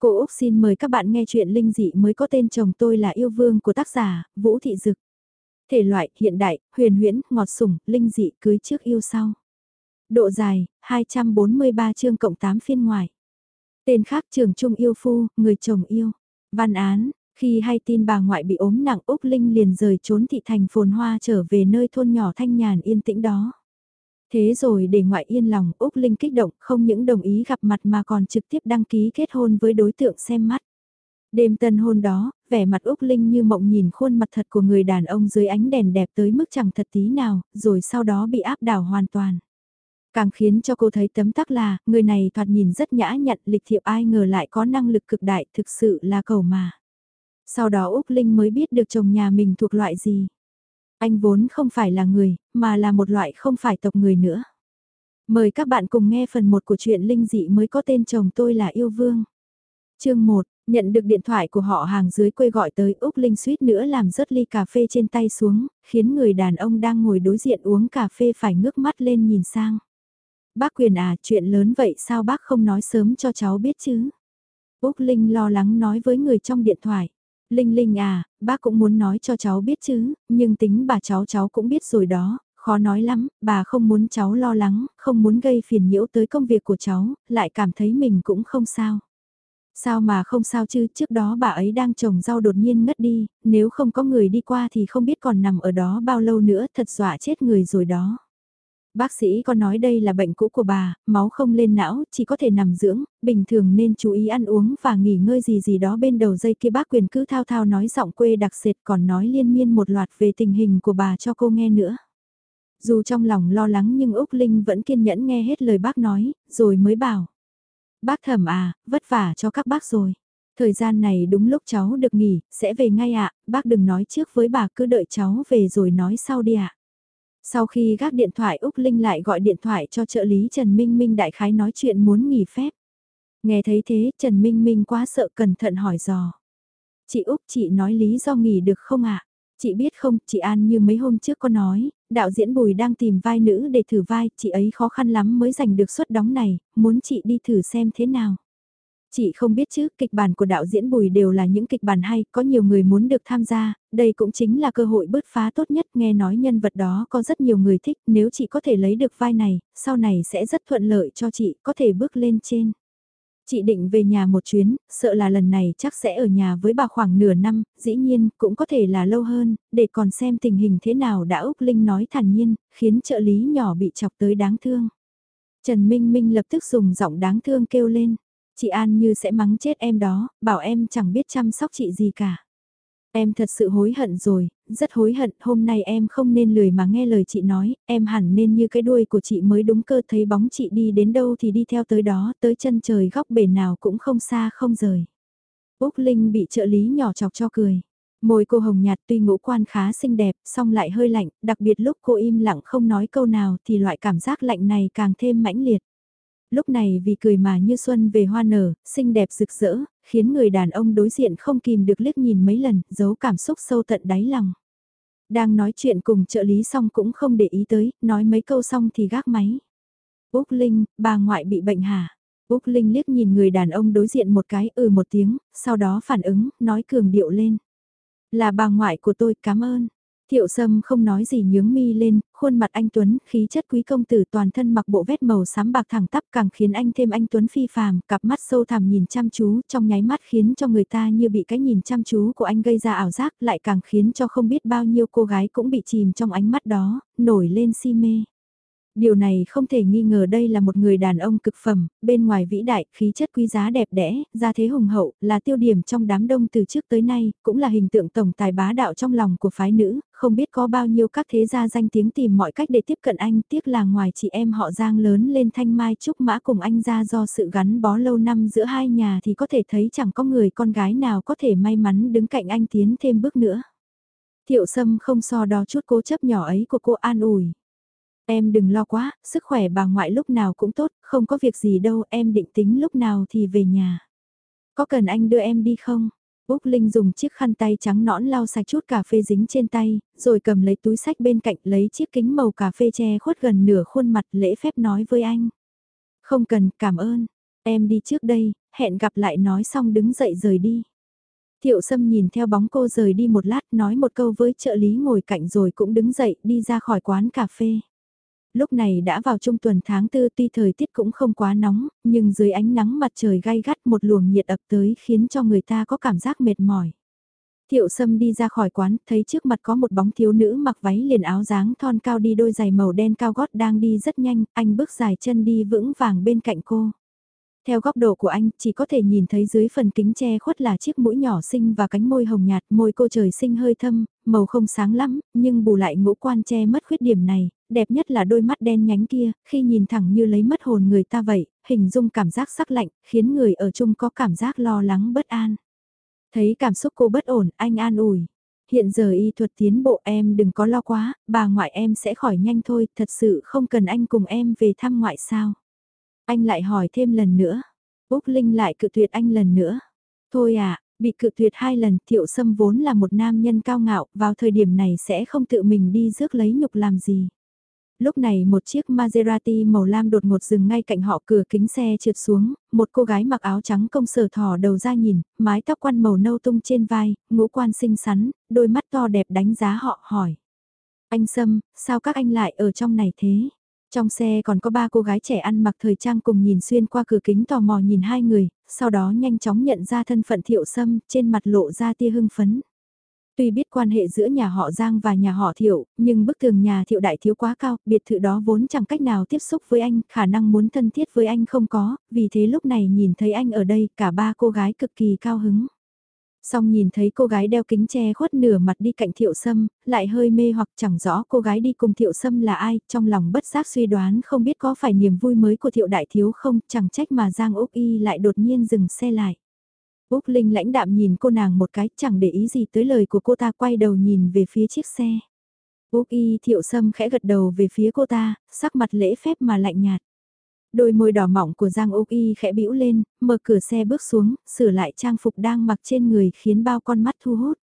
Cô Úc xin mời các bạn nghe chuyện linh dị mới có tên chồng tôi là yêu vương của tác giả, Vũ Thị Dực. Thể loại, hiện đại, huyền huyễn, ngọt sủng, linh dị, cưới trước yêu sau. Độ dài, 243 chương cộng 8 phiên ngoài. Tên khác trường trung yêu phu, người chồng yêu. Văn án, khi hay tin bà ngoại bị ốm nặng Úc Linh liền rời trốn thị thành phồn hoa trở về nơi thôn nhỏ thanh nhàn yên tĩnh đó. Thế rồi để ngoại yên lòng Úc Linh kích động không những đồng ý gặp mặt mà còn trực tiếp đăng ký kết hôn với đối tượng xem mắt. Đêm tân hôn đó, vẻ mặt Úc Linh như mộng nhìn khuôn mặt thật của người đàn ông dưới ánh đèn đẹp tới mức chẳng thật tí nào, rồi sau đó bị áp đảo hoàn toàn. Càng khiến cho cô thấy tấm tắc là, người này thoạt nhìn rất nhã nhặn lịch thiệp ai ngờ lại có năng lực cực đại thực sự là cầu mà. Sau đó Úc Linh mới biết được chồng nhà mình thuộc loại gì. Anh vốn không phải là người, mà là một loại không phải tộc người nữa. Mời các bạn cùng nghe phần 1 của truyện Linh dị mới có tên chồng tôi là Yêu Vương. Chương 1, nhận được điện thoại của họ hàng dưới quê gọi tới Úc Linh suýt nữa làm rớt ly cà phê trên tay xuống, khiến người đàn ông đang ngồi đối diện uống cà phê phải ngước mắt lên nhìn sang. Bác quyền à, chuyện lớn vậy sao bác không nói sớm cho cháu biết chứ? Úc Linh lo lắng nói với người trong điện thoại. Linh Linh à, bác cũng muốn nói cho cháu biết chứ, nhưng tính bà cháu cháu cũng biết rồi đó, khó nói lắm, bà không muốn cháu lo lắng, không muốn gây phiền nhiễu tới công việc của cháu, lại cảm thấy mình cũng không sao. Sao mà không sao chứ, trước đó bà ấy đang trồng rau đột nhiên ngất đi, nếu không có người đi qua thì không biết còn nằm ở đó bao lâu nữa, thật dọa chết người rồi đó. Bác sĩ có nói đây là bệnh cũ của bà, máu không lên não, chỉ có thể nằm dưỡng, bình thường nên chú ý ăn uống và nghỉ ngơi gì gì đó bên đầu dây kia bác quyền cứ thao thao nói giọng quê đặc sệt còn nói liên miên một loạt về tình hình của bà cho cô nghe nữa. Dù trong lòng lo lắng nhưng Úc Linh vẫn kiên nhẫn nghe hết lời bác nói, rồi mới bảo. Bác thẩm à, vất vả cho các bác rồi. Thời gian này đúng lúc cháu được nghỉ, sẽ về ngay ạ, bác đừng nói trước với bà cứ đợi cháu về rồi nói sau đi ạ. Sau khi gác điện thoại Úc Linh lại gọi điện thoại cho trợ lý Trần Minh Minh đại khái nói chuyện muốn nghỉ phép. Nghe thấy thế Trần Minh Minh quá sợ cẩn thận hỏi dò. Chị Úc chị nói lý do nghỉ được không ạ? Chị biết không, chị An như mấy hôm trước có nói, đạo diễn Bùi đang tìm vai nữ để thử vai, chị ấy khó khăn lắm mới giành được suất đóng này, muốn chị đi thử xem thế nào. Chị không biết chứ, kịch bản của đạo diễn Bùi đều là những kịch bản hay, có nhiều người muốn được tham gia, đây cũng chính là cơ hội bứt phá tốt nhất, nghe nói nhân vật đó có rất nhiều người thích, nếu chị có thể lấy được vai này, sau này sẽ rất thuận lợi cho chị, có thể bước lên trên. Chị định về nhà một chuyến, sợ là lần này chắc sẽ ở nhà với bà khoảng nửa năm, dĩ nhiên cũng có thể là lâu hơn, để còn xem tình hình thế nào đã Úc Linh nói thản nhiên, khiến trợ lý nhỏ bị chọc tới đáng thương. Trần Minh Minh lập tức dùng giọng đáng thương kêu lên chị An như sẽ mắng chết em đó, bảo em chẳng biết chăm sóc chị gì cả. Em thật sự hối hận rồi, rất hối hận, hôm nay em không nên lười mà nghe lời chị nói, em hẳn nên như cái đuôi của chị mới đúng cơ thấy bóng chị đi đến đâu thì đi theo tới đó, tới chân trời góc bể nào cũng không xa không rời. Úc Linh bị trợ lý nhỏ chọc cho cười. Môi cô hồng nhạt tuy ngũ quan khá xinh đẹp, song lại hơi lạnh, đặc biệt lúc cô im lặng không nói câu nào thì loại cảm giác lạnh này càng thêm mãnh liệt lúc này vì cười mà như xuân về hoa nở, xinh đẹp rực rỡ, khiến người đàn ông đối diện không kìm được liếc nhìn mấy lần, giấu cảm xúc sâu tận đáy lòng. Đang nói chuyện cùng trợ lý xong cũng không để ý tới, nói mấy câu xong thì gác máy. Úc Linh, bà ngoại bị bệnh hả? Úc Linh liếc nhìn người đàn ông đối diện một cái ừ một tiếng, sau đó phản ứng, nói cường điệu lên. Là bà ngoại của tôi, cảm ơn. Thiệu Sâm không nói gì nhướng mi lên, khuôn mặt anh Tuấn, khí chất quý công tử toàn thân mặc bộ vét màu xám bạc thẳng tắp càng khiến anh thêm anh Tuấn phi phàm, cặp mắt sâu thẳm nhìn chăm chú, trong nháy mắt khiến cho người ta như bị cái nhìn chăm chú của anh gây ra ảo giác, lại càng khiến cho không biết bao nhiêu cô gái cũng bị chìm trong ánh mắt đó, nổi lên si mê. Điều này không thể nghi ngờ đây là một người đàn ông cực phẩm, bên ngoài vĩ đại, khí chất quý giá đẹp đẽ, gia thế hùng hậu, là tiêu điểm trong đám đông từ trước tới nay, cũng là hình tượng tổng tài bá đạo trong lòng của phái nữ, không biết có bao nhiêu các thế gia danh tiếng tìm mọi cách để tiếp cận anh, tiếc là ngoài chị em họ Giang lớn lên thanh mai trúc mã cùng anh ra do sự gắn bó lâu năm giữa hai nhà thì có thể thấy chẳng có người con gái nào có thể may mắn đứng cạnh anh tiến thêm bước nữa. Thiệu Sâm không so đo chút cố chấp nhỏ ấy của cô an ủi. Em đừng lo quá, sức khỏe bà ngoại lúc nào cũng tốt, không có việc gì đâu, em định tính lúc nào thì về nhà. Có cần anh đưa em đi không? Úc Linh dùng chiếc khăn tay trắng nõn lau sạch chút cà phê dính trên tay, rồi cầm lấy túi sách bên cạnh lấy chiếc kính màu cà phê che khuất gần nửa khuôn mặt lễ phép nói với anh. Không cần, cảm ơn. Em đi trước đây, hẹn gặp lại nói xong đứng dậy rời đi. Thiệu Sâm nhìn theo bóng cô rời đi một lát nói một câu với trợ lý ngồi cạnh rồi cũng đứng dậy đi ra khỏi quán cà phê. Lúc này đã vào trung tuần tháng tư tuy thời tiết cũng không quá nóng, nhưng dưới ánh nắng mặt trời gai gắt một luồng nhiệt ập tới khiến cho người ta có cảm giác mệt mỏi. Thiệu Sâm đi ra khỏi quán, thấy trước mặt có một bóng thiếu nữ mặc váy liền áo dáng thon cao đi đôi giày màu đen cao gót đang đi rất nhanh, anh bước dài chân đi vững vàng bên cạnh cô. Theo góc độ của anh, chỉ có thể nhìn thấy dưới phần kính che khuất là chiếc mũi nhỏ xinh và cánh môi hồng nhạt, môi cô trời xinh hơi thâm, màu không sáng lắm, nhưng bù lại ngũ quan che mất khuyết điểm này, đẹp nhất là đôi mắt đen nhánh kia, khi nhìn thẳng như lấy mất hồn người ta vậy, hình dung cảm giác sắc lạnh, khiến người ở chung có cảm giác lo lắng bất an. Thấy cảm xúc cô bất ổn, anh an ủi. Hiện giờ y thuật tiến bộ em đừng có lo quá, bà ngoại em sẽ khỏi nhanh thôi, thật sự không cần anh cùng em về thăm ngoại sao. Anh lại hỏi thêm lần nữa. Úc Linh lại cự tuyệt anh lần nữa. Thôi à, bị cự tuyệt hai lần thiệu sâm vốn là một nam nhân cao ngạo, vào thời điểm này sẽ không tự mình đi rước lấy nhục làm gì. Lúc này một chiếc Maserati màu lam đột ngột dừng ngay cạnh họ cửa kính xe trượt xuống, một cô gái mặc áo trắng công sở thò đầu ra nhìn, mái tóc quăn màu nâu tung trên vai, ngũ quan xinh xắn, đôi mắt to đẹp đánh giá họ hỏi. Anh Sâm, sao các anh lại ở trong này thế? Trong xe còn có ba cô gái trẻ ăn mặc thời trang cùng nhìn xuyên qua cửa kính tò mò nhìn hai người, sau đó nhanh chóng nhận ra thân phận thiệu sâm, trên mặt lộ ra tia hưng phấn. Tuy biết quan hệ giữa nhà họ Giang và nhà họ Thiệu, nhưng bức tường nhà Thiệu đại thiếu quá cao, biệt thự đó vốn chẳng cách nào tiếp xúc với anh, khả năng muốn thân thiết với anh không có, vì thế lúc này nhìn thấy anh ở đây, cả ba cô gái cực kỳ cao hứng. Xong nhìn thấy cô gái đeo kính che khuất nửa mặt đi cạnh thiệu sâm, lại hơi mê hoặc chẳng rõ cô gái đi cùng thiệu sâm là ai, trong lòng bất giác suy đoán không biết có phải niềm vui mới của thiệu đại thiếu không, chẳng trách mà Giang Úc Y lại đột nhiên dừng xe lại. Úc Linh lãnh đạm nhìn cô nàng một cái, chẳng để ý gì tới lời của cô ta quay đầu nhìn về phía chiếc xe. Úc Y thiệu sâm khẽ gật đầu về phía cô ta, sắc mặt lễ phép mà lạnh nhạt. Đôi môi đỏ mỏng của Giang Úc Y khẽ bĩu lên, mở cửa xe bước xuống, sửa lại trang phục đang mặc trên người khiến bao con mắt thu hút.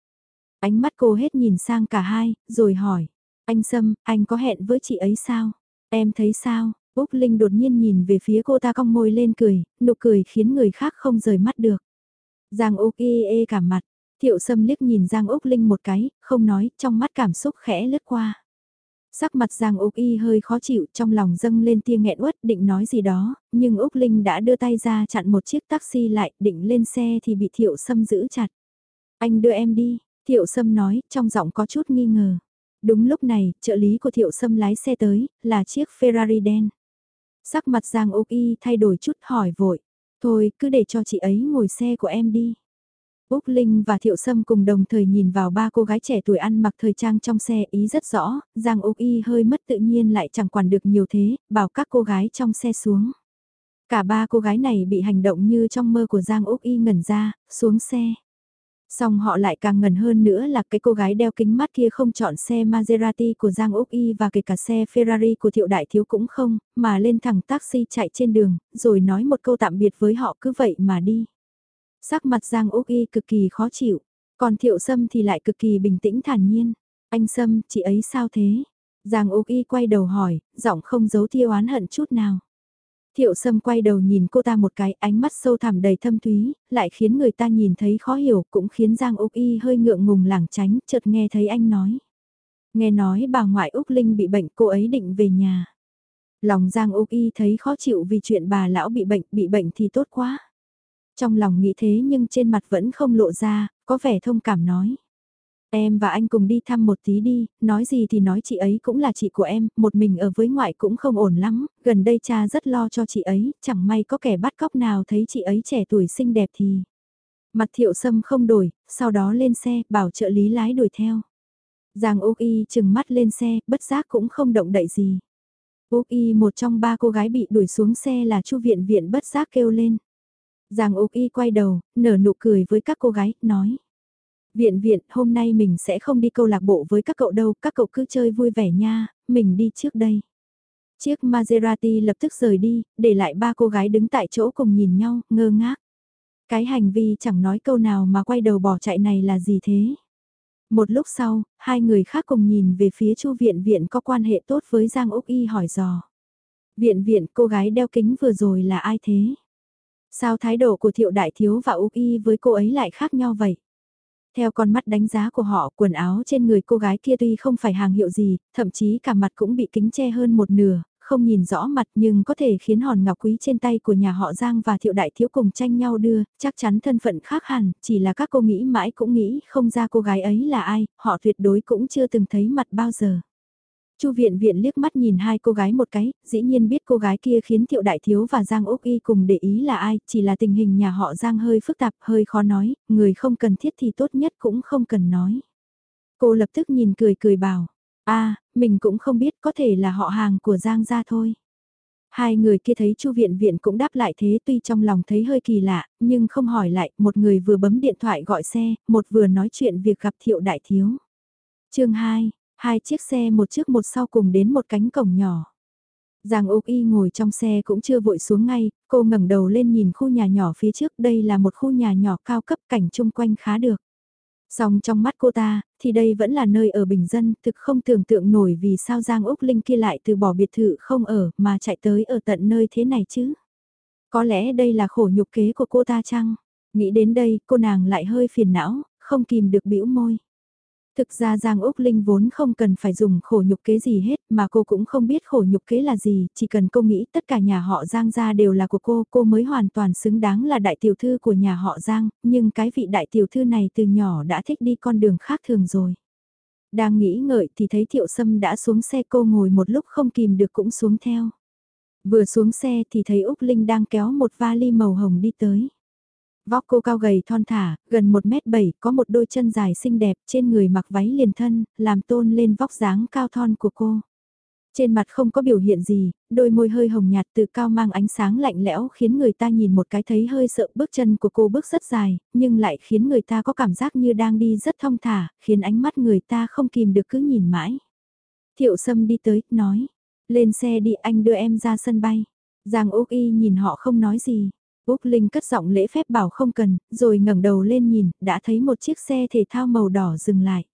Ánh mắt cô hết nhìn sang cả hai, rồi hỏi. Anh Sâm, anh có hẹn với chị ấy sao? Em thấy sao? Úc Linh đột nhiên nhìn về phía cô ta cong môi lên cười, nụ cười khiến người khác không rời mắt được. Giang Úc Y ê cả mặt, Thiệu Sâm liếc nhìn Giang Úc Linh một cái, không nói, trong mắt cảm xúc khẽ lướt qua. Sắc mặt Giang Úc Y hơi khó chịu, trong lòng dâng lên tia nghẹn uất định nói gì đó, nhưng Úc Linh đã đưa tay ra chặn một chiếc taxi lại, định lên xe thì bị Thiệu Sâm giữ chặt. Anh đưa em đi, Thiệu Sâm nói, trong giọng có chút nghi ngờ. Đúng lúc này, trợ lý của Thiệu Sâm lái xe tới, là chiếc Ferrari đen. Sắc mặt Giang Úc Y thay đổi chút hỏi vội. Thôi, cứ để cho chị ấy ngồi xe của em đi. Úc Linh và Thiệu Sâm cùng đồng thời nhìn vào ba cô gái trẻ tuổi ăn mặc thời trang trong xe ý rất rõ, Giang Úc Y hơi mất tự nhiên lại chẳng quản được nhiều thế, bảo các cô gái trong xe xuống. Cả ba cô gái này bị hành động như trong mơ của Giang Úc Y ngẩn ra, xuống xe. Xong họ lại càng ngần hơn nữa là cái cô gái đeo kính mắt kia không chọn xe Maserati của Giang Úc Y và kể cả xe Ferrari của Thiệu Đại Thiếu cũng không, mà lên thẳng taxi chạy trên đường, rồi nói một câu tạm biệt với họ cứ vậy mà đi. Sắc mặt Giang Úc Y cực kỳ khó chịu, còn Thiệu Sâm thì lại cực kỳ bình tĩnh thản nhiên. Anh Sâm, chị ấy sao thế? Giang Úc Y quay đầu hỏi, giọng không giấu tiêu oán hận chút nào. Thiệu Sâm quay đầu nhìn cô ta một cái, ánh mắt sâu thẳm đầy thâm thúy, lại khiến người ta nhìn thấy khó hiểu, cũng khiến Giang Úc Y hơi ngượng ngùng lảng tránh, chợt nghe thấy anh nói. Nghe nói bà ngoại Úc Linh bị bệnh, cô ấy định về nhà. Lòng Giang Úc Y thấy khó chịu vì chuyện bà lão bị bệnh, bị bệnh thì tốt quá. Trong lòng nghĩ thế nhưng trên mặt vẫn không lộ ra, có vẻ thông cảm nói. Em và anh cùng đi thăm một tí đi, nói gì thì nói chị ấy cũng là chị của em, một mình ở với ngoại cũng không ổn lắm, gần đây cha rất lo cho chị ấy, chẳng may có kẻ bắt cóc nào thấy chị ấy trẻ tuổi xinh đẹp thì. Mặt thiệu sâm không đổi, sau đó lên xe, bảo trợ lý lái đuổi theo. Giang Úc Y chừng mắt lên xe, bất giác cũng không động đậy gì. Úc Y một trong ba cô gái bị đuổi xuống xe là Chu Viện Viện bất giác kêu lên. Giang Úc Y quay đầu, nở nụ cười với các cô gái, nói. Viện viện, hôm nay mình sẽ không đi câu lạc bộ với các cậu đâu, các cậu cứ chơi vui vẻ nha, mình đi trước đây. Chiếc Maserati lập tức rời đi, để lại ba cô gái đứng tại chỗ cùng nhìn nhau, ngơ ngác. Cái hành vi chẳng nói câu nào mà quay đầu bỏ chạy này là gì thế? Một lúc sau, hai người khác cùng nhìn về phía chu viện viện có quan hệ tốt với Giang Úc Y hỏi dò. Viện viện cô gái đeo kính vừa rồi là ai thế? Sao thái độ của thiệu đại thiếu và Úc Y với cô ấy lại khác nhau vậy? Theo con mắt đánh giá của họ, quần áo trên người cô gái kia tuy không phải hàng hiệu gì, thậm chí cả mặt cũng bị kính che hơn một nửa, không nhìn rõ mặt nhưng có thể khiến hòn ngọc quý trên tay của nhà họ Giang và thiệu đại thiếu cùng tranh nhau đưa, chắc chắn thân phận khác hẳn, chỉ là các cô nghĩ mãi cũng nghĩ không ra cô gái ấy là ai, họ tuyệt đối cũng chưa từng thấy mặt bao giờ. Chu viện viện liếc mắt nhìn hai cô gái một cái, dĩ nhiên biết cô gái kia khiến Thiệu Đại Thiếu và Giang Úc Y cùng để ý là ai, chỉ là tình hình nhà họ Giang hơi phức tạp, hơi khó nói, người không cần thiết thì tốt nhất cũng không cần nói. Cô lập tức nhìn cười cười bảo, a mình cũng không biết có thể là họ hàng của Giang gia thôi. Hai người kia thấy Chu Viện Viện cũng đáp lại thế tuy trong lòng thấy hơi kỳ lạ, nhưng không hỏi lại, một người vừa bấm điện thoại gọi xe, một vừa nói chuyện việc gặp Thiệu Đại Thiếu. chương 2, hai chiếc xe một trước một sau cùng đến một cánh cổng nhỏ. Giang Úc Y ngồi trong xe cũng chưa vội xuống ngay, cô ngẩng đầu lên nhìn khu nhà nhỏ phía trước đây là một khu nhà nhỏ cao cấp cảnh chung quanh khá được. Song trong mắt cô ta, thì đây vẫn là nơi ở bình dân, thực không tưởng tượng nổi vì sao Giang Úc Linh kia lại từ bỏ biệt thự không ở mà chạy tới ở tận nơi thế này chứ. Có lẽ đây là khổ nhục kế của cô ta chăng? Nghĩ đến đây, cô nàng lại hơi phiền não, không kìm được bĩu môi. Thực ra Giang Úc Linh vốn không cần phải dùng khổ nhục kế gì hết mà cô cũng không biết khổ nhục kế là gì, chỉ cần cô nghĩ tất cả nhà họ Giang gia đều là của cô, cô mới hoàn toàn xứng đáng là đại tiểu thư của nhà họ Giang, nhưng cái vị đại tiểu thư này từ nhỏ đã thích đi con đường khác thường rồi. Đang nghĩ ngợi thì thấy Thiệu Sâm đã xuống xe cô ngồi một lúc không kìm được cũng xuống theo. Vừa xuống xe thì thấy Úc Linh đang kéo một vali màu hồng đi tới. Vóc cô cao gầy thon thả, gần 1m7, có một đôi chân dài xinh đẹp, trên người mặc váy liền thân, làm tôn lên vóc dáng cao thon của cô. Trên mặt không có biểu hiện gì, đôi môi hơi hồng nhạt từ cao mang ánh sáng lạnh lẽo khiến người ta nhìn một cái thấy hơi sợ bước chân của cô bước rất dài, nhưng lại khiến người ta có cảm giác như đang đi rất thong thả, khiến ánh mắt người ta không kìm được cứ nhìn mãi. Thiệu Sâm đi tới, nói, lên xe đi anh đưa em ra sân bay. Giang Úc Y nhìn họ không nói gì. Úc Linh cất giọng lễ phép bảo không cần, rồi ngẩng đầu lên nhìn, đã thấy một chiếc xe thể thao màu đỏ dừng lại.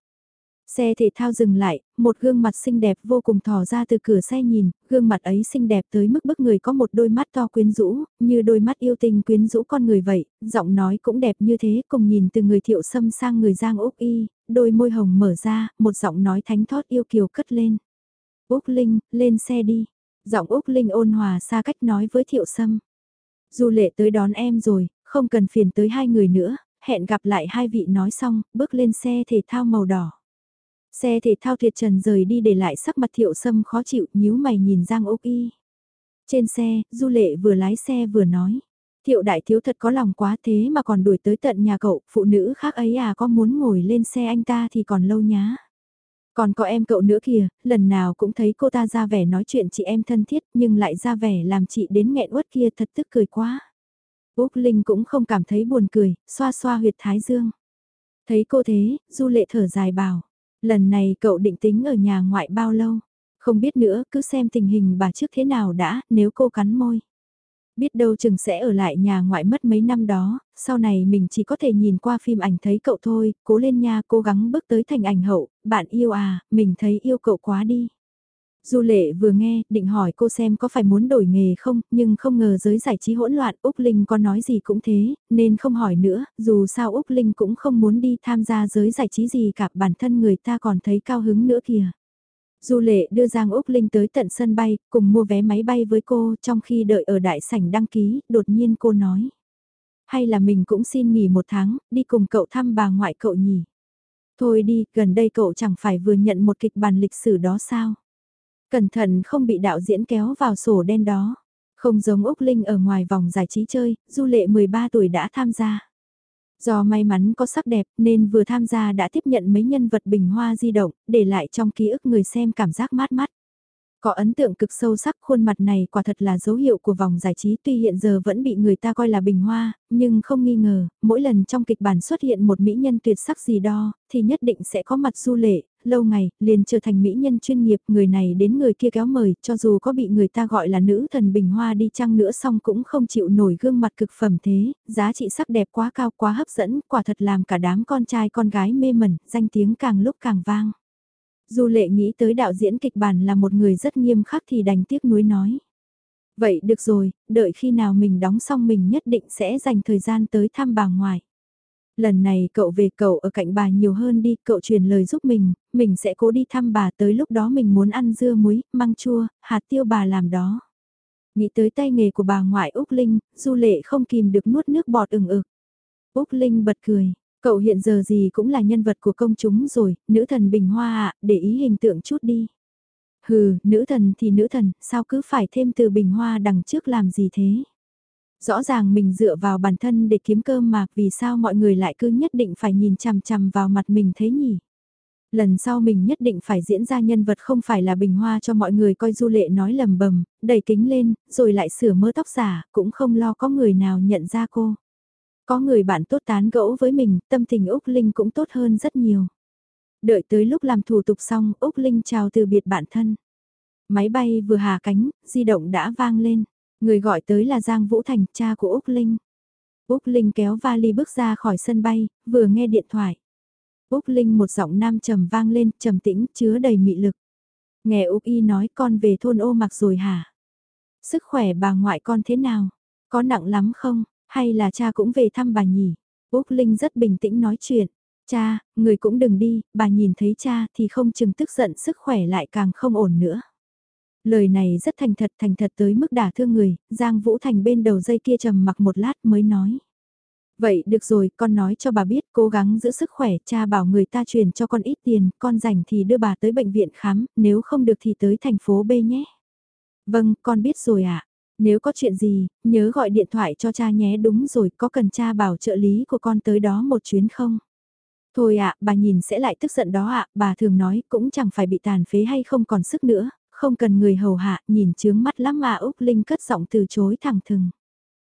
Xe thể thao dừng lại, một gương mặt xinh đẹp vô cùng thò ra từ cửa xe nhìn, gương mặt ấy xinh đẹp tới mức bức người có một đôi mắt to quyến rũ, như đôi mắt yêu tình quyến rũ con người vậy, giọng nói cũng đẹp như thế, cùng nhìn từ người thiệu sâm sang người Giang Úc Y, đôi môi hồng mở ra, một giọng nói thánh thót yêu kiều cất lên. Úc Linh, lên xe đi. Giọng Úc Linh ôn hòa xa cách nói với thiệu sâm. Du lệ tới đón em rồi, không cần phiền tới hai người nữa, hẹn gặp lại hai vị nói xong, bước lên xe thể thao màu đỏ. Xe thể thao thiệt trần rời đi để lại sắc mặt thiệu sâm khó chịu, nhíu mày nhìn Giang Úc Y. Trên xe, Du Lệ vừa lái xe vừa nói. Thiệu đại thiếu thật có lòng quá thế mà còn đuổi tới tận nhà cậu, phụ nữ khác ấy à có muốn ngồi lên xe anh ta thì còn lâu nhá. Còn có em cậu nữa kìa, lần nào cũng thấy cô ta ra vẻ nói chuyện chị em thân thiết nhưng lại ra vẻ làm chị đến nghẹn uất kia thật tức cười quá. Úc Linh cũng không cảm thấy buồn cười, xoa xoa huyệt thái dương. Thấy cô thế, du lệ thở dài bảo, lần này cậu định tính ở nhà ngoại bao lâu? Không biết nữa, cứ xem tình hình bà trước thế nào đã, nếu cô cắn môi. Biết đâu chừng sẽ ở lại nhà ngoại mất mấy năm đó, sau này mình chỉ có thể nhìn qua phim ảnh thấy cậu thôi, cố lên nha cố gắng bước tới thành ảnh hậu, bạn yêu à, mình thấy yêu cậu quá đi. Du lệ vừa nghe, định hỏi cô xem có phải muốn đổi nghề không, nhưng không ngờ giới giải trí hỗn loạn, Úc Linh có nói gì cũng thế, nên không hỏi nữa, dù sao Úc Linh cũng không muốn đi tham gia giới giải trí gì cả, bản thân người ta còn thấy cao hứng nữa kìa. Du lệ đưa Giang Úc Linh tới tận sân bay, cùng mua vé máy bay với cô, trong khi đợi ở đại sảnh đăng ký, đột nhiên cô nói. Hay là mình cũng xin nghỉ một tháng, đi cùng cậu thăm bà ngoại cậu nhỉ? Thôi đi, gần đây cậu chẳng phải vừa nhận một kịch bản lịch sử đó sao? Cẩn thận không bị đạo diễn kéo vào sổ đen đó. Không giống Úc Linh ở ngoài vòng giải trí chơi, du lệ 13 tuổi đã tham gia. Do may mắn có sắc đẹp nên vừa tham gia đã tiếp nhận mấy nhân vật bình hoa di động, để lại trong ký ức người xem cảm giác mát mắt. Có ấn tượng cực sâu sắc khuôn mặt này quả thật là dấu hiệu của vòng giải trí tuy hiện giờ vẫn bị người ta coi là bình hoa, nhưng không nghi ngờ, mỗi lần trong kịch bản xuất hiện một mỹ nhân tuyệt sắc gì đó, thì nhất định sẽ có mặt du lệ, lâu ngày, liền trở thành mỹ nhân chuyên nghiệp, người này đến người kia kéo mời, cho dù có bị người ta gọi là nữ thần bình hoa đi chăng nữa xong cũng không chịu nổi gương mặt cực phẩm thế, giá trị sắc đẹp quá cao quá hấp dẫn, quả thật làm cả đám con trai con gái mê mẩn, danh tiếng càng lúc càng vang. Du lệ nghĩ tới đạo diễn kịch bản là một người rất nghiêm khắc thì đành tiếc nuối nói. Vậy được rồi, đợi khi nào mình đóng xong mình nhất định sẽ dành thời gian tới thăm bà ngoại. Lần này cậu về cậu ở cạnh bà nhiều hơn đi, cậu truyền lời giúp mình, mình sẽ cố đi thăm bà tới lúc đó mình muốn ăn dưa muối, măng chua, hạt tiêu bà làm đó. Nghĩ tới tay nghề của bà ngoại Úc Linh, Du Lệ không kìm được nuốt nước bọt ừng ực. Úc Linh bật cười, cậu hiện giờ gì cũng là nhân vật của công chúng rồi, nữ thần Bình Hoa ạ, để ý hình tượng chút đi. Hừ, nữ thần thì nữ thần, sao cứ phải thêm từ Bình Hoa đằng trước làm gì thế? Rõ ràng mình dựa vào bản thân để kiếm cơm mà vì sao mọi người lại cứ nhất định phải nhìn chằm chằm vào mặt mình thế nhỉ? Lần sau mình nhất định phải diễn ra nhân vật không phải là bình hoa cho mọi người coi du lệ nói lầm bầm, đẩy kính lên, rồi lại sửa mớ tóc giả, cũng không lo có người nào nhận ra cô. Có người bạn tốt tán gẫu với mình, tâm tình Úc Linh cũng tốt hơn rất nhiều. Đợi tới lúc làm thủ tục xong, Úc Linh chào từ biệt bản thân. Máy bay vừa hạ cánh, di động đã vang lên. Người gọi tới là Giang Vũ Thành, cha của Úc Linh. Úc Linh kéo vali bước ra khỏi sân bay, vừa nghe điện thoại. Úc Linh một giọng nam trầm vang lên, trầm tĩnh, chứa đầy mị lực. Nghe Úc Y nói con về thôn ô mặc rồi hả? Sức khỏe bà ngoại con thế nào? Có nặng lắm không? Hay là cha cũng về thăm bà nhỉ? Úc Linh rất bình tĩnh nói chuyện. Cha, người cũng đừng đi, bà nhìn thấy cha thì không chừng tức giận sức khỏe lại càng không ổn nữa. Lời này rất thành thật thành thật tới mức đả thương người, Giang Vũ Thành bên đầu dây kia trầm mặc một lát mới nói. Vậy được rồi, con nói cho bà biết, cố gắng giữ sức khỏe, cha bảo người ta truyền cho con ít tiền, con rảnh thì đưa bà tới bệnh viện khám, nếu không được thì tới thành phố B nhé. Vâng, con biết rồi ạ. À. Nếu có chuyện gì, nhớ gọi điện thoại cho cha nhé đúng rồi, có cần cha bảo trợ lý của con tới đó một chuyến không? Thôi ạ, bà nhìn sẽ lại tức giận đó ạ, bà thường nói cũng chẳng phải bị tàn phế hay không còn sức nữa, không cần người hầu hạ, nhìn chướng mắt lắm mà Úc Linh cất giọng từ chối thẳng thừng.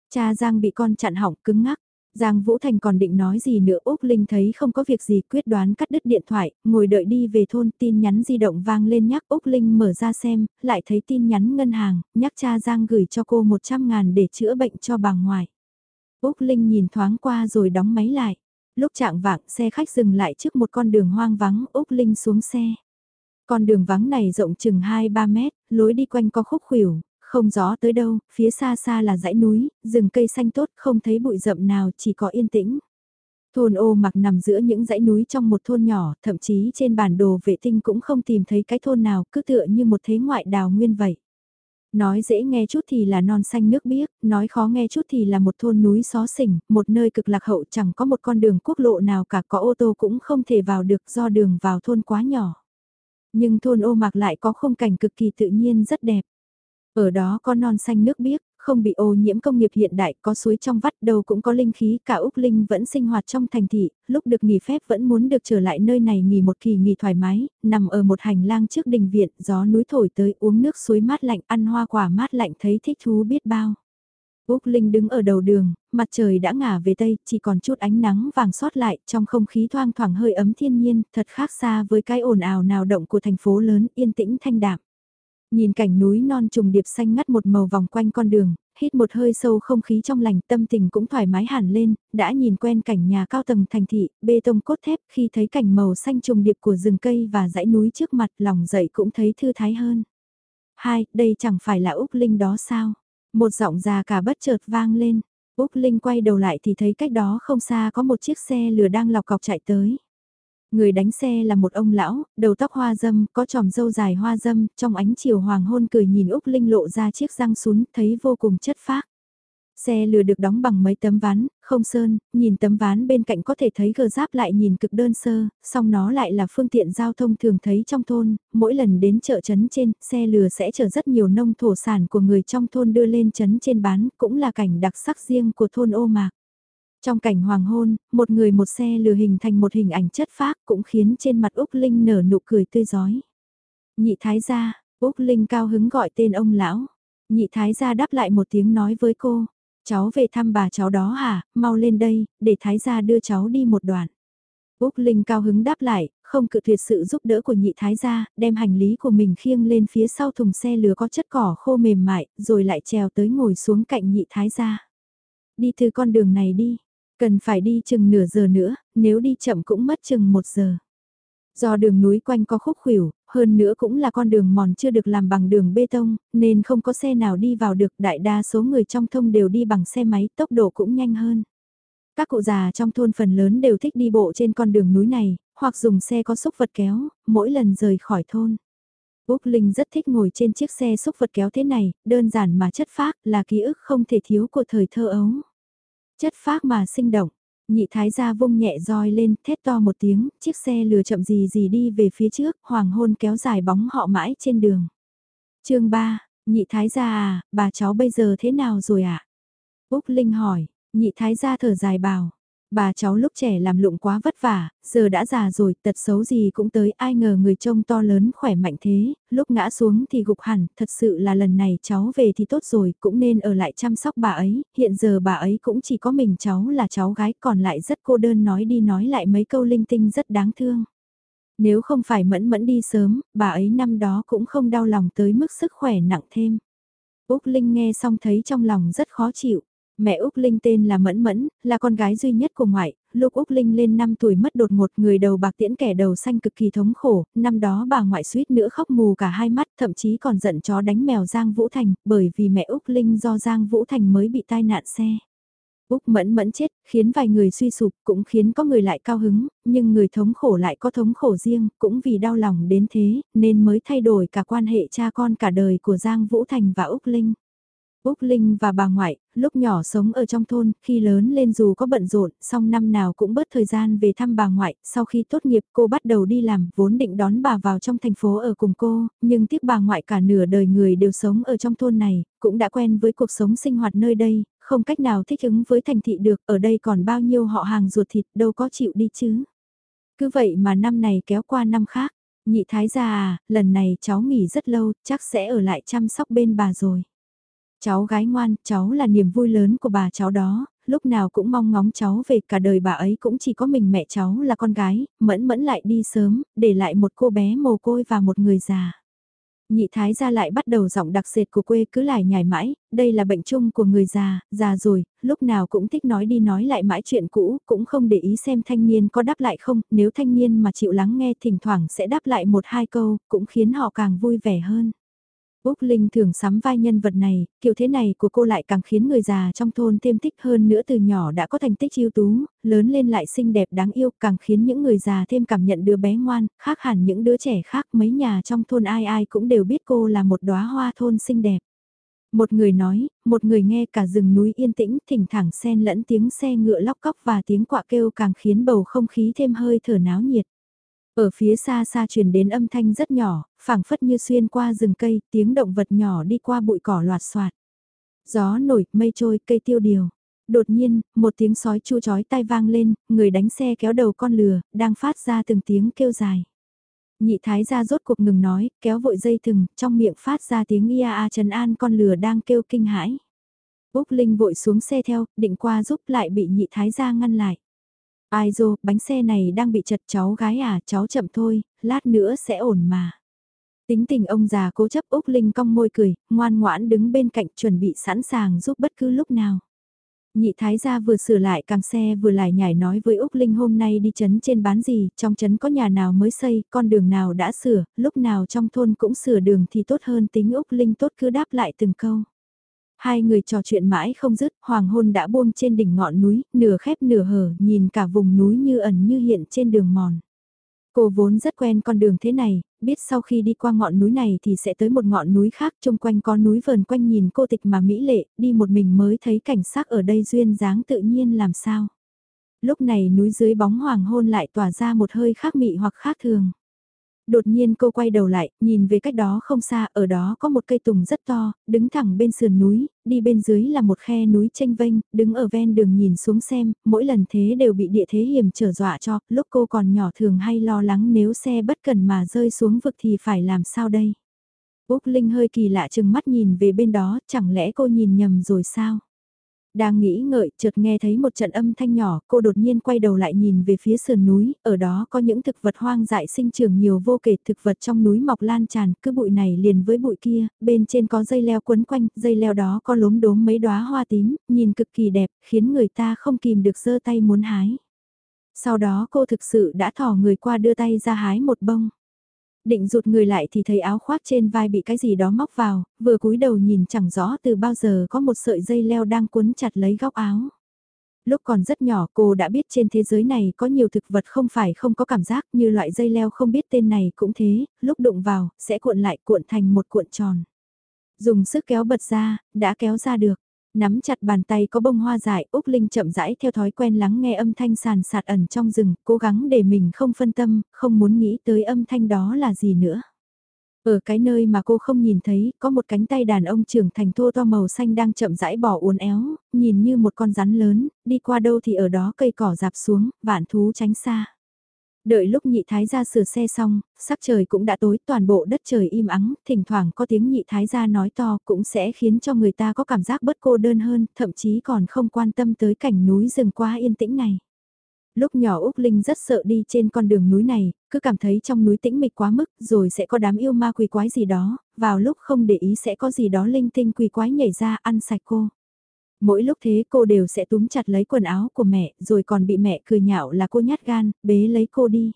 Cha Giang bị con chặn hỏng cứng ngắc, Giang Vũ Thành còn định nói gì nữa Úc Linh thấy không có việc gì quyết đoán cắt đứt điện thoại, ngồi đợi đi về thôn tin nhắn di động vang lên nhắc Úc Linh mở ra xem, lại thấy tin nhắn ngân hàng, nhắc cha Giang gửi cho cô 100 ngàn để chữa bệnh cho bà ngoại. Úc Linh nhìn thoáng qua rồi đóng máy lại. Lúc trạng vạng xe khách dừng lại trước một con đường hoang vắng Úc Linh xuống xe. Con đường vắng này rộng chừng 2-3 mét, lối đi quanh có khúc khuỷu, không gió tới đâu, phía xa xa là dãy núi, rừng cây xanh tốt, không thấy bụi rậm nào, chỉ có yên tĩnh. Thôn ô mặc nằm giữa những dãy núi trong một thôn nhỏ, thậm chí trên bản đồ vệ tinh cũng không tìm thấy cái thôn nào, cứ tựa như một thế ngoại đào nguyên vậy. Nói dễ nghe chút thì là non xanh nước biếc, nói khó nghe chút thì là một thôn núi xó xỉnh, một nơi cực lạc hậu chẳng có một con đường quốc lộ nào cả có ô tô cũng không thể vào được do đường vào thôn quá nhỏ. Nhưng thôn ô mạc lại có khung cảnh cực kỳ tự nhiên rất đẹp. Ở đó có non xanh nước biếc, không bị ô nhiễm công nghiệp hiện đại, có suối trong vắt đâu cũng có linh khí, cả Úc Linh vẫn sinh hoạt trong thành thị, lúc được nghỉ phép vẫn muốn được trở lại nơi này nghỉ một kỳ nghỉ thoải mái, nằm ở một hành lang trước đình viện, gió núi thổi tới uống nước suối mát lạnh, ăn hoa quả mát lạnh thấy thích thú biết bao. Úc Linh đứng ở đầu đường, mặt trời đã ngả về tây, chỉ còn chút ánh nắng vàng sót lại, trong không khí thoang thoảng hơi ấm thiên nhiên, thật khác xa với cái ồn ào nào động của thành phố lớn, yên tĩnh thanh đạm. Nhìn cảnh núi non trùng điệp xanh ngắt một màu vòng quanh con đường, hít một hơi sâu không khí trong lành tâm tình cũng thoải mái hẳn lên, đã nhìn quen cảnh nhà cao tầng thành thị, bê tông cốt thép khi thấy cảnh màu xanh trùng điệp của rừng cây và dãy núi trước mặt lòng dậy cũng thấy thư thái hơn. Hai, đây chẳng phải là Úc Linh đó sao? Một giọng già cả bất chợt vang lên, Úc Linh quay đầu lại thì thấy cách đó không xa có một chiếc xe lửa đang lọc cọc chạy tới. Người đánh xe là một ông lão, đầu tóc hoa dâm, có tròm dâu dài hoa dâm, trong ánh chiều hoàng hôn cười nhìn Úc Linh lộ ra chiếc răng sún, thấy vô cùng chất phác. Xe lừa được đóng bằng mấy tấm ván, không sơn, nhìn tấm ván bên cạnh có thể thấy gờ giáp lại nhìn cực đơn sơ, song nó lại là phương tiện giao thông thường thấy trong thôn, mỗi lần đến chợ trấn trên, xe lừa sẽ chở rất nhiều nông thổ sản của người trong thôn đưa lên trấn trên bán, cũng là cảnh đặc sắc riêng của thôn ô mạc. Trong cảnh hoàng hôn, một người một xe lừa hình thành một hình ảnh chất phác cũng khiến trên mặt Úc Linh nở nụ cười tươi giói. Nhị thái gia, Úc Linh cao hứng gọi tên ông lão. Nhị thái gia đáp lại một tiếng nói với cô, cháu về thăm bà cháu đó hả, mau lên đây, để thái gia đưa cháu đi một đoạn. Úc Linh cao hứng đáp lại, không cự tuyệt sự giúp đỡ của nhị thái gia, đem hành lý của mình khiêng lên phía sau thùng xe lừa có chất cỏ khô mềm mại, rồi lại trèo tới ngồi xuống cạnh nhị thái gia. Đi từ con đường này đi, Cần phải đi chừng nửa giờ nữa, nếu đi chậm cũng mất chừng một giờ. Do đường núi quanh có khúc khuỷu, hơn nữa cũng là con đường mòn chưa được làm bằng đường bê tông, nên không có xe nào đi vào được, đại đa số người trong thông đều đi bằng xe máy, tốc độ cũng nhanh hơn. Các cụ già trong thôn phần lớn đều thích đi bộ trên con đường núi này, hoặc dùng xe có xúc vật kéo, mỗi lần rời khỏi thôn. Úc Linh rất thích ngồi trên chiếc xe xúc vật kéo thế này, đơn giản mà chất phác là ký ức không thể thiếu của thời thơ ấu. Chất phác mà sinh động, nhị thái gia vung nhẹ roi lên, thét to một tiếng, chiếc xe lừa chậm gì gì đi về phía trước, hoàng hôn kéo dài bóng họ mãi trên đường. chương 3, nhị thái gia à, bà cháu bây giờ thế nào rồi ạ? À? Úc Linh hỏi, nhị thái gia thở dài bảo, Bà cháu lúc trẻ làm lụng quá vất vả, giờ đã già rồi, tật xấu gì cũng tới, ai ngờ người trông to lớn khỏe mạnh thế, lúc ngã xuống thì gục hẳn, thật sự là lần này cháu về thì tốt rồi, cũng nên ở lại chăm sóc bà ấy, hiện giờ bà ấy cũng chỉ có mình cháu là cháu gái, còn lại rất cô đơn nói đi nói lại mấy câu linh tinh rất đáng thương. Nếu không phải mẫn mẫn đi sớm, bà ấy năm đó cũng không đau lòng tới mức sức khỏe nặng thêm. Úc Linh nghe xong thấy trong lòng rất khó chịu. Mẹ Úc Linh tên là Mẫn Mẫn, là con gái duy nhất của ngoại, lúc Úc Linh lên 5 tuổi mất đột ngột người đầu bạc tiễn kẻ đầu xanh cực kỳ thống khổ, năm đó bà ngoại suýt nữa khóc mù cả hai mắt, thậm chí còn giận chó đánh mèo Giang Vũ Thành, bởi vì mẹ Úc Linh do Giang Vũ Thành mới bị tai nạn xe. Úc mẫn mẫn chết, khiến vài người suy sụp, cũng khiến có người lại cao hứng, nhưng người thống khổ lại có thống khổ riêng, cũng vì đau lòng đến thế, nên mới thay đổi cả quan hệ cha con cả đời của Giang Vũ Thành và Úc Linh. Úc Linh và bà ngoại, lúc nhỏ sống ở trong thôn, khi lớn lên dù có bận rộn, song năm nào cũng bớt thời gian về thăm bà ngoại, sau khi tốt nghiệp cô bắt đầu đi làm, vốn định đón bà vào trong thành phố ở cùng cô, nhưng tiếc bà ngoại cả nửa đời người đều sống ở trong thôn này, cũng đã quen với cuộc sống sinh hoạt nơi đây, không cách nào thích ứng với thành thị được, ở đây còn bao nhiêu họ hàng ruột thịt đâu có chịu đi chứ. Cứ vậy mà năm này kéo qua năm khác, nhị thái gia à, lần này cháu nghỉ rất lâu, chắc sẽ ở lại chăm sóc bên bà rồi. Cháu gái ngoan, cháu là niềm vui lớn của bà cháu đó, lúc nào cũng mong ngóng cháu về cả đời bà ấy cũng chỉ có mình mẹ cháu là con gái, mẫn mẫn lại đi sớm, để lại một cô bé mồ côi và một người già. Nhị thái gia lại bắt đầu giọng đặc sệt của quê cứ lại nhảy mãi, đây là bệnh chung của người già, già rồi, lúc nào cũng thích nói đi nói lại mãi chuyện cũ, cũng không để ý xem thanh niên có đáp lại không, nếu thanh niên mà chịu lắng nghe thỉnh thoảng sẽ đáp lại một hai câu, cũng khiến họ càng vui vẻ hơn. Úc Linh thường sắm vai nhân vật này, kiểu thế này của cô lại càng khiến người già trong thôn thêm thích hơn nữa từ nhỏ đã có thành tích ưu tú, lớn lên lại xinh đẹp đáng yêu càng khiến những người già thêm cảm nhận đứa bé ngoan, khác hẳn những đứa trẻ khác mấy nhà trong thôn ai ai cũng đều biết cô là một đóa hoa thôn xinh đẹp. Một người nói, một người nghe cả rừng núi yên tĩnh, thỉnh thoảng xen lẫn tiếng xe ngựa lóc cóc và tiếng quạ kêu càng khiến bầu không khí thêm hơi thở náo nhiệt. Ở phía xa xa truyền đến âm thanh rất nhỏ, phảng phất như xuyên qua rừng cây, tiếng động vật nhỏ đi qua bụi cỏ loạt soạt. Gió nổi, mây trôi, cây tiêu điều. Đột nhiên, một tiếng sói chu chói tai vang lên, người đánh xe kéo đầu con lừa, đang phát ra từng tiếng kêu dài. Nhị thái gia rốt cuộc ngừng nói, kéo vội dây thừng, trong miệng phát ra tiếng ia a trần an con lừa đang kêu kinh hãi. Úc Linh vội xuống xe theo, định qua giúp lại bị nhị thái gia ngăn lại. Ai dô, bánh xe này đang bị chật cháu gái à, cháu chậm thôi, lát nữa sẽ ổn mà. Tính tình ông già cố chấp Úc Linh cong môi cười, ngoan ngoãn đứng bên cạnh chuẩn bị sẵn sàng giúp bất cứ lúc nào. Nhị thái gia vừa sửa lại càng xe vừa lại nhảy nói với Úc Linh hôm nay đi chấn trên bán gì, trong chấn có nhà nào mới xây, con đường nào đã sửa, lúc nào trong thôn cũng sửa đường thì tốt hơn tính Úc Linh tốt cứ đáp lại từng câu. Hai người trò chuyện mãi không dứt, hoàng hôn đã buông trên đỉnh ngọn núi, nửa khép nửa hở, nhìn cả vùng núi như ẩn như hiện trên đường mòn. Cô vốn rất quen con đường thế này, biết sau khi đi qua ngọn núi này thì sẽ tới một ngọn núi khác chung quanh có núi vờn quanh nhìn cô tịch mà mỹ lệ, đi một mình mới thấy cảnh sắc ở đây duyên dáng tự nhiên làm sao. Lúc này núi dưới bóng hoàng hôn lại tỏa ra một hơi khác mị hoặc khác thường. Đột nhiên cô quay đầu lại, nhìn về cách đó không xa, ở đó có một cây tùng rất to, đứng thẳng bên sườn núi, đi bên dưới là một khe núi tranh vênh, đứng ở ven đường nhìn xuống xem, mỗi lần thế đều bị địa thế hiểm trở dọa cho, lúc cô còn nhỏ thường hay lo lắng nếu xe bất cần mà rơi xuống vực thì phải làm sao đây. Úc Linh hơi kỳ lạ chừng mắt nhìn về bên đó, chẳng lẽ cô nhìn nhầm rồi sao? Đang nghĩ ngợi, chợt nghe thấy một trận âm thanh nhỏ, cô đột nhiên quay đầu lại nhìn về phía sườn núi, ở đó có những thực vật hoang dại sinh trưởng nhiều vô kể, thực vật trong núi mọc lan tràn, cứ bụi này liền với bụi kia, bên trên có dây leo quấn quanh, dây leo đó có lốm đốm mấy đóa hoa tím, nhìn cực kỳ đẹp, khiến người ta không kìm được giơ tay muốn hái. Sau đó cô thực sự đã thò người qua đưa tay ra hái một bông. Định rụt người lại thì thấy áo khoác trên vai bị cái gì đó móc vào, vừa cúi đầu nhìn chẳng rõ từ bao giờ có một sợi dây leo đang cuốn chặt lấy góc áo. Lúc còn rất nhỏ cô đã biết trên thế giới này có nhiều thực vật không phải không có cảm giác như loại dây leo không biết tên này cũng thế, lúc đụng vào, sẽ cuộn lại cuộn thành một cuộn tròn. Dùng sức kéo bật ra, đã kéo ra được. Nắm chặt bàn tay có bông hoa dại, Úc Linh chậm rãi theo thói quen lắng nghe âm thanh sàn sạt ẩn trong rừng, cố gắng để mình không phân tâm, không muốn nghĩ tới âm thanh đó là gì nữa. Ở cái nơi mà cô không nhìn thấy, có một cánh tay đàn ông trưởng thành thô to màu xanh đang chậm rãi bỏ uốn éo, nhìn như một con rắn lớn, đi qua đâu thì ở đó cây cỏ dạp xuống, vạn thú tránh xa. Đợi lúc nhị thái gia sửa xe xong, sắc trời cũng đã tối toàn bộ đất trời im ắng, thỉnh thoảng có tiếng nhị thái gia nói to cũng sẽ khiến cho người ta có cảm giác bất cô đơn hơn, thậm chí còn không quan tâm tới cảnh núi rừng quá yên tĩnh này. Lúc nhỏ Úc Linh rất sợ đi trên con đường núi này, cứ cảm thấy trong núi tĩnh mịch quá mức rồi sẽ có đám yêu ma quỷ quái gì đó, vào lúc không để ý sẽ có gì đó linh tinh quỷ quái nhảy ra ăn sạch cô. Mỗi lúc thế cô đều sẽ túm chặt lấy quần áo của mẹ rồi còn bị mẹ cười nhạo là cô nhát gan, bế lấy cô đi.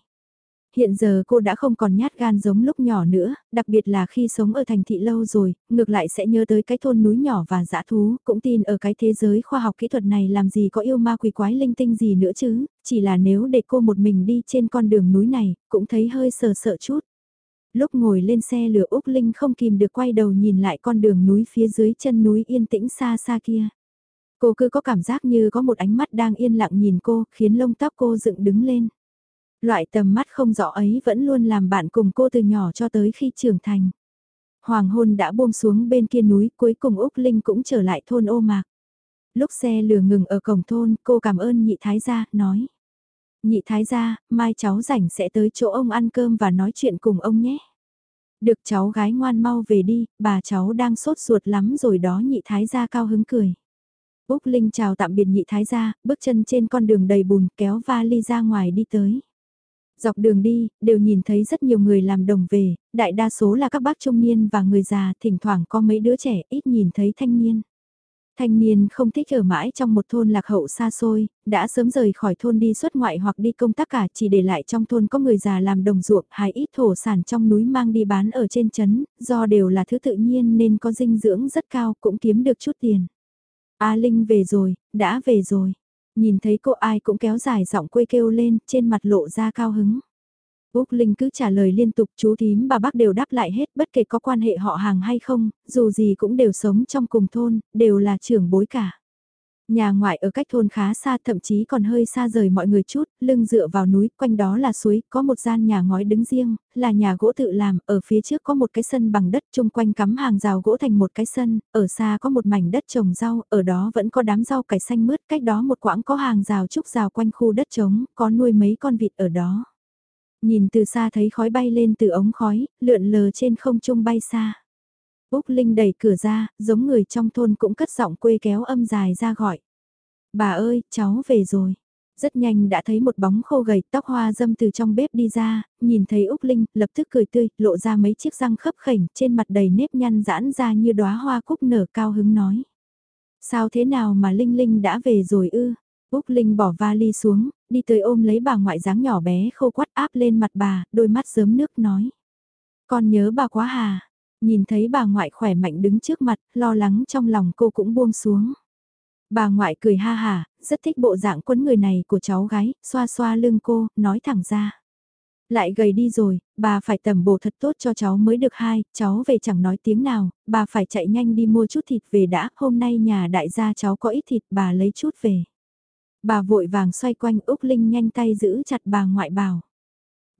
Hiện giờ cô đã không còn nhát gan giống lúc nhỏ nữa, đặc biệt là khi sống ở thành thị lâu rồi, ngược lại sẽ nhớ tới cái thôn núi nhỏ và dã thú, cũng tin ở cái thế giới khoa học kỹ thuật này làm gì có yêu ma quỷ quái linh tinh gì nữa chứ, chỉ là nếu để cô một mình đi trên con đường núi này, cũng thấy hơi sờ sợ chút. Lúc ngồi lên xe lửa Úc Linh không kìm được quay đầu nhìn lại con đường núi phía dưới chân núi yên tĩnh xa xa kia. Cô cứ có cảm giác như có một ánh mắt đang yên lặng nhìn cô, khiến lông tóc cô dựng đứng lên. Loại tầm mắt không rõ ấy vẫn luôn làm bạn cùng cô từ nhỏ cho tới khi trưởng thành. Hoàng hôn đã buông xuống bên kia núi, cuối cùng Úc Linh cũng trở lại thôn ô mạc. Lúc xe lửa ngừng ở cổng thôn, cô cảm ơn nhị thái gia, nói. Nhị thái gia, mai cháu rảnh sẽ tới chỗ ông ăn cơm và nói chuyện cùng ông nhé. Được cháu gái ngoan mau về đi, bà cháu đang sốt ruột lắm rồi đó nhị thái gia cao hứng cười. Úc Linh chào tạm biệt nhị thái gia, bước chân trên con đường đầy bùn kéo vali ra ngoài đi tới. Dọc đường đi, đều nhìn thấy rất nhiều người làm đồng về, đại đa số là các bác trung niên và người già, thỉnh thoảng có mấy đứa trẻ ít nhìn thấy thanh niên. Thanh niên không thích ở mãi trong một thôn lạc hậu xa xôi, đã sớm rời khỏi thôn đi xuất ngoại hoặc đi công tác cả chỉ để lại trong thôn có người già làm đồng ruộng hay ít thổ sản trong núi mang đi bán ở trên chấn, do đều là thứ tự nhiên nên có dinh dưỡng rất cao cũng kiếm được chút tiền. A Linh về rồi, đã về rồi. Nhìn thấy cô ai cũng kéo dài giọng quê kêu lên, trên mặt lộ ra cao hứng. Úc Linh cứ trả lời liên tục chú thím bà bác đều đáp lại hết bất kể có quan hệ họ hàng hay không, dù gì cũng đều sống trong cùng thôn, đều là trưởng bối cả. Nhà ngoại ở cách thôn khá xa thậm chí còn hơi xa rời mọi người chút, lưng dựa vào núi, quanh đó là suối, có một gian nhà ngói đứng riêng, là nhà gỗ tự làm, ở phía trước có một cái sân bằng đất chung quanh cắm hàng rào gỗ thành một cái sân, ở xa có một mảnh đất trồng rau, ở đó vẫn có đám rau cải xanh mướt, cách đó một quãng có hàng rào trúc rào quanh khu đất trống, có nuôi mấy con vịt ở đó. Nhìn từ xa thấy khói bay lên từ ống khói, lượn lờ trên không trung bay xa. Úc Linh đẩy cửa ra, giống người trong thôn cũng cất giọng quê kéo âm dài ra gọi. Bà ơi, cháu về rồi. Rất nhanh đã thấy một bóng khô gầy, tóc hoa dâm từ trong bếp đi ra, nhìn thấy Úc Linh, lập tức cười tươi, lộ ra mấy chiếc răng khấp khỉnh trên mặt đầy nếp nhăn giãn ra như đóa hoa cúc nở cao hứng nói. Sao thế nào mà Linh Linh đã về rồi ư? Úc Linh bỏ vali xuống, đi tới ôm lấy bà ngoại dáng nhỏ bé khô quắt áp lên mặt bà, đôi mắt sớm nước nói. Con nhớ bà quá hà. Nhìn thấy bà ngoại khỏe mạnh đứng trước mặt, lo lắng trong lòng cô cũng buông xuống. Bà ngoại cười ha hà, rất thích bộ dạng quấn người này của cháu gái, xoa xoa lưng cô, nói thẳng ra. Lại gầy đi rồi, bà phải tầm bổ thật tốt cho cháu mới được hai, cháu về chẳng nói tiếng nào, bà phải chạy nhanh đi mua chút thịt về đã, hôm nay nhà đại gia cháu có ít thịt bà lấy chút về. Bà vội vàng xoay quanh Úc Linh nhanh tay giữ chặt bà ngoại bảo.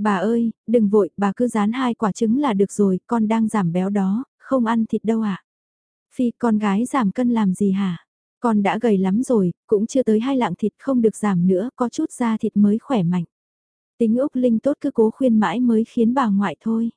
Bà ơi, đừng vội, bà cứ dán hai quả trứng là được rồi, con đang giảm béo đó, không ăn thịt đâu ạ. À? Phi, con gái giảm cân làm gì hả? Con đã gầy lắm rồi, cũng chưa tới hai lạng thịt không được giảm nữa, có chút da thịt mới khỏe mạnh. Tính Úc Linh tốt cứ cố khuyên mãi mới khiến bà ngoại thôi.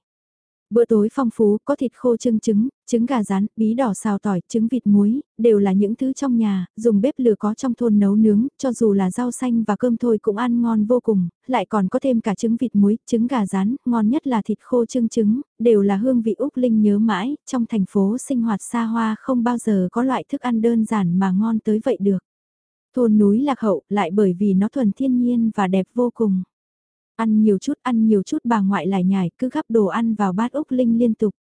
Bữa tối phong phú, có thịt khô trưng trứng, trứng gà rán, bí đỏ xào tỏi, trứng vịt muối, đều là những thứ trong nhà, dùng bếp lửa có trong thôn nấu nướng, cho dù là rau xanh và cơm thôi cũng ăn ngon vô cùng, lại còn có thêm cả trứng vịt muối, trứng gà rán, ngon nhất là thịt khô trưng trứng, đều là hương vị Úc Linh nhớ mãi, trong thành phố sinh hoạt xa hoa không bao giờ có loại thức ăn đơn giản mà ngon tới vậy được. Thôn núi lạc hậu lại bởi vì nó thuần thiên nhiên và đẹp vô cùng. Ăn nhiều chút, ăn nhiều chút bà ngoại lại nhải, cứ gắp đồ ăn vào bát Úc Linh liên tục.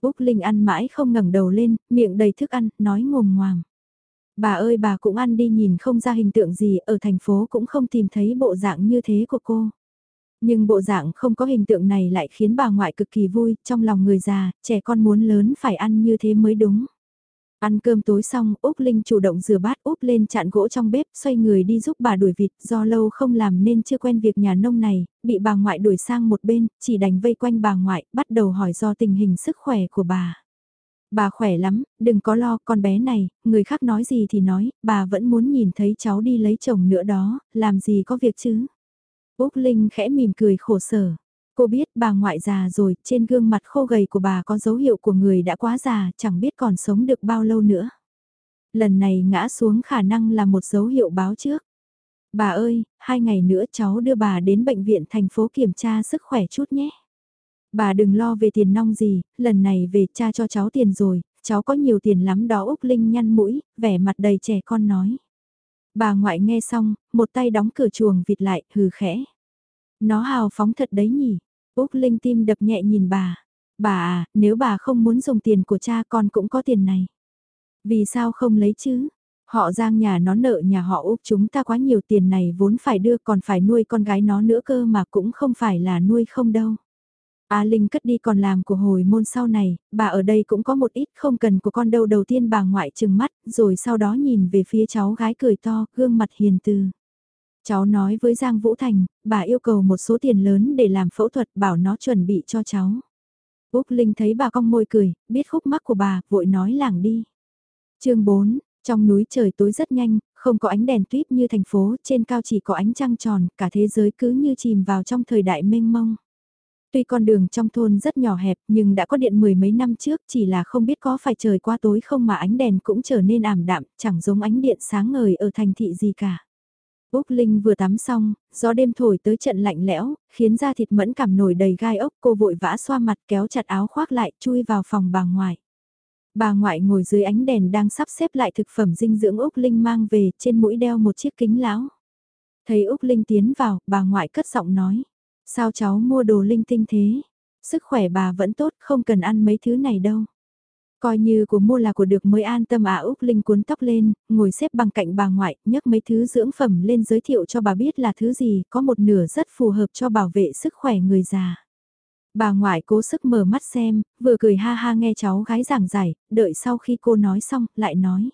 Úc Linh ăn mãi không ngẩng đầu lên, miệng đầy thức ăn, nói ngồm ngoàm. Bà ơi bà cũng ăn đi nhìn không ra hình tượng gì, ở thành phố cũng không tìm thấy bộ dạng như thế của cô. Nhưng bộ dạng không có hình tượng này lại khiến bà ngoại cực kỳ vui, trong lòng người già, trẻ con muốn lớn phải ăn như thế mới đúng. Ăn cơm tối xong, Úc Linh chủ động rửa bát úp lên chạn gỗ trong bếp, xoay người đi giúp bà đuổi vịt, do lâu không làm nên chưa quen việc nhà nông này, bị bà ngoại đuổi sang một bên, chỉ đành vây quanh bà ngoại, bắt đầu hỏi do tình hình sức khỏe của bà. Bà khỏe lắm, đừng có lo, con bé này, người khác nói gì thì nói, bà vẫn muốn nhìn thấy cháu đi lấy chồng nữa đó, làm gì có việc chứ. Úc Linh khẽ mỉm cười khổ sở. Cô biết bà ngoại già rồi, trên gương mặt khô gầy của bà có dấu hiệu của người đã quá già, chẳng biết còn sống được bao lâu nữa. Lần này ngã xuống khả năng là một dấu hiệu báo trước. Bà ơi, hai ngày nữa cháu đưa bà đến bệnh viện thành phố kiểm tra sức khỏe chút nhé. Bà đừng lo về tiền nong gì, lần này về cha cho cháu tiền rồi, cháu có nhiều tiền lắm đó Úc Linh nhăn mũi, vẻ mặt đầy trẻ con nói. Bà ngoại nghe xong, một tay đóng cửa chuồng vịt lại, hừ khẽ. Nó hào phóng thật đấy nhỉ. Úc Linh tim đập nhẹ nhìn bà. Bà à, nếu bà không muốn dùng tiền của cha con cũng có tiền này. Vì sao không lấy chứ? Họ giang nhà nó nợ nhà họ Úc chúng ta quá nhiều tiền này vốn phải đưa còn phải nuôi con gái nó nữa cơ mà cũng không phải là nuôi không đâu. A Linh cất đi còn làm của hồi môn sau này, bà ở đây cũng có một ít không cần của con đâu đầu tiên bà ngoại trừng mắt, rồi sau đó nhìn về phía cháu gái cười to, gương mặt hiền từ. Cháu nói với Giang Vũ Thành, bà yêu cầu một số tiền lớn để làm phẫu thuật bảo nó chuẩn bị cho cháu. Úc Linh thấy bà cong môi cười, biết khúc mắc của bà, vội nói làng đi. chương 4, trong núi trời tối rất nhanh, không có ánh đèn tuyết như thành phố, trên cao chỉ có ánh trăng tròn, cả thế giới cứ như chìm vào trong thời đại mênh mông. Tuy con đường trong thôn rất nhỏ hẹp nhưng đã có điện mười mấy năm trước chỉ là không biết có phải trời qua tối không mà ánh đèn cũng trở nên ảm đạm, chẳng giống ánh điện sáng ngời ở thành thị gì cả. Úc Linh vừa tắm xong, gió đêm thổi tới trận lạnh lẽo, khiến da thịt mẫn cảm nổi đầy gai ốc cô vội vã xoa mặt kéo chặt áo khoác lại chui vào phòng bà ngoại. Bà ngoại ngồi dưới ánh đèn đang sắp xếp lại thực phẩm dinh dưỡng Úc Linh mang về trên mũi đeo một chiếc kính lão. Thấy Úc Linh tiến vào, bà ngoại cất giọng nói. Sao cháu mua đồ linh tinh thế? Sức khỏe bà vẫn tốt, không cần ăn mấy thứ này đâu. Coi như của mua là của được mới an tâm à Úc Linh cuốn tóc lên, ngồi xếp bằng cạnh bà ngoại, nhấc mấy thứ dưỡng phẩm lên giới thiệu cho bà biết là thứ gì, có một nửa rất phù hợp cho bảo vệ sức khỏe người già. Bà ngoại cố sức mở mắt xem, vừa cười ha ha nghe cháu gái giảng giải, đợi sau khi cô nói xong, lại nói.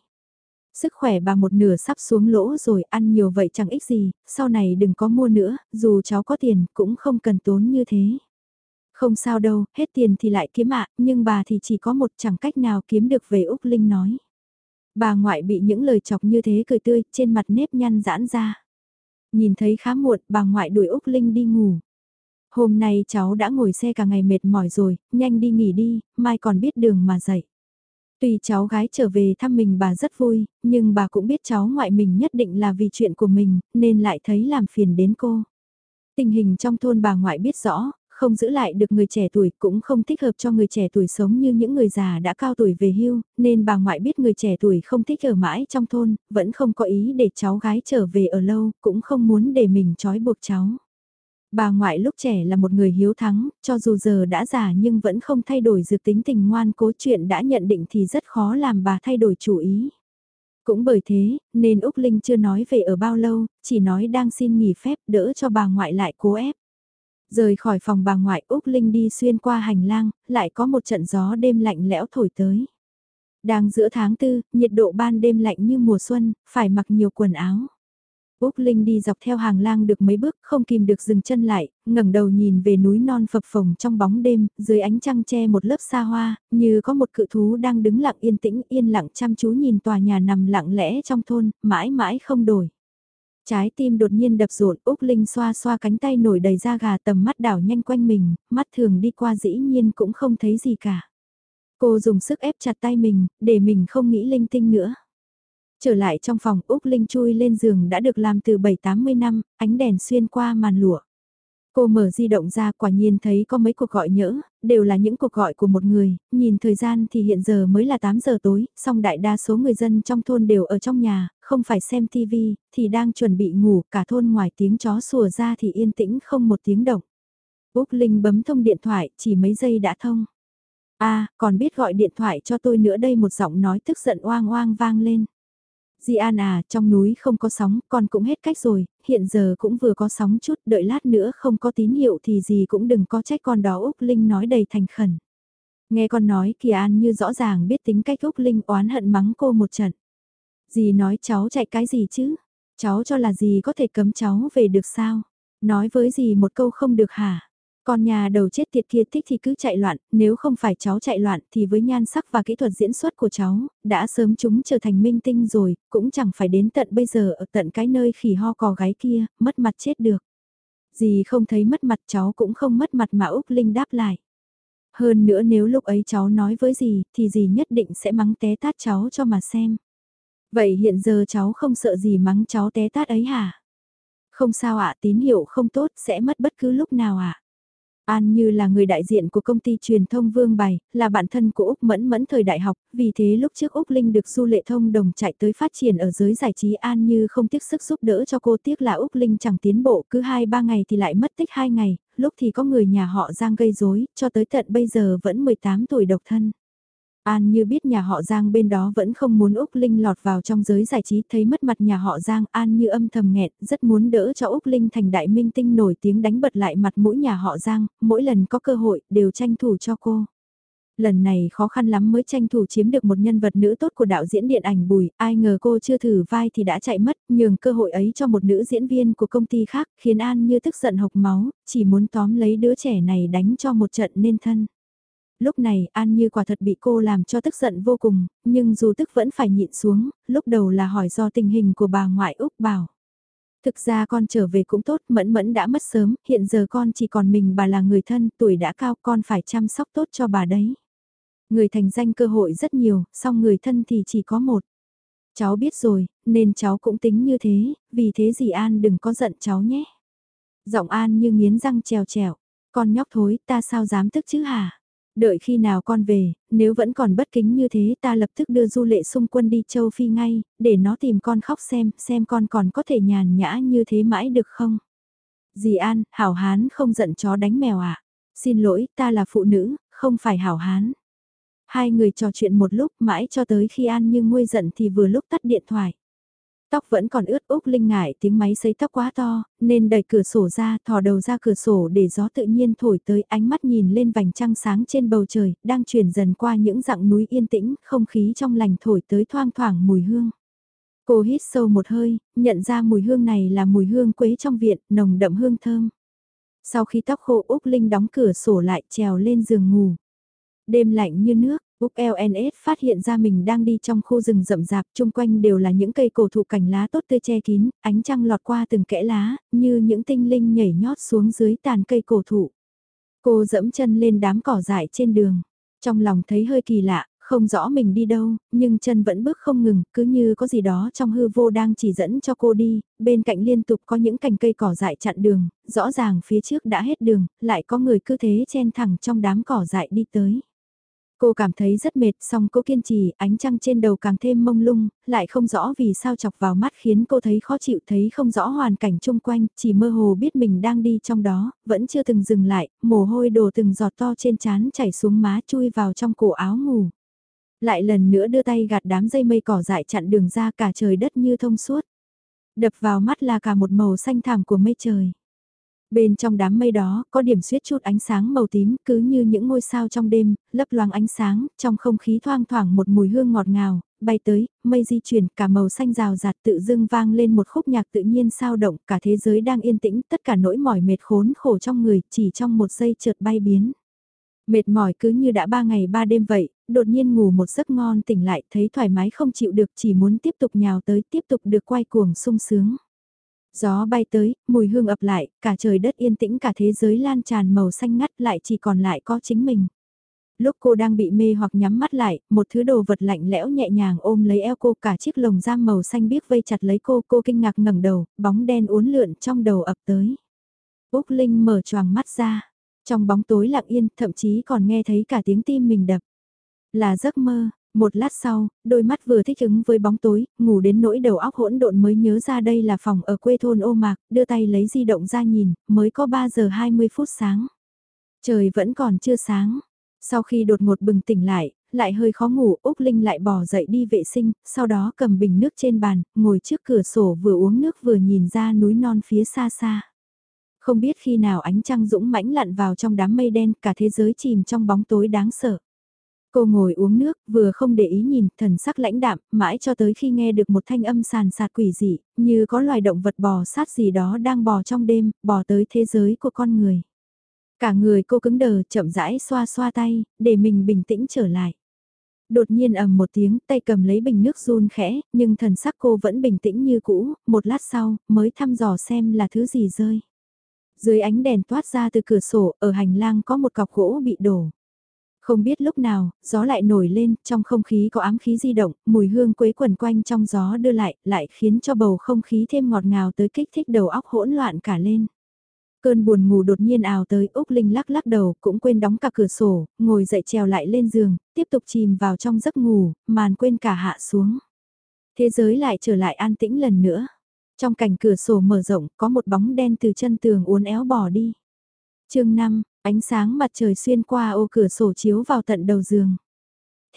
Sức khỏe bà một nửa sắp xuống lỗ rồi, ăn nhiều vậy chẳng ích gì, sau này đừng có mua nữa, dù cháu có tiền cũng không cần tốn như thế. Không sao đâu, hết tiền thì lại kiếm ạ, nhưng bà thì chỉ có một chẳng cách nào kiếm được về Úc Linh nói. Bà ngoại bị những lời chọc như thế cười tươi, trên mặt nếp nhăn giãn ra. Nhìn thấy khá muộn, bà ngoại đuổi Úc Linh đi ngủ. Hôm nay cháu đã ngồi xe cả ngày mệt mỏi rồi, nhanh đi nghỉ đi, mai còn biết đường mà dậy. tùy cháu gái trở về thăm mình bà rất vui, nhưng bà cũng biết cháu ngoại mình nhất định là vì chuyện của mình, nên lại thấy làm phiền đến cô. Tình hình trong thôn bà ngoại biết rõ, không giữ lại được người trẻ tuổi cũng không thích hợp cho người trẻ tuổi sống như những người già đã cao tuổi về hưu, nên bà ngoại biết người trẻ tuổi không thích ở mãi trong thôn, vẫn không có ý để cháu gái trở về ở lâu, cũng không muốn để mình trói buộc cháu. Bà ngoại lúc trẻ là một người hiếu thắng, cho dù giờ đã già nhưng vẫn không thay đổi dược tính tình ngoan cố chuyện đã nhận định thì rất khó làm bà thay đổi chủ ý. Cũng bởi thế, nên Úc Linh chưa nói về ở bao lâu, chỉ nói đang xin nghỉ phép đỡ cho bà ngoại lại cố ép. Rời khỏi phòng bà ngoại Úc Linh đi xuyên qua hành lang, lại có một trận gió đêm lạnh lẽo thổi tới. Đang giữa tháng tư, nhiệt độ ban đêm lạnh như mùa xuân, phải mặc nhiều quần áo. Úc Linh đi dọc theo hàng lang được mấy bước, không kìm được dừng chân lại, ngẩng đầu nhìn về núi non phập phồng trong bóng đêm, dưới ánh trăng che một lớp xa hoa, như có một cự thú đang đứng lặng yên tĩnh, yên lặng chăm chú nhìn tòa nhà nằm lặng lẽ trong thôn, mãi mãi không đổi. Trái tim đột nhiên đập rộn, Úc Linh xoa xoa cánh tay nổi đầy da gà tầm mắt đảo nhanh quanh mình, mắt thường đi qua dĩ nhiên cũng không thấy gì cả. Cô dùng sức ép chặt tay mình, để mình không nghĩ linh tinh nữa. Trở lại trong phòng Úc Linh chui lên giường đã được làm từ 7-80 năm, ánh đèn xuyên qua màn lụa. Cô mở di động ra quả nhiên thấy có mấy cuộc gọi nhỡ, đều là những cuộc gọi của một người, nhìn thời gian thì hiện giờ mới là 8 giờ tối, song đại đa số người dân trong thôn đều ở trong nhà, không phải xem TV, thì đang chuẩn bị ngủ, cả thôn ngoài tiếng chó sủa ra thì yên tĩnh không một tiếng động. Úc Linh bấm thông điện thoại, chỉ mấy giây đã thông. a à, còn biết gọi điện thoại cho tôi nữa đây một giọng nói tức giận oang oang vang lên. Di An à, trong núi không có sóng, con cũng hết cách rồi, hiện giờ cũng vừa có sóng chút, đợi lát nữa không có tín hiệu thì gì cũng đừng có trách con đó Úc Linh nói đầy thành khẩn. Nghe con nói kỳ An như rõ ràng biết tính cách Úc Linh oán hận mắng cô một trận. Dì nói cháu chạy cái gì chứ? Cháu cho là gì có thể cấm cháu về được sao? Nói với dì một câu không được hả? Con nhà đầu chết tiệt kia thích thì cứ chạy loạn, nếu không phải cháu chạy loạn thì với nhan sắc và kỹ thuật diễn xuất của cháu, đã sớm chúng trở thành minh tinh rồi, cũng chẳng phải đến tận bây giờ ở tận cái nơi khỉ ho cò gái kia, mất mặt chết được. Dì không thấy mất mặt cháu cũng không mất mặt mà Úc Linh đáp lại. Hơn nữa nếu lúc ấy cháu nói với dì thì dì nhất định sẽ mắng té tát cháu cho mà xem. Vậy hiện giờ cháu không sợ gì mắng cháu té tát ấy hả? Không sao ạ, tín hiệu không tốt sẽ mất bất cứ lúc nào ạ. An Như là người đại diện của công ty truyền thông Vương Bài, là bạn thân của Úc Mẫn Mẫn thời đại học, vì thế lúc trước Úc Linh được Du Lệ Thông đồng chạy tới phát triển ở giới giải trí An Như không tiếc sức giúp đỡ cho cô tiếc là Úc Linh chẳng tiến bộ cứ 2-3 ngày thì lại mất tích 2 ngày, lúc thì có người nhà họ Giang gây rối, cho tới tận bây giờ vẫn 18 tuổi độc thân. An như biết nhà họ Giang bên đó vẫn không muốn Úc Linh lọt vào trong giới giải trí thấy mất mặt nhà họ Giang An như âm thầm nghẹn rất muốn đỡ cho Úc Linh thành đại minh tinh nổi tiếng đánh bật lại mặt mũi nhà họ Giang, mỗi lần có cơ hội đều tranh thủ cho cô. Lần này khó khăn lắm mới tranh thủ chiếm được một nhân vật nữ tốt của đạo diễn điện ảnh Bùi, ai ngờ cô chưa thử vai thì đã chạy mất, nhường cơ hội ấy cho một nữ diễn viên của công ty khác, khiến An như tức giận hộc máu, chỉ muốn tóm lấy đứa trẻ này đánh cho một trận nên thân lúc này An Như quả thật bị cô làm cho tức giận vô cùng, nhưng dù tức vẫn phải nhịn xuống, lúc đầu là hỏi do tình hình của bà ngoại Úc bảo. Thực ra con trở về cũng tốt, mẫn mẫn đã mất sớm, hiện giờ con chỉ còn mình bà là người thân, tuổi đã cao con phải chăm sóc tốt cho bà đấy. Người thành danh cơ hội rất nhiều, song người thân thì chỉ có một. Cháu biết rồi, nên cháu cũng tính như thế, vì thế gì An đừng có giận cháu nhé. Giọng An như nghiến răng trèo trèo, con nhóc thối ta sao dám tức chứ hả? Đợi khi nào con về, nếu vẫn còn bất kính như thế ta lập tức đưa du lệ xung quân đi châu Phi ngay, để nó tìm con khóc xem, xem con còn có thể nhàn nhã như thế mãi được không? Dì An, hảo hán không giận chó đánh mèo à? Xin lỗi, ta là phụ nữ, không phải hảo hán. Hai người trò chuyện một lúc mãi cho tới khi An như nguôi giận thì vừa lúc tắt điện thoại. Tóc vẫn còn ướt Úc Linh ngại tiếng máy sấy tóc quá to, nên đẩy cửa sổ ra, thò đầu ra cửa sổ để gió tự nhiên thổi tới ánh mắt nhìn lên vành trăng sáng trên bầu trời, đang chuyển dần qua những dặng núi yên tĩnh, không khí trong lành thổi tới thoang thoảng mùi hương. Cô hít sâu một hơi, nhận ra mùi hương này là mùi hương quế trong viện, nồng đậm hương thơm. Sau khi tóc khô Úc Linh đóng cửa sổ lại trèo lên giường ngủ. Đêm lạnh như nước, Úc LNS phát hiện ra mình đang đi trong khu rừng rậm rạp, chung quanh đều là những cây cổ thụ cành lá tốt tươi che kín, ánh trăng lọt qua từng kẽ lá, như những tinh linh nhảy nhót xuống dưới tàn cây cổ thụ. Cô dẫm chân lên đám cỏ dại trên đường. Trong lòng thấy hơi kỳ lạ, không rõ mình đi đâu, nhưng chân vẫn bước không ngừng, cứ như có gì đó trong hư vô đang chỉ dẫn cho cô đi, bên cạnh liên tục có những cành cây cỏ dại chặn đường, rõ ràng phía trước đã hết đường, lại có người cứ thế chen thẳng trong đám cỏ dại đi tới. Cô cảm thấy rất mệt, song cô kiên trì, ánh trăng trên đầu càng thêm mông lung, lại không rõ vì sao chọc vào mắt khiến cô thấy khó chịu thấy không rõ hoàn cảnh chung quanh, chỉ mơ hồ biết mình đang đi trong đó, vẫn chưa từng dừng lại, mồ hôi đổ từng giọt to trên trán chảy xuống má chui vào trong cổ áo ngủ. Lại lần nữa đưa tay gạt đám dây mây cỏ dại chặn đường ra cả trời đất như thông suốt. Đập vào mắt là cả một màu xanh thảm của mây trời. Bên trong đám mây đó, có điểm suyết chút ánh sáng màu tím, cứ như những ngôi sao trong đêm, lấp loáng ánh sáng, trong không khí thoang thoảng một mùi hương ngọt ngào, bay tới, mây di chuyển, cả màu xanh rào rạt tự dưng vang lên một khúc nhạc tự nhiên sao động, cả thế giới đang yên tĩnh, tất cả nỗi mỏi mệt khốn khổ trong người, chỉ trong một giây chợt bay biến. Mệt mỏi cứ như đã ba ngày ba đêm vậy, đột nhiên ngủ một giấc ngon tỉnh lại, thấy thoải mái không chịu được, chỉ muốn tiếp tục nhào tới, tiếp tục được quay cuồng sung sướng. Gió bay tới, mùi hương ập lại, cả trời đất yên tĩnh cả thế giới lan tràn màu xanh ngắt lại chỉ còn lại có chính mình. Lúc cô đang bị mê hoặc nhắm mắt lại, một thứ đồ vật lạnh lẽo nhẹ nhàng ôm lấy eo cô cả chiếc lồng giam màu xanh biếc vây chặt lấy cô, cô kinh ngạc ngẩng đầu, bóng đen uốn lượn trong đầu ập tới. Úc Linh mở choàng mắt ra, trong bóng tối lặng yên, thậm chí còn nghe thấy cả tiếng tim mình đập. Là giấc mơ, một lát sau, đôi mắt vừa thích ứng với bóng tối, ngủ đến nỗi đầu óc hỗn độn mới nhớ ra đây là phòng ở quê thôn ô mạc, đưa tay lấy di động ra nhìn, mới có 3 giờ 20 phút sáng. Trời vẫn còn chưa sáng. Sau khi đột ngột bừng tỉnh lại, lại hơi khó ngủ, Úc Linh lại bỏ dậy đi vệ sinh, sau đó cầm bình nước trên bàn, ngồi trước cửa sổ vừa uống nước vừa nhìn ra núi non phía xa xa. Không biết khi nào ánh trăng dũng mãnh lặn vào trong đám mây đen, cả thế giới chìm trong bóng tối đáng sợ. Cô ngồi uống nước, vừa không để ý nhìn, thần sắc lãnh đạm, mãi cho tới khi nghe được một thanh âm sàn sạt quỷ dị, như có loài động vật bò sát gì đó đang bò trong đêm, bò tới thế giới của con người. Cả người cô cứng đờ, chậm rãi xoa xoa tay, để mình bình tĩnh trở lại. Đột nhiên ầm một tiếng, tay cầm lấy bình nước run khẽ, nhưng thần sắc cô vẫn bình tĩnh như cũ, một lát sau, mới thăm dò xem là thứ gì rơi. Dưới ánh đèn toát ra từ cửa sổ, ở hành lang có một cọc gỗ bị đổ. Không biết lúc nào, gió lại nổi lên, trong không khí có ám khí di động, mùi hương quế quẩn quanh trong gió đưa lại, lại khiến cho bầu không khí thêm ngọt ngào tới kích thích đầu óc hỗn loạn cả lên. Cơn buồn ngủ đột nhiên ào tới Úc Linh lắc lắc đầu cũng quên đóng cả cửa sổ, ngồi dậy trèo lại lên giường, tiếp tục chìm vào trong giấc ngủ, màn quên cả hạ xuống. Thế giới lại trở lại an tĩnh lần nữa. Trong cảnh cửa sổ mở rộng có một bóng đen từ chân tường uốn éo bỏ đi. chương 5, ánh sáng mặt trời xuyên qua ô cửa sổ chiếu vào tận đầu giường.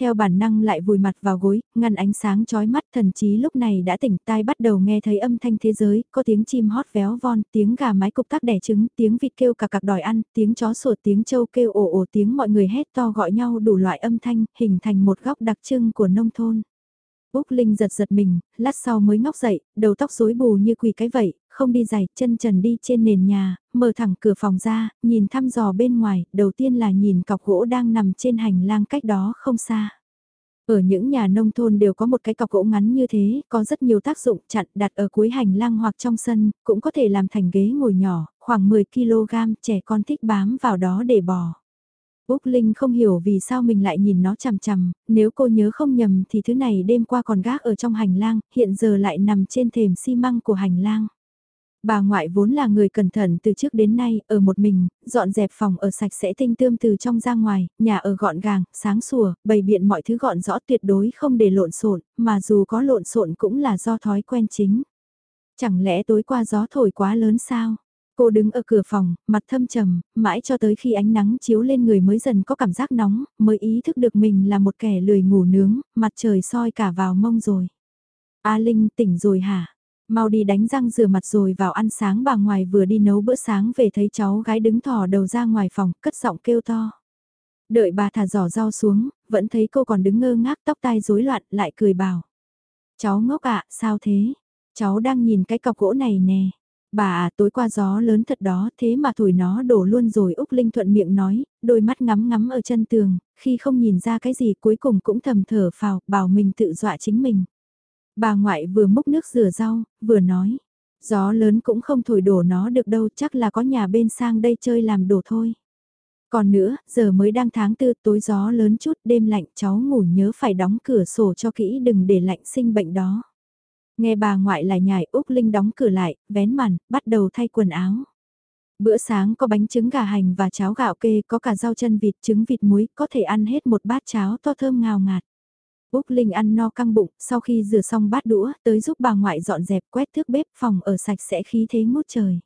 Theo bản năng lại vùi mặt vào gối, ngăn ánh sáng chói mắt thần chí lúc này đã tỉnh tai bắt đầu nghe thấy âm thanh thế giới, có tiếng chim hót véo von, tiếng gà mái cục tắc đẻ trứng, tiếng vịt kêu cà cặc đòi ăn, tiếng chó sủa tiếng trâu kêu ồ ồ tiếng mọi người hét to gọi nhau đủ loại âm thanh, hình thành một góc đặc trưng của nông thôn. Úc Linh giật giật mình, lát sau mới ngóc dậy, đầu tóc rối bù như quỳ cái vậy, không đi giày, chân trần đi trên nền nhà, mở thẳng cửa phòng ra, nhìn thăm dò bên ngoài, đầu tiên là nhìn cọc gỗ đang nằm trên hành lang cách đó không xa. Ở những nhà nông thôn đều có một cái cọc gỗ ngắn như thế, có rất nhiều tác dụng chặn đặt ở cuối hành lang hoặc trong sân, cũng có thể làm thành ghế ngồi nhỏ, khoảng 10kg, trẻ con thích bám vào đó để bò. Úc Linh không hiểu vì sao mình lại nhìn nó chằm chằm, nếu cô nhớ không nhầm thì thứ này đêm qua còn gác ở trong hành lang, hiện giờ lại nằm trên thềm xi măng của hành lang. Bà ngoại vốn là người cẩn thận từ trước đến nay, ở một mình, dọn dẹp phòng ở sạch sẽ tinh tươm từ trong ra ngoài, nhà ở gọn gàng, sáng sủa, bày biện mọi thứ gọn rõ tuyệt đối không để lộn xộn, mà dù có lộn xộn cũng là do thói quen chính. Chẳng lẽ tối qua gió thổi quá lớn sao? Cô đứng ở cửa phòng, mặt thâm trầm, mãi cho tới khi ánh nắng chiếu lên người mới dần có cảm giác nóng, mới ý thức được mình là một kẻ lười ngủ nướng, mặt trời soi cả vào mông rồi. A Linh tỉnh rồi hả? Mau đi đánh răng rửa mặt rồi vào ăn sáng bà ngoài vừa đi nấu bữa sáng về thấy cháu gái đứng thò đầu ra ngoài phòng, cất giọng kêu to. Đợi bà thả giỏ rau xuống, vẫn thấy cô còn đứng ngơ ngác tóc tai rối loạn, lại cười bảo. Cháu ngốc ạ, sao thế? Cháu đang nhìn cái cọc gỗ này nè. Bà à, tối qua gió lớn thật đó, thế mà thổi nó đổ luôn rồi Úc Linh thuận miệng nói, đôi mắt ngắm ngắm ở chân tường, khi không nhìn ra cái gì cuối cùng cũng thầm thở phào, bảo mình tự dọa chính mình. Bà ngoại vừa múc nước rửa rau, vừa nói, gió lớn cũng không thổi đổ nó được đâu, chắc là có nhà bên sang đây chơi làm đổ thôi. Còn nữa, giờ mới đang tháng tư tối gió lớn chút đêm lạnh cháu ngủ nhớ phải đóng cửa sổ cho kỹ đừng để lạnh sinh bệnh đó. Nghe bà ngoại lại nhảy Úc Linh đóng cửa lại, vén màn, bắt đầu thay quần áo. Bữa sáng có bánh trứng gà hành và cháo gạo kê, có cả rau chân vịt, trứng vịt muối, có thể ăn hết một bát cháo to thơm ngào ngạt. Úc Linh ăn no căng bụng, sau khi rửa xong bát đũa, tới giúp bà ngoại dọn dẹp quét thước bếp phòng ở sạch sẽ khí thế ngút trời.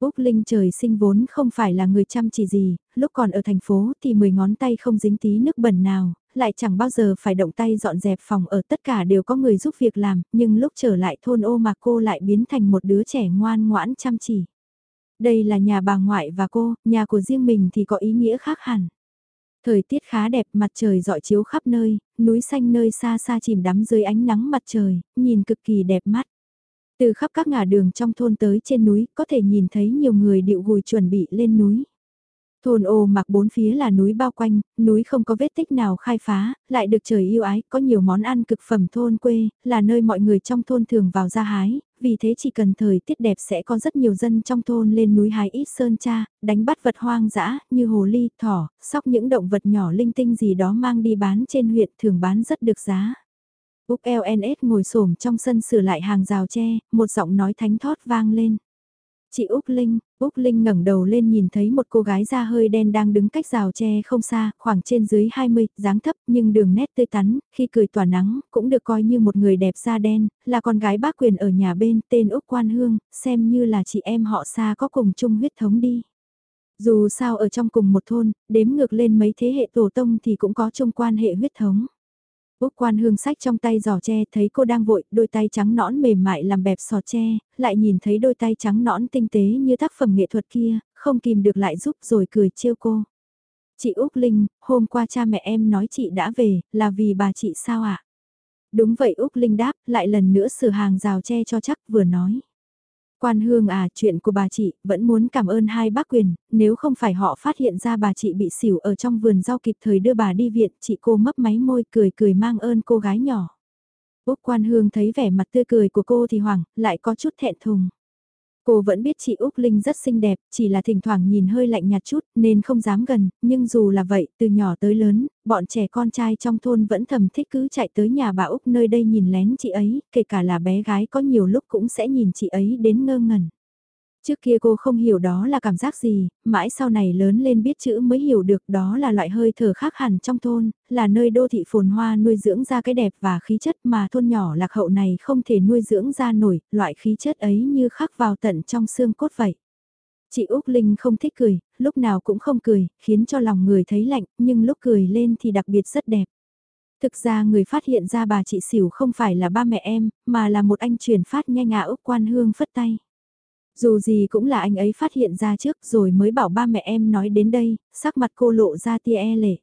Úc Linh trời sinh vốn không phải là người chăm chỉ gì, lúc còn ở thành phố thì 10 ngón tay không dính tí nước bẩn nào, lại chẳng bao giờ phải động tay dọn dẹp phòng ở tất cả đều có người giúp việc làm, nhưng lúc trở lại thôn ô mà cô lại biến thành một đứa trẻ ngoan ngoãn chăm chỉ. Đây là nhà bà ngoại và cô, nhà của riêng mình thì có ý nghĩa khác hẳn. Thời tiết khá đẹp, mặt trời dọi chiếu khắp nơi, núi xanh nơi xa xa chìm đắm dưới ánh nắng mặt trời, nhìn cực kỳ đẹp mắt. Từ khắp các ngả đường trong thôn tới trên núi, có thể nhìn thấy nhiều người điệu gùi chuẩn bị lên núi. Thôn ô mặc bốn phía là núi bao quanh, núi không có vết tích nào khai phá, lại được trời yêu ái, có nhiều món ăn cực phẩm thôn quê, là nơi mọi người trong thôn thường vào ra hái, vì thế chỉ cần thời tiết đẹp sẽ có rất nhiều dân trong thôn lên núi hái ít sơn cha, đánh bắt vật hoang dã như hồ ly, thỏ, sóc những động vật nhỏ linh tinh gì đó mang đi bán trên huyện thường bán rất được giá. Úc LNS ngồi xổm trong sân sửa lại hàng rào tre, một giọng nói thánh thót vang lên. Chị Úc Linh, Úc Linh ngẩng đầu lên nhìn thấy một cô gái da hơi đen đang đứng cách rào tre không xa, khoảng trên dưới 20, dáng thấp nhưng đường nét tươi tắn, khi cười tỏa nắng, cũng được coi như một người đẹp da đen, là con gái bác quyền ở nhà bên, tên Úc Quan Hương, xem như là chị em họ xa có cùng chung huyết thống đi. Dù sao ở trong cùng một thôn, đếm ngược lên mấy thế hệ tổ tông thì cũng có chung quan hệ huyết thống. Úc quan hương sách trong tay giỏ tre thấy cô đang vội, đôi tay trắng nõn mềm mại làm bẹp sò tre, lại nhìn thấy đôi tay trắng nõn tinh tế như tác phẩm nghệ thuật kia, không kìm được lại giúp rồi cười trêu cô. Chị Úc Linh, hôm qua cha mẹ em nói chị đã về, là vì bà chị sao ạ? À? Đúng vậy Úc Linh đáp, lại lần nữa sửa hàng rào tre cho chắc vừa nói. Quan hương à, chuyện của bà chị, vẫn muốn cảm ơn hai bác quyền, nếu không phải họ phát hiện ra bà chị bị xỉu ở trong vườn rau kịp thời đưa bà đi viện, chị cô mấp máy môi cười cười mang ơn cô gái nhỏ. Úc quan hương thấy vẻ mặt tươi cười của cô thì hoảng, lại có chút thẹn thùng. Cô vẫn biết chị Úc Linh rất xinh đẹp, chỉ là thỉnh thoảng nhìn hơi lạnh nhạt chút nên không dám gần, nhưng dù là vậy, từ nhỏ tới lớn, bọn trẻ con trai trong thôn vẫn thầm thích cứ chạy tới nhà bà Úc nơi đây nhìn lén chị ấy, kể cả là bé gái có nhiều lúc cũng sẽ nhìn chị ấy đến ngơ ngẩn. Trước kia cô không hiểu đó là cảm giác gì, mãi sau này lớn lên biết chữ mới hiểu được đó là loại hơi thở khác hẳn trong thôn, là nơi đô thị phồn hoa nuôi dưỡng ra cái đẹp và khí chất mà thôn nhỏ lạc hậu này không thể nuôi dưỡng ra nổi, loại khí chất ấy như khắc vào tận trong xương cốt vậy. Chị Úc Linh không thích cười, lúc nào cũng không cười, khiến cho lòng người thấy lạnh, nhưng lúc cười lên thì đặc biệt rất đẹp. Thực ra người phát hiện ra bà chị xỉu không phải là ba mẹ em, mà là một anh truyền phát nhanh à Úc Quan Hương phất tay. Dù gì cũng là anh ấy phát hiện ra trước rồi mới bảo ba mẹ em nói đến đây, sắc mặt cô lộ ra tia e lệ.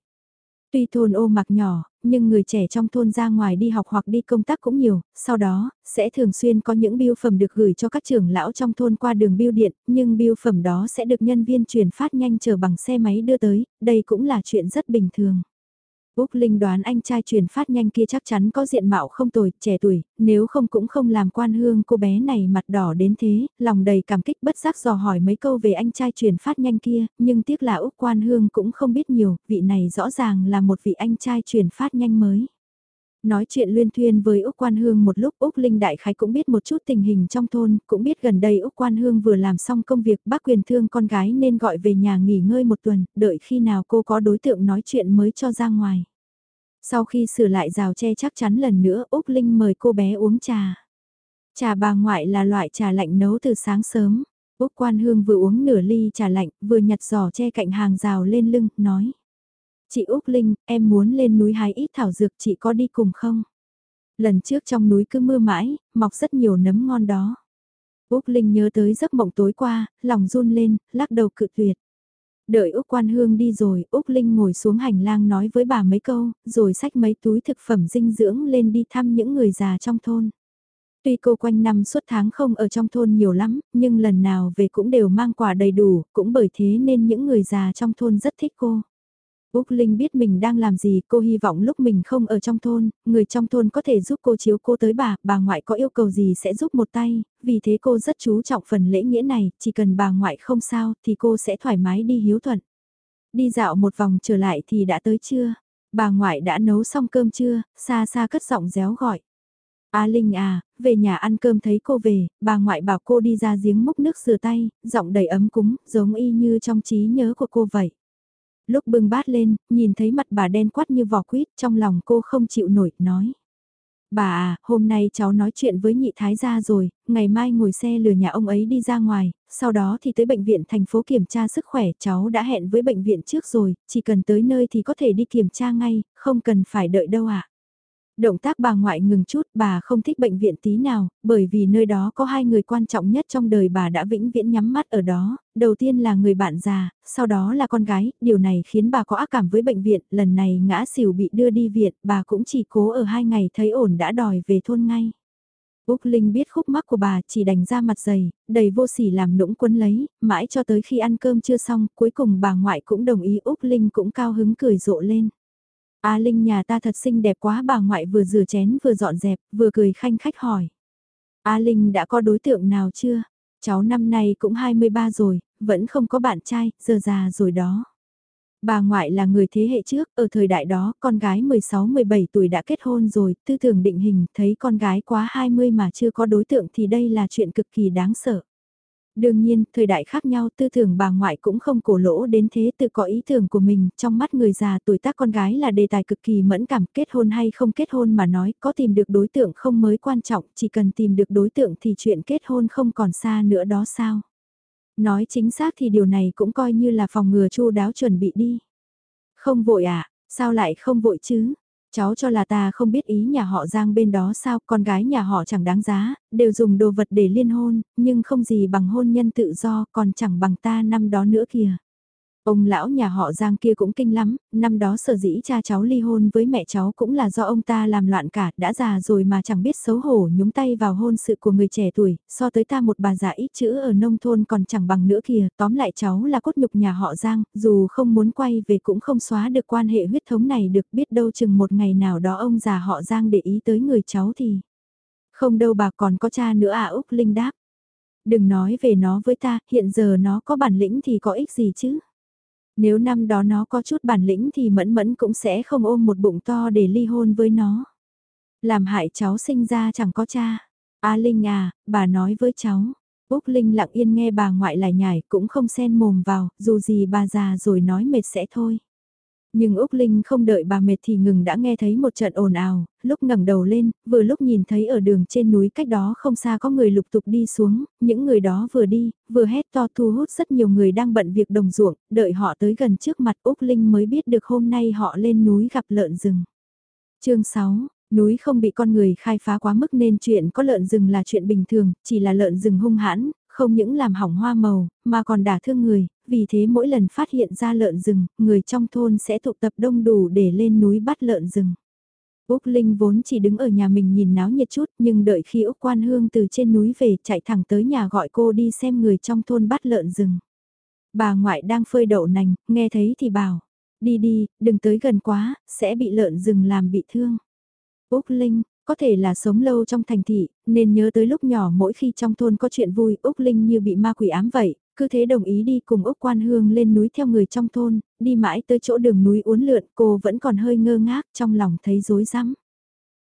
Tuy thôn ô mặc nhỏ, nhưng người trẻ trong thôn ra ngoài đi học hoặc đi công tác cũng nhiều, sau đó, sẽ thường xuyên có những biêu phẩm được gửi cho các trưởng lão trong thôn qua đường biêu điện, nhưng biêu phẩm đó sẽ được nhân viên chuyển phát nhanh chờ bằng xe máy đưa tới, đây cũng là chuyện rất bình thường. Úc Linh đoán anh trai truyền phát nhanh kia chắc chắn có diện mạo không tồi, trẻ tuổi, nếu không cũng không làm quan hương cô bé này mặt đỏ đến thế, lòng đầy cảm kích bất giác dò hỏi mấy câu về anh trai truyền phát nhanh kia, nhưng tiếc là Úc quan hương cũng không biết nhiều, vị này rõ ràng là một vị anh trai truyền phát nhanh mới. Nói chuyện luyên thuyên với Úc Quan Hương một lúc Úc Linh Đại Khái cũng biết một chút tình hình trong thôn, cũng biết gần đây Úc Quan Hương vừa làm xong công việc bác quyền thương con gái nên gọi về nhà nghỉ ngơi một tuần, đợi khi nào cô có đối tượng nói chuyện mới cho ra ngoài. Sau khi sửa lại rào che chắc chắn lần nữa Úc Linh mời cô bé uống trà. Trà bà ngoại là loại trà lạnh nấu từ sáng sớm. Úc Quan Hương vừa uống nửa ly trà lạnh, vừa nhặt giỏ che cạnh hàng rào lên lưng, nói. Chị Úc Linh, em muốn lên núi hái ít thảo dược chị có đi cùng không? Lần trước trong núi cứ mưa mãi, mọc rất nhiều nấm ngon đó. Úc Linh nhớ tới giấc mộng tối qua, lòng run lên, lắc đầu cự tuyệt. Đợi Úc Quan Hương đi rồi, Úc Linh ngồi xuống hành lang nói với bà mấy câu, rồi xách mấy túi thực phẩm dinh dưỡng lên đi thăm những người già trong thôn. Tuy cô quanh năm suốt tháng không ở trong thôn nhiều lắm, nhưng lần nào về cũng đều mang quà đầy đủ, cũng bởi thế nên những người già trong thôn rất thích cô. Úc Linh biết mình đang làm gì, cô hy vọng lúc mình không ở trong thôn, người trong thôn có thể giúp cô chiếu cô tới bà, bà ngoại có yêu cầu gì sẽ giúp một tay, vì thế cô rất chú trọng phần lễ nghĩa này, chỉ cần bà ngoại không sao thì cô sẽ thoải mái đi hiếu thuận. Đi dạo một vòng trở lại thì đã tới trưa, Bà ngoại đã nấu xong cơm trưa. Xa xa cất giọng réo gọi. A Linh à, về nhà ăn cơm thấy cô về, bà ngoại bảo cô đi ra giếng múc nước rửa tay, giọng đầy ấm cúng, giống y như trong trí nhớ của cô vậy lúc bưng bát lên, nhìn thấy mặt bà đen quát như vỏ quýt, trong lòng cô không chịu nổi, nói. Bà à, hôm nay cháu nói chuyện với nhị thái gia rồi, ngày mai ngồi xe lừa nhà ông ấy đi ra ngoài, sau đó thì tới bệnh viện thành phố kiểm tra sức khỏe, cháu đã hẹn với bệnh viện trước rồi, chỉ cần tới nơi thì có thể đi kiểm tra ngay, không cần phải đợi đâu ạ. À. Động tác bà ngoại ngừng chút, bà không thích bệnh viện tí nào, bởi vì nơi đó có hai người quan trọng nhất trong đời bà đã vĩnh viễn nhắm mắt ở đó, đầu tiên là người bạn già, sau đó là con gái, điều này khiến bà có ác cảm với bệnh viện, lần này ngã xỉu bị đưa đi viện, bà cũng chỉ cố ở hai ngày thấy ổn đã đòi về thôn ngay. Úc Linh biết khúc mắc của bà chỉ đành ra mặt dày, đầy vô sỉ làm nũng quấn lấy, mãi cho tới khi ăn cơm chưa xong, cuối cùng bà ngoại cũng đồng ý Úc Linh cũng cao hứng cười rộ lên. A Linh nhà ta thật xinh đẹp quá bà ngoại vừa rửa chén vừa dọn dẹp, vừa cười khanh khách hỏi. A Linh đã có đối tượng nào chưa? Cháu năm nay cũng 23 rồi, vẫn không có bạn trai, giờ già rồi đó. Bà ngoại là người thế hệ trước, ở thời đại đó con gái 16-17 tuổi đã kết hôn rồi, tư tưởng định hình, thấy con gái quá 20 mà chưa có đối tượng thì đây là chuyện cực kỳ đáng sợ. Đương nhiên, thời đại khác nhau tư tưởng bà ngoại cũng không cổ lỗ đến thế tự có ý tưởng của mình, trong mắt người già tuổi tác con gái là đề tài cực kỳ mẫn cảm kết hôn hay không kết hôn mà nói có tìm được đối tượng không mới quan trọng, chỉ cần tìm được đối tượng thì chuyện kết hôn không còn xa nữa đó sao. Nói chính xác thì điều này cũng coi như là phòng ngừa chu đáo chuẩn bị đi. Không vội à, sao lại không vội chứ? Cháu cho là ta không biết ý nhà họ Giang bên đó sao, con gái nhà họ chẳng đáng giá, đều dùng đồ vật để liên hôn, nhưng không gì bằng hôn nhân tự do, còn chẳng bằng ta năm đó nữa kìa. Ông lão nhà họ Giang kia cũng kinh lắm, năm đó sở dĩ cha cháu ly hôn với mẹ cháu cũng là do ông ta làm loạn cả, đã già rồi mà chẳng biết xấu hổ nhúng tay vào hôn sự của người trẻ tuổi, so tới ta một bà già ít chữ ở nông thôn còn chẳng bằng nữa kìa, tóm lại cháu là cốt nhục nhà họ Giang, dù không muốn quay về cũng không xóa được quan hệ huyết thống này được biết đâu chừng một ngày nào đó ông già họ Giang để ý tới người cháu thì... Không đâu bà còn có cha nữa à Úc Linh đáp. Đừng nói về nó với ta, hiện giờ nó có bản lĩnh thì có ích gì chứ. Nếu năm đó nó có chút bản lĩnh thì mẫn mẫn cũng sẽ không ôm một bụng to để ly hôn với nó. Làm hại cháu sinh ra chẳng có cha. A Linh à, bà nói với cháu. Úc Linh lặng yên nghe bà ngoại lại nhải cũng không xen mồm vào, dù gì bà già rồi nói mệt sẽ thôi. Nhưng Úc Linh không đợi bà mệt thì ngừng đã nghe thấy một trận ồn ào, lúc ngẩng đầu lên, vừa lúc nhìn thấy ở đường trên núi cách đó không xa có người lục tục đi xuống, những người đó vừa đi, vừa hét to thu hút rất nhiều người đang bận việc đồng ruộng, đợi họ tới gần trước mặt Úc Linh mới biết được hôm nay họ lên núi gặp lợn rừng. chương 6 Núi không bị con người khai phá quá mức nên chuyện có lợn rừng là chuyện bình thường, chỉ là lợn rừng hung hãn, không những làm hỏng hoa màu, mà còn đả thương người, vì thế mỗi lần phát hiện ra lợn rừng, người trong thôn sẽ tụ tập đông đủ để lên núi bắt lợn rừng. Úc Linh vốn chỉ đứng ở nhà mình nhìn náo nhiệt chút nhưng đợi khi Úc Quan Hương từ trên núi về chạy thẳng tới nhà gọi cô đi xem người trong thôn bắt lợn rừng. Bà ngoại đang phơi đậu nành, nghe thấy thì bảo, đi đi, đừng tới gần quá, sẽ bị lợn rừng làm bị thương. Úc Linh, có thể là sống lâu trong thành thị, nên nhớ tới lúc nhỏ mỗi khi trong thôn có chuyện vui Úc Linh như bị ma quỷ ám vậy, cứ thế đồng ý đi cùng Úc Quan Hương lên núi theo người trong thôn, đi mãi tới chỗ đường núi uốn lượn cô vẫn còn hơi ngơ ngác trong lòng thấy rối rắm.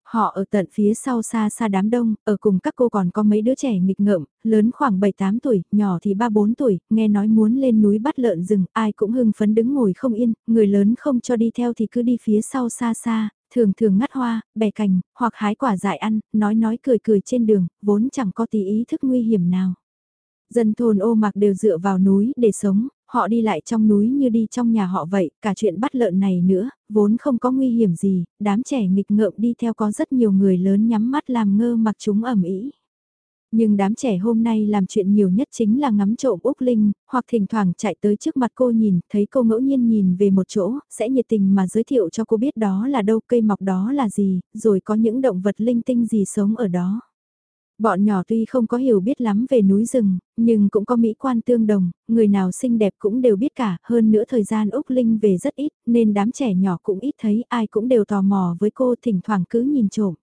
Họ ở tận phía sau xa xa đám đông, ở cùng các cô còn có mấy đứa trẻ nghịch ngợm, lớn khoảng 7-8 tuổi, nhỏ thì 3-4 tuổi, nghe nói muốn lên núi bắt lợn rừng, ai cũng hưng phấn đứng ngồi không yên, người lớn không cho đi theo thì cứ đi phía sau xa xa, thường thường ngắt hoa, bẻ cành, hoặc hái quả dại ăn, nói nói cười cười trên đường, vốn chẳng có tí ý thức nguy hiểm nào. Dân thôn ô mạc đều dựa vào núi để sống, họ đi lại trong núi như đi trong nhà họ vậy, cả chuyện bắt lợn này nữa, vốn không có nguy hiểm gì, đám trẻ nghịch ngợm đi theo có rất nhiều người lớn nhắm mắt làm ngơ mặc chúng ẩm ý. Nhưng đám trẻ hôm nay làm chuyện nhiều nhất chính là ngắm trộm Úc Linh, hoặc thỉnh thoảng chạy tới trước mặt cô nhìn, thấy cô ngẫu nhiên nhìn về một chỗ, sẽ nhiệt tình mà giới thiệu cho cô biết đó là đâu, cây mọc đó là gì, rồi có những động vật linh tinh gì sống ở đó. Bọn nhỏ tuy không có hiểu biết lắm về núi rừng, nhưng cũng có mỹ quan tương đồng, người nào xinh đẹp cũng đều biết cả, hơn nữa thời gian Úc Linh về rất ít, nên đám trẻ nhỏ cũng ít thấy, ai cũng đều tò mò với cô thỉnh thoảng cứ nhìn trộm.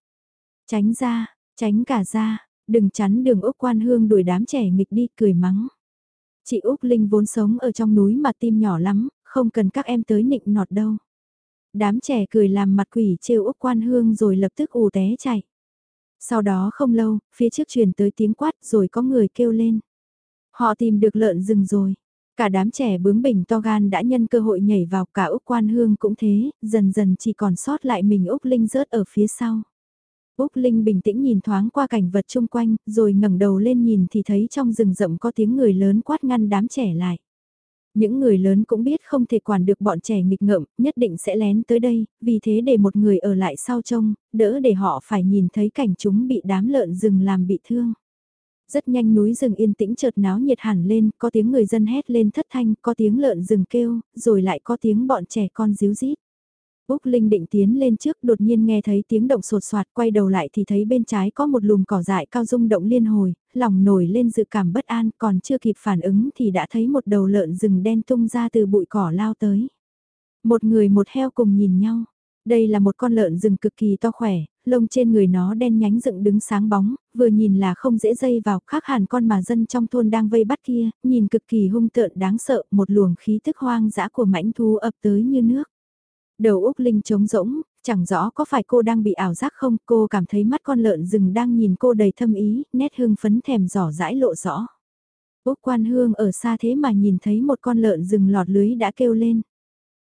Tránh ra, tránh cả ra, đừng chắn đường Úc Quan Hương đuổi đám trẻ nghịch đi cười mắng. Chị Úc Linh vốn sống ở trong núi mà tim nhỏ lắm, không cần các em tới nịnh nọt đâu. Đám trẻ cười làm mặt quỷ trêu Úc Quan Hương rồi lập tức ù té chạy. Sau đó không lâu, phía trước truyền tới tiếng quát rồi có người kêu lên. Họ tìm được lợn rừng rồi. Cả đám trẻ bướng bỉnh to gan đã nhân cơ hội nhảy vào cả Úc Quan Hương cũng thế, dần dần chỉ còn sót lại mình Úc Linh rớt ở phía sau. Úc Linh bình tĩnh nhìn thoáng qua cảnh vật chung quanh, rồi ngẩng đầu lên nhìn thì thấy trong rừng rậm có tiếng người lớn quát ngăn đám trẻ lại. Những người lớn cũng biết không thể quản được bọn trẻ nghịch ngợm, nhất định sẽ lén tới đây, vì thế để một người ở lại sau trông, đỡ để họ phải nhìn thấy cảnh chúng bị đám lợn rừng làm bị thương. Rất nhanh núi rừng yên tĩnh chợt náo nhiệt hẳn lên, có tiếng người dân hét lên thất thanh, có tiếng lợn rừng kêu, rồi lại có tiếng bọn trẻ con díu dít. Úc Linh định tiến lên trước đột nhiên nghe thấy tiếng động sột soạt quay đầu lại thì thấy bên trái có một lùm cỏ dại cao rung động liên hồi, lòng nổi lên dự cảm bất an còn chưa kịp phản ứng thì đã thấy một đầu lợn rừng đen tung ra từ bụi cỏ lao tới. Một người một heo cùng nhìn nhau. Đây là một con lợn rừng cực kỳ to khỏe, lông trên người nó đen nhánh dựng đứng sáng bóng, vừa nhìn là không dễ dây vào, khác hẳn con mà dân trong thôn đang vây bắt kia, nhìn cực kỳ hung tợn đáng sợ, một luồng khí tức hoang dã của mãnh thú ập tới như nước. Đầu Úc Linh trống rỗng, chẳng rõ có phải cô đang bị ảo giác không, cô cảm thấy mắt con lợn rừng đang nhìn cô đầy thâm ý, nét hương phấn thèm rõ rãi lộ rõ. Úc Quan Hương ở xa thế mà nhìn thấy một con lợn rừng lọt lưới đã kêu lên.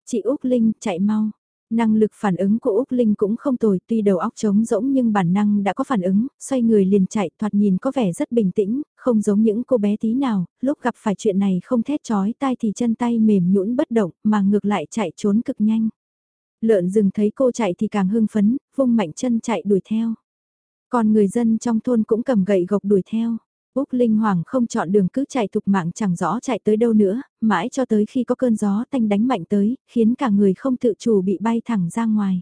Chị Úc Linh, chạy mau. Năng lực phản ứng của Úc Linh cũng không tồi, tuy đầu óc trống rỗng nhưng bản năng đã có phản ứng, xoay người liền chạy, thoạt nhìn có vẻ rất bình tĩnh, không giống những cô bé tí nào, lúc gặp phải chuyện này không thét chói tai thì chân tay mềm nhũn bất động, mà ngược lại chạy trốn cực nhanh. Lợn rừng thấy cô chạy thì càng hưng phấn, vung mạnh chân chạy đuổi theo. Còn người dân trong thôn cũng cầm gậy gộc đuổi theo. Úc Linh Hoàng không chọn đường cứ chạy thục mạng chẳng rõ chạy tới đâu nữa, mãi cho tới khi có cơn gió tanh đánh mạnh tới, khiến cả người không tự chủ bị bay thẳng ra ngoài.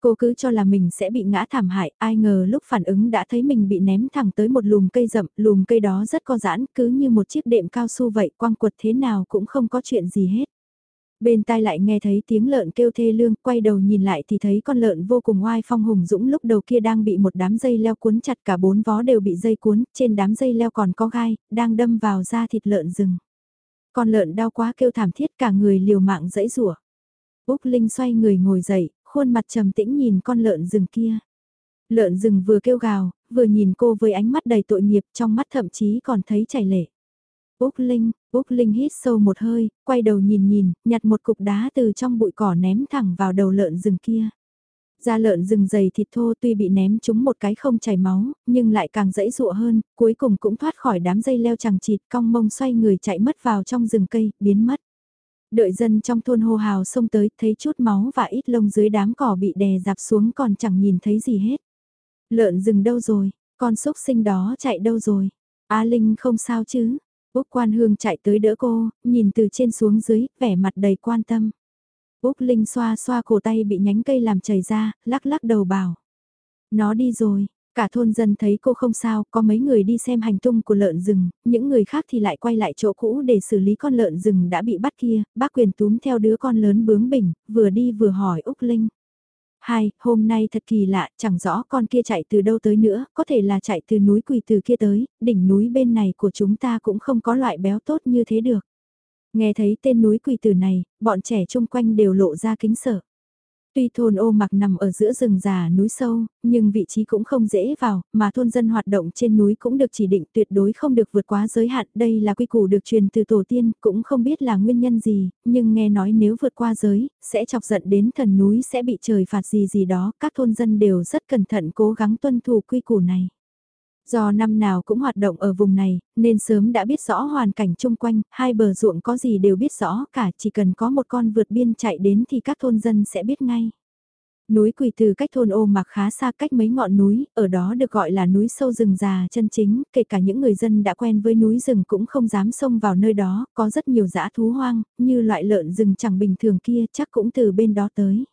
Cô cứ cho là mình sẽ bị ngã thảm hại, ai ngờ lúc phản ứng đã thấy mình bị ném thẳng tới một lùm cây rậm, lùm cây đó rất co giãn, cứ như một chiếc đệm cao su vậy, quăng quật thế nào cũng không có chuyện gì hết. Bên tai lại nghe thấy tiếng lợn kêu thê lương, quay đầu nhìn lại thì thấy con lợn vô cùng oai phong hùng dũng lúc đầu kia đang bị một đám dây leo cuốn chặt cả bốn vó đều bị dây cuốn, trên đám dây leo còn có gai, đang đâm vào da thịt lợn rừng. Con lợn đau quá kêu thảm thiết cả người liều mạng dẫy rủa. Úc Linh xoay người ngồi dậy, khuôn mặt trầm tĩnh nhìn con lợn rừng kia. Lợn rừng vừa kêu gào, vừa nhìn cô với ánh mắt đầy tội nghiệp trong mắt thậm chí còn thấy chảy lệ. Úc Linh, Úc Linh hít sâu một hơi, quay đầu nhìn nhìn, nhặt một cục đá từ trong bụi cỏ ném thẳng vào đầu lợn rừng kia. Da lợn rừng dày thịt thô tuy bị ném trúng một cái không chảy máu, nhưng lại càng dễ dụa hơn, cuối cùng cũng thoát khỏi đám dây leo chẳng chịt cong mông xoay người chạy mất vào trong rừng cây, biến mất. Đợi dân trong thôn hô hào xông tới, thấy chút máu và ít lông dưới đám cỏ bị đè dạp xuống còn chẳng nhìn thấy gì hết. Lợn rừng đâu rồi, con súc sinh đó chạy đâu rồi? A Linh không sao chứ? Úc Quan Hương chạy tới đỡ cô, nhìn từ trên xuống dưới, vẻ mặt đầy quan tâm. Úc Linh xoa xoa cổ tay bị nhánh cây làm chảy ra, lắc lắc đầu bảo. Nó đi rồi, cả thôn dân thấy cô không sao, có mấy người đi xem hành tung của lợn rừng, những người khác thì lại quay lại chỗ cũ để xử lý con lợn rừng đã bị bắt kia, bác quyền túm theo đứa con lớn bướng bỉnh, vừa đi vừa hỏi Úc Linh. Hai, hôm nay thật kỳ lạ, chẳng rõ con kia chạy từ đâu tới nữa, có thể là chạy từ núi quỳ từ kia tới, đỉnh núi bên này của chúng ta cũng không có loại béo tốt như thế được. Nghe thấy tên núi quỳ từ này, bọn trẻ chung quanh đều lộ ra kính sợ. Tuy thôn ô mặc nằm ở giữa rừng già núi sâu, nhưng vị trí cũng không dễ vào, mà thôn dân hoạt động trên núi cũng được chỉ định tuyệt đối không được vượt quá giới hạn. Đây là quy củ được truyền từ tổ tiên, cũng không biết là nguyên nhân gì, nhưng nghe nói nếu vượt qua giới, sẽ chọc giận đến thần núi sẽ bị trời phạt gì gì đó. Các thôn dân đều rất cẩn thận cố gắng tuân thủ quy củ này. Do năm nào cũng hoạt động ở vùng này, nên sớm đã biết rõ hoàn cảnh chung quanh, hai bờ ruộng có gì đều biết rõ cả, chỉ cần có một con vượt biên chạy đến thì các thôn dân sẽ biết ngay. Núi quỳ từ cách thôn ô mặc khá xa cách mấy ngọn núi, ở đó được gọi là núi sâu rừng già chân chính, kể cả những người dân đã quen với núi rừng cũng không dám xông vào nơi đó, có rất nhiều dã thú hoang, như loại lợn rừng chẳng bình thường kia chắc cũng từ bên đó tới.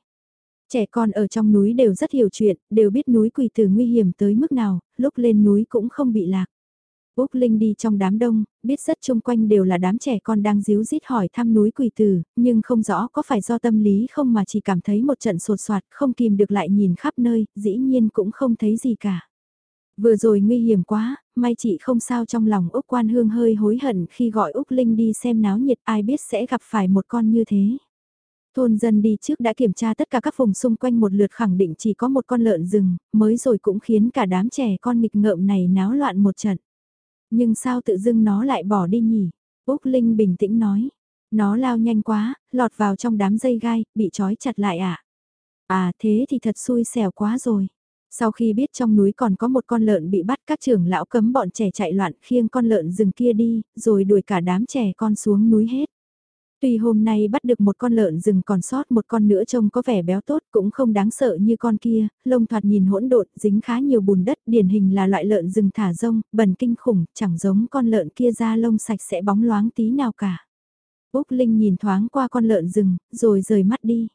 Trẻ con ở trong núi đều rất hiểu chuyện, đều biết núi quỳ từ nguy hiểm tới mức nào, lúc lên núi cũng không bị lạc. Úc Linh đi trong đám đông, biết rất chung quanh đều là đám trẻ con đang díu dít hỏi thăm núi quỳ tử, nhưng không rõ có phải do tâm lý không mà chỉ cảm thấy một trận sột soạt không kìm được lại nhìn khắp nơi, dĩ nhiên cũng không thấy gì cả. Vừa rồi nguy hiểm quá, may chị không sao trong lòng Úc Quan Hương hơi hối hận khi gọi Úc Linh đi xem náo nhiệt ai biết sẽ gặp phải một con như thế. Thôn dân đi trước đã kiểm tra tất cả các vùng xung quanh một lượt khẳng định chỉ có một con lợn rừng, mới rồi cũng khiến cả đám trẻ con nghịch ngợm này náo loạn một trận. Nhưng sao tự dưng nó lại bỏ đi nhỉ? Úc Linh bình tĩnh nói. Nó lao nhanh quá, lọt vào trong đám dây gai, bị trói chặt lại à? À thế thì thật xui xẻo quá rồi. Sau khi biết trong núi còn có một con lợn bị bắt các trưởng lão cấm bọn trẻ chạy loạn khiêng con lợn rừng kia đi, rồi đuổi cả đám trẻ con xuống núi hết. Tuy hôm nay bắt được một con lợn rừng còn sót một con nữa trông có vẻ béo tốt cũng không đáng sợ như con kia, lông thoạt nhìn hỗn độn, dính khá nhiều bùn đất, điển hình là loại lợn rừng thả rông, bẩn kinh khủng, chẳng giống con lợn kia da lông sạch sẽ bóng loáng tí nào cả. Úc Linh nhìn thoáng qua con lợn rừng, rồi rời mắt đi.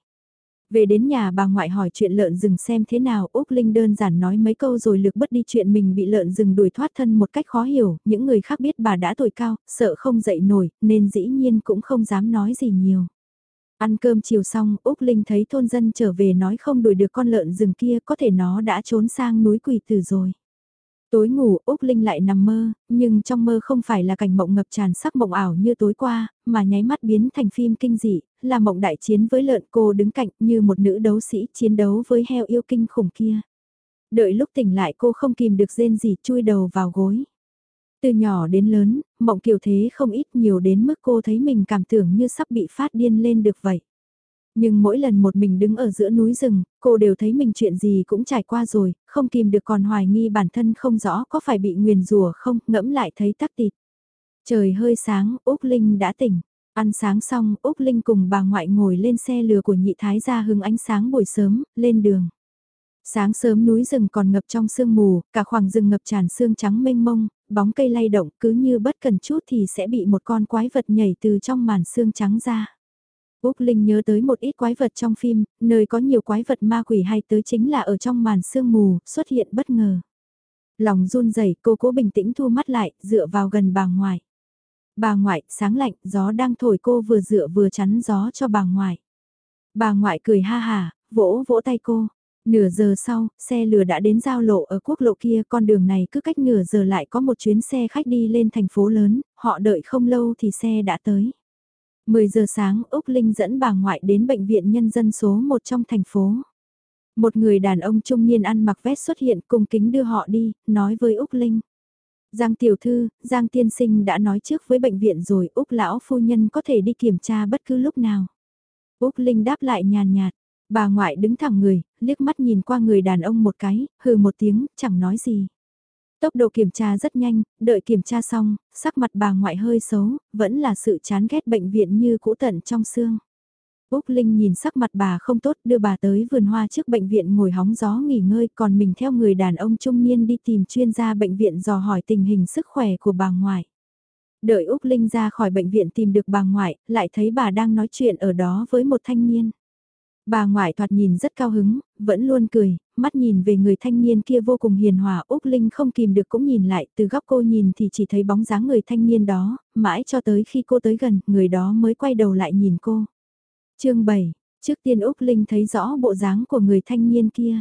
Về đến nhà bà ngoại hỏi chuyện lợn rừng xem thế nào, Úc Linh đơn giản nói mấy câu rồi lược bất đi chuyện mình bị lợn rừng đuổi thoát thân một cách khó hiểu, những người khác biết bà đã tuổi cao, sợ không dậy nổi, nên dĩ nhiên cũng không dám nói gì nhiều. Ăn cơm chiều xong, Úc Linh thấy thôn dân trở về nói không đuổi được con lợn rừng kia, có thể nó đã trốn sang núi quỷ tử rồi. Tối ngủ Úc Linh lại nằm mơ, nhưng trong mơ không phải là cảnh mộng ngập tràn sắc mộng ảo như tối qua, mà nháy mắt biến thành phim kinh dị, là mộng đại chiến với lợn cô đứng cạnh như một nữ đấu sĩ chiến đấu với heo yêu kinh khủng kia. Đợi lúc tỉnh lại cô không kìm được rên gì chui đầu vào gối. Từ nhỏ đến lớn, mộng kiểu thế không ít nhiều đến mức cô thấy mình cảm tưởng như sắp bị phát điên lên được vậy. Nhưng mỗi lần một mình đứng ở giữa núi rừng, cô đều thấy mình chuyện gì cũng trải qua rồi, không kìm được còn hoài nghi bản thân không rõ có phải bị nguyền rùa không, ngẫm lại thấy tắc tịt. Trời hơi sáng, Úc Linh đã tỉnh. Ăn sáng xong, Úc Linh cùng bà ngoại ngồi lên xe lừa của nhị thái ra hướng ánh sáng buổi sớm, lên đường. Sáng sớm núi rừng còn ngập trong sương mù, cả khoảng rừng ngập tràn sương trắng mênh mông, bóng cây lay động cứ như bất cần chút thì sẽ bị một con quái vật nhảy từ trong màn sương trắng ra. Úc Linh nhớ tới một ít quái vật trong phim, nơi có nhiều quái vật ma quỷ hay tới chính là ở trong màn sương mù, xuất hiện bất ngờ. Lòng run rẩy cô cố bình tĩnh thu mắt lại, dựa vào gần bà ngoại. Bà ngoại, sáng lạnh, gió đang thổi cô vừa dựa vừa chắn gió cho bà ngoại. Bà ngoại cười ha hà, vỗ vỗ tay cô. Nửa giờ sau, xe lửa đã đến giao lộ ở quốc lộ kia, con đường này cứ cách nửa giờ lại có một chuyến xe khách đi lên thành phố lớn, họ đợi không lâu thì xe đã tới. 10 giờ sáng, Úc Linh dẫn bà ngoại đến bệnh viện nhân dân số 1 trong thành phố. Một người đàn ông trung niên ăn mặc vest xuất hiện cùng kính đưa họ đi, nói với Úc Linh. Giang tiểu thư, Giang tiên sinh đã nói trước với bệnh viện rồi Úc lão phu nhân có thể đi kiểm tra bất cứ lúc nào. Úc Linh đáp lại nhàn nhạt, bà ngoại đứng thẳng người, liếc mắt nhìn qua người đàn ông một cái, hừ một tiếng, chẳng nói gì. Tốc độ kiểm tra rất nhanh, đợi kiểm tra xong, sắc mặt bà ngoại hơi xấu, vẫn là sự chán ghét bệnh viện như cũ tận trong xương. Úc Linh nhìn sắc mặt bà không tốt đưa bà tới vườn hoa trước bệnh viện ngồi hóng gió nghỉ ngơi còn mình theo người đàn ông trung niên đi tìm chuyên gia bệnh viện dò hỏi tình hình sức khỏe của bà ngoại. Đợi Úc Linh ra khỏi bệnh viện tìm được bà ngoại, lại thấy bà đang nói chuyện ở đó với một thanh niên. Bà ngoại thoạt nhìn rất cao hứng, vẫn luôn cười, mắt nhìn về người thanh niên kia vô cùng hiền hòa Úc Linh không kìm được cũng nhìn lại, từ góc cô nhìn thì chỉ thấy bóng dáng người thanh niên đó, mãi cho tới khi cô tới gần, người đó mới quay đầu lại nhìn cô. chương 7, trước tiên Úc Linh thấy rõ bộ dáng của người thanh niên kia.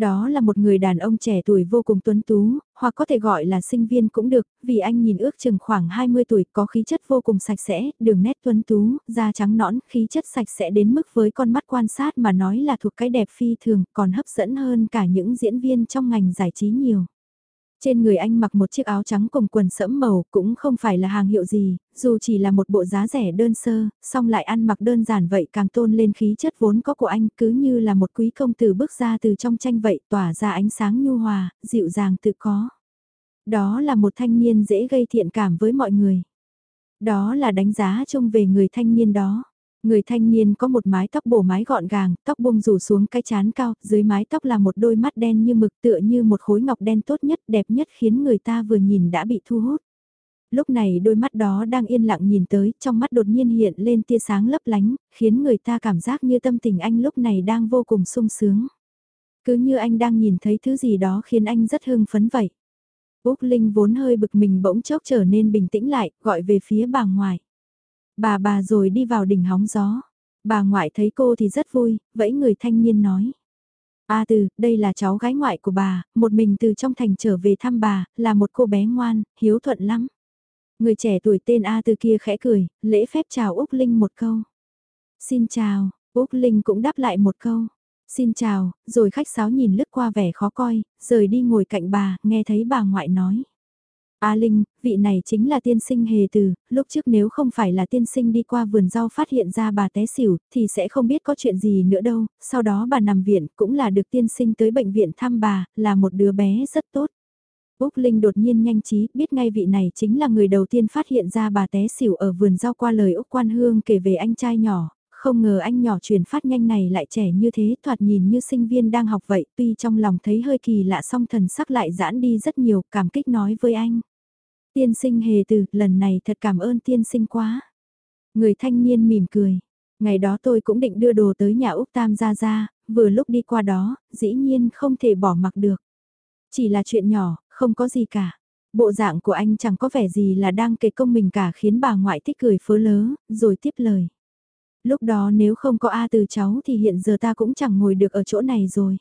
Đó là một người đàn ông trẻ tuổi vô cùng tuấn tú, hoặc có thể gọi là sinh viên cũng được, vì anh nhìn ước chừng khoảng 20 tuổi có khí chất vô cùng sạch sẽ, đường nét tuấn tú, da trắng nõn, khí chất sạch sẽ đến mức với con mắt quan sát mà nói là thuộc cái đẹp phi thường, còn hấp dẫn hơn cả những diễn viên trong ngành giải trí nhiều. Trên người anh mặc một chiếc áo trắng cùng quần sẫm màu cũng không phải là hàng hiệu gì, dù chỉ là một bộ giá rẻ đơn sơ, song lại ăn mặc đơn giản vậy càng tôn lên khí chất vốn có của anh cứ như là một quý công tử bước ra từ trong tranh vậy tỏa ra ánh sáng nhu hòa, dịu dàng tự có. Đó là một thanh niên dễ gây thiện cảm với mọi người. Đó là đánh giá chung về người thanh niên đó. Người thanh niên có một mái tóc bổ mái gọn gàng, tóc buông rủ xuống cái chán cao, dưới mái tóc là một đôi mắt đen như mực tựa như một khối ngọc đen tốt nhất đẹp nhất khiến người ta vừa nhìn đã bị thu hút. Lúc này đôi mắt đó đang yên lặng nhìn tới, trong mắt đột nhiên hiện lên tia sáng lấp lánh, khiến người ta cảm giác như tâm tình anh lúc này đang vô cùng sung sướng. Cứ như anh đang nhìn thấy thứ gì đó khiến anh rất hưng phấn vậy. Úc Linh vốn hơi bực mình bỗng chốc trở nên bình tĩnh lại, gọi về phía bà ngoại. Bà bà rồi đi vào đỉnh hóng gió. Bà ngoại thấy cô thì rất vui, vẫy người thanh niên nói. A từ, đây là cháu gái ngoại của bà, một mình từ trong thành trở về thăm bà, là một cô bé ngoan, hiếu thuận lắm. Người trẻ tuổi tên A từ kia khẽ cười, lễ phép chào Úc Linh một câu. Xin chào, Úc Linh cũng đáp lại một câu. Xin chào, rồi khách sáo nhìn lướt qua vẻ khó coi, rời đi ngồi cạnh bà, nghe thấy bà ngoại nói. A Linh, vị này chính là tiên sinh hề từ, lúc trước nếu không phải là tiên sinh đi qua vườn rau phát hiện ra bà té xỉu, thì sẽ không biết có chuyện gì nữa đâu, sau đó bà nằm viện, cũng là được tiên sinh tới bệnh viện thăm bà, là một đứa bé rất tốt. Úc Linh đột nhiên nhanh trí, biết ngay vị này chính là người đầu tiên phát hiện ra bà té xỉu ở vườn rau qua lời Úc Quan Hương kể về anh trai nhỏ, không ngờ anh nhỏ truyền phát nhanh này lại trẻ như thế, thoạt nhìn như sinh viên đang học vậy, tuy trong lòng thấy hơi kỳ lạ song thần sắc lại giãn đi rất nhiều, cảm kích nói với anh. Tiên sinh hề từ, lần này thật cảm ơn tiên sinh quá. Người thanh niên mỉm cười. Ngày đó tôi cũng định đưa đồ tới nhà Úc Tam Gia Gia, vừa lúc đi qua đó, dĩ nhiên không thể bỏ mặc được. Chỉ là chuyện nhỏ, không có gì cả. Bộ dạng của anh chẳng có vẻ gì là đang kể công mình cả khiến bà ngoại thích cười phớ lớ, rồi tiếp lời. Lúc đó nếu không có A từ cháu thì hiện giờ ta cũng chẳng ngồi được ở chỗ này rồi.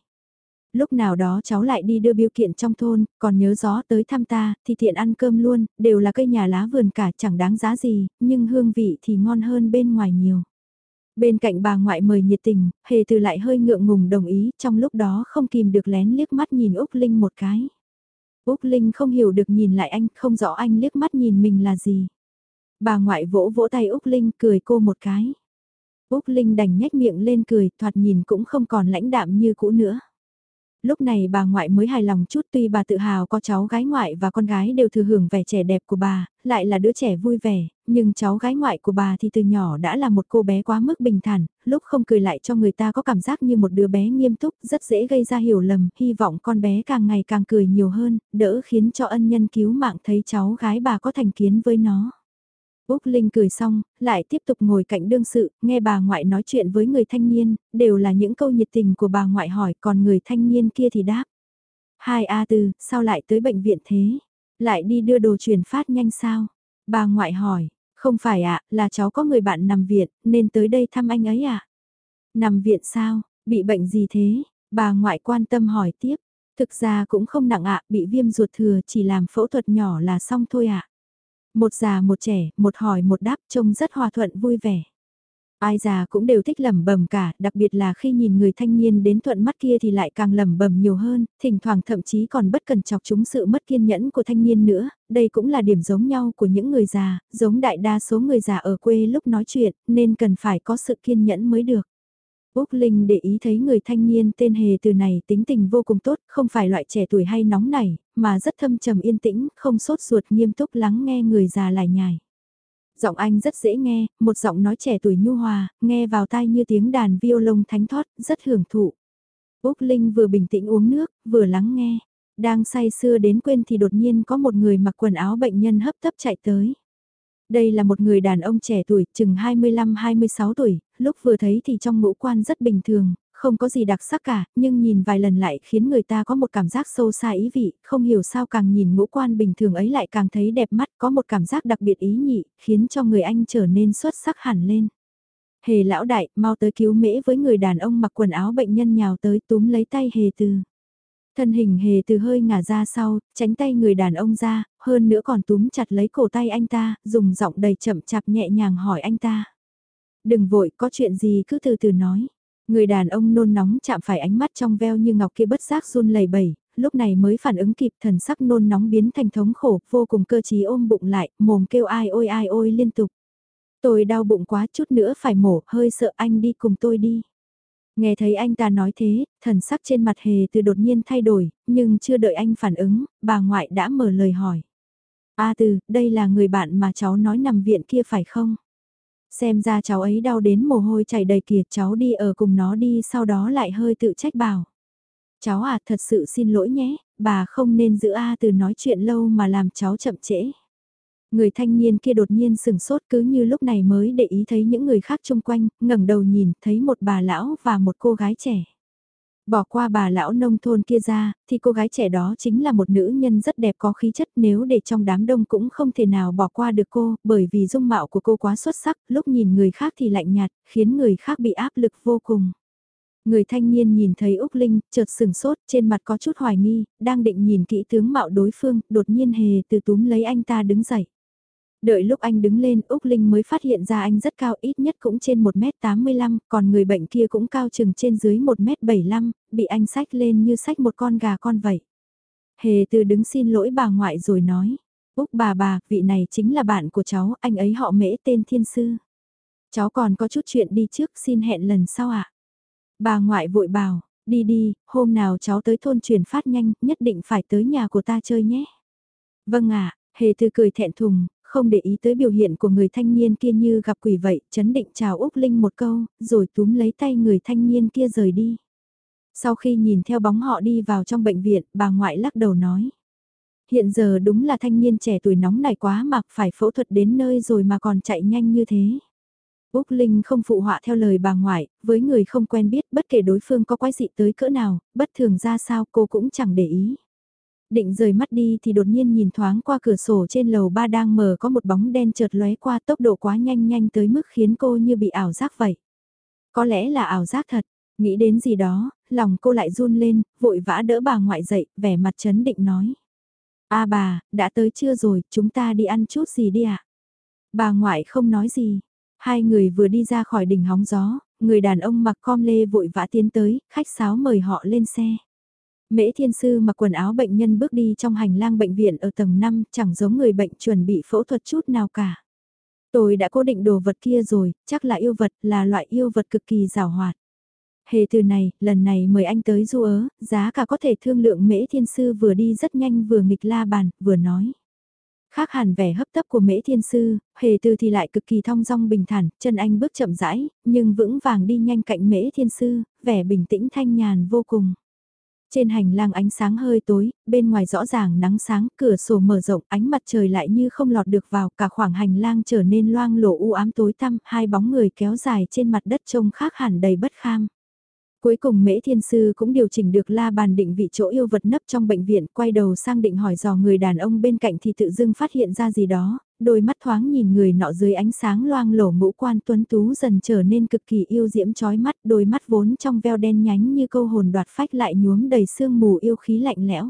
Lúc nào đó cháu lại đi đưa biêu kiện trong thôn, còn nhớ gió tới thăm ta, thì thiện ăn cơm luôn, đều là cây nhà lá vườn cả chẳng đáng giá gì, nhưng hương vị thì ngon hơn bên ngoài nhiều. Bên cạnh bà ngoại mời nhiệt tình, hề từ lại hơi ngượng ngùng đồng ý, trong lúc đó không kìm được lén liếc mắt nhìn Úc Linh một cái. Úc Linh không hiểu được nhìn lại anh, không rõ anh liếc mắt nhìn mình là gì. Bà ngoại vỗ vỗ tay Úc Linh cười cô một cái. Úc Linh đành nhếch miệng lên cười, thoạt nhìn cũng không còn lãnh đạm như cũ nữa. Lúc này bà ngoại mới hài lòng chút tuy bà tự hào có cháu gái ngoại và con gái đều thừa hưởng vẻ trẻ đẹp của bà, lại là đứa trẻ vui vẻ, nhưng cháu gái ngoại của bà thì từ nhỏ đã là một cô bé quá mức bình thản, lúc không cười lại cho người ta có cảm giác như một đứa bé nghiêm túc, rất dễ gây ra hiểu lầm, hy vọng con bé càng ngày càng cười nhiều hơn, đỡ khiến cho ân nhân cứu mạng thấy cháu gái bà có thành kiến với nó. Úc Linh cười xong, lại tiếp tục ngồi cạnh đương sự, nghe bà ngoại nói chuyện với người thanh niên, đều là những câu nhiệt tình của bà ngoại hỏi còn người thanh niên kia thì đáp. Hai A từ, sao lại tới bệnh viện thế? Lại đi đưa đồ truyền phát nhanh sao? Bà ngoại hỏi, không phải ạ, là cháu có người bạn nằm viện, nên tới đây thăm anh ấy ạ. Nằm viện sao, bị bệnh gì thế? Bà ngoại quan tâm hỏi tiếp. Thực ra cũng không nặng ạ, bị viêm ruột thừa chỉ làm phẫu thuật nhỏ là xong thôi ạ. Một già một trẻ, một hỏi một đáp trông rất hòa thuận vui vẻ. Ai già cũng đều thích lẩm bẩm cả, đặc biệt là khi nhìn người thanh niên đến thuận mắt kia thì lại càng lẩm bẩm nhiều hơn, thỉnh thoảng thậm chí còn bất cần chọc chúng sự mất kiên nhẫn của thanh niên nữa, đây cũng là điểm giống nhau của những người già, giống đại đa số người già ở quê lúc nói chuyện, nên cần phải có sự kiên nhẫn mới được. Úc Linh để ý thấy người thanh niên tên hề từ này tính tình vô cùng tốt, không phải loại trẻ tuổi hay nóng nảy, mà rất thâm trầm yên tĩnh, không sốt ruột nghiêm túc lắng nghe người già lải nhải. Giọng anh rất dễ nghe, một giọng nói trẻ tuổi nhu hòa, nghe vào tai như tiếng đàn violon thánh thoát, rất hưởng thụ. Úc Linh vừa bình tĩnh uống nước, vừa lắng nghe. Đang say sưa đến quên thì đột nhiên có một người mặc quần áo bệnh nhân hấp tấp chạy tới. Đây là một người đàn ông trẻ tuổi, chừng 25-26 tuổi, lúc vừa thấy thì trong ngũ quan rất bình thường, không có gì đặc sắc cả, nhưng nhìn vài lần lại khiến người ta có một cảm giác sâu xa ý vị, không hiểu sao càng nhìn ngũ quan bình thường ấy lại càng thấy đẹp mắt, có một cảm giác đặc biệt ý nhị, khiến cho người anh trở nên xuất sắc hẳn lên. Hề lão đại, mau tới cứu mễ với người đàn ông mặc quần áo bệnh nhân nhào tới túm lấy tay hề từ. Thân hình hề từ hơi ngả ra sau, tránh tay người đàn ông ra, hơn nữa còn túm chặt lấy cổ tay anh ta, dùng giọng đầy chậm chạp nhẹ nhàng hỏi anh ta. Đừng vội, có chuyện gì cứ từ từ nói. Người đàn ông nôn nóng chạm phải ánh mắt trong veo như ngọc kia bất giác run lẩy bẩy, lúc này mới phản ứng kịp thần sắc nôn nóng biến thành thống khổ, vô cùng cơ trí ôm bụng lại, mồm kêu ai ôi ai ôi liên tục. Tôi đau bụng quá chút nữa phải mổ, hơi sợ anh đi cùng tôi đi. Nghe thấy anh ta nói thế, thần sắc trên mặt hề từ đột nhiên thay đổi, nhưng chưa đợi anh phản ứng, bà ngoại đã mở lời hỏi. A từ, đây là người bạn mà cháu nói nằm viện kia phải không? Xem ra cháu ấy đau đến mồ hôi chảy đầy kiệt cháu đi ở cùng nó đi sau đó lại hơi tự trách bảo. Cháu à thật sự xin lỗi nhé, bà không nên giữ A từ nói chuyện lâu mà làm cháu chậm trễ. Người thanh niên kia đột nhiên sừng sốt cứ như lúc này mới để ý thấy những người khác chung quanh, ngẩng đầu nhìn, thấy một bà lão và một cô gái trẻ. Bỏ qua bà lão nông thôn kia ra, thì cô gái trẻ đó chính là một nữ nhân rất đẹp có khí chất nếu để trong đám đông cũng không thể nào bỏ qua được cô, bởi vì dung mạo của cô quá xuất sắc, lúc nhìn người khác thì lạnh nhạt, khiến người khác bị áp lực vô cùng. Người thanh niên nhìn thấy Úc Linh, chợt sừng sốt, trên mặt có chút hoài nghi, đang định nhìn kỹ tướng mạo đối phương, đột nhiên hề từ túm lấy anh ta đứng dậy. Đợi lúc anh đứng lên, Úc Linh mới phát hiện ra anh rất cao ít nhất cũng trên 1m85, còn người bệnh kia cũng cao chừng trên dưới 1m75, bị anh sách lên như sách một con gà con vậy. Hề từ đứng xin lỗi bà ngoại rồi nói, Úc bà bà, vị này chính là bạn của cháu, anh ấy họ mễ tên Thiên Sư. Cháu còn có chút chuyện đi trước, xin hẹn lần sau ạ. À? Bà ngoại vội bảo, đi đi, hôm nào cháu tới thôn truyền phát nhanh, nhất định phải tới nhà của ta chơi nhé. Vâng ạ, hề từ cười thẹn thùng, không để ý tới biểu hiện của người thanh niên kia như gặp quỷ vậy, chấn định chào Úc Linh một câu, rồi túm lấy tay người thanh niên kia rời đi. Sau khi nhìn theo bóng họ đi vào trong bệnh viện, bà ngoại lắc đầu nói. Hiện giờ đúng là thanh niên trẻ tuổi nóng này quá mặc phải phẫu thuật đến nơi rồi mà còn chạy nhanh như thế. Úc Linh không phụ họa theo lời bà ngoại, với người không quen biết bất kể đối phương có quái dị tới cỡ nào, bất thường ra sao cô cũng chẳng để ý định rời mắt đi thì đột nhiên nhìn thoáng qua cửa sổ trên lầu ba đang mở có một bóng đen chợt lóe qua tốc độ quá nhanh nhanh tới mức khiến cô như bị ảo giác vậy. Có lẽ là ảo giác thật, nghĩ đến gì đó, lòng cô lại run lên, vội vã đỡ bà ngoại dậy, vẻ mặt chấn định nói. a bà, đã tới chưa rồi, chúng ta đi ăn chút gì đi ạ? Bà ngoại không nói gì. Hai người vừa đi ra khỏi đỉnh hóng gió, người đàn ông mặc com lê vội vã tiến tới, khách sáo mời họ lên xe. Mễ thiên sư mặc quần áo bệnh nhân bước đi trong hành lang bệnh viện ở tầng 5, chẳng giống người bệnh chuẩn bị phẫu thuật chút nào cả. Tôi đã cố định đồ vật kia rồi, chắc là yêu vật, là loại yêu vật cực kỳ rào hoạt. Hề từ này, lần này mời anh tới du ớ, giá cả có thể thương lượng mễ thiên sư vừa đi rất nhanh vừa nghịch la bàn, vừa nói. Khác hẳn vẻ hấp tấp của mễ thiên sư, hề từ thì lại cực kỳ thong dong bình thản, chân anh bước chậm rãi, nhưng vững vàng đi nhanh cạnh mễ thiên sư, vẻ bình tĩnh thanh nhàn vô cùng. Trên hành lang ánh sáng hơi tối, bên ngoài rõ ràng nắng sáng, cửa sổ mở rộng, ánh mặt trời lại như không lọt được vào, cả khoảng hành lang trở nên loang lổ u ám tối tăm, hai bóng người kéo dài trên mặt đất trông khác hẳn đầy bất kham. Cuối cùng Mễ Thiên Sư cũng điều chỉnh được la bàn định vị chỗ yêu vật nấp trong bệnh viện, quay đầu sang định hỏi dò người đàn ông bên cạnh thì tự dưng phát hiện ra gì đó, đôi mắt thoáng nhìn người nọ dưới ánh sáng loang lổ ngũ quan tuấn tú dần trở nên cực kỳ yêu diễm chói mắt, đôi mắt vốn trong veo đen nhánh như câu hồn đoạt phách lại nhuốm đầy sương mù yêu khí lạnh lẽo.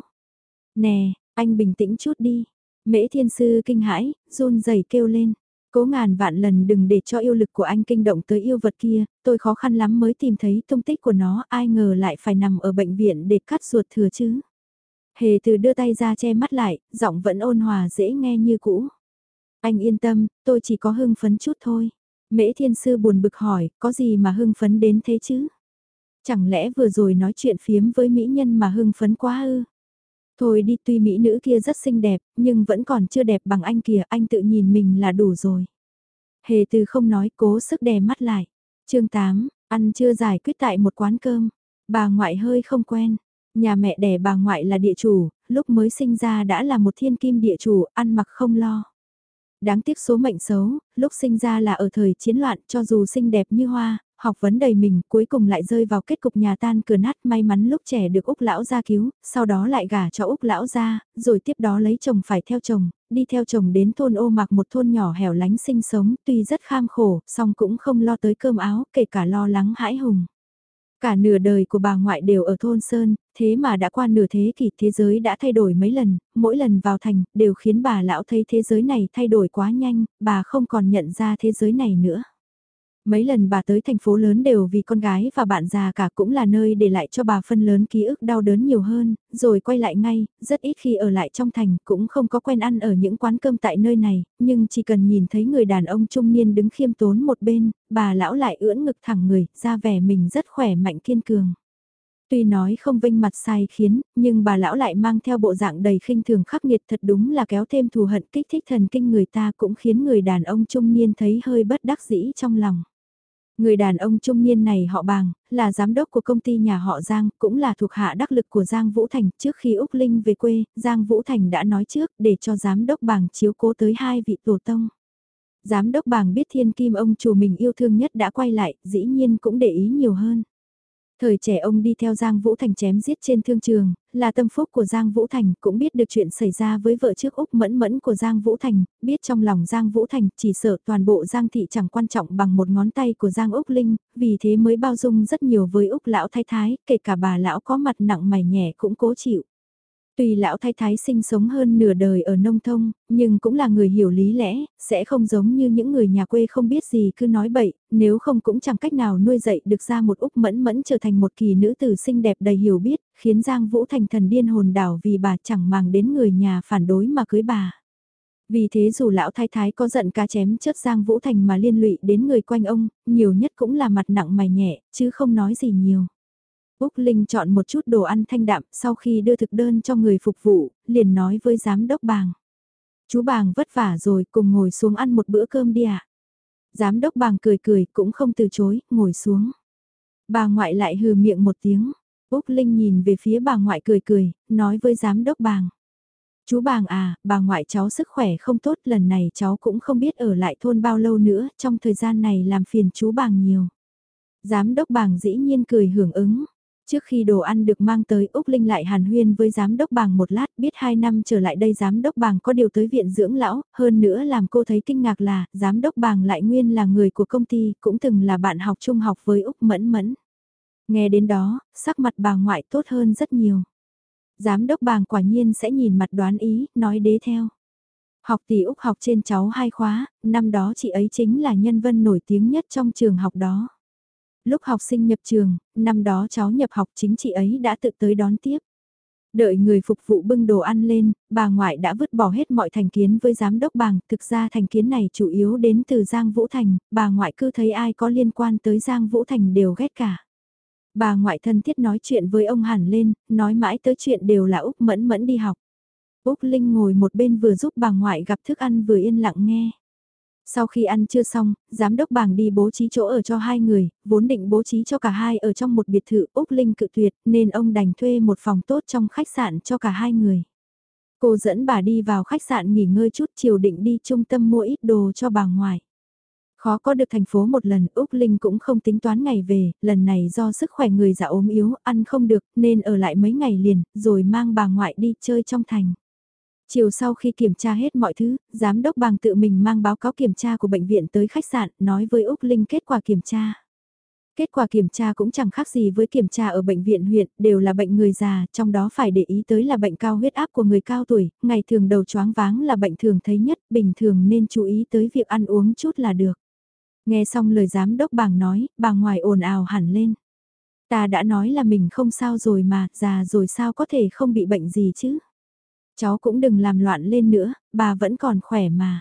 Nè, anh bình tĩnh chút đi. Mễ Thiên Sư kinh hãi, run rẩy kêu lên. Cố ngàn vạn lần đừng để cho yêu lực của anh kinh động tới yêu vật kia, tôi khó khăn lắm mới tìm thấy tung tích của nó, ai ngờ lại phải nằm ở bệnh viện để cắt ruột thừa chứ. Hề từ đưa tay ra che mắt lại, giọng vẫn ôn hòa dễ nghe như cũ. Anh yên tâm, tôi chỉ có hưng phấn chút thôi. Mễ thiên sư buồn bực hỏi, có gì mà hưng phấn đến thế chứ? Chẳng lẽ vừa rồi nói chuyện phiếm với mỹ nhân mà hưng phấn quá ư? Thôi đi tuy mỹ nữ kia rất xinh đẹp, nhưng vẫn còn chưa đẹp bằng anh kìa, anh tự nhìn mình là đủ rồi. Hề từ không nói cố sức đè mắt lại. chương 8, ăn chưa giải quyết tại một quán cơm. Bà ngoại hơi không quen. Nhà mẹ đẻ bà ngoại là địa chủ, lúc mới sinh ra đã là một thiên kim địa chủ, ăn mặc không lo. Đáng tiếc số mệnh xấu, lúc sinh ra là ở thời chiến loạn cho dù xinh đẹp như hoa, học vấn đầy mình cuối cùng lại rơi vào kết cục nhà tan cửa nát may mắn lúc trẻ được Úc lão gia cứu, sau đó lại gả cho Úc lão gia, rồi tiếp đó lấy chồng phải theo chồng, đi theo chồng đến thôn ô mạc một thôn nhỏ hẻo lánh sinh sống tuy rất kham khổ, song cũng không lo tới cơm áo, kể cả lo lắng hãi hùng. Cả nửa đời của bà ngoại đều ở thôn Sơn, thế mà đã qua nửa thế kỷ thế giới đã thay đổi mấy lần, mỗi lần vào thành đều khiến bà lão thấy thế giới này thay đổi quá nhanh, bà không còn nhận ra thế giới này nữa. Mấy lần bà tới thành phố lớn đều vì con gái và bạn già cả cũng là nơi để lại cho bà phân lớn ký ức đau đớn nhiều hơn, rồi quay lại ngay, rất ít khi ở lại trong thành cũng không có quen ăn ở những quán cơm tại nơi này, nhưng chỉ cần nhìn thấy người đàn ông trung niên đứng khiêm tốn một bên, bà lão lại ưỡn ngực thẳng người, ra vẻ mình rất khỏe mạnh kiên cường. Tuy nói không vinh mặt sai khiến, nhưng bà lão lại mang theo bộ dạng đầy khinh thường khắc nghiệt thật đúng là kéo thêm thù hận kích thích thần kinh người ta cũng khiến người đàn ông trung niên thấy hơi bất đắc dĩ trong lòng. Người đàn ông trung niên này họ bàng, là giám đốc của công ty nhà họ Giang, cũng là thuộc hạ đắc lực của Giang Vũ Thành. Trước khi Úc Linh về quê, Giang Vũ Thành đã nói trước để cho giám đốc bàng chiếu cố tới hai vị tổ tông. Giám đốc bàng biết thiên kim ông chủ mình yêu thương nhất đã quay lại, dĩ nhiên cũng để ý nhiều hơn. Thời trẻ ông đi theo Giang Vũ Thành chém giết trên thương trường, là tâm phúc của Giang Vũ Thành, cũng biết được chuyện xảy ra với vợ trước Úc Mẫn Mẫn của Giang Vũ Thành, biết trong lòng Giang Vũ Thành chỉ sợ toàn bộ Giang Thị chẳng quan trọng bằng một ngón tay của Giang Úc Linh, vì thế mới bao dung rất nhiều với Úc Lão Thái Thái, kể cả bà Lão có mặt nặng mày nhẹ cũng cố chịu. Tuy lão thái thái sinh sống hơn nửa đời ở nông thông, nhưng cũng là người hiểu lý lẽ, sẽ không giống như những người nhà quê không biết gì cứ nói bậy, nếu không cũng chẳng cách nào nuôi dạy được ra một Úc mẫn mẫn trở thành một kỳ nữ tử xinh đẹp đầy hiểu biết, khiến Giang Vũ thành thần điên hồn đảo vì bà chẳng màng đến người nhà phản đối mà cưới bà. Vì thế dù lão thái thái có giận cá chém chất Giang Vũ Thành mà liên lụy đến người quanh ông, nhiều nhất cũng là mặt nặng mày nhẹ, chứ không nói gì nhiều. Úc Linh chọn một chút đồ ăn thanh đạm sau khi đưa thực đơn cho người phục vụ, liền nói với giám đốc bàng. Chú bàng vất vả rồi cùng ngồi xuống ăn một bữa cơm đi ạ. À? Giám đốc bàng cười cười cũng không từ chối, ngồi xuống. Bà ngoại lại hừ miệng một tiếng. Úc Linh nhìn về phía bà ngoại cười cười, nói với giám đốc bàng. Chú bàng à, bà ngoại cháu sức khỏe không tốt lần này cháu cũng không biết ở lại thôn bao lâu nữa, trong thời gian này làm phiền chú bàng nhiều. Giám đốc bàng dĩ nhiên cười hưởng ứng, Trước khi đồ ăn được mang tới Úc Linh lại hàn huyên với giám đốc bàng một lát biết hai năm trở lại đây giám đốc bàng có điều tới viện dưỡng lão, hơn nữa làm cô thấy kinh ngạc là giám đốc bàng lại nguyên là người của công ty, cũng từng là bạn học trung học với Úc Mẫn Mẫn. Nghe đến đó, sắc mặt bà ngoại tốt hơn rất nhiều. Giám đốc bàng quả nhiên sẽ nhìn mặt đoán ý, nói đế theo. Học tỷ Úc học trên cháu hai khóa, năm đó chị ấy chính là nhân vân nổi tiếng nhất trong trường học đó. Lúc học sinh nhập trường, năm đó cháu nhập học chính chị ấy đã tự tới đón tiếp. Đợi người phục vụ bưng đồ ăn lên, bà ngoại đã vứt bỏ hết mọi thành kiến với giám đốc bàng. thực ra thành kiến này chủ yếu đến từ Giang Vũ Thành, bà ngoại cứ thấy ai có liên quan tới Giang Vũ Thành đều ghét cả. Bà ngoại thân thiết nói chuyện với ông hẳn lên, nói mãi tới chuyện đều là Úc Mẫn Mẫn đi học. Úc Linh ngồi một bên vừa giúp bà ngoại gặp thức ăn vừa yên lặng nghe. Sau khi ăn chưa xong, giám đốc bảng đi bố trí chỗ ở cho hai người, vốn định bố trí cho cả hai ở trong một biệt thự Úc Linh cự tuyệt nên ông đành thuê một phòng tốt trong khách sạn cho cả hai người. Cô dẫn bà đi vào khách sạn nghỉ ngơi chút chiều định đi trung tâm mua ít đồ cho bà ngoại. Khó có được thành phố một lần, Úc Linh cũng không tính toán ngày về, lần này do sức khỏe người già ốm yếu, ăn không được, nên ở lại mấy ngày liền, rồi mang bà ngoại đi chơi trong thành. Chiều sau khi kiểm tra hết mọi thứ, giám đốc bàng tự mình mang báo cáo kiểm tra của bệnh viện tới khách sạn, nói với Úc Linh kết quả kiểm tra. Kết quả kiểm tra cũng chẳng khác gì với kiểm tra ở bệnh viện huyện, đều là bệnh người già, trong đó phải để ý tới là bệnh cao huyết áp của người cao tuổi, ngày thường đầu choáng váng là bệnh thường thấy nhất, bình thường nên chú ý tới việc ăn uống chút là được. Nghe xong lời giám đốc bàng nói, bà ngoài ồn ào hẳn lên. Ta đã nói là mình không sao rồi mà, già rồi sao có thể không bị bệnh gì chứ? Cháu cũng đừng làm loạn lên nữa, bà vẫn còn khỏe mà.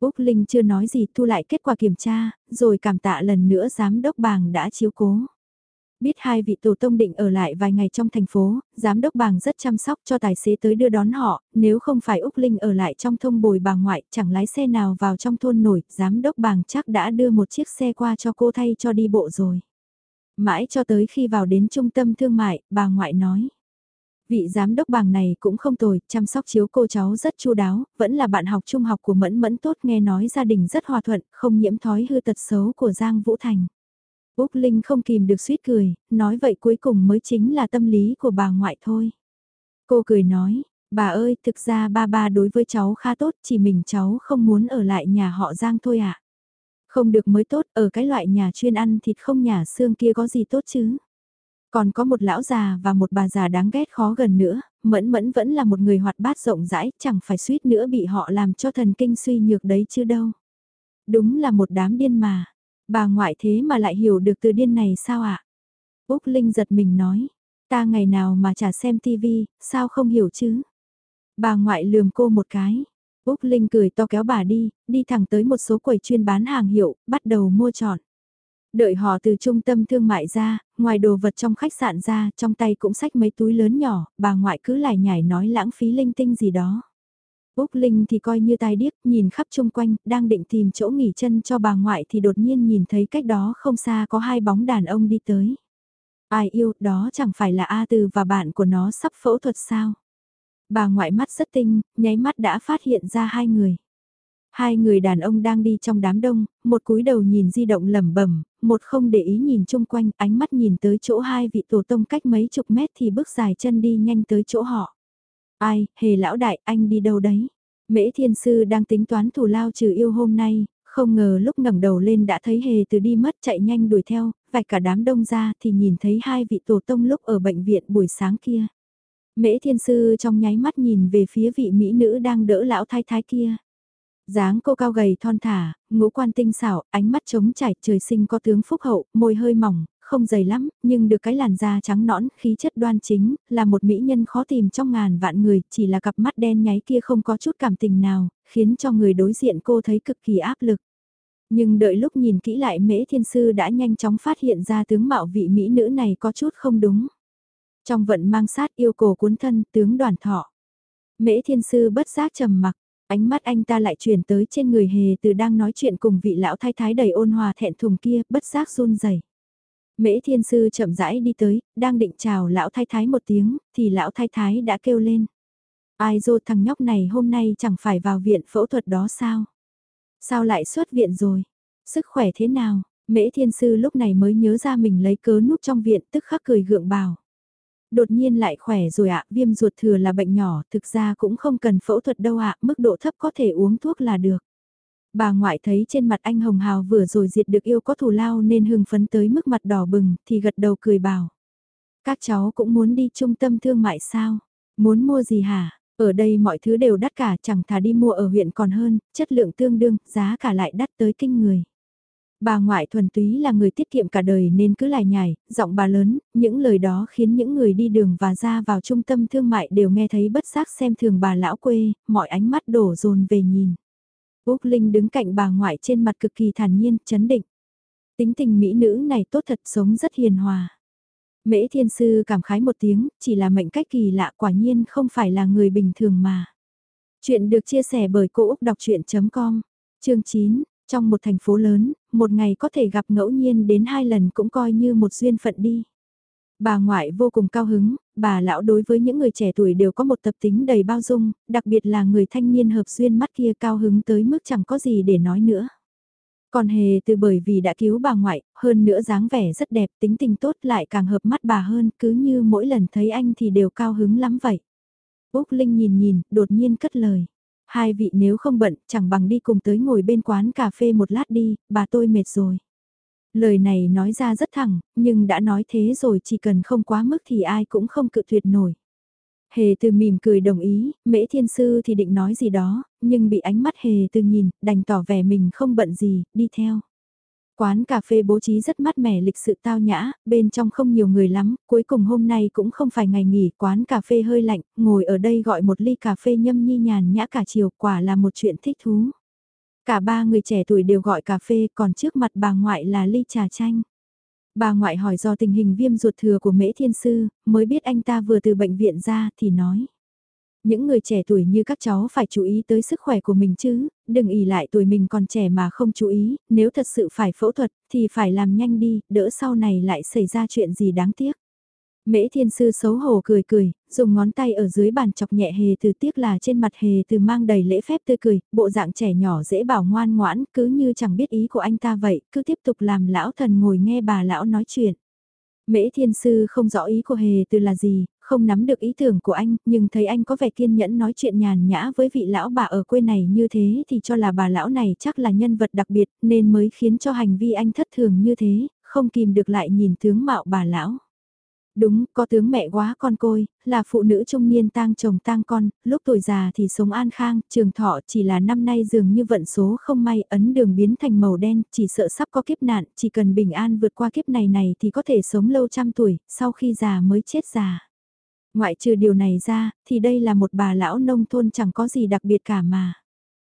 Úc Linh chưa nói gì thu lại kết quả kiểm tra, rồi cảm tạ lần nữa giám đốc bàng đã chiếu cố. Biết hai vị tổ tông định ở lại vài ngày trong thành phố, giám đốc bàng rất chăm sóc cho tài xế tới đưa đón họ, nếu không phải Úc Linh ở lại trong thông bồi bà ngoại, chẳng lái xe nào vào trong thôn nổi, giám đốc bàng chắc đã đưa một chiếc xe qua cho cô thay cho đi bộ rồi. Mãi cho tới khi vào đến trung tâm thương mại, bà ngoại nói. Vị giám đốc bàng này cũng không tồi, chăm sóc chiếu cô cháu rất chu đáo, vẫn là bạn học trung học của Mẫn Mẫn tốt nghe nói gia đình rất hòa thuận, không nhiễm thói hư tật xấu của Giang Vũ Thành. Úc Linh không kìm được suýt cười, nói vậy cuối cùng mới chính là tâm lý của bà ngoại thôi. Cô cười nói, bà ơi, thực ra ba ba đối với cháu khá tốt, chỉ mình cháu không muốn ở lại nhà họ Giang thôi ạ. À. Không được mới tốt, ở cái loại nhà chuyên ăn thịt không nhà xương kia có gì tốt chứ. Còn có một lão già và một bà già đáng ghét khó gần nữa, mẫn mẫn vẫn là một người hoạt bát rộng rãi, chẳng phải suýt nữa bị họ làm cho thần kinh suy nhược đấy chứ đâu. Đúng là một đám điên mà. Bà ngoại thế mà lại hiểu được từ điên này sao ạ? À? Úc Linh giật mình nói, ta ngày nào mà chả xem tivi, sao không hiểu chứ? Bà ngoại lườm cô một cái. Úc Linh cười to kéo bà đi, đi thẳng tới một số quầy chuyên bán hàng hiệu, bắt đầu mua chọn. Đợi họ từ trung tâm thương mại ra, ngoài đồ vật trong khách sạn ra, trong tay cũng xách mấy túi lớn nhỏ, bà ngoại cứ lải nhải nói lãng phí linh tinh gì đó. Úc Linh thì coi như tai điếc, nhìn khắp chung quanh, đang định tìm chỗ nghỉ chân cho bà ngoại thì đột nhiên nhìn thấy cách đó không xa có hai bóng đàn ông đi tới. Ai yêu, đó chẳng phải là A Từ và bạn của nó sắp phẫu thuật sao? Bà ngoại mắt rất tinh, nháy mắt đã phát hiện ra hai người. Hai người đàn ông đang đi trong đám đông, một cúi đầu nhìn di động lẩm bẩm, một không để ý nhìn chung quanh, ánh mắt nhìn tới chỗ hai vị tổ tông cách mấy chục mét thì bước dài chân đi nhanh tới chỗ họ. Ai, hề lão đại, anh đi đâu đấy? Mễ thiên sư đang tính toán thủ lao trừ yêu hôm nay, không ngờ lúc ngẩng đầu lên đã thấy hề từ đi mất chạy nhanh đuổi theo, vạch cả đám đông ra thì nhìn thấy hai vị tổ tông lúc ở bệnh viện buổi sáng kia. Mễ thiên sư trong nháy mắt nhìn về phía vị mỹ nữ đang đỡ lão thái thái kia dáng cô cao gầy thon thả, ngũ quan tinh xảo, ánh mắt trống trải, trời sinh có tướng phúc hậu, môi hơi mỏng, không dày lắm, nhưng được cái làn da trắng nõn, khí chất đoan chính, là một mỹ nhân khó tìm trong ngàn vạn người, chỉ là cặp mắt đen nháy kia không có chút cảm tình nào, khiến cho người đối diện cô thấy cực kỳ áp lực. Nhưng đợi lúc nhìn kỹ lại mễ thiên sư đã nhanh chóng phát hiện ra tướng mạo vị mỹ nữ này có chút không đúng. Trong vận mang sát yêu cổ cuốn thân tướng đoàn thọ. Mễ thiên sư bất giác trầm mặc, Ánh mắt anh ta lại chuyển tới trên người hề từ đang nói chuyện cùng vị lão thái thái đầy ôn hòa thẹn thùng kia, bất giác run rẩy. Mễ thiên sư chậm rãi đi tới, đang định chào lão thái thái một tiếng, thì lão thái thái đã kêu lên. Ai dô thằng nhóc này hôm nay chẳng phải vào viện phẫu thuật đó sao? Sao lại xuất viện rồi? Sức khỏe thế nào? Mễ thiên sư lúc này mới nhớ ra mình lấy cớ núp trong viện tức khắc cười gượng bảo. Đột nhiên lại khỏe rồi ạ, viêm ruột thừa là bệnh nhỏ, thực ra cũng không cần phẫu thuật đâu ạ, mức độ thấp có thể uống thuốc là được. Bà ngoại thấy trên mặt anh Hồng Hào vừa rồi diệt được yêu có thù lao nên hưng phấn tới mức mặt đỏ bừng, thì gật đầu cười bảo. Các cháu cũng muốn đi trung tâm thương mại sao? Muốn mua gì hả? Ở đây mọi thứ đều đắt cả chẳng thà đi mua ở huyện còn hơn, chất lượng tương đương, giá cả lại đắt tới kinh người. Bà ngoại thuần túy là người tiết kiệm cả đời nên cứ lại nhảy giọng bà lớn, những lời đó khiến những người đi đường và ra vào trung tâm thương mại đều nghe thấy bất giác xem thường bà lão quê, mọi ánh mắt đổ dồn về nhìn. Úc Linh đứng cạnh bà ngoại trên mặt cực kỳ thản nhiên, chấn định. Tính tình mỹ nữ này tốt thật sống rất hiền hòa. Mễ thiên sư cảm khái một tiếng, chỉ là mệnh cách kỳ lạ quả nhiên không phải là người bình thường mà. Chuyện được chia sẻ bởi Cô Úc Đọc Chuyện.com, chương 9, trong một thành phố lớn, một ngày có thể gặp ngẫu nhiên đến hai lần cũng coi như một duyên phận đi. Bà ngoại vô cùng cao hứng, bà lão đối với những người trẻ tuổi đều có một tập tính đầy bao dung, đặc biệt là người thanh niên hợp duyên mắt kia cao hứng tới mức chẳng có gì để nói nữa. Còn hề từ bởi vì đã cứu bà ngoại, hơn nữa dáng vẻ rất đẹp, tính tình tốt lại càng hợp mắt bà hơn, cứ như mỗi lần thấy anh thì đều cao hứng lắm vậy. Úc Linh nhìn nhìn, đột nhiên cất lời. Hai vị nếu không bận, chẳng bằng đi cùng tới ngồi bên quán cà phê một lát đi, bà tôi mệt rồi. Lời này nói ra rất thẳng, nhưng đã nói thế rồi chỉ cần không quá mức thì ai cũng không cự tuyệt nổi. Hề từ mỉm cười đồng ý, mễ thiên sư thì định nói gì đó, nhưng bị ánh mắt hề từ nhìn, đành tỏ vẻ mình không bận gì, đi theo. Quán cà phê bố trí rất mát mẻ lịch sự tao nhã, bên trong không nhiều người lắm, cuối cùng hôm nay cũng không phải ngày nghỉ, quán cà phê hơi lạnh, ngồi ở đây gọi một ly cà phê nhâm nhi nhàn nhã cả chiều, quả là một chuyện thích thú. Cả ba người trẻ tuổi đều gọi cà phê, còn trước mặt bà ngoại là ly trà chanh. Bà ngoại hỏi do tình hình viêm ruột thừa của Mễ Thiên Sư, mới biết anh ta vừa từ bệnh viện ra thì nói. Những người trẻ tuổi như các cháu phải chú ý tới sức khỏe của mình chứ, đừng ỉ lại tuổi mình còn trẻ mà không chú ý, nếu thật sự phải phẫu thuật thì phải làm nhanh đi, đỡ sau này lại xảy ra chuyện gì đáng tiếc. Mễ thiên sư xấu hổ cười cười, dùng ngón tay ở dưới bàn chọc nhẹ hề từ tiếc là trên mặt hề từ mang đầy lễ phép tươi cười, bộ dạng trẻ nhỏ dễ bảo ngoan ngoãn cứ như chẳng biết ý của anh ta vậy, cứ tiếp tục làm lão thần ngồi nghe bà lão nói chuyện. Mễ thiên sư không rõ ý của hề từ là gì, không nắm được ý tưởng của anh, nhưng thấy anh có vẻ kiên nhẫn nói chuyện nhàn nhã với vị lão bà ở quê này như thế thì cho là bà lão này chắc là nhân vật đặc biệt nên mới khiến cho hành vi anh thất thường như thế, không kìm được lại nhìn tướng mạo bà lão. Đúng, có tướng mẹ quá con côi, là phụ nữ trung niên tang chồng tang con, lúc tuổi già thì sống an khang, trường thọ chỉ là năm nay dường như vận số không may ấn đường biến thành màu đen, chỉ sợ sắp có kiếp nạn, chỉ cần bình an vượt qua kiếp này này thì có thể sống lâu trăm tuổi, sau khi già mới chết già. Ngoại trừ điều này ra, thì đây là một bà lão nông thôn chẳng có gì đặc biệt cả mà.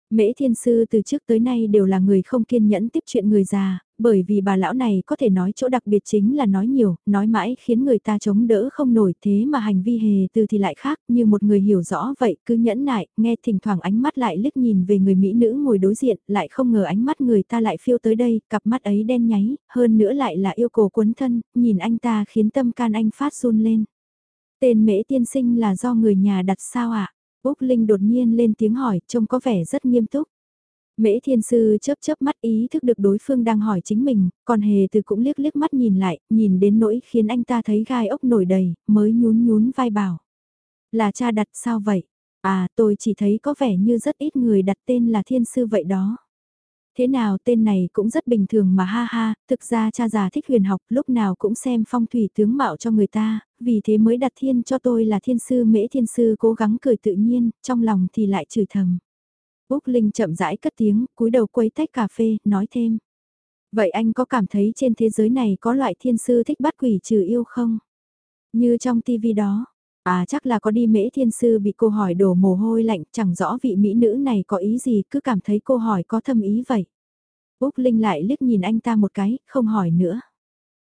Mễ thiên sư từ trước tới nay đều là người không kiên nhẫn tiếp chuyện người già, bởi vì bà lão này có thể nói chỗ đặc biệt chính là nói nhiều, nói mãi khiến người ta chống đỡ không nổi thế mà hành vi hề từ thì lại khác như một người hiểu rõ vậy cứ nhẫn nại, nghe thỉnh thoảng ánh mắt lại liếc nhìn về người Mỹ nữ ngồi đối diện, lại không ngờ ánh mắt người ta lại phiêu tới đây, cặp mắt ấy đen nháy, hơn nữa lại là yêu cầu cuốn thân, nhìn anh ta khiến tâm can anh phát run lên. Tên mễ tiên sinh là do người nhà đặt sao ạ? À? Úc Linh đột nhiên lên tiếng hỏi, trông có vẻ rất nghiêm túc. Mễ thiên sư chớp chớp mắt ý thức được đối phương đang hỏi chính mình, còn hề từ cũng liếc liếc mắt nhìn lại, nhìn đến nỗi khiến anh ta thấy gai ốc nổi đầy, mới nhún nhún vai bảo. Là cha đặt sao vậy? À tôi chỉ thấy có vẻ như rất ít người đặt tên là thiên sư vậy đó. Thế nào tên này cũng rất bình thường mà ha ha, thực ra cha già thích huyền học lúc nào cũng xem phong thủy tướng mạo cho người ta, vì thế mới đặt thiên cho tôi là thiên sư mễ thiên sư cố gắng cười tự nhiên, trong lòng thì lại chửi thầm. Úc Linh chậm rãi cất tiếng, cúi đầu quấy tách cà phê, nói thêm. Vậy anh có cảm thấy trên thế giới này có loại thiên sư thích bắt quỷ trừ yêu không? Như trong tivi đó. À chắc là có đi mễ thiên sư bị cô hỏi đổ mồ hôi lạnh, chẳng rõ vị mỹ nữ này có ý gì, cứ cảm thấy cô hỏi có thâm ý vậy. Úc Linh lại liếc nhìn anh ta một cái, không hỏi nữa.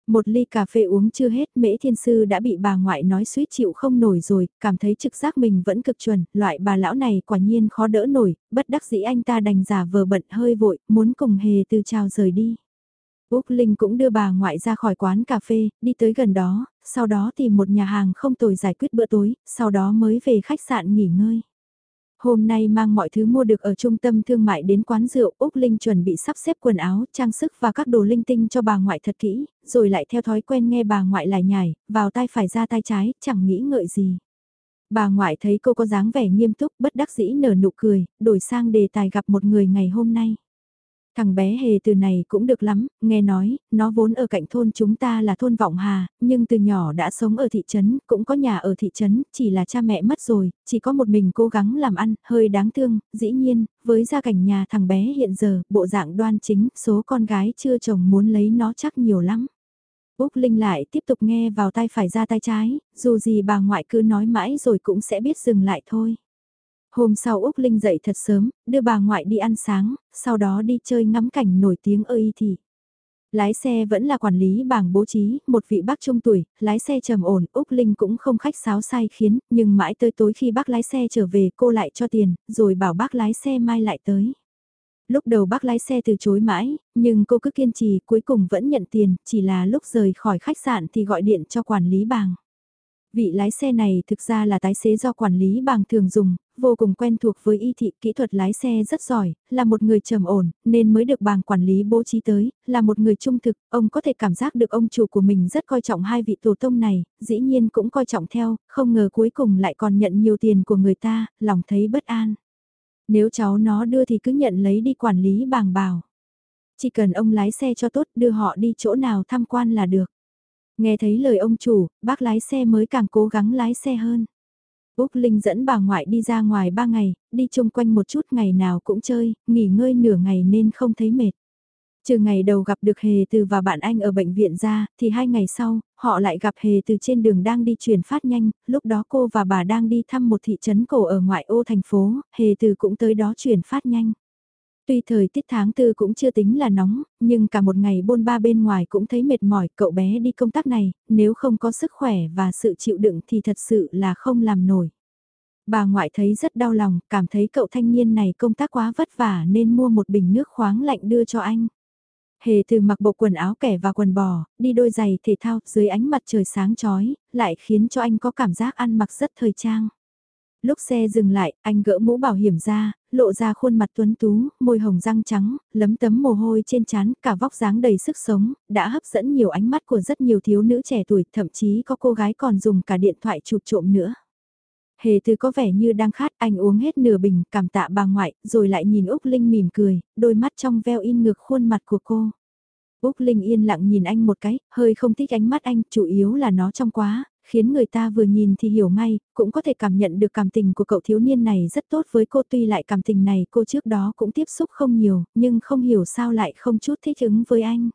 Một ly cà phê uống chưa hết mễ thiên sư đã bị bà ngoại nói suýt chịu không nổi rồi, cảm thấy trực giác mình vẫn cực chuẩn, loại bà lão này quả nhiên khó đỡ nổi, bất đắc dĩ anh ta đành giả vờ bận hơi vội, muốn cùng hề từ trao rời đi. Úc Linh cũng đưa bà ngoại ra khỏi quán cà phê, đi tới gần đó, sau đó tìm một nhà hàng không tồi giải quyết bữa tối, sau đó mới về khách sạn nghỉ ngơi. Hôm nay mang mọi thứ mua được ở trung tâm thương mại đến quán rượu, Úc Linh chuẩn bị sắp xếp quần áo, trang sức và các đồ linh tinh cho bà ngoại thật kỹ, rồi lại theo thói quen nghe bà ngoại lại nhải, vào tay phải ra tay trái, chẳng nghĩ ngợi gì. Bà ngoại thấy cô có dáng vẻ nghiêm túc, bất đắc dĩ nở nụ cười, đổi sang đề tài gặp một người ngày hôm nay. Thằng bé hề từ này cũng được lắm, nghe nói, nó vốn ở cạnh thôn chúng ta là thôn Vọng Hà, nhưng từ nhỏ đã sống ở thị trấn, cũng có nhà ở thị trấn, chỉ là cha mẹ mất rồi, chỉ có một mình cố gắng làm ăn, hơi đáng thương, dĩ nhiên, với gia cảnh nhà thằng bé hiện giờ, bộ dạng đoan chính, số con gái chưa chồng muốn lấy nó chắc nhiều lắm. Úc Linh lại tiếp tục nghe vào tay phải ra tay trái, dù gì bà ngoại cứ nói mãi rồi cũng sẽ biết dừng lại thôi. Hôm sau Úc Linh dậy thật sớm, đưa bà ngoại đi ăn sáng, sau đó đi chơi ngắm cảnh nổi tiếng ở Y Thị. Lái xe vẫn là quản lý bảng bố trí, một vị bác trung tuổi, lái xe trầm ổn, Úc Linh cũng không khách sáo sai khiến, nhưng mãi tới tối khi bác lái xe trở về cô lại cho tiền, rồi bảo bác lái xe mai lại tới. Lúc đầu bác lái xe từ chối mãi, nhưng cô cứ kiên trì cuối cùng vẫn nhận tiền, chỉ là lúc rời khỏi khách sạn thì gọi điện cho quản lý bảng. Vị lái xe này thực ra là tái xế do quản lý bàng thường dùng, vô cùng quen thuộc với y thị kỹ thuật lái xe rất giỏi, là một người trầm ổn, nên mới được bàng quản lý bố trí tới, là một người trung thực, ông có thể cảm giác được ông chủ của mình rất coi trọng hai vị tổ tông này, dĩ nhiên cũng coi trọng theo, không ngờ cuối cùng lại còn nhận nhiều tiền của người ta, lòng thấy bất an. Nếu cháu nó đưa thì cứ nhận lấy đi quản lý bàng bảo. Chỉ cần ông lái xe cho tốt đưa họ đi chỗ nào tham quan là được. Nghe thấy lời ông chủ, bác lái xe mới càng cố gắng lái xe hơn. Úc Linh dẫn bà ngoại đi ra ngoài ba ngày, đi chung quanh một chút ngày nào cũng chơi, nghỉ ngơi nửa ngày nên không thấy mệt. Trừ ngày đầu gặp được Hề Từ và bạn anh ở bệnh viện ra, thì hai ngày sau, họ lại gặp Hề Từ trên đường đang đi chuyển phát nhanh, lúc đó cô và bà đang đi thăm một thị trấn cổ ở ngoại ô thành phố, Hề Từ cũng tới đó chuyển phát nhanh. Tuy thời tiết tháng tư cũng chưa tính là nóng, nhưng cả một ngày bôn ba bên ngoài cũng thấy mệt mỏi cậu bé đi công tác này, nếu không có sức khỏe và sự chịu đựng thì thật sự là không làm nổi. Bà ngoại thấy rất đau lòng, cảm thấy cậu thanh niên này công tác quá vất vả nên mua một bình nước khoáng lạnh đưa cho anh. Hề từ mặc bộ quần áo kẻ và quần bò, đi đôi giày thể thao dưới ánh mặt trời sáng chói lại khiến cho anh có cảm giác ăn mặc rất thời trang. Lúc xe dừng lại, anh gỡ mũ bảo hiểm ra, lộ ra khuôn mặt tuấn tú, môi hồng răng trắng, lấm tấm mồ hôi trên trán, cả vóc dáng đầy sức sống, đã hấp dẫn nhiều ánh mắt của rất nhiều thiếu nữ trẻ tuổi, thậm chí có cô gái còn dùng cả điện thoại chụp trộm nữa. Hề từ có vẻ như đang khát, anh uống hết nửa bình, cảm tạ bà ngoại, rồi lại nhìn Úc Linh mỉm cười, đôi mắt trong veo in ngược khuôn mặt của cô. Úc Linh yên lặng nhìn anh một cái, hơi không thích ánh mắt anh, chủ yếu là nó trong quá, khiến người ta vừa nhìn thì hiểu ngay, cũng có thể cảm nhận được cảm tình của cậu thiếu niên này rất tốt với cô tuy lại cảm tình này cô trước đó cũng tiếp xúc không nhiều, nhưng không hiểu sao lại không chút thích ứng với anh.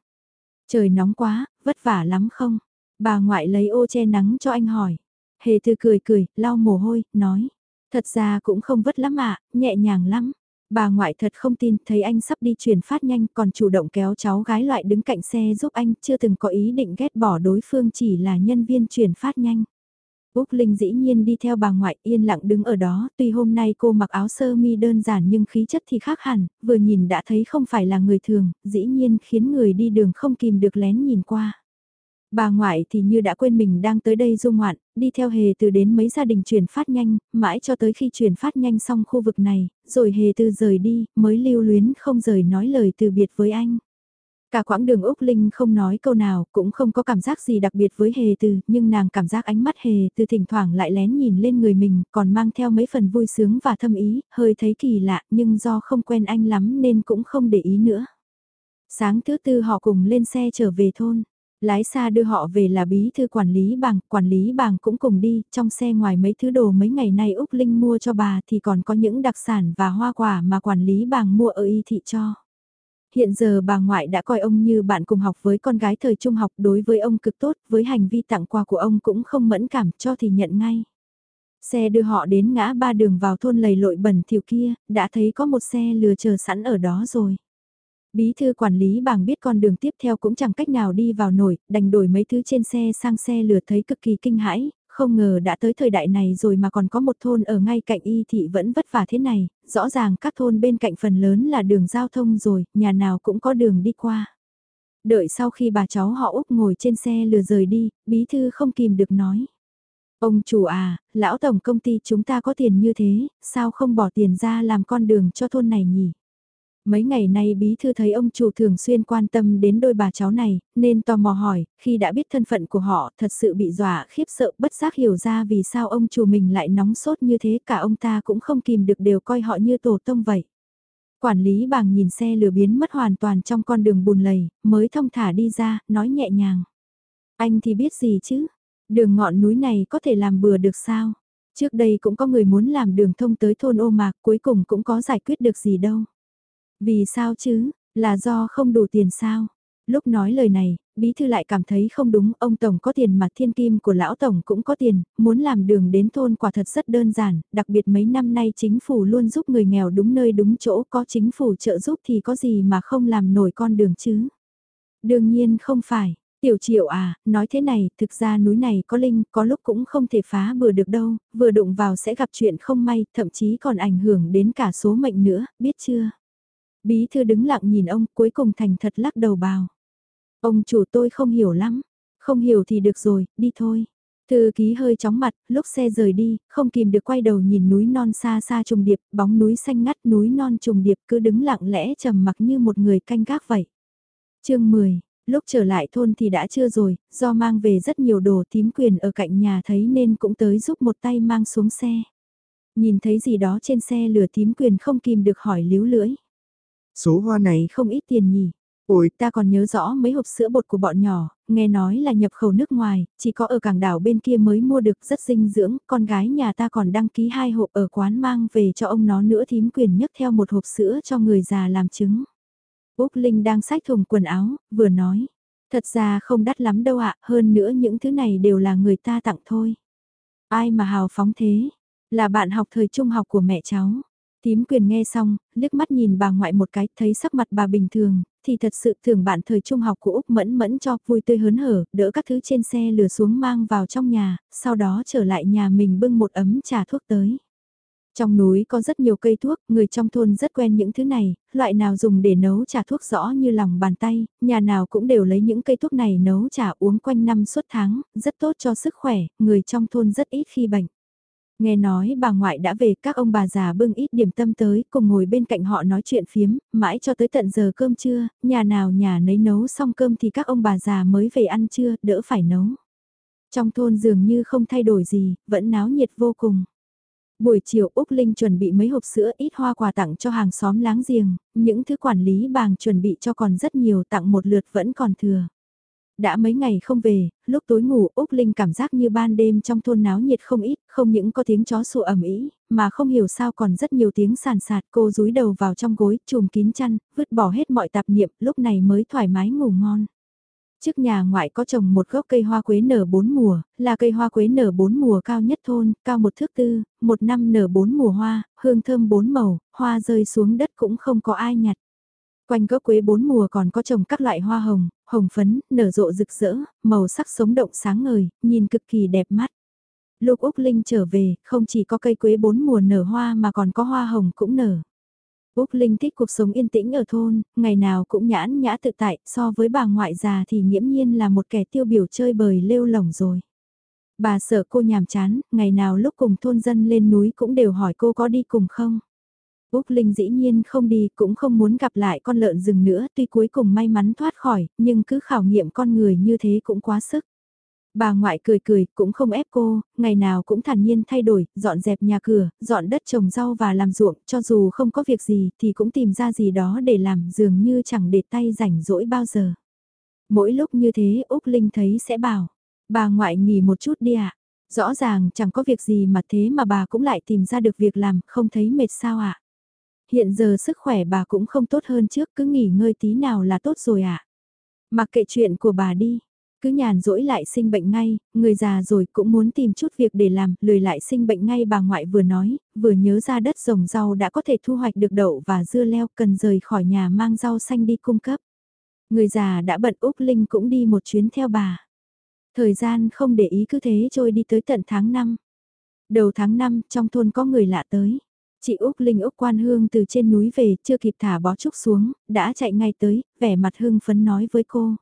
Trời nóng quá, vất vả lắm không? Bà ngoại lấy ô che nắng cho anh hỏi. Hề thư cười cười, lau mồ hôi, nói. Thật ra cũng không vất lắm ạ, nhẹ nhàng lắm. Bà ngoại thật không tin, thấy anh sắp đi chuyển phát nhanh còn chủ động kéo cháu gái loại đứng cạnh xe giúp anh, chưa từng có ý định ghét bỏ đối phương chỉ là nhân viên chuyển phát nhanh. Úc Linh dĩ nhiên đi theo bà ngoại yên lặng đứng ở đó, tuy hôm nay cô mặc áo sơ mi đơn giản nhưng khí chất thì khác hẳn, vừa nhìn đã thấy không phải là người thường, dĩ nhiên khiến người đi đường không kìm được lén nhìn qua. Bà ngoại thì như đã quên mình đang tới đây du ngoạn, đi theo hề từ đến mấy gia đình chuyển phát nhanh, mãi cho tới khi chuyển phát nhanh xong khu vực này, rồi hề từ rời đi, mới lưu luyến không rời nói lời từ biệt với anh. Cả quãng đường Úc Linh không nói câu nào, cũng không có cảm giác gì đặc biệt với hề từ, nhưng nàng cảm giác ánh mắt hề từ thỉnh thoảng lại lén nhìn lên người mình, còn mang theo mấy phần vui sướng và thâm ý, hơi thấy kỳ lạ, nhưng do không quen anh lắm nên cũng không để ý nữa. Sáng thứ tư họ cùng lên xe trở về thôn. Lái xa đưa họ về là bí thư quản lý bảng, quản lý bảng cũng cùng đi, trong xe ngoài mấy thứ đồ mấy ngày nay Úc Linh mua cho bà thì còn có những đặc sản và hoa quả mà quản lý bảng mua ở y thị cho. Hiện giờ bà ngoại đã coi ông như bạn cùng học với con gái thời trung học đối với ông cực tốt, với hành vi tặng quà của ông cũng không mẫn cảm cho thì nhận ngay. Xe đưa họ đến ngã ba đường vào thôn lầy lội bẩn thiểu kia, đã thấy có một xe lừa chờ sẵn ở đó rồi. Bí thư quản lý bảng biết con đường tiếp theo cũng chẳng cách nào đi vào nổi, đành đổi mấy thứ trên xe sang xe lừa thấy cực kỳ kinh hãi, không ngờ đã tới thời đại này rồi mà còn có một thôn ở ngay cạnh y thị vẫn vất vả thế này, rõ ràng các thôn bên cạnh phần lớn là đường giao thông rồi, nhà nào cũng có đường đi qua. Đợi sau khi bà cháu họ Úc ngồi trên xe lừa rời đi, bí thư không kìm được nói. Ông chủ à, lão tổng công ty chúng ta có tiền như thế, sao không bỏ tiền ra làm con đường cho thôn này nhỉ? Mấy ngày nay bí thư thấy ông chủ thường xuyên quan tâm đến đôi bà cháu này, nên tò mò hỏi, khi đã biết thân phận của họ thật sự bị dọa khiếp sợ bất giác hiểu ra vì sao ông chủ mình lại nóng sốt như thế cả ông ta cũng không kìm được đều coi họ như tổ tông vậy. Quản lý bàng nhìn xe lửa biến mất hoàn toàn trong con đường bùn lầy, mới thông thả đi ra, nói nhẹ nhàng. Anh thì biết gì chứ? Đường ngọn núi này có thể làm bừa được sao? Trước đây cũng có người muốn làm đường thông tới thôn ô mạc cuối cùng cũng có giải quyết được gì đâu. Vì sao chứ? Là do không đủ tiền sao? Lúc nói lời này, bí thư lại cảm thấy không đúng, ông Tổng có tiền mà thiên kim của lão Tổng cũng có tiền, muốn làm đường đến thôn quả thật rất đơn giản, đặc biệt mấy năm nay chính phủ luôn giúp người nghèo đúng nơi đúng chỗ, có chính phủ trợ giúp thì có gì mà không làm nổi con đường chứ. Đương nhiên không phải, Tiểu triệu à, nói thế này, thực ra núi này có linh, có lúc cũng không thể phá bừa được đâu, vừa đụng vào sẽ gặp chuyện không may, thậm chí còn ảnh hưởng đến cả số mệnh nữa, biết chưa? Bí thư đứng lặng nhìn ông, cuối cùng thành thật lắc đầu bào. Ông chủ tôi không hiểu lắm, không hiểu thì được rồi, đi thôi. Thư ký hơi chóng mặt, lúc xe rời đi, không kìm được quay đầu nhìn núi non xa xa trùng điệp, bóng núi xanh ngắt núi non trùng điệp cứ đứng lặng lẽ trầm mặc như một người canh gác vậy. chương 10 lúc trở lại thôn thì đã chưa rồi, do mang về rất nhiều đồ tím quyền ở cạnh nhà thấy nên cũng tới giúp một tay mang xuống xe. Nhìn thấy gì đó trên xe lửa tím quyền không kìm được hỏi líu lưỡi. Số hoa này không ít tiền nhỉ. Ôi, ta còn nhớ rõ mấy hộp sữa bột của bọn nhỏ, nghe nói là nhập khẩu nước ngoài, chỉ có ở cảng đảo bên kia mới mua được rất dinh dưỡng, con gái nhà ta còn đăng ký hai hộp ở quán mang về cho ông nó nữa thím quyền nhấc theo một hộp sữa cho người già làm chứng. Úc Linh đang xách thùng quần áo, vừa nói. Thật ra không đắt lắm đâu ạ, hơn nữa những thứ này đều là người ta tặng thôi. Ai mà hào phóng thế? Là bạn học thời trung học của mẹ cháu. Tím quyền nghe xong, liếc mắt nhìn bà ngoại một cái, thấy sắc mặt bà bình thường, thì thật sự thường bạn thời trung học của Úc mẫn mẫn cho vui tươi hớn hở, đỡ các thứ trên xe lừa xuống mang vào trong nhà, sau đó trở lại nhà mình bưng một ấm trà thuốc tới. Trong núi có rất nhiều cây thuốc, người trong thôn rất quen những thứ này, loại nào dùng để nấu trà thuốc rõ như lòng bàn tay, nhà nào cũng đều lấy những cây thuốc này nấu trà uống quanh năm suốt tháng, rất tốt cho sức khỏe, người trong thôn rất ít khi bệnh. Nghe nói bà ngoại đã về các ông bà già bưng ít điểm tâm tới cùng ngồi bên cạnh họ nói chuyện phiếm, mãi cho tới tận giờ cơm trưa, nhà nào nhà nấy nấu xong cơm thì các ông bà già mới về ăn trưa, đỡ phải nấu. Trong thôn dường như không thay đổi gì, vẫn náo nhiệt vô cùng. Buổi chiều Úc Linh chuẩn bị mấy hộp sữa ít hoa quà tặng cho hàng xóm láng giềng, những thứ quản lý bàng chuẩn bị cho còn rất nhiều tặng một lượt vẫn còn thừa. Đã mấy ngày không về, lúc tối ngủ Úc Linh cảm giác như ban đêm trong thôn náo nhiệt không ít, không những có tiếng chó sủa ẩm ý, mà không hiểu sao còn rất nhiều tiếng sàn sạt cô rúi đầu vào trong gối, chùm kín chăn, vứt bỏ hết mọi tạp niệm, lúc này mới thoải mái ngủ ngon. Trước nhà ngoại có trồng một gốc cây hoa quế nở bốn mùa, là cây hoa quế nở bốn mùa cao nhất thôn, cao một thước tư, một năm nở bốn mùa hoa, hương thơm bốn màu, hoa rơi xuống đất cũng không có ai nhặt. Quanh gốc quế bốn mùa còn có trồng các loại hoa hồng, hồng phấn, nở rộ rực rỡ, màu sắc sống động sáng ngời, nhìn cực kỳ đẹp mắt. Lúc Úc Linh trở về, không chỉ có cây quế bốn mùa nở hoa mà còn có hoa hồng cũng nở. Úc Linh thích cuộc sống yên tĩnh ở thôn, ngày nào cũng nhãn nhã tự tại, so với bà ngoại già thì nghiễm nhiên là một kẻ tiêu biểu chơi bời lêu lỏng rồi. Bà sợ cô nhàm chán, ngày nào lúc cùng thôn dân lên núi cũng đều hỏi cô có đi cùng không. Úc Linh dĩ nhiên không đi cũng không muốn gặp lại con lợn rừng nữa tuy cuối cùng may mắn thoát khỏi, nhưng cứ khảo nghiệm con người như thế cũng quá sức. Bà ngoại cười cười, cũng không ép cô, ngày nào cũng thản nhiên thay đổi, dọn dẹp nhà cửa, dọn đất trồng rau và làm ruộng, cho dù không có việc gì thì cũng tìm ra gì đó để làm dường như chẳng để tay rảnh rỗi bao giờ. Mỗi lúc như thế Úc Linh thấy sẽ bảo, bà ngoại nghỉ một chút đi ạ. Rõ ràng chẳng có việc gì mà thế mà bà cũng lại tìm ra được việc làm, không thấy mệt sao ạ. Hiện giờ sức khỏe bà cũng không tốt hơn trước, cứ nghỉ ngơi tí nào là tốt rồi ạ. Mặc kệ chuyện của bà đi, cứ nhàn rỗi lại sinh bệnh ngay, người già rồi cũng muốn tìm chút việc để làm, lười lại sinh bệnh ngay bà ngoại vừa nói, vừa nhớ ra đất rồng rau đã có thể thu hoạch được đậu và dưa leo cần rời khỏi nhà mang rau xanh đi cung cấp. Người già đã bận Úc Linh cũng đi một chuyến theo bà. Thời gian không để ý cứ thế trôi đi tới tận tháng 5. Đầu tháng 5 trong thôn có người lạ tới. Chị Úc Linh Úc Quan Hương từ trên núi về chưa kịp thả bó trúc xuống, đã chạy ngay tới, vẻ mặt hưng phấn nói với cô.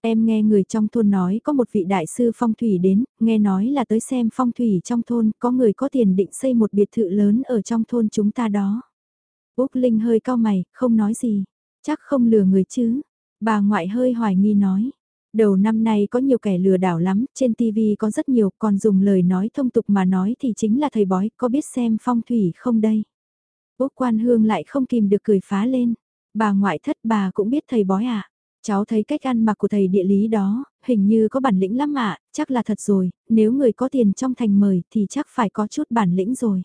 Em nghe người trong thôn nói có một vị đại sư phong thủy đến, nghe nói là tới xem phong thủy trong thôn, có người có tiền định xây một biệt thự lớn ở trong thôn chúng ta đó. Úc Linh hơi cao mày, không nói gì. Chắc không lừa người chứ. Bà ngoại hơi hoài nghi nói. Đầu năm nay có nhiều kẻ lừa đảo lắm, trên TV có rất nhiều, còn dùng lời nói thông tục mà nói thì chính là thầy bói, có biết xem phong thủy không đây? Úc quan hương lại không kìm được cười phá lên. Bà ngoại thất bà cũng biết thầy bói à. Cháu thấy cách ăn mặc của thầy địa lý đó, hình như có bản lĩnh lắm ạ, chắc là thật rồi, nếu người có tiền trong thành mời thì chắc phải có chút bản lĩnh rồi.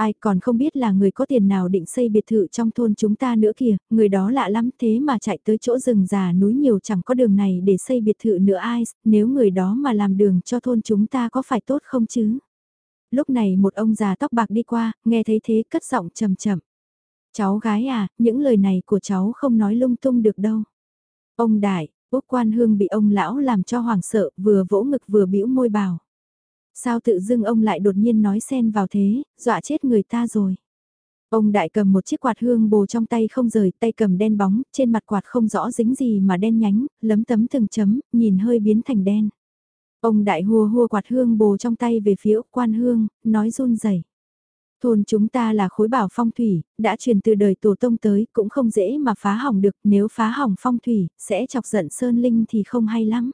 Ai còn không biết là người có tiền nào định xây biệt thự trong thôn chúng ta nữa kìa, người đó lạ lắm thế mà chạy tới chỗ rừng già núi nhiều chẳng có đường này để xây biệt thự nữa ai, nếu người đó mà làm đường cho thôn chúng ta có phải tốt không chứ? Lúc này một ông già tóc bạc đi qua, nghe thấy thế cất giọng trầm chậm. Cháu gái à, những lời này của cháu không nói lung tung được đâu. Ông đại, Úc Quan Hương bị ông lão làm cho hoảng sợ, vừa vỗ ngực vừa bĩu môi bảo. Sao tự dưng ông lại đột nhiên nói xen vào thế, dọa chết người ta rồi. Ông đại cầm một chiếc quạt hương bồ trong tay không rời, tay cầm đen bóng, trên mặt quạt không rõ dính gì mà đen nhánh, lấm tấm từng chấm, nhìn hơi biến thành đen. Ông đại hùa hùa quạt hương bồ trong tay về phía quan hương, nói run rẩy. Thôn chúng ta là khối bảo phong thủy, đã truyền từ đời tổ tông tới cũng không dễ mà phá hỏng được, nếu phá hỏng phong thủy, sẽ chọc giận Sơn Linh thì không hay lắm.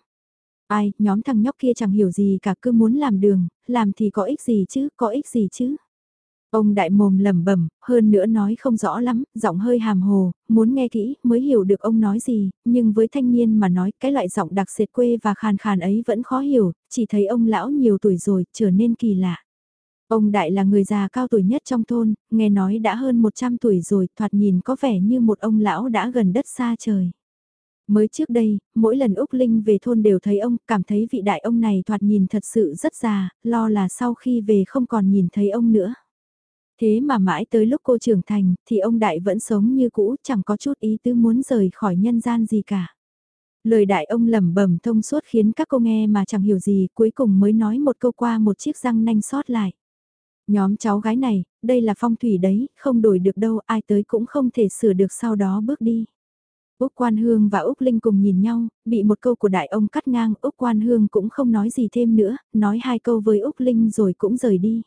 Ai, nhóm thằng nhóc kia chẳng hiểu gì cả cứ muốn làm đường, làm thì có ích gì chứ, có ích gì chứ. Ông đại mồm lẩm bẩm, hơn nữa nói không rõ lắm, giọng hơi hàm hồ, muốn nghe kỹ mới hiểu được ông nói gì, nhưng với thanh niên mà nói cái loại giọng đặc sệt quê và khàn khàn ấy vẫn khó hiểu, chỉ thấy ông lão nhiều tuổi rồi, trở nên kỳ lạ. Ông đại là người già cao tuổi nhất trong thôn, nghe nói đã hơn 100 tuổi rồi, thoạt nhìn có vẻ như một ông lão đã gần đất xa trời. Mới trước đây, mỗi lần Úc Linh về thôn đều thấy ông, cảm thấy vị đại ông này thoạt nhìn thật sự rất già, lo là sau khi về không còn nhìn thấy ông nữa. Thế mà mãi tới lúc cô trưởng thành, thì ông đại vẫn sống như cũ, chẳng có chút ý tứ muốn rời khỏi nhân gian gì cả. Lời đại ông lẩm bẩm thông suốt khiến các cô nghe mà chẳng hiểu gì, cuối cùng mới nói một câu qua một chiếc răng nanh sót lại. Nhóm cháu gái này, đây là phong thủy đấy, không đổi được đâu, ai tới cũng không thể sửa được sau đó bước đi. Úc Quan Hương và Úc Linh cùng nhìn nhau, bị một câu của đại ông cắt ngang, Úc Quan Hương cũng không nói gì thêm nữa, nói hai câu với Úc Linh rồi cũng rời đi.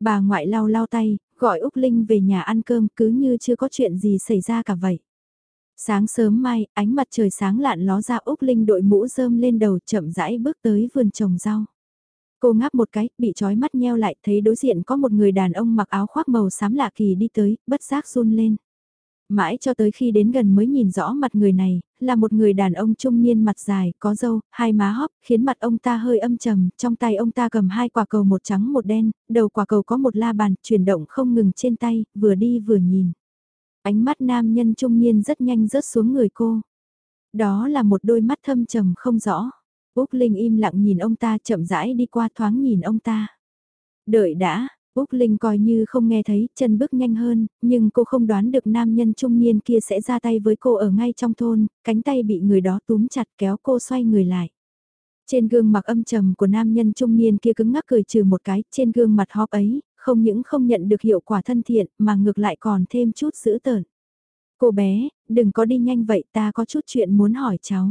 Bà ngoại lau lau tay, gọi Úc Linh về nhà ăn cơm cứ như chưa có chuyện gì xảy ra cả vậy. Sáng sớm mai, ánh mặt trời sáng lạn ló ra Úc Linh đội mũ rơm lên đầu chậm rãi bước tới vườn trồng rau. Cô ngáp một cái, bị trói mắt nheo lại, thấy đối diện có một người đàn ông mặc áo khoác màu xám lạ kỳ đi tới, bất giác run lên. Mãi cho tới khi đến gần mới nhìn rõ mặt người này, là một người đàn ông trung niên mặt dài, có râu, hai má hóp, khiến mặt ông ta hơi âm trầm, trong tay ông ta cầm hai quả cầu một trắng một đen, đầu quả cầu có một la bàn, chuyển động không ngừng trên tay, vừa đi vừa nhìn. Ánh mắt nam nhân trung niên rất nhanh rớt xuống người cô. Đó là một đôi mắt thâm trầm không rõ. Úc Linh im lặng nhìn ông ta chậm rãi đi qua thoáng nhìn ông ta. Đợi đã, Úc Linh coi như không nghe thấy, chân bước nhanh hơn, nhưng cô không đoán được nam nhân trung niên kia sẽ ra tay với cô ở ngay trong thôn, cánh tay bị người đó túm chặt kéo cô xoay người lại. Trên gương mặt âm trầm của nam nhân trung niên kia cứng ngắc cười trừ một cái, trên gương mặt hóp ấy, không những không nhận được hiệu quả thân thiện mà ngược lại còn thêm chút dữ tợn. Cô bé, đừng có đi nhanh vậy ta có chút chuyện muốn hỏi cháu.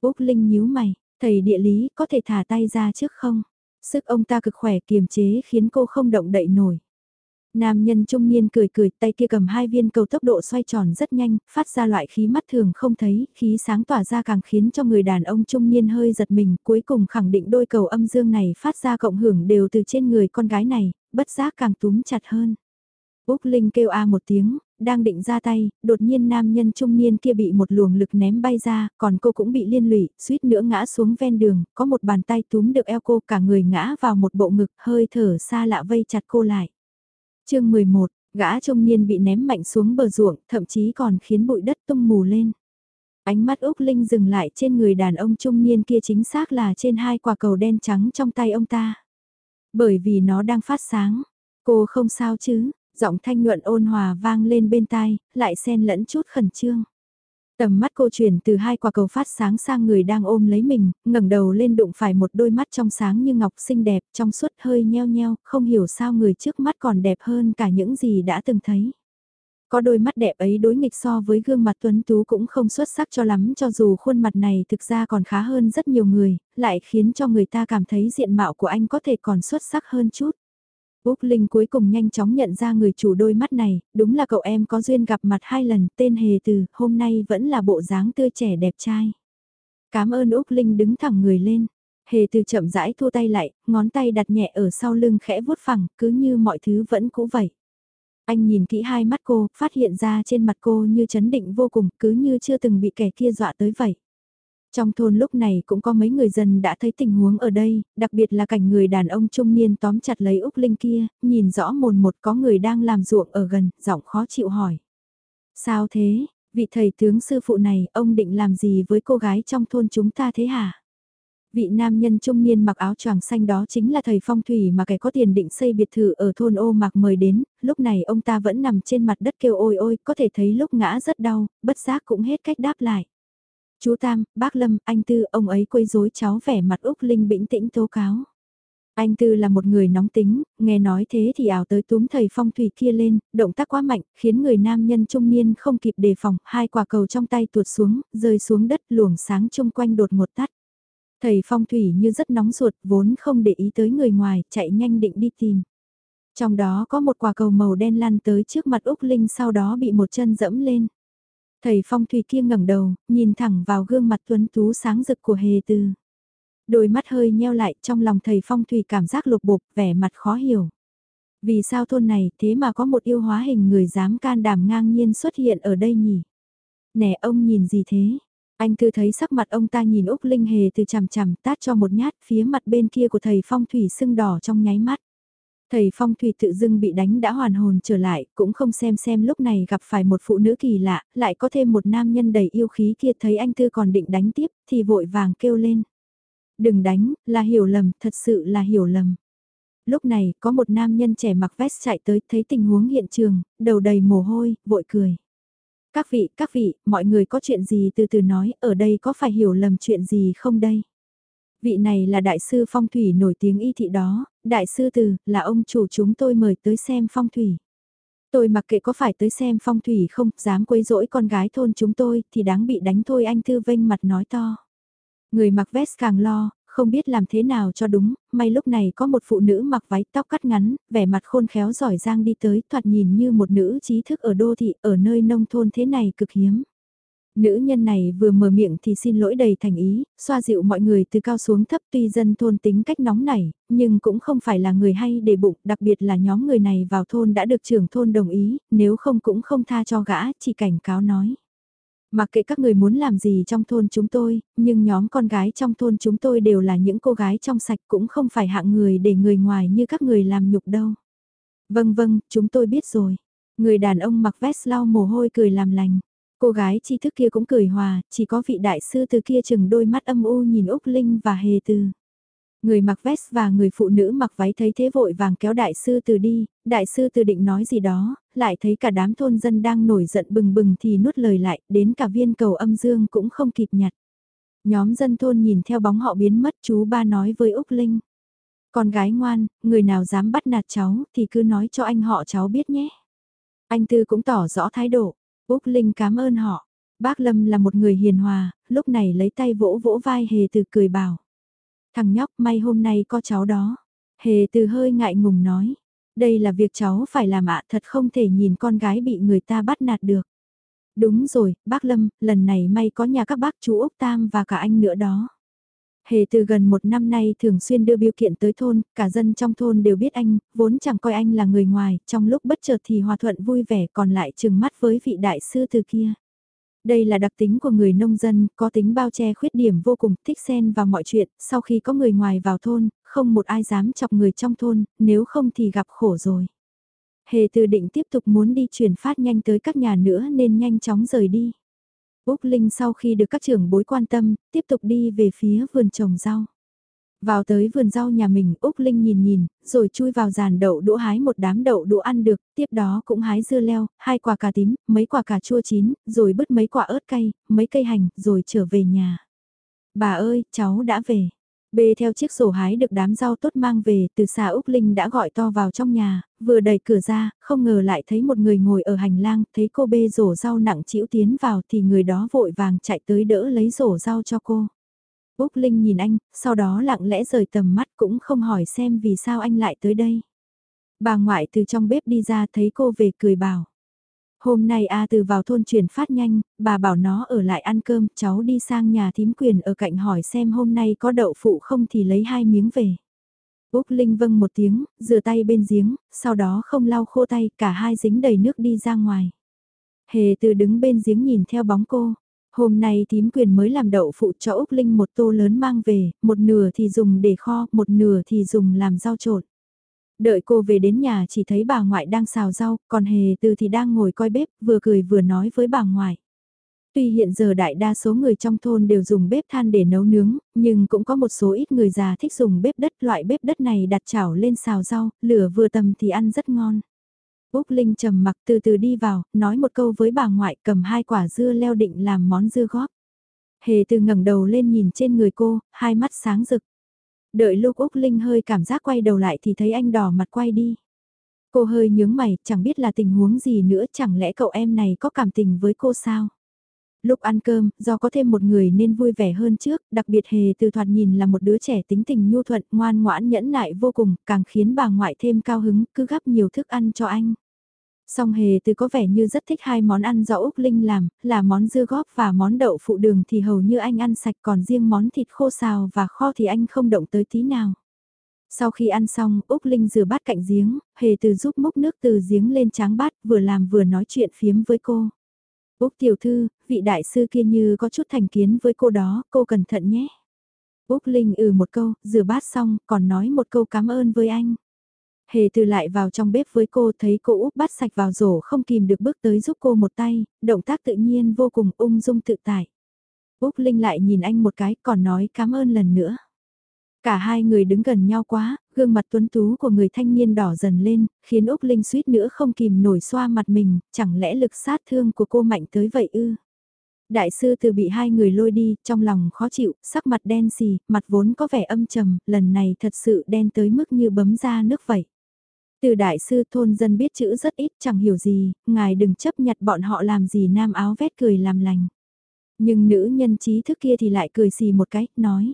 Úc Linh nhíu mày, thầy địa lý có thể thả tay ra trước không? Sức ông ta cực khỏe kiềm chế khiến cô không động đậy nổi. Nam nhân trung niên cười cười tay kia cầm hai viên cầu tốc độ xoay tròn rất nhanh, phát ra loại khí mắt thường không thấy, khí sáng tỏa ra càng khiến cho người đàn ông trung niên hơi giật mình, cuối cùng khẳng định đôi cầu âm dương này phát ra cộng hưởng đều từ trên người con gái này, bất giác càng túm chặt hơn. Úc Linh kêu a một tiếng, đang định ra tay, đột nhiên nam nhân trung niên kia bị một luồng lực ném bay ra, còn cô cũng bị liên lụy, suýt nữa ngã xuống ven đường, có một bàn tay túm được eo cô cả người ngã vào một bộ ngực, hơi thở xa lạ vây chặt cô lại. chương 11, gã trung niên bị ném mạnh xuống bờ ruộng, thậm chí còn khiến bụi đất tung mù lên. Ánh mắt Úc Linh dừng lại trên người đàn ông trung niên kia chính xác là trên hai quả cầu đen trắng trong tay ông ta. Bởi vì nó đang phát sáng. Cô không sao chứ, giọng thanh nhuận ôn hòa vang lên bên tai, lại xen lẫn chút khẩn trương. Tầm mắt cô chuyển từ hai quả cầu phát sáng sang người đang ôm lấy mình, ngẩng đầu lên đụng phải một đôi mắt trong sáng như ngọc xinh đẹp, trong suốt hơi nheo nheo, không hiểu sao người trước mắt còn đẹp hơn cả những gì đã từng thấy. Có đôi mắt đẹp ấy đối nghịch so với gương mặt tuấn tú cũng không xuất sắc cho lắm cho dù khuôn mặt này thực ra còn khá hơn rất nhiều người, lại khiến cho người ta cảm thấy diện mạo của anh có thể còn xuất sắc hơn chút. Úc Linh cuối cùng nhanh chóng nhận ra người chủ đôi mắt này, đúng là cậu em có duyên gặp mặt hai lần, tên Hề Từ, hôm nay vẫn là bộ dáng tươi trẻ đẹp trai. Cảm ơn Úc Linh đứng thẳng người lên. Hề Từ chậm rãi thua tay lại, ngón tay đặt nhẹ ở sau lưng khẽ vuốt phẳng, cứ như mọi thứ vẫn cũ vậy. Anh nhìn kỹ hai mắt cô, phát hiện ra trên mặt cô như chấn định vô cùng, cứ như chưa từng bị kẻ kia dọa tới vậy. Trong thôn lúc này cũng có mấy người dân đã thấy tình huống ở đây, đặc biệt là cảnh người đàn ông trung niên tóm chặt lấy Úc Linh kia, nhìn rõ mồn một có người đang làm ruộng ở gần, giọng khó chịu hỏi. Sao thế, vị thầy tướng sư phụ này, ông định làm gì với cô gái trong thôn chúng ta thế hả? Vị nam nhân trung niên mặc áo choàng xanh đó chính là thầy phong thủy mà kẻ có tiền định xây biệt thự ở thôn ô mạc mời đến, lúc này ông ta vẫn nằm trên mặt đất kêu ôi ôi, có thể thấy lúc ngã rất đau, bất giác cũng hết cách đáp lại. Chú Tam, bác Lâm, anh Tư, ông ấy quấy rối cháu vẻ mặt Úc Linh bĩnh tĩnh tố cáo. Anh Tư là một người nóng tính, nghe nói thế thì ảo tới túm thầy phong thủy kia lên, động tác quá mạnh, khiến người nam nhân trung niên không kịp đề phòng, hai quả cầu trong tay tuột xuống, rơi xuống đất luồng sáng chung quanh đột ngột tắt. Thầy phong thủy như rất nóng ruột, vốn không để ý tới người ngoài, chạy nhanh định đi tìm. Trong đó có một quả cầu màu đen lăn tới trước mặt Úc Linh sau đó bị một chân dẫm lên. Thầy phong thủy kia ngẩng đầu, nhìn thẳng vào gương mặt tuấn tú sáng rực của hề tư. Đôi mắt hơi nheo lại trong lòng thầy phong thủy cảm giác lục bục, vẻ mặt khó hiểu. Vì sao thôn này thế mà có một yêu hóa hình người dám can đảm ngang nhiên xuất hiện ở đây nhỉ? Nè ông nhìn gì thế? Anh thư thấy sắc mặt ông ta nhìn Úc Linh Hề từ chằm chằm tát cho một nhát phía mặt bên kia của thầy phong thủy sưng đỏ trong nháy mắt. Thầy phong thủy tự dưng bị đánh đã hoàn hồn trở lại, cũng không xem xem lúc này gặp phải một phụ nữ kỳ lạ, lại có thêm một nam nhân đầy yêu khí kia thấy anh Tư còn định đánh tiếp, thì vội vàng kêu lên. Đừng đánh, là hiểu lầm, thật sự là hiểu lầm. Lúc này, có một nam nhân trẻ mặc vest chạy tới, thấy tình huống hiện trường, đầu đầy mồ hôi, vội cười. Các vị, các vị, mọi người có chuyện gì từ từ nói, ở đây có phải hiểu lầm chuyện gì không đây? Vị này là đại sư phong thủy nổi tiếng y thị đó, đại sư từ, là ông chủ chúng tôi mời tới xem phong thủy. Tôi mặc kệ có phải tới xem phong thủy không, dám quấy rỗi con gái thôn chúng tôi, thì đáng bị đánh thôi anh Thư Vênh mặt nói to. Người mặc vest càng lo, không biết làm thế nào cho đúng, may lúc này có một phụ nữ mặc váy tóc cắt ngắn, vẻ mặt khôn khéo giỏi giang đi tới, thoạt nhìn như một nữ trí thức ở đô thị, ở nơi nông thôn thế này cực hiếm. Nữ nhân này vừa mở miệng thì xin lỗi đầy thành ý, xoa dịu mọi người từ cao xuống thấp tuy dân thôn tính cách nóng nảy, nhưng cũng không phải là người hay để bụng, đặc biệt là nhóm người này vào thôn đã được trưởng thôn đồng ý, nếu không cũng không tha cho gã, chỉ cảnh cáo nói. Mặc kệ các người muốn làm gì trong thôn chúng tôi, nhưng nhóm con gái trong thôn chúng tôi đều là những cô gái trong sạch cũng không phải hạng người để người ngoài như các người làm nhục đâu. Vâng vâng, chúng tôi biết rồi. Người đàn ông mặc vest lau mồ hôi cười làm lành. Cô gái tri thức kia cũng cười hòa, chỉ có vị đại sư từ kia chừng đôi mắt âm u nhìn Úc Linh và Hề Từ. Người mặc vest và người phụ nữ mặc váy thấy thế vội vàng kéo đại sư từ đi, đại sư từ định nói gì đó, lại thấy cả đám thôn dân đang nổi giận bừng bừng thì nuốt lời lại, đến cả viên cầu âm dương cũng không kịp nhặt. Nhóm dân thôn nhìn theo bóng họ biến mất chú ba nói với Úc Linh. Con gái ngoan, người nào dám bắt nạt cháu thì cứ nói cho anh họ cháu biết nhé. Anh Tư cũng tỏ rõ thái độ, Úc Linh cảm ơn họ. Bác Lâm là một người hiền hòa, lúc này lấy tay vỗ vỗ vai Hề Từ cười bảo. Thằng nhóc may hôm nay có cháu đó. Hề Từ hơi ngại ngùng nói. Đây là việc cháu phải làm ạ thật không thể nhìn con gái bị người ta bắt nạt được. Đúng rồi, bác Lâm, lần này may có nhà các bác chú Úc Tam và cả anh nữa đó. Hề từ gần một năm nay thường xuyên đưa biêu kiện tới thôn, cả dân trong thôn đều biết anh, vốn chẳng coi anh là người ngoài, trong lúc bất chợt thì hòa thuận vui vẻ còn lại chừng mắt với vị đại sư từ kia. Đây là đặc tính của người nông dân, có tính bao che khuyết điểm vô cùng, thích xen vào mọi chuyện, sau khi có người ngoài vào thôn, không một ai dám chọc người trong thôn, nếu không thì gặp khổ rồi. Hề từ định tiếp tục muốn đi chuyển phát nhanh tới các nhà nữa nên nhanh chóng rời đi. Úc Linh sau khi được các trưởng bối quan tâm, tiếp tục đi về phía vườn trồng rau. Vào tới vườn rau nhà mình, Úc Linh nhìn nhìn, rồi chui vào giàn đậu đũa hái một đám đậu đũa ăn được, tiếp đó cũng hái dưa leo, hai quả cà tím, mấy quả cà chua chín, rồi bứt mấy quả ớt cay, mấy cây hành, rồi trở về nhà. Bà ơi, cháu đã về. Bê theo chiếc sổ hái được đám rau tốt mang về, từ xa Úc Linh đã gọi to vào trong nhà, vừa đẩy cửa ra, không ngờ lại thấy một người ngồi ở hành lang, thấy cô bê rổ rau nặng chịu tiến vào thì người đó vội vàng chạy tới đỡ lấy rổ rau cho cô. Úc Linh nhìn anh, sau đó lặng lẽ rời tầm mắt cũng không hỏi xem vì sao anh lại tới đây. Bà ngoại từ trong bếp đi ra thấy cô về cười bảo. Hôm nay A từ vào thôn chuyển phát nhanh, bà bảo nó ở lại ăn cơm, cháu đi sang nhà thím quyền ở cạnh hỏi xem hôm nay có đậu phụ không thì lấy hai miếng về. Úc Linh vâng một tiếng, rửa tay bên giếng, sau đó không lau khô tay, cả hai dính đầy nước đi ra ngoài. Hề từ đứng bên giếng nhìn theo bóng cô. Hôm nay thím quyền mới làm đậu phụ cho Úc Linh một tô lớn mang về, một nửa thì dùng để kho, một nửa thì dùng làm rau trộn. Đợi cô về đến nhà chỉ thấy bà ngoại đang xào rau, còn hề từ thì đang ngồi coi bếp, vừa cười vừa nói với bà ngoại. Tuy hiện giờ đại đa số người trong thôn đều dùng bếp than để nấu nướng, nhưng cũng có một số ít người già thích dùng bếp đất. Loại bếp đất này đặt chảo lên xào rau, lửa vừa tầm thì ăn rất ngon. Úc Linh trầm mặc từ từ đi vào, nói một câu với bà ngoại cầm hai quả dưa leo định làm món dưa góp. Hề từ ngẩng đầu lên nhìn trên người cô, hai mắt sáng rực. Đợi lúc Úc Linh hơi cảm giác quay đầu lại thì thấy anh đỏ mặt quay đi. Cô hơi nhướng mày, chẳng biết là tình huống gì nữa, chẳng lẽ cậu em này có cảm tình với cô sao? Lúc ăn cơm, do có thêm một người nên vui vẻ hơn trước, đặc biệt hề từ thoạt nhìn là một đứa trẻ tính tình nhu thuận, ngoan ngoãn nhẫn nại vô cùng, càng khiến bà ngoại thêm cao hứng, cứ gắp nhiều thức ăn cho anh. Song hề từ có vẻ như rất thích hai món ăn do Úc Linh làm, là món dưa góp và món đậu phụ đường thì hầu như anh ăn sạch còn riêng món thịt khô xào và kho thì anh không động tới tí nào. Sau khi ăn xong, Úc Linh rửa bát cạnh giếng, hề từ giúp múc nước từ giếng lên tráng bát, vừa làm vừa nói chuyện phiếm với cô. Úc tiểu thư, vị đại sư kia như có chút thành kiến với cô đó, cô cẩn thận nhé. Úc Linh ừ một câu, rửa bát xong, còn nói một câu cảm ơn với anh. Hề từ lại vào trong bếp với cô thấy cô úp bát sạch vào rổ không kìm được bước tới giúp cô một tay, động tác tự nhiên vô cùng ung dung tự tại. Úc Linh lại nhìn anh một cái còn nói cảm ơn lần nữa. Cả hai người đứng gần nhau quá, gương mặt tuấn tú của người thanh niên đỏ dần lên, khiến Úc Linh suýt nữa không kìm nổi xoa mặt mình, chẳng lẽ lực sát thương của cô mạnh tới vậy ư? Đại sư từ bị hai người lôi đi, trong lòng khó chịu, sắc mặt đen xì, mặt vốn có vẻ âm trầm, lần này thật sự đen tới mức như bấm ra nước vậy. Từ đại sư thôn dân biết chữ rất ít chẳng hiểu gì, ngài đừng chấp nhặt bọn họ làm gì nam áo vét cười làm lành. Nhưng nữ nhân trí thức kia thì lại cười xì một cái, nói.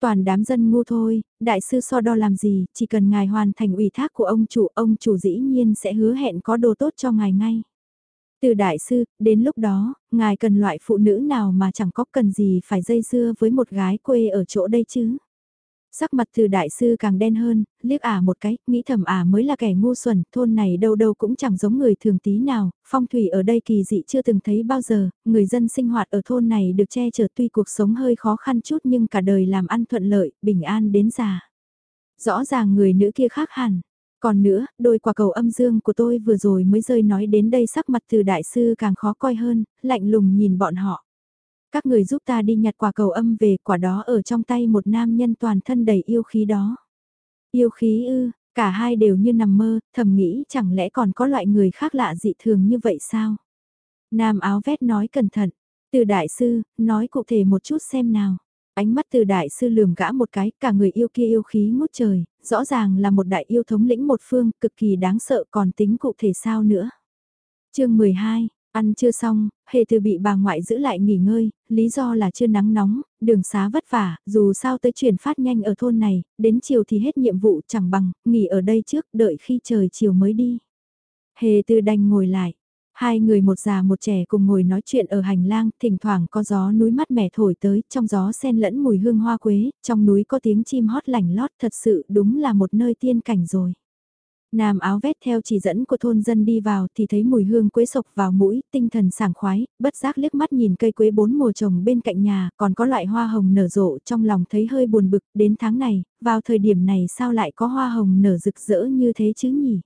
Toàn đám dân ngu thôi, đại sư so đo làm gì, chỉ cần ngài hoàn thành ủy thác của ông chủ, ông chủ dĩ nhiên sẽ hứa hẹn có đồ tốt cho ngài ngay. Từ đại sư, đến lúc đó, ngài cần loại phụ nữ nào mà chẳng có cần gì phải dây dưa với một gái quê ở chỗ đây chứ. Sắc mặt từ đại sư càng đen hơn, liếc ả một cái, nghĩ thầm ả mới là kẻ ngu xuẩn, thôn này đâu đâu cũng chẳng giống người thường tí nào, phong thủy ở đây kỳ dị chưa từng thấy bao giờ, người dân sinh hoạt ở thôn này được che chở tuy cuộc sống hơi khó khăn chút nhưng cả đời làm ăn thuận lợi, bình an đến già. Rõ ràng người nữ kia khác hẳn. Còn nữa, đôi quả cầu âm dương của tôi vừa rồi mới rơi nói đến đây sắc mặt từ đại sư càng khó coi hơn, lạnh lùng nhìn bọn họ. Các người giúp ta đi nhặt quả cầu âm về quả đó ở trong tay một nam nhân toàn thân đầy yêu khí đó. Yêu khí ư, cả hai đều như nằm mơ, thầm nghĩ chẳng lẽ còn có loại người khác lạ dị thường như vậy sao? Nam áo vét nói cẩn thận, từ đại sư, nói cụ thể một chút xem nào. Ánh mắt từ đại sư lườm gã một cái, cả người yêu kia yêu khí ngút trời, rõ ràng là một đại yêu thống lĩnh một phương, cực kỳ đáng sợ còn tính cụ thể sao nữa. chương 12, Ăn chưa xong, hề từ bị bà ngoại giữ lại nghỉ ngơi, lý do là chưa nắng nóng, đường xá vất vả, dù sao tới chuyển phát nhanh ở thôn này, đến chiều thì hết nhiệm vụ chẳng bằng, nghỉ ở đây trước đợi khi trời chiều mới đi. Hề từ đành ngồi lại. Hai người một già một trẻ cùng ngồi nói chuyện ở hành lang, thỉnh thoảng có gió núi mát mẻ thổi tới, trong gió xen lẫn mùi hương hoa quế, trong núi có tiếng chim hót lành lót, thật sự đúng là một nơi tiên cảnh rồi. Nam áo vét theo chỉ dẫn của thôn dân đi vào thì thấy mùi hương quế sộc vào mũi, tinh thần sảng khoái, bất giác liếc mắt nhìn cây quế bốn mùa trồng bên cạnh nhà, còn có loại hoa hồng nở rộ trong lòng thấy hơi buồn bực, đến tháng này, vào thời điểm này sao lại có hoa hồng nở rực rỡ như thế chứ nhỉ?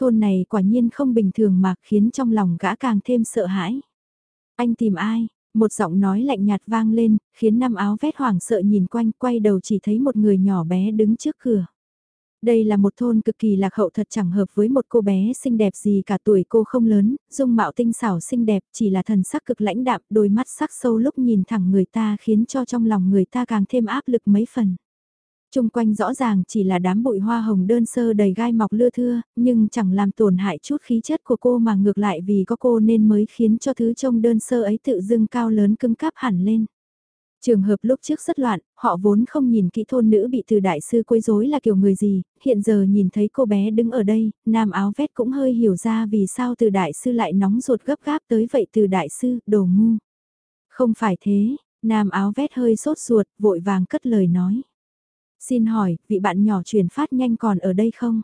Thôn này quả nhiên không bình thường mà khiến trong lòng gã càng thêm sợ hãi. Anh tìm ai? Một giọng nói lạnh nhạt vang lên, khiến năm áo vét hoảng sợ nhìn quanh quay đầu chỉ thấy một người nhỏ bé đứng trước cửa. Đây là một thôn cực kỳ lạc hậu thật chẳng hợp với một cô bé xinh đẹp gì cả tuổi cô không lớn, dung mạo tinh xảo xinh đẹp chỉ là thần sắc cực lãnh đạm, đôi mắt sắc sâu lúc nhìn thẳng người ta khiến cho trong lòng người ta càng thêm áp lực mấy phần. Trung quanh rõ ràng chỉ là đám bụi hoa hồng đơn sơ đầy gai mọc lưa thưa, nhưng chẳng làm tổn hại chút khí chất của cô mà ngược lại vì có cô nên mới khiến cho thứ trông đơn sơ ấy tự dưng cao lớn cứng cáp hẳn lên. Trường hợp lúc trước rất loạn, họ vốn không nhìn kỹ thôn nữ bị từ đại sư quấy rối là kiểu người gì, hiện giờ nhìn thấy cô bé đứng ở đây, nam áo vét cũng hơi hiểu ra vì sao từ đại sư lại nóng ruột gấp gáp tới vậy từ đại sư, đồ ngu. Không phải thế, nam áo vét hơi sốt ruột, vội vàng cất lời nói. Xin hỏi, vị bạn nhỏ chuyển phát nhanh còn ở đây không?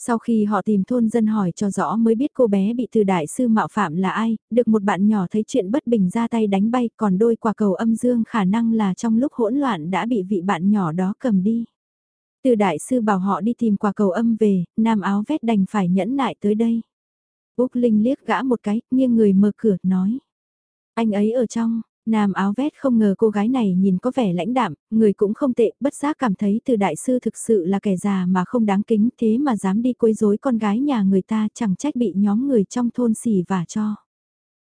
Sau khi họ tìm thôn dân hỏi cho rõ mới biết cô bé bị từ đại sư mạo phạm là ai, được một bạn nhỏ thấy chuyện bất bình ra tay đánh bay còn đôi quả cầu âm dương khả năng là trong lúc hỗn loạn đã bị vị bạn nhỏ đó cầm đi. Từ đại sư bảo họ đi tìm quả cầu âm về, nam áo vét đành phải nhẫn nại tới đây. Úc Linh liếc gã một cái, nghiêng người mở cửa, nói. Anh ấy ở trong, Nam áo vét không ngờ cô gái này nhìn có vẻ lãnh đạm, người cũng không tệ, bất giác cảm thấy từ đại sư thực sự là kẻ già mà không đáng kính thế mà dám đi quấy rối con gái nhà người ta chẳng trách bị nhóm người trong thôn xỉ vả cho.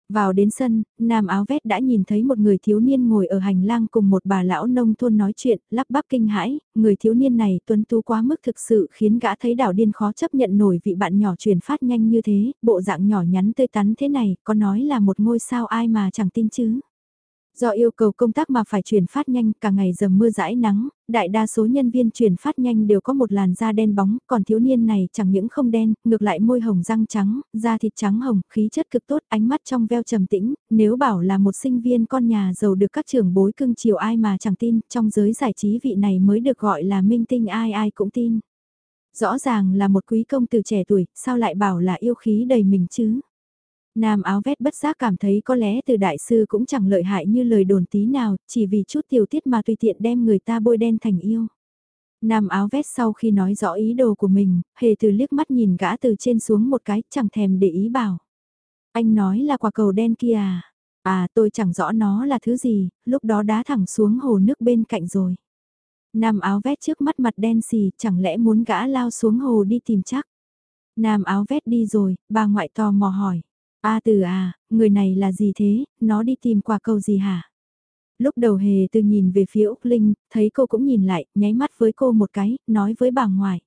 Vào đến sân, nam áo vét đã nhìn thấy một người thiếu niên ngồi ở hành lang cùng một bà lão nông thôn nói chuyện, lắp bắp kinh hãi, người thiếu niên này tuấn tú quá mức thực sự khiến gã thấy đảo điên khó chấp nhận nổi vị bạn nhỏ truyền phát nhanh như thế, bộ dạng nhỏ nhắn tươi tắn thế này, có nói là một ngôi sao ai mà chẳng tin chứ. Do yêu cầu công tác mà phải chuyển phát nhanh cả ngày dầm mưa rãi nắng, đại đa số nhân viên chuyển phát nhanh đều có một làn da đen bóng, còn thiếu niên này chẳng những không đen, ngược lại môi hồng răng trắng, da thịt trắng hồng, khí chất cực tốt, ánh mắt trong veo trầm tĩnh, nếu bảo là một sinh viên con nhà giàu được các trưởng bối cưng chiều ai mà chẳng tin, trong giới giải trí vị này mới được gọi là minh tinh ai ai cũng tin. Rõ ràng là một quý công từ trẻ tuổi, sao lại bảo là yêu khí đầy mình chứ? Nam áo vét bất giác cảm thấy có lẽ từ đại sư cũng chẳng lợi hại như lời đồn tí nào, chỉ vì chút tiểu tiết mà tùy tiện đem người ta bôi đen thành yêu. Nam áo vét sau khi nói rõ ý đồ của mình, hề từ liếc mắt nhìn gã từ trên xuống một cái chẳng thèm để ý bảo. Anh nói là quả cầu đen kia à? À tôi chẳng rõ nó là thứ gì, lúc đó đá thẳng xuống hồ nước bên cạnh rồi. Nam áo vét trước mắt mặt đen xì, chẳng lẽ muốn gã lao xuống hồ đi tìm chắc. Nam áo vét đi rồi, bà ngoại tò mò hỏi. A từ à, người này là gì thế, nó đi tìm quả cầu gì hả? Lúc đầu hề từ nhìn về phía Úc Linh, thấy cô cũng nhìn lại, nháy mắt với cô một cái, nói với bà ngoại.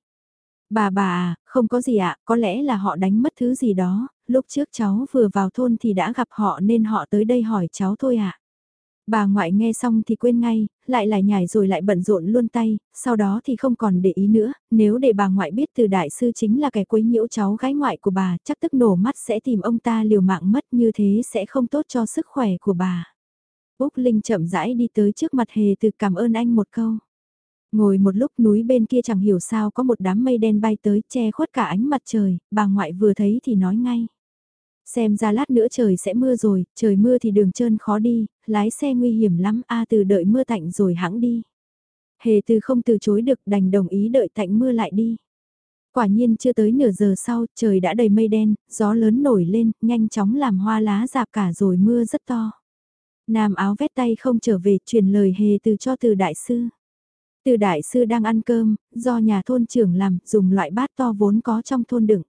Bà bà à, không có gì ạ, có lẽ là họ đánh mất thứ gì đó, lúc trước cháu vừa vào thôn thì đã gặp họ nên họ tới đây hỏi cháu thôi ạ. Bà ngoại nghe xong thì quên ngay, lại lại nhảy rồi lại bận rộn luôn tay, sau đó thì không còn để ý nữa, nếu để bà ngoại biết từ đại sư chính là kẻ quấy nhiễu cháu gái ngoại của bà, chắc tức nổ mắt sẽ tìm ông ta liều mạng mất như thế sẽ không tốt cho sức khỏe của bà. Úc Linh chậm rãi đi tới trước mặt hề từ cảm ơn anh một câu. Ngồi một lúc núi bên kia chẳng hiểu sao có một đám mây đen bay tới che khuất cả ánh mặt trời, bà ngoại vừa thấy thì nói ngay. Xem ra lát nữa trời sẽ mưa rồi, trời mưa thì đường trơn khó đi, lái xe nguy hiểm lắm, a từ đợi mưa tạnh rồi hãng đi. Hề từ không từ chối được đành đồng ý đợi tạnh mưa lại đi. Quả nhiên chưa tới nửa giờ sau, trời đã đầy mây đen, gió lớn nổi lên, nhanh chóng làm hoa lá dạp cả rồi mưa rất to. Nam áo vét tay không trở về truyền lời hề từ cho từ đại sư. Từ đại sư đang ăn cơm, do nhà thôn trưởng làm, dùng loại bát to vốn có trong thôn đựng.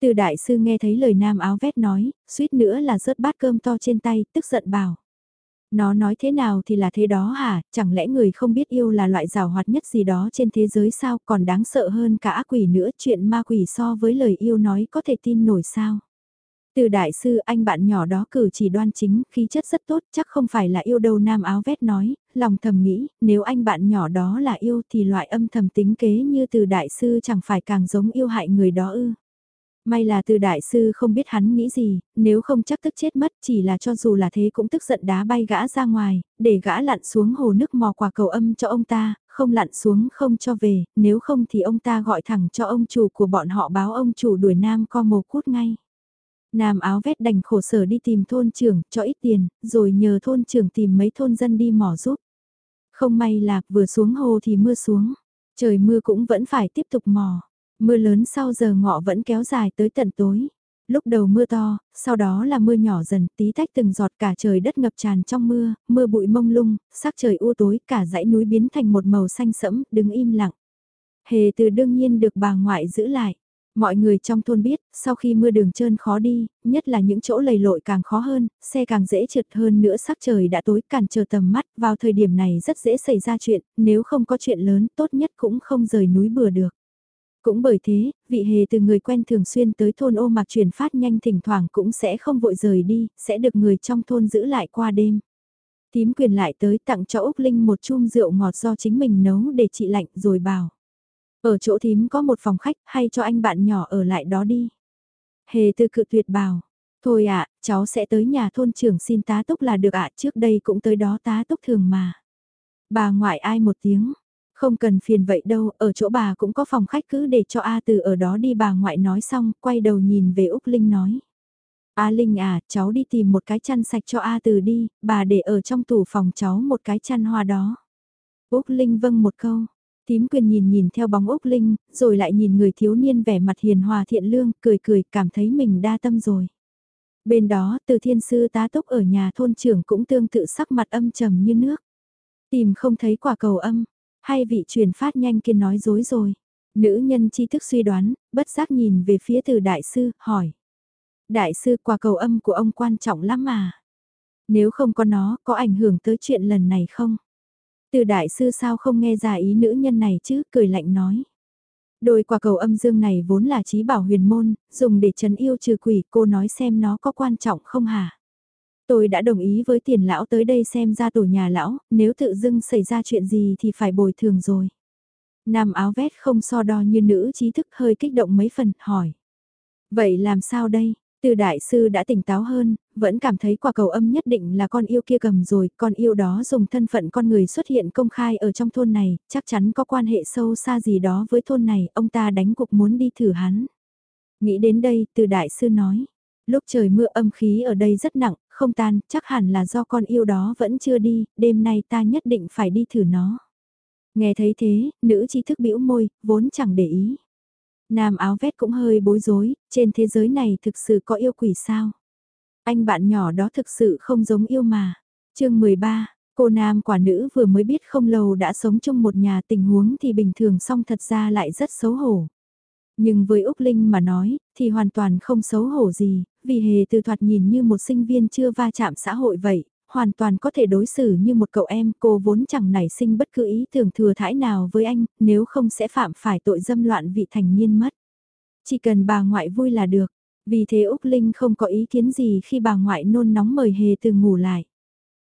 Từ đại sư nghe thấy lời nam áo vét nói, suýt nữa là rớt bát cơm to trên tay, tức giận bảo. Nó nói thế nào thì là thế đó hả, chẳng lẽ người không biết yêu là loại rào hoạt nhất gì đó trên thế giới sao còn đáng sợ hơn cả ác quỷ nữa chuyện ma quỷ so với lời yêu nói có thể tin nổi sao. Từ đại sư anh bạn nhỏ đó cử chỉ đoan chính, khí chất rất tốt, chắc không phải là yêu đâu nam áo vét nói, lòng thầm nghĩ, nếu anh bạn nhỏ đó là yêu thì loại âm thầm tính kế như từ đại sư chẳng phải càng giống yêu hại người đó ư. May là từ đại sư không biết hắn nghĩ gì, nếu không chắc tức chết mất chỉ là cho dù là thế cũng tức giận đá bay gã ra ngoài, để gã lặn xuống hồ nước mò quả cầu âm cho ông ta, không lặn xuống không cho về, nếu không thì ông ta gọi thẳng cho ông chủ của bọn họ báo ông chủ đuổi nam co mồ cút ngay. Nam áo vét đành khổ sở đi tìm thôn trưởng cho ít tiền, rồi nhờ thôn trưởng tìm mấy thôn dân đi mò giúp. Không may là vừa xuống hồ thì mưa xuống, trời mưa cũng vẫn phải tiếp tục mò. Mưa lớn sau giờ ngọ vẫn kéo dài tới tận tối. Lúc đầu mưa to, sau đó là mưa nhỏ dần tí tách từng giọt cả trời đất ngập tràn trong mưa, mưa bụi mông lung, sắc trời u tối, cả dãy núi biến thành một màu xanh sẫm, đứng im lặng. Hề từ đương nhiên được bà ngoại giữ lại. Mọi người trong thôn biết, sau khi mưa đường trơn khó đi, nhất là những chỗ lầy lội càng khó hơn, xe càng dễ trượt hơn nữa sắc trời đã tối cản trở tầm mắt, vào thời điểm này rất dễ xảy ra chuyện, nếu không có chuyện lớn tốt nhất cũng không rời núi bừa được. Cũng bởi thế, vị hề từ người quen thường xuyên tới thôn ô mạc truyền phát nhanh thỉnh thoảng cũng sẽ không vội rời đi, sẽ được người trong thôn giữ lại qua đêm. Tím quyền lại tới tặng cho Úc Linh một chum rượu ngọt do chính mình nấu để trị lạnh rồi bảo. Ở chỗ thím có một phòng khách hay cho anh bạn nhỏ ở lại đó đi. Hề từ cự tuyệt bảo. Thôi ạ, cháu sẽ tới nhà thôn trưởng xin tá túc là được ạ trước đây cũng tới đó tá túc thường mà. Bà ngoại ai một tiếng, không cần phiền vậy đâu, ở chỗ bà cũng có phòng khách cứ để cho A Từ ở đó đi bà ngoại nói xong, quay đầu nhìn về Úc Linh nói. A Linh à, cháu đi tìm một cái chăn sạch cho A Từ đi, bà để ở trong tủ phòng cháu một cái chăn hoa đó. Úc Linh vâng một câu, tím quyền nhìn nhìn theo bóng Úc Linh, rồi lại nhìn người thiếu niên vẻ mặt hiền hòa thiện lương, cười cười, cảm thấy mình đa tâm rồi. Bên đó, từ thiên sư tá túc ở nhà thôn trưởng cũng tương tự sắc mặt âm trầm như nước. Tìm không thấy quả cầu âm, hay vị truyền phát nhanh kia nói dối rồi. Nữ nhân tri thức suy đoán, bất giác nhìn về phía từ đại sư, hỏi. Đại sư quả cầu âm của ông quan trọng lắm mà. Nếu không có nó, có ảnh hưởng tới chuyện lần này không? Từ đại sư sao không nghe ra ý nữ nhân này chứ, cười lạnh nói. Đôi quả cầu âm dương này vốn là trí bảo huyền môn, dùng để trấn yêu trừ quỷ, cô nói xem nó có quan trọng không hả? Tôi đã đồng ý với tiền lão tới đây xem ra tổ nhà lão, nếu tự dưng xảy ra chuyện gì thì phải bồi thường rồi. Nam áo vét không so đo như nữ trí thức hơi kích động mấy phần, hỏi. Vậy làm sao đây? Từ đại sư đã tỉnh táo hơn, vẫn cảm thấy quả cầu âm nhất định là con yêu kia cầm rồi, con yêu đó dùng thân phận con người xuất hiện công khai ở trong thôn này, chắc chắn có quan hệ sâu xa gì đó với thôn này, ông ta đánh cuộc muốn đi thử hắn. Nghĩ đến đây, từ đại sư nói, lúc trời mưa âm khí ở đây rất nặng, không tan, chắc hẳn là do con yêu đó vẫn chưa đi, đêm nay ta nhất định phải đi thử nó. Nghe thấy thế, nữ tri thức bĩu môi, vốn chẳng để ý. Nam áo vét cũng hơi bối rối, trên thế giới này thực sự có yêu quỷ sao? Anh bạn nhỏ đó thực sự không giống yêu mà. chương 13, cô nam quả nữ vừa mới biết không lâu đã sống chung một nhà tình huống thì bình thường song thật ra lại rất xấu hổ. Nhưng với Úc Linh mà nói, thì hoàn toàn không xấu hổ gì, vì hề từ thoạt nhìn như một sinh viên chưa va chạm xã hội vậy, hoàn toàn có thể đối xử như một cậu em, cô vốn chẳng nảy sinh bất cứ ý tưởng thừa thãi nào với anh, nếu không sẽ phạm phải tội dâm loạn vị thành niên mất. Chỉ cần bà ngoại vui là được, vì thế Úc Linh không có ý kiến gì khi bà ngoại nôn nóng mời hề từ ngủ lại.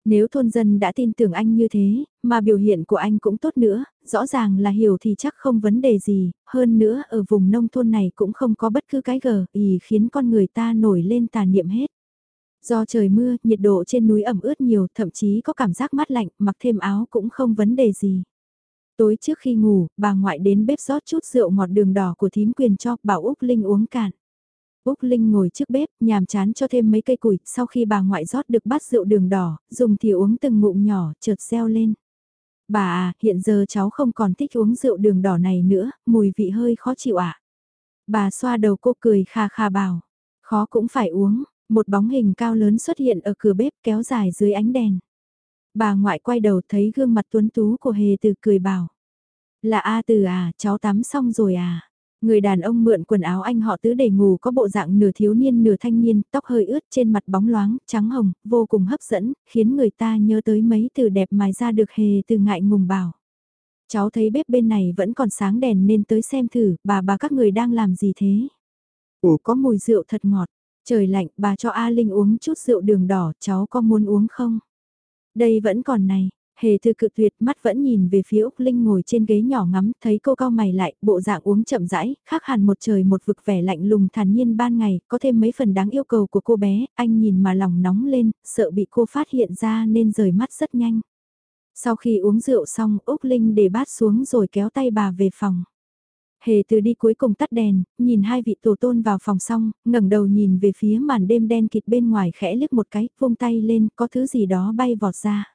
Nếu thôn dân đã tin tưởng anh như thế, mà biểu hiện của anh cũng tốt nữa, rõ ràng là hiểu thì chắc không vấn đề gì, hơn nữa ở vùng nông thôn này cũng không có bất cứ cái gờ ý khiến con người ta nổi lên tà niệm hết. Do trời mưa, nhiệt độ trên núi ẩm ướt nhiều, thậm chí có cảm giác mát lạnh, mặc thêm áo cũng không vấn đề gì. Tối trước khi ngủ, bà ngoại đến bếp rót chút rượu ngọt đường đỏ của thím quyền cho, bảo Úc Linh uống cạn. Úc Linh ngồi trước bếp, nhàm chán cho thêm mấy cây củi, sau khi bà ngoại rót được bát rượu đường đỏ, dùng thì uống từng ngụm nhỏ, chợt reo lên. Bà à, hiện giờ cháu không còn thích uống rượu đường đỏ này nữa, mùi vị hơi khó chịu ạ. À? Bà xoa đầu cô cười kha kha bảo, khó cũng phải uống, một bóng hình cao lớn xuất hiện ở cửa bếp kéo dài dưới ánh đèn. Bà ngoại quay đầu thấy gương mặt tuấn tú của hề từ cười bảo. Là A từ à, cháu tắm xong rồi à. Người đàn ông mượn quần áo anh họ tứ để ngủ có bộ dạng nửa thiếu niên nửa thanh niên, tóc hơi ướt trên mặt bóng loáng, trắng hồng, vô cùng hấp dẫn, khiến người ta nhớ tới mấy từ đẹp mài ra được hề từ ngại ngùng bảo. Cháu thấy bếp bên này vẫn còn sáng đèn nên tới xem thử, bà bà các người đang làm gì thế? Ủa có mùi rượu thật ngọt, trời lạnh bà cho A Linh uống chút rượu đường đỏ, cháu có muốn uống không? Đây vẫn còn này, Hề thư cự tuyệt mắt vẫn nhìn về phía Úc Linh ngồi trên ghế nhỏ ngắm, thấy cô cao mày lại, bộ dạng uống chậm rãi, khác hẳn một trời một vực vẻ lạnh lùng thản nhiên ban ngày, có thêm mấy phần đáng yêu cầu của cô bé, anh nhìn mà lòng nóng lên, sợ bị cô phát hiện ra nên rời mắt rất nhanh. Sau khi uống rượu xong, Úc Linh để bát xuống rồi kéo tay bà về phòng. Hề từ đi cuối cùng tắt đèn, nhìn hai vị tổ tôn vào phòng xong, ngẩng đầu nhìn về phía màn đêm đen kịt bên ngoài khẽ liếc một cái, vung tay lên, có thứ gì đó bay vọt ra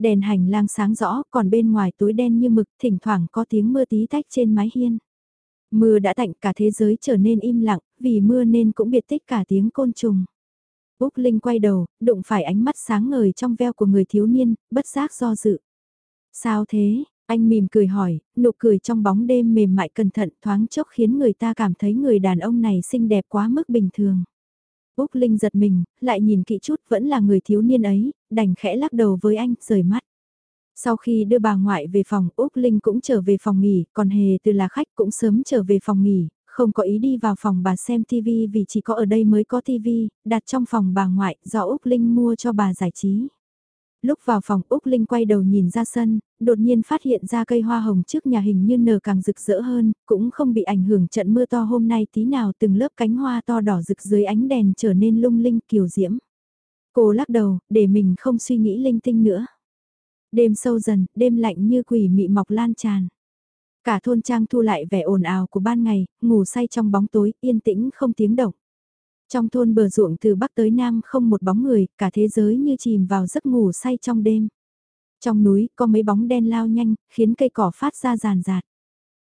đèn hành lang sáng rõ, còn bên ngoài tối đen như mực, thỉnh thoảng có tiếng mưa tí tách trên mái hiên. Mưa đã tạnh cả thế giới trở nên im lặng, vì mưa nên cũng biệt tích cả tiếng côn trùng. Úc Linh quay đầu, đụng phải ánh mắt sáng ngời trong veo của người thiếu niên, bất giác do dự. Sao thế? Anh mỉm cười hỏi, nụ cười trong bóng đêm mềm mại cẩn thận thoáng chốc khiến người ta cảm thấy người đàn ông này xinh đẹp quá mức bình thường. Úc Linh giật mình, lại nhìn kỹ chút vẫn là người thiếu niên ấy, đành khẽ lắc đầu với anh, rời mắt. Sau khi đưa bà ngoại về phòng, Úc Linh cũng trở về phòng nghỉ, còn Hề từ là khách cũng sớm trở về phòng nghỉ, không có ý đi vào phòng bà xem TV vì chỉ có ở đây mới có TV, đặt trong phòng bà ngoại do Úc Linh mua cho bà giải trí. Lúc vào phòng Úc Linh quay đầu nhìn ra sân, đột nhiên phát hiện ra cây hoa hồng trước nhà hình như nở càng rực rỡ hơn, cũng không bị ảnh hưởng trận mưa to hôm nay tí nào từng lớp cánh hoa to đỏ rực dưới ánh đèn trở nên lung linh kiều diễm. Cô lắc đầu, để mình không suy nghĩ linh tinh nữa. Đêm sâu dần, đêm lạnh như quỷ mị mọc lan tràn. Cả thôn trang thu lại vẻ ồn ào của ban ngày, ngủ say trong bóng tối, yên tĩnh không tiếng động. Trong thôn bờ ruộng từ bắc tới nam không một bóng người, cả thế giới như chìm vào giấc ngủ say trong đêm. Trong núi có mấy bóng đen lao nhanh, khiến cây cỏ phát ra ràn rạt.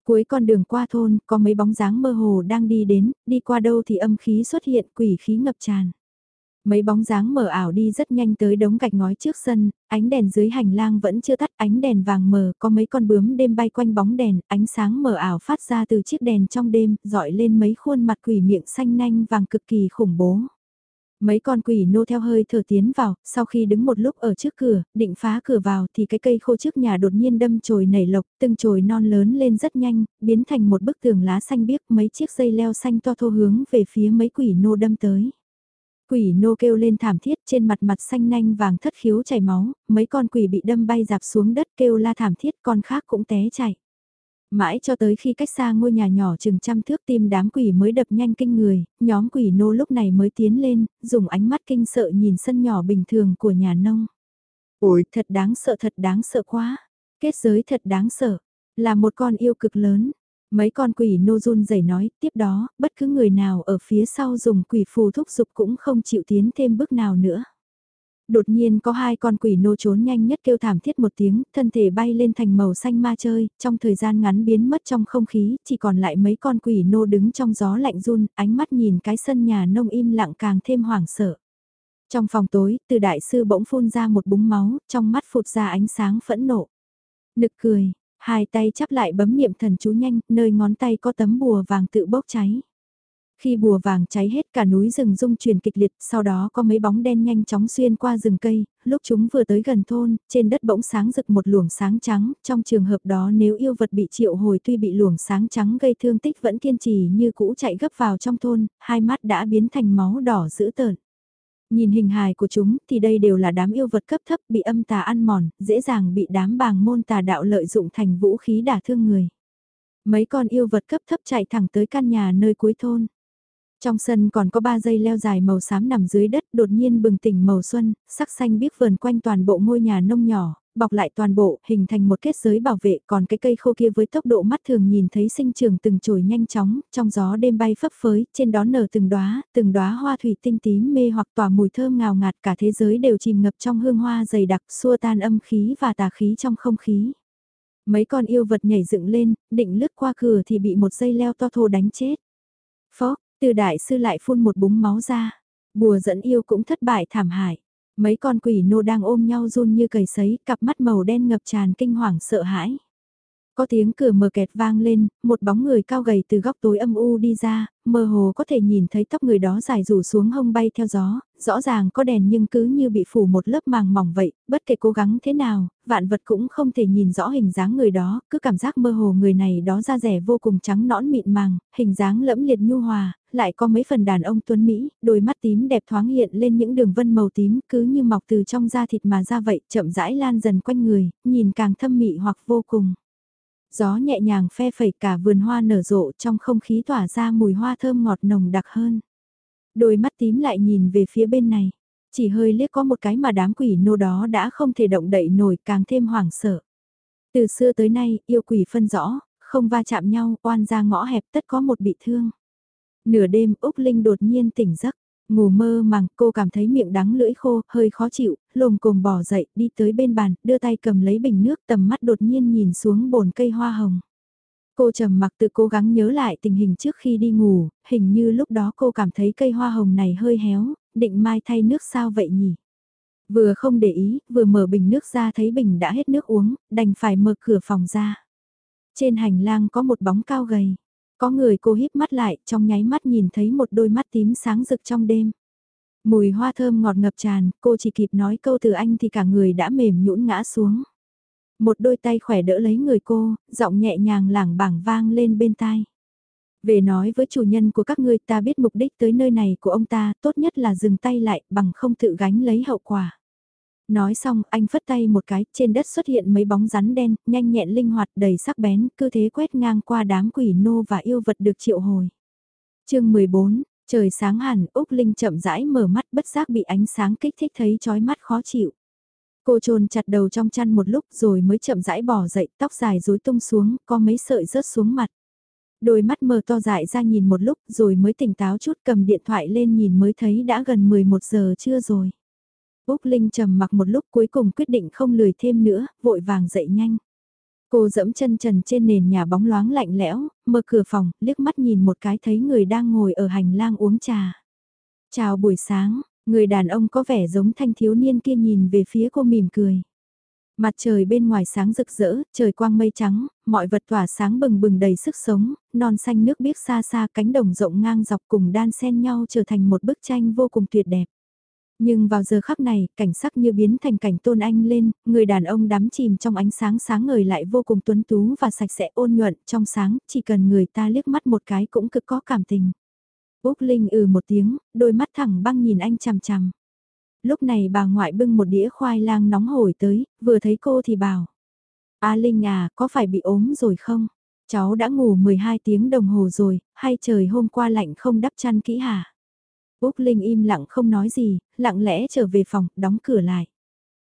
Cuối con đường qua thôn, có mấy bóng dáng mơ hồ đang đi đến, đi qua đâu thì âm khí xuất hiện, quỷ khí ngập tràn. Mấy bóng dáng mờ ảo đi rất nhanh tới đống gạch ngói trước sân, ánh đèn dưới hành lang vẫn chưa tắt, ánh đèn vàng mờ, có mấy con bướm đêm bay quanh bóng đèn, ánh sáng mờ ảo phát ra từ chiếc đèn trong đêm, dọi lên mấy khuôn mặt quỷ miệng xanh nanh vàng cực kỳ khủng bố. Mấy con quỷ nô theo hơi thở tiến vào, sau khi đứng một lúc ở trước cửa, định phá cửa vào thì cái cây khô trước nhà đột nhiên đâm chồi nảy lộc, từng chồi non lớn lên rất nhanh, biến thành một bức tường lá xanh biếc mấy chiếc dây leo xanh to thô hướng về phía mấy quỷ nô đâm tới. Quỷ nô kêu lên thảm thiết trên mặt mặt xanh nanh vàng thất khiếu chảy máu, mấy con quỷ bị đâm bay dạp xuống đất kêu la thảm thiết con khác cũng té chạy. Mãi cho tới khi cách xa ngôi nhà nhỏ chừng trăm thước tim đám quỷ mới đập nhanh kinh người, nhóm quỷ nô lúc này mới tiến lên, dùng ánh mắt kinh sợ nhìn sân nhỏ bình thường của nhà nông. Ôi, thật đáng sợ thật đáng sợ quá. Kết giới thật đáng sợ. Là một con yêu cực lớn. Mấy con quỷ nô run rẩy nói, tiếp đó, bất cứ người nào ở phía sau dùng quỷ phù thúc dục cũng không chịu tiến thêm bước nào nữa. Đột nhiên có hai con quỷ nô trốn nhanh nhất kêu thảm thiết một tiếng, thân thể bay lên thành màu xanh ma chơi, trong thời gian ngắn biến mất trong không khí, chỉ còn lại mấy con quỷ nô đứng trong gió lạnh run, ánh mắt nhìn cái sân nhà nông im lặng càng thêm hoảng sợ. Trong phòng tối, từ đại sư bỗng phun ra một búng máu, trong mắt phụt ra ánh sáng phẫn nộ. Nực cười, hai tay chắp lại bấm niệm thần chú nhanh, nơi ngón tay có tấm bùa vàng tự bốc cháy. Khi bùa vàng cháy hết cả núi rừng rung chuyển kịch liệt, sau đó có mấy bóng đen nhanh chóng xuyên qua rừng cây, lúc chúng vừa tới gần thôn, trên đất bỗng sáng rực một luồng sáng trắng, trong trường hợp đó nếu yêu vật bị triệu hồi tuy bị luồng sáng trắng gây thương tích vẫn kiên trì như cũ chạy gấp vào trong thôn, hai mắt đã biến thành máu đỏ dữ tợn. Nhìn hình hài của chúng thì đây đều là đám yêu vật cấp thấp bị âm tà ăn mòn, dễ dàng bị đám bàng môn tà đạo lợi dụng thành vũ khí đả thương người. Mấy con yêu vật cấp thấp chạy thẳng tới căn nhà nơi cuối thôn. Trong sân còn có ba dây leo dài màu xám nằm dưới đất đột nhiên bừng tỉnh màu xuân, sắc xanh biếc vườn quanh toàn bộ ngôi nhà nông nhỏ, bọc lại toàn bộ, hình thành một kết giới bảo vệ, còn cái cây khô kia với tốc độ mắt thường nhìn thấy sinh trưởng từng chồi nhanh chóng, trong gió đêm bay phấp phới, trên đó nở từng đóa, từng đóa hoa thủy tinh tím mê hoặc tỏa mùi thơm ngào ngạt cả thế giới đều chìm ngập trong hương hoa dày đặc xua tan âm khí và tà khí trong không khí. Mấy con yêu vật nhảy dựng lên, định lướt qua cửa thì bị một dây leo to thô đánh chết. Phó, từ đại sư lại phun một búng máu ra. Bùa dẫn yêu cũng thất bại thảm hại. Mấy con quỷ nô đang ôm nhau run như cầy sấy, cặp mắt màu đen ngập tràn kinh hoàng sợ hãi. Có tiếng cửa mở kẹt vang lên, một bóng người cao gầy từ góc tối âm u đi ra, mơ hồ có thể nhìn thấy tóc người đó dài rủ xuống hông bay theo gió, rõ ràng có đèn nhưng cứ như bị phủ một lớp màng mỏng vậy, bất kể cố gắng thế nào, vạn vật cũng không thể nhìn rõ hình dáng người đó, cứ cảm giác mơ hồ người này đó da rẻ vô cùng trắng nõn mịn màng, hình dáng lẫm liệt nhu hòa, lại có mấy phần đàn ông tuấn Mỹ, đôi mắt tím đẹp thoáng hiện lên những đường vân màu tím cứ như mọc từ trong da thịt mà ra vậy, chậm rãi lan dần quanh người, nhìn càng thâm mị hoặc vô cùng. Gió nhẹ nhàng phe phẩy cả vườn hoa nở rộ trong không khí tỏa ra mùi hoa thơm ngọt nồng đặc hơn. Đôi mắt tím lại nhìn về phía bên này. Chỉ hơi liếc có một cái mà đám quỷ nô đó đã không thể động đậy nổi càng thêm hoảng sợ. Từ xưa tới nay, yêu quỷ phân rõ, không va chạm nhau, oan ra ngõ hẹp tất có một bị thương. Nửa đêm Úc Linh đột nhiên tỉnh giấc. Ngủ mơ màng, cô cảm thấy miệng đắng lưỡi khô, hơi khó chịu, lồm cồm bỏ dậy, đi tới bên bàn, đưa tay cầm lấy bình nước tầm mắt đột nhiên nhìn xuống bồn cây hoa hồng. Cô trầm mặc tự cố gắng nhớ lại tình hình trước khi đi ngủ, hình như lúc đó cô cảm thấy cây hoa hồng này hơi héo, định mai thay nước sao vậy nhỉ? Vừa không để ý, vừa mở bình nước ra thấy bình đã hết nước uống, đành phải mở cửa phòng ra. Trên hành lang có một bóng cao gầy. Có người cô híp mắt lại, trong nháy mắt nhìn thấy một đôi mắt tím sáng rực trong đêm. Mùi hoa thơm ngọt ngập tràn, cô chỉ kịp nói câu từ anh thì cả người đã mềm nhũn ngã xuống. Một đôi tay khỏe đỡ lấy người cô, giọng nhẹ nhàng lảng bảng vang lên bên tai. Về nói với chủ nhân của các ngươi ta biết mục đích tới nơi này của ông ta, tốt nhất là dừng tay lại bằng không tự gánh lấy hậu quả. Nói xong, anh phất tay một cái, trên đất xuất hiện mấy bóng rắn đen, nhanh nhẹn linh hoạt đầy sắc bén, cứ thế quét ngang qua đám quỷ nô và yêu vật được triệu hồi. chương 14, trời sáng hẳn, Úc Linh chậm rãi mở mắt bất giác bị ánh sáng kích thích thấy chói mắt khó chịu. Cô trôn chặt đầu trong chăn một lúc rồi mới chậm rãi bỏ dậy, tóc dài rối tung xuống, có mấy sợi rớt xuống mặt. Đôi mắt mờ to dại ra nhìn một lúc rồi mới tỉnh táo chút cầm điện thoại lên nhìn mới thấy đã gần 11 giờ trưa rồi. Úc Linh trầm mặc một lúc cuối cùng quyết định không lười thêm nữa, vội vàng dậy nhanh. Cô dẫm chân trần trên nền nhà bóng loáng lạnh lẽo, mở cửa phòng, liếc mắt nhìn một cái thấy người đang ngồi ở hành lang uống trà. Chào buổi sáng, người đàn ông có vẻ giống thanh thiếu niên kia nhìn về phía cô mỉm cười. Mặt trời bên ngoài sáng rực rỡ, trời quang mây trắng, mọi vật tỏa sáng bừng bừng đầy sức sống, non xanh nước biếc xa xa cánh đồng rộng ngang dọc cùng đan xen nhau trở thành một bức tranh vô cùng tuyệt đẹp. Nhưng vào giờ khắc này, cảnh sắc như biến thành cảnh tôn anh lên, người đàn ông đắm chìm trong ánh sáng sáng ngời lại vô cùng tuấn tú và sạch sẽ ôn nhuận trong sáng, chỉ cần người ta liếc mắt một cái cũng cực có cảm tình. Úc Linh ừ một tiếng, đôi mắt thẳng băng nhìn anh chằm chằm. Lúc này bà ngoại bưng một đĩa khoai lang nóng hổi tới, vừa thấy cô thì bảo. A Linh à, có phải bị ốm rồi không? Cháu đã ngủ 12 tiếng đồng hồ rồi, hay trời hôm qua lạnh không đắp chăn kỹ hả? Úc Linh im lặng không nói gì, lặng lẽ trở về phòng, đóng cửa lại.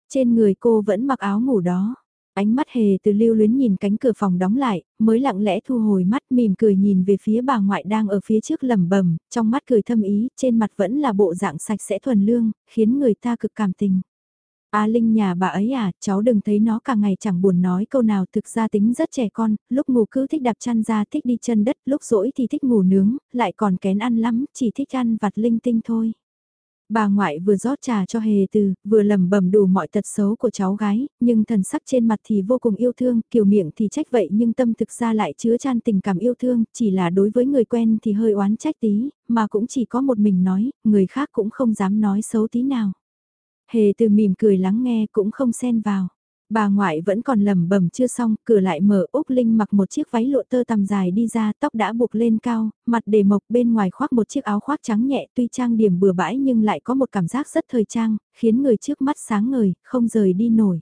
Trên người cô vẫn mặc áo ngủ đó. Ánh mắt hề từ lưu luyến nhìn cánh cửa phòng đóng lại, mới lặng lẽ thu hồi mắt mỉm cười nhìn về phía bà ngoại đang ở phía trước lẩm bẩm trong mắt cười thâm ý, trên mặt vẫn là bộ dạng sạch sẽ thuần lương, khiến người ta cực cảm tình. A Linh nhà bà ấy à, cháu đừng thấy nó cả ngày chẳng buồn nói câu nào thực ra tính rất trẻ con, lúc ngủ cứ thích đạp chăn ra thích đi chân đất, lúc rỗi thì thích ngủ nướng, lại còn kén ăn lắm, chỉ thích ăn vặt linh tinh thôi. Bà ngoại vừa rót trà cho hề từ, vừa lẩm bẩm đủ mọi tật xấu của cháu gái, nhưng thần sắc trên mặt thì vô cùng yêu thương, kiểu miệng thì trách vậy nhưng tâm thực ra lại chứa chan tình cảm yêu thương, chỉ là đối với người quen thì hơi oán trách tí, mà cũng chỉ có một mình nói, người khác cũng không dám nói xấu tí nào. Hề từ mỉm cười lắng nghe cũng không xen vào. Bà ngoại vẫn còn lẩm bẩm chưa xong, cửa lại mở, Úc Linh mặc một chiếc váy lụa tơ tằm dài đi ra, tóc đã buộc lên cao, mặt để mộc bên ngoài khoác một chiếc áo khoác trắng nhẹ, tuy trang điểm bừa bãi nhưng lại có một cảm giác rất thời trang, khiến người trước mắt sáng ngời, không rời đi nổi.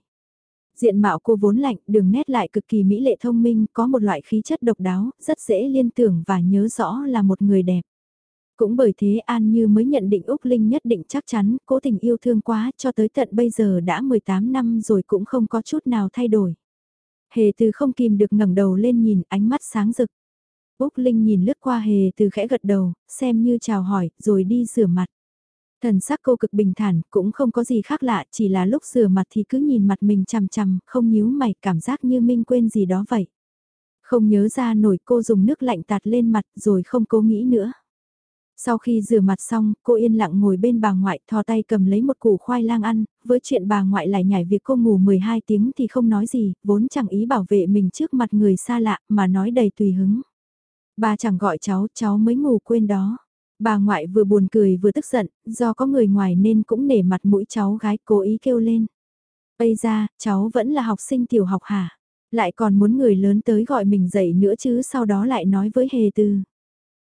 Diện mạo cô vốn lạnh, đường nét lại cực kỳ mỹ lệ thông minh, có một loại khí chất độc đáo, rất dễ liên tưởng và nhớ rõ là một người đẹp. Cũng bởi thế An Như mới nhận định Úc Linh nhất định chắc chắn, cố tình yêu thương quá cho tới tận bây giờ đã 18 năm rồi cũng không có chút nào thay đổi. Hề từ không kìm được ngẩng đầu lên nhìn ánh mắt sáng rực. Úc Linh nhìn lướt qua hề từ khẽ gật đầu, xem như chào hỏi, rồi đi rửa mặt. Thần sắc cô cực bình thản, cũng không có gì khác lạ, chỉ là lúc rửa mặt thì cứ nhìn mặt mình chằm chằm, không nhíu mày, cảm giác như minh quên gì đó vậy. Không nhớ ra nổi cô dùng nước lạnh tạt lên mặt rồi không cố nghĩ nữa. Sau khi rửa mặt xong, cô yên lặng ngồi bên bà ngoại thò tay cầm lấy một củ khoai lang ăn, với chuyện bà ngoại lại nhảy việc cô ngủ 12 tiếng thì không nói gì, vốn chẳng ý bảo vệ mình trước mặt người xa lạ mà nói đầy tùy hứng. Bà chẳng gọi cháu, cháu mới ngủ quên đó. Bà ngoại vừa buồn cười vừa tức giận, do có người ngoài nên cũng nể mặt mũi cháu gái cố ý kêu lên. Bây ra, cháu vẫn là học sinh tiểu học hả? Lại còn muốn người lớn tới gọi mình dậy nữa chứ sau đó lại nói với hề từ.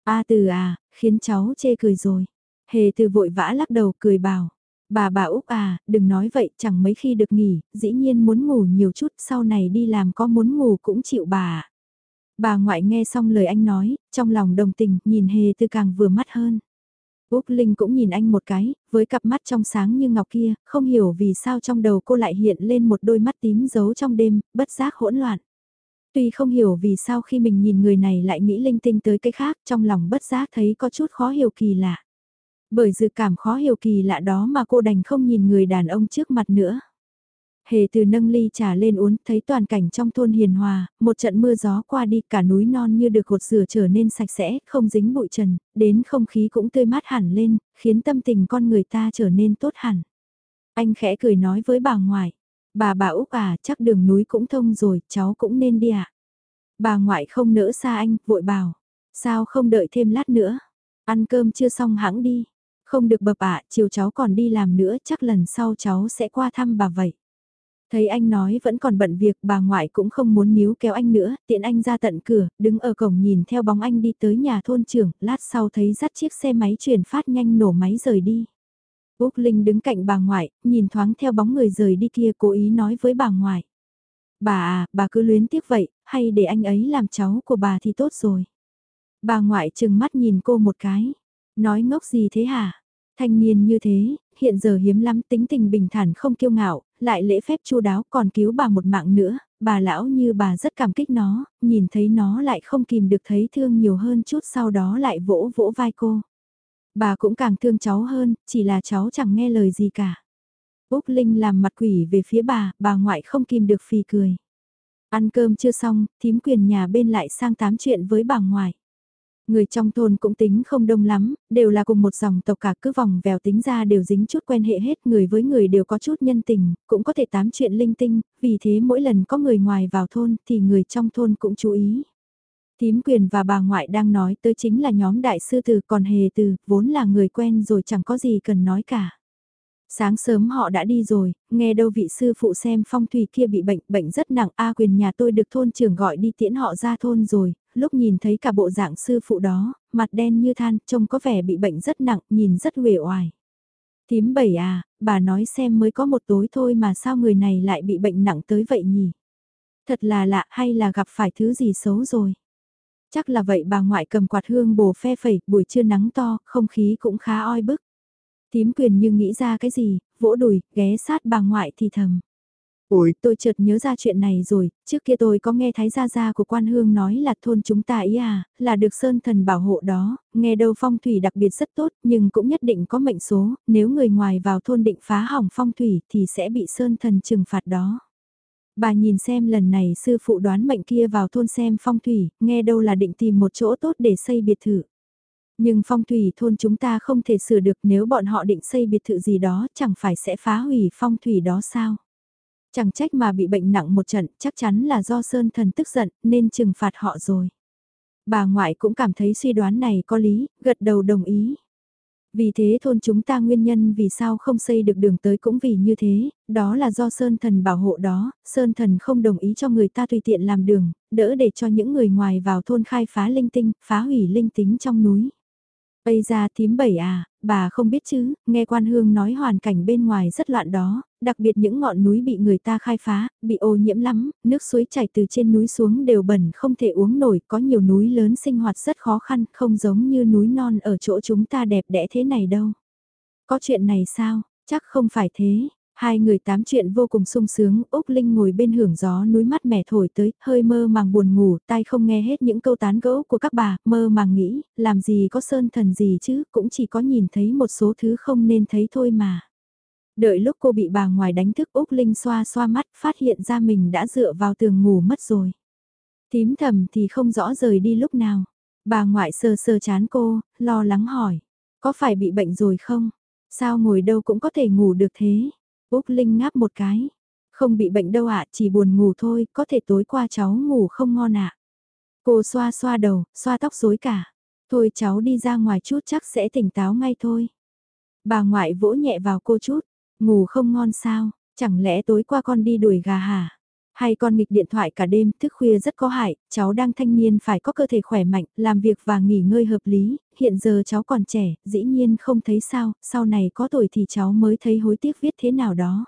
A từ à, khiến cháu chê cười rồi. Hề từ vội vã lắc đầu cười bảo. Bà bà Úc à, đừng nói vậy, chẳng mấy khi được nghỉ, dĩ nhiên muốn ngủ nhiều chút, sau này đi làm có muốn ngủ cũng chịu bà. Bà ngoại nghe xong lời anh nói, trong lòng đồng tình, nhìn hề từ càng vừa mắt hơn. Úc Linh cũng nhìn anh một cái, với cặp mắt trong sáng như ngọc kia, không hiểu vì sao trong đầu cô lại hiện lên một đôi mắt tím giấu trong đêm, bất giác hỗn loạn. Tuy không hiểu vì sao khi mình nhìn người này lại nghĩ linh tinh tới cái khác, trong lòng bất giác thấy có chút khó hiểu kỳ lạ. Bởi dự cảm khó hiểu kỳ lạ đó mà cô đành không nhìn người đàn ông trước mặt nữa. Hề từ nâng ly trà lên uống, thấy toàn cảnh trong thôn hiền hòa, một trận mưa gió qua đi cả núi non như được gột rửa trở nên sạch sẽ, không dính bụi trần, đến không khí cũng tươi mát hẳn lên, khiến tâm tình con người ta trở nên tốt hẳn. Anh khẽ cười nói với bà ngoại, Bà bà Úc à, chắc đường núi cũng thông rồi, cháu cũng nên đi ạ. À? Bà ngoại không nỡ xa anh, vội bảo. Sao không đợi thêm lát nữa? Ăn cơm chưa xong hãng đi. Không được bập ạ, chiều cháu còn đi làm nữa, chắc lần sau cháu sẽ qua thăm bà vậy. Thấy anh nói vẫn còn bận việc, bà ngoại cũng không muốn níu kéo anh nữa, tiện anh ra tận cửa, đứng ở cổng nhìn theo bóng anh đi tới nhà thôn trưởng, lát sau thấy dắt chiếc xe máy chuyển phát nhanh nổ máy rời đi. Úc Linh đứng cạnh bà ngoại, nhìn thoáng theo bóng người rời đi kia cố ý nói với bà ngoại. Bà à, bà cứ luyến tiếc vậy, hay để anh ấy làm cháu của bà thì tốt rồi. Bà ngoại chừng mắt nhìn cô một cái. Nói ngốc gì thế hả? Thanh niên như thế, hiện giờ hiếm lắm tính tình bình thản không kiêu ngạo, lại lễ phép chu đáo còn cứu bà một mạng nữa, bà lão như bà rất cảm kích nó, nhìn thấy nó lại không kìm được thấy thương nhiều hơn chút sau đó lại vỗ vỗ vai cô. Bà cũng càng thương cháu hơn, chỉ là cháu chẳng nghe lời gì cả. Úc Linh làm mặt quỷ về phía bà, bà ngoại không kìm được phì cười. Ăn cơm chưa xong, thím quyền nhà bên lại sang tám chuyện với bà ngoại. Người trong thôn cũng tính không đông lắm, đều là cùng một dòng tộc cả cứ vòng vèo tính ra đều dính chút quen hệ hết người với người đều có chút nhân tình, cũng có thể tám chuyện linh tinh, vì thế mỗi lần có người ngoài vào thôn thì người trong thôn cũng chú ý. Tím quyền và bà ngoại đang nói tới chính là nhóm đại sư từ còn hề từ, vốn là người quen rồi chẳng có gì cần nói cả. Sáng sớm họ đã đi rồi, nghe đâu vị sư phụ xem phong thủy kia bị bệnh, bệnh rất nặng, A quyền nhà tôi được thôn trưởng gọi đi tiễn họ ra thôn rồi, lúc nhìn thấy cả bộ dạng sư phụ đó, mặt đen như than, trông có vẻ bị bệnh rất nặng, nhìn rất uể oải. Tím bảy à, bà nói xem mới có một tối thôi mà sao người này lại bị bệnh nặng tới vậy nhỉ? Thật là lạ hay là gặp phải thứ gì xấu rồi? Chắc là vậy bà ngoại cầm quạt hương bồ phe phẩy, buổi trưa nắng to, không khí cũng khá oi bức. Tím quyền như nghĩ ra cái gì, vỗ đùi, ghé sát bà ngoại thì thầm. Ôi, tôi chợt nhớ ra chuyện này rồi, trước kia tôi có nghe Thái Gia Gia của quan hương nói là thôn chúng ta ý à, là được sơn thần bảo hộ đó, nghe đâu phong thủy đặc biệt rất tốt, nhưng cũng nhất định có mệnh số, nếu người ngoài vào thôn định phá hỏng phong thủy thì sẽ bị sơn thần trừng phạt đó. Bà nhìn xem lần này sư phụ đoán mệnh kia vào thôn xem phong thủy, nghe đâu là định tìm một chỗ tốt để xây biệt thự. Nhưng phong thủy thôn chúng ta không thể sửa được nếu bọn họ định xây biệt thự gì đó chẳng phải sẽ phá hủy phong thủy đó sao. Chẳng trách mà bị bệnh nặng một trận chắc chắn là do Sơn Thần tức giận nên trừng phạt họ rồi. Bà ngoại cũng cảm thấy suy đoán này có lý, gật đầu đồng ý. Vì thế thôn chúng ta nguyên nhân vì sao không xây được đường tới cũng vì như thế, đó là do Sơn Thần bảo hộ đó, Sơn Thần không đồng ý cho người ta tùy tiện làm đường, đỡ để cho những người ngoài vào thôn khai phá linh tinh, phá hủy linh tính trong núi. Bây ra thím bảy à, bà không biết chứ, nghe quan hương nói hoàn cảnh bên ngoài rất loạn đó, đặc biệt những ngọn núi bị người ta khai phá, bị ô nhiễm lắm, nước suối chảy từ trên núi xuống đều bẩn không thể uống nổi, có nhiều núi lớn sinh hoạt rất khó khăn, không giống như núi non ở chỗ chúng ta đẹp đẽ thế này đâu. Có chuyện này sao? Chắc không phải thế, Hai người tám chuyện vô cùng sung sướng, Úc Linh ngồi bên hưởng gió núi mắt mẻ thổi tới, hơi mơ màng buồn ngủ, tai không nghe hết những câu tán gẫu của các bà, mơ màng nghĩ, làm gì có sơn thần gì chứ, cũng chỉ có nhìn thấy một số thứ không nên thấy thôi mà. Đợi lúc cô bị bà ngoài đánh thức Úc Linh xoa xoa mắt, phát hiện ra mình đã dựa vào tường ngủ mất rồi. Tím thầm thì không rõ rời đi lúc nào. Bà ngoại sờ sờ chán cô, lo lắng hỏi, có phải bị bệnh rồi không? Sao ngồi đâu cũng có thể ngủ được thế? Úc Linh ngáp một cái. Không bị bệnh đâu ạ, chỉ buồn ngủ thôi, có thể tối qua cháu ngủ không ngon ạ. Cô xoa xoa đầu, xoa tóc rối cả. Thôi cháu đi ra ngoài chút chắc sẽ tỉnh táo ngay thôi. Bà ngoại vỗ nhẹ vào cô chút, ngủ không ngon sao, chẳng lẽ tối qua con đi đuổi gà hả? Hay con nghịch điện thoại cả đêm, thức khuya rất có hại, cháu đang thanh niên phải có cơ thể khỏe mạnh, làm việc và nghỉ ngơi hợp lý, hiện giờ cháu còn trẻ, dĩ nhiên không thấy sao, sau này có tuổi thì cháu mới thấy hối tiếc viết thế nào đó.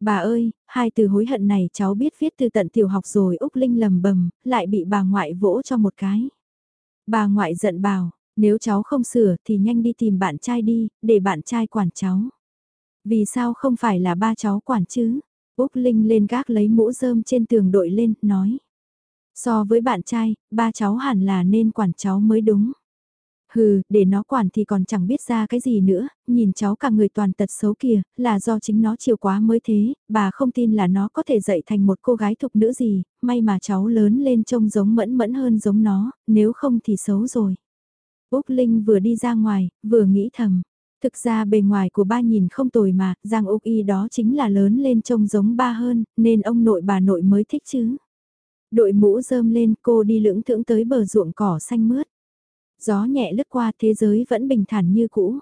Bà ơi, hai từ hối hận này cháu biết viết từ tận tiểu học rồi Úc Linh lầm bầm, lại bị bà ngoại vỗ cho một cái. Bà ngoại giận bảo, nếu cháu không sửa thì nhanh đi tìm bạn trai đi, để bạn trai quản cháu. Vì sao không phải là ba cháu quản chứ? Úc Linh lên gác lấy mũ rơm trên tường đội lên, nói. So với bạn trai, ba cháu hẳn là nên quản cháu mới đúng. Hừ, để nó quản thì còn chẳng biết ra cái gì nữa, nhìn cháu cả người toàn tật xấu kìa, là do chính nó chiều quá mới thế, bà không tin là nó có thể dạy thành một cô gái thục nữ gì, may mà cháu lớn lên trông giống mẫn mẫn hơn giống nó, nếu không thì xấu rồi. Úc Linh vừa đi ra ngoài, vừa nghĩ thầm, Thực ra bề ngoài của ba nhìn không tồi mà, Giang Úc Y đó chính là lớn lên trông giống ba hơn, nên ông nội bà nội mới thích chứ. Đội mũ rơm lên cô đi lưỡng thưởng tới bờ ruộng cỏ xanh mướt. Gió nhẹ lướt qua thế giới vẫn bình thản như cũ.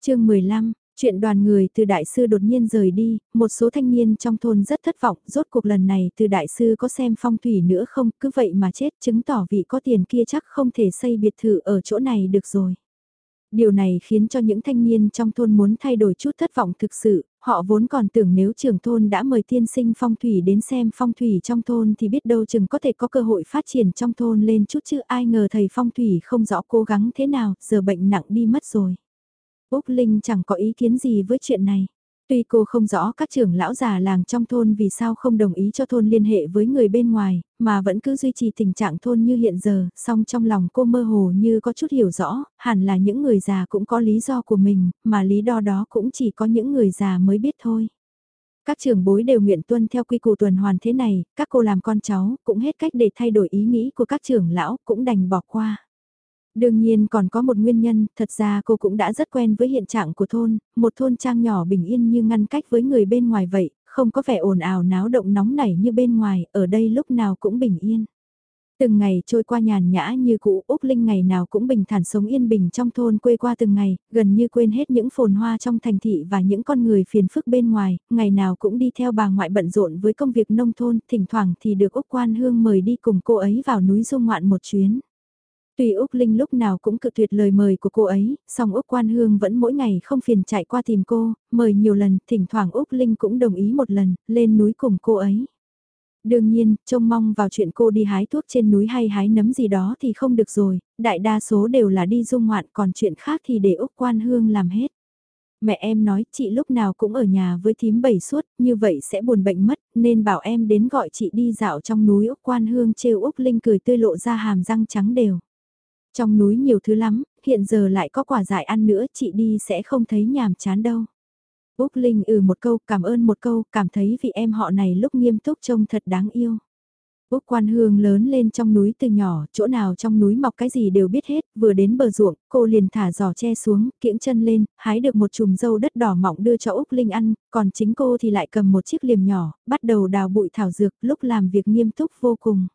chương 15, Chuyện đoàn người từ đại sư đột nhiên rời đi, một số thanh niên trong thôn rất thất vọng, rốt cuộc lần này từ đại sư có xem phong thủy nữa không, cứ vậy mà chết, chứng tỏ vị có tiền kia chắc không thể xây biệt thự ở chỗ này được rồi. Điều này khiến cho những thanh niên trong thôn muốn thay đổi chút thất vọng thực sự, họ vốn còn tưởng nếu trưởng thôn đã mời tiên sinh phong thủy đến xem phong thủy trong thôn thì biết đâu chừng có thể có cơ hội phát triển trong thôn lên chút chứ ai ngờ thầy phong thủy không rõ cố gắng thế nào, giờ bệnh nặng đi mất rồi. Úc Linh chẳng có ý kiến gì với chuyện này. Tuy cô không rõ các trưởng lão già làng trong thôn vì sao không đồng ý cho thôn liên hệ với người bên ngoài, mà vẫn cứ duy trì tình trạng thôn như hiện giờ, song trong lòng cô mơ hồ như có chút hiểu rõ, hẳn là những người già cũng có lý do của mình, mà lý do đó cũng chỉ có những người già mới biết thôi. Các trưởng bối đều nguyện tuân theo quy củ tuần hoàn thế này, các cô làm con cháu cũng hết cách để thay đổi ý nghĩ của các trưởng lão cũng đành bỏ qua. Đương nhiên còn có một nguyên nhân, thật ra cô cũng đã rất quen với hiện trạng của thôn, một thôn trang nhỏ bình yên như ngăn cách với người bên ngoài vậy, không có vẻ ồn ào náo động nóng nảy như bên ngoài, ở đây lúc nào cũng bình yên. Từng ngày trôi qua nhàn nhã như cũ Úc Linh ngày nào cũng bình thản sống yên bình trong thôn quê qua từng ngày, gần như quên hết những phồn hoa trong thành thị và những con người phiền phức bên ngoài, ngày nào cũng đi theo bà ngoại bận rộn với công việc nông thôn, thỉnh thoảng thì được Úc Quan Hương mời đi cùng cô ấy vào núi du ngoạn một chuyến. Tuy Úc Linh lúc nào cũng cự tuyệt lời mời của cô ấy, song Úc Quan Hương vẫn mỗi ngày không phiền chạy qua tìm cô, mời nhiều lần, thỉnh thoảng Úc Linh cũng đồng ý một lần, lên núi cùng cô ấy. Đương nhiên, trông mong vào chuyện cô đi hái thuốc trên núi hay hái nấm gì đó thì không được rồi, đại đa số đều là đi dung ngoạn còn chuyện khác thì để Úc Quan Hương làm hết. Mẹ em nói chị lúc nào cũng ở nhà với thím bảy suốt, như vậy sẽ buồn bệnh mất, nên bảo em đến gọi chị đi dạo trong núi Úc Quan Hương trêu Úc Linh cười tươi lộ ra hàm răng trắng đều. Trong núi nhiều thứ lắm, hiện giờ lại có quả dại ăn nữa chị đi sẽ không thấy nhàm chán đâu. Úc Linh ừ một câu cảm ơn một câu cảm thấy vị em họ này lúc nghiêm túc trông thật đáng yêu. Úc Quan Hương lớn lên trong núi từ nhỏ, chỗ nào trong núi mọc cái gì đều biết hết, vừa đến bờ ruộng, cô liền thả giỏ che xuống, kiễng chân lên, hái được một chùm dâu đất đỏ mọng đưa cho Úc Linh ăn, còn chính cô thì lại cầm một chiếc liềm nhỏ, bắt đầu đào bụi thảo dược, lúc làm việc nghiêm túc vô cùng.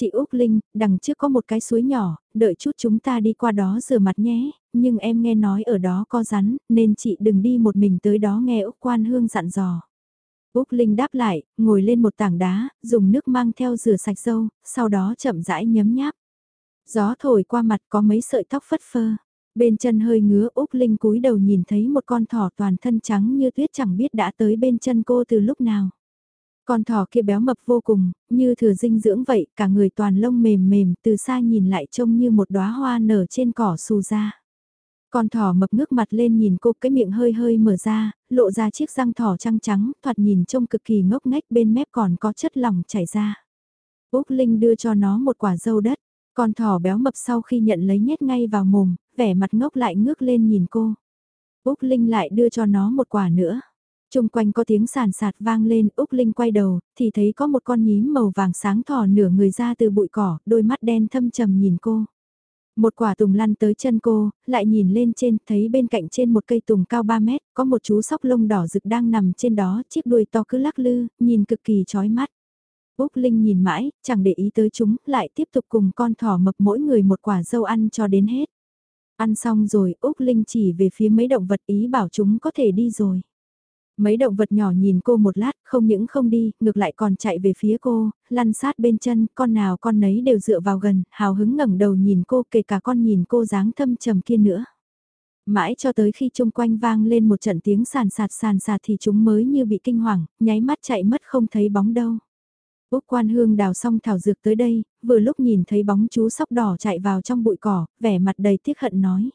Chị Úc Linh, đằng trước có một cái suối nhỏ, đợi chút chúng ta đi qua đó rửa mặt nhé, nhưng em nghe nói ở đó có rắn, nên chị đừng đi một mình tới đó nghe Úc Quan Hương dặn dò. Úc Linh đáp lại, ngồi lên một tảng đá, dùng nước mang theo rửa sạch dâu, sau đó chậm rãi nhấm nháp. Gió thổi qua mặt có mấy sợi tóc phất phơ. Bên chân hơi ngứa Úc Linh cúi đầu nhìn thấy một con thỏ toàn thân trắng như tuyết chẳng biết đã tới bên chân cô từ lúc nào. Con thỏ kia béo mập vô cùng, như thừa dinh dưỡng vậy, cả người toàn lông mềm mềm, từ xa nhìn lại trông như một đóa hoa nở trên cỏ xù ra. Con thỏ mập ngước mặt lên nhìn cô cái miệng hơi hơi mở ra, lộ ra chiếc răng thỏ trăng trắng, thoạt nhìn trông cực kỳ ngốc nghếch bên mép còn có chất lỏng chảy ra. Úc Linh đưa cho nó một quả dâu đất, con thỏ béo mập sau khi nhận lấy nhét ngay vào mồm, vẻ mặt ngốc lại ngước lên nhìn cô. Úc Linh lại đưa cho nó một quả nữa. Trung quanh có tiếng sàn sạt vang lên, Úc Linh quay đầu, thì thấy có một con nhím màu vàng sáng thò nửa người ra từ bụi cỏ, đôi mắt đen thâm trầm nhìn cô. Một quả tùng lăn tới chân cô, lại nhìn lên trên, thấy bên cạnh trên một cây tùng cao 3 mét, có một chú sóc lông đỏ rực đang nằm trên đó, chiếc đuôi to cứ lắc lư, nhìn cực kỳ chói mắt. Úc Linh nhìn mãi, chẳng để ý tới chúng, lại tiếp tục cùng con thỏ mập mỗi người một quả dâu ăn cho đến hết. Ăn xong rồi, Úc Linh chỉ về phía mấy động vật ý bảo chúng có thể đi rồi. Mấy động vật nhỏ nhìn cô một lát, không những không đi, ngược lại còn chạy về phía cô, lăn sát bên chân, con nào con nấy đều dựa vào gần, hào hứng ngẩng đầu nhìn cô, kể cả con nhìn cô dáng thâm trầm kia nữa. Mãi cho tới khi chung quanh vang lên một trận tiếng sàn sạt sàn sạt thì chúng mới như bị kinh hoàng, nháy mắt chạy mất không thấy bóng đâu. Úc quan hương đào xong thảo dược tới đây, vừa lúc nhìn thấy bóng chú sóc đỏ chạy vào trong bụi cỏ, vẻ mặt đầy tiếc hận nói.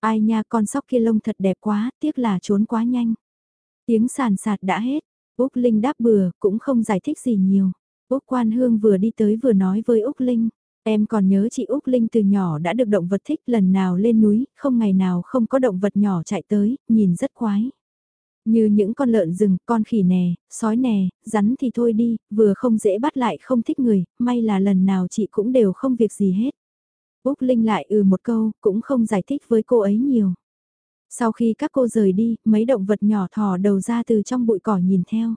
Ai nha con sóc kia lông thật đẹp quá, tiếc là trốn quá nhanh. Tiếng sàn sạt đã hết, Úc Linh đáp bừa, cũng không giải thích gì nhiều. Úc Quan Hương vừa đi tới vừa nói với Úc Linh, em còn nhớ chị Úc Linh từ nhỏ đã được động vật thích lần nào lên núi, không ngày nào không có động vật nhỏ chạy tới, nhìn rất khoái. Như những con lợn rừng, con khỉ nè, sói nè, rắn thì thôi đi, vừa không dễ bắt lại không thích người, may là lần nào chị cũng đều không việc gì hết. Úc Linh lại ừ một câu, cũng không giải thích với cô ấy nhiều. Sau khi các cô rời đi, mấy động vật nhỏ thò đầu ra từ trong bụi cỏ nhìn theo.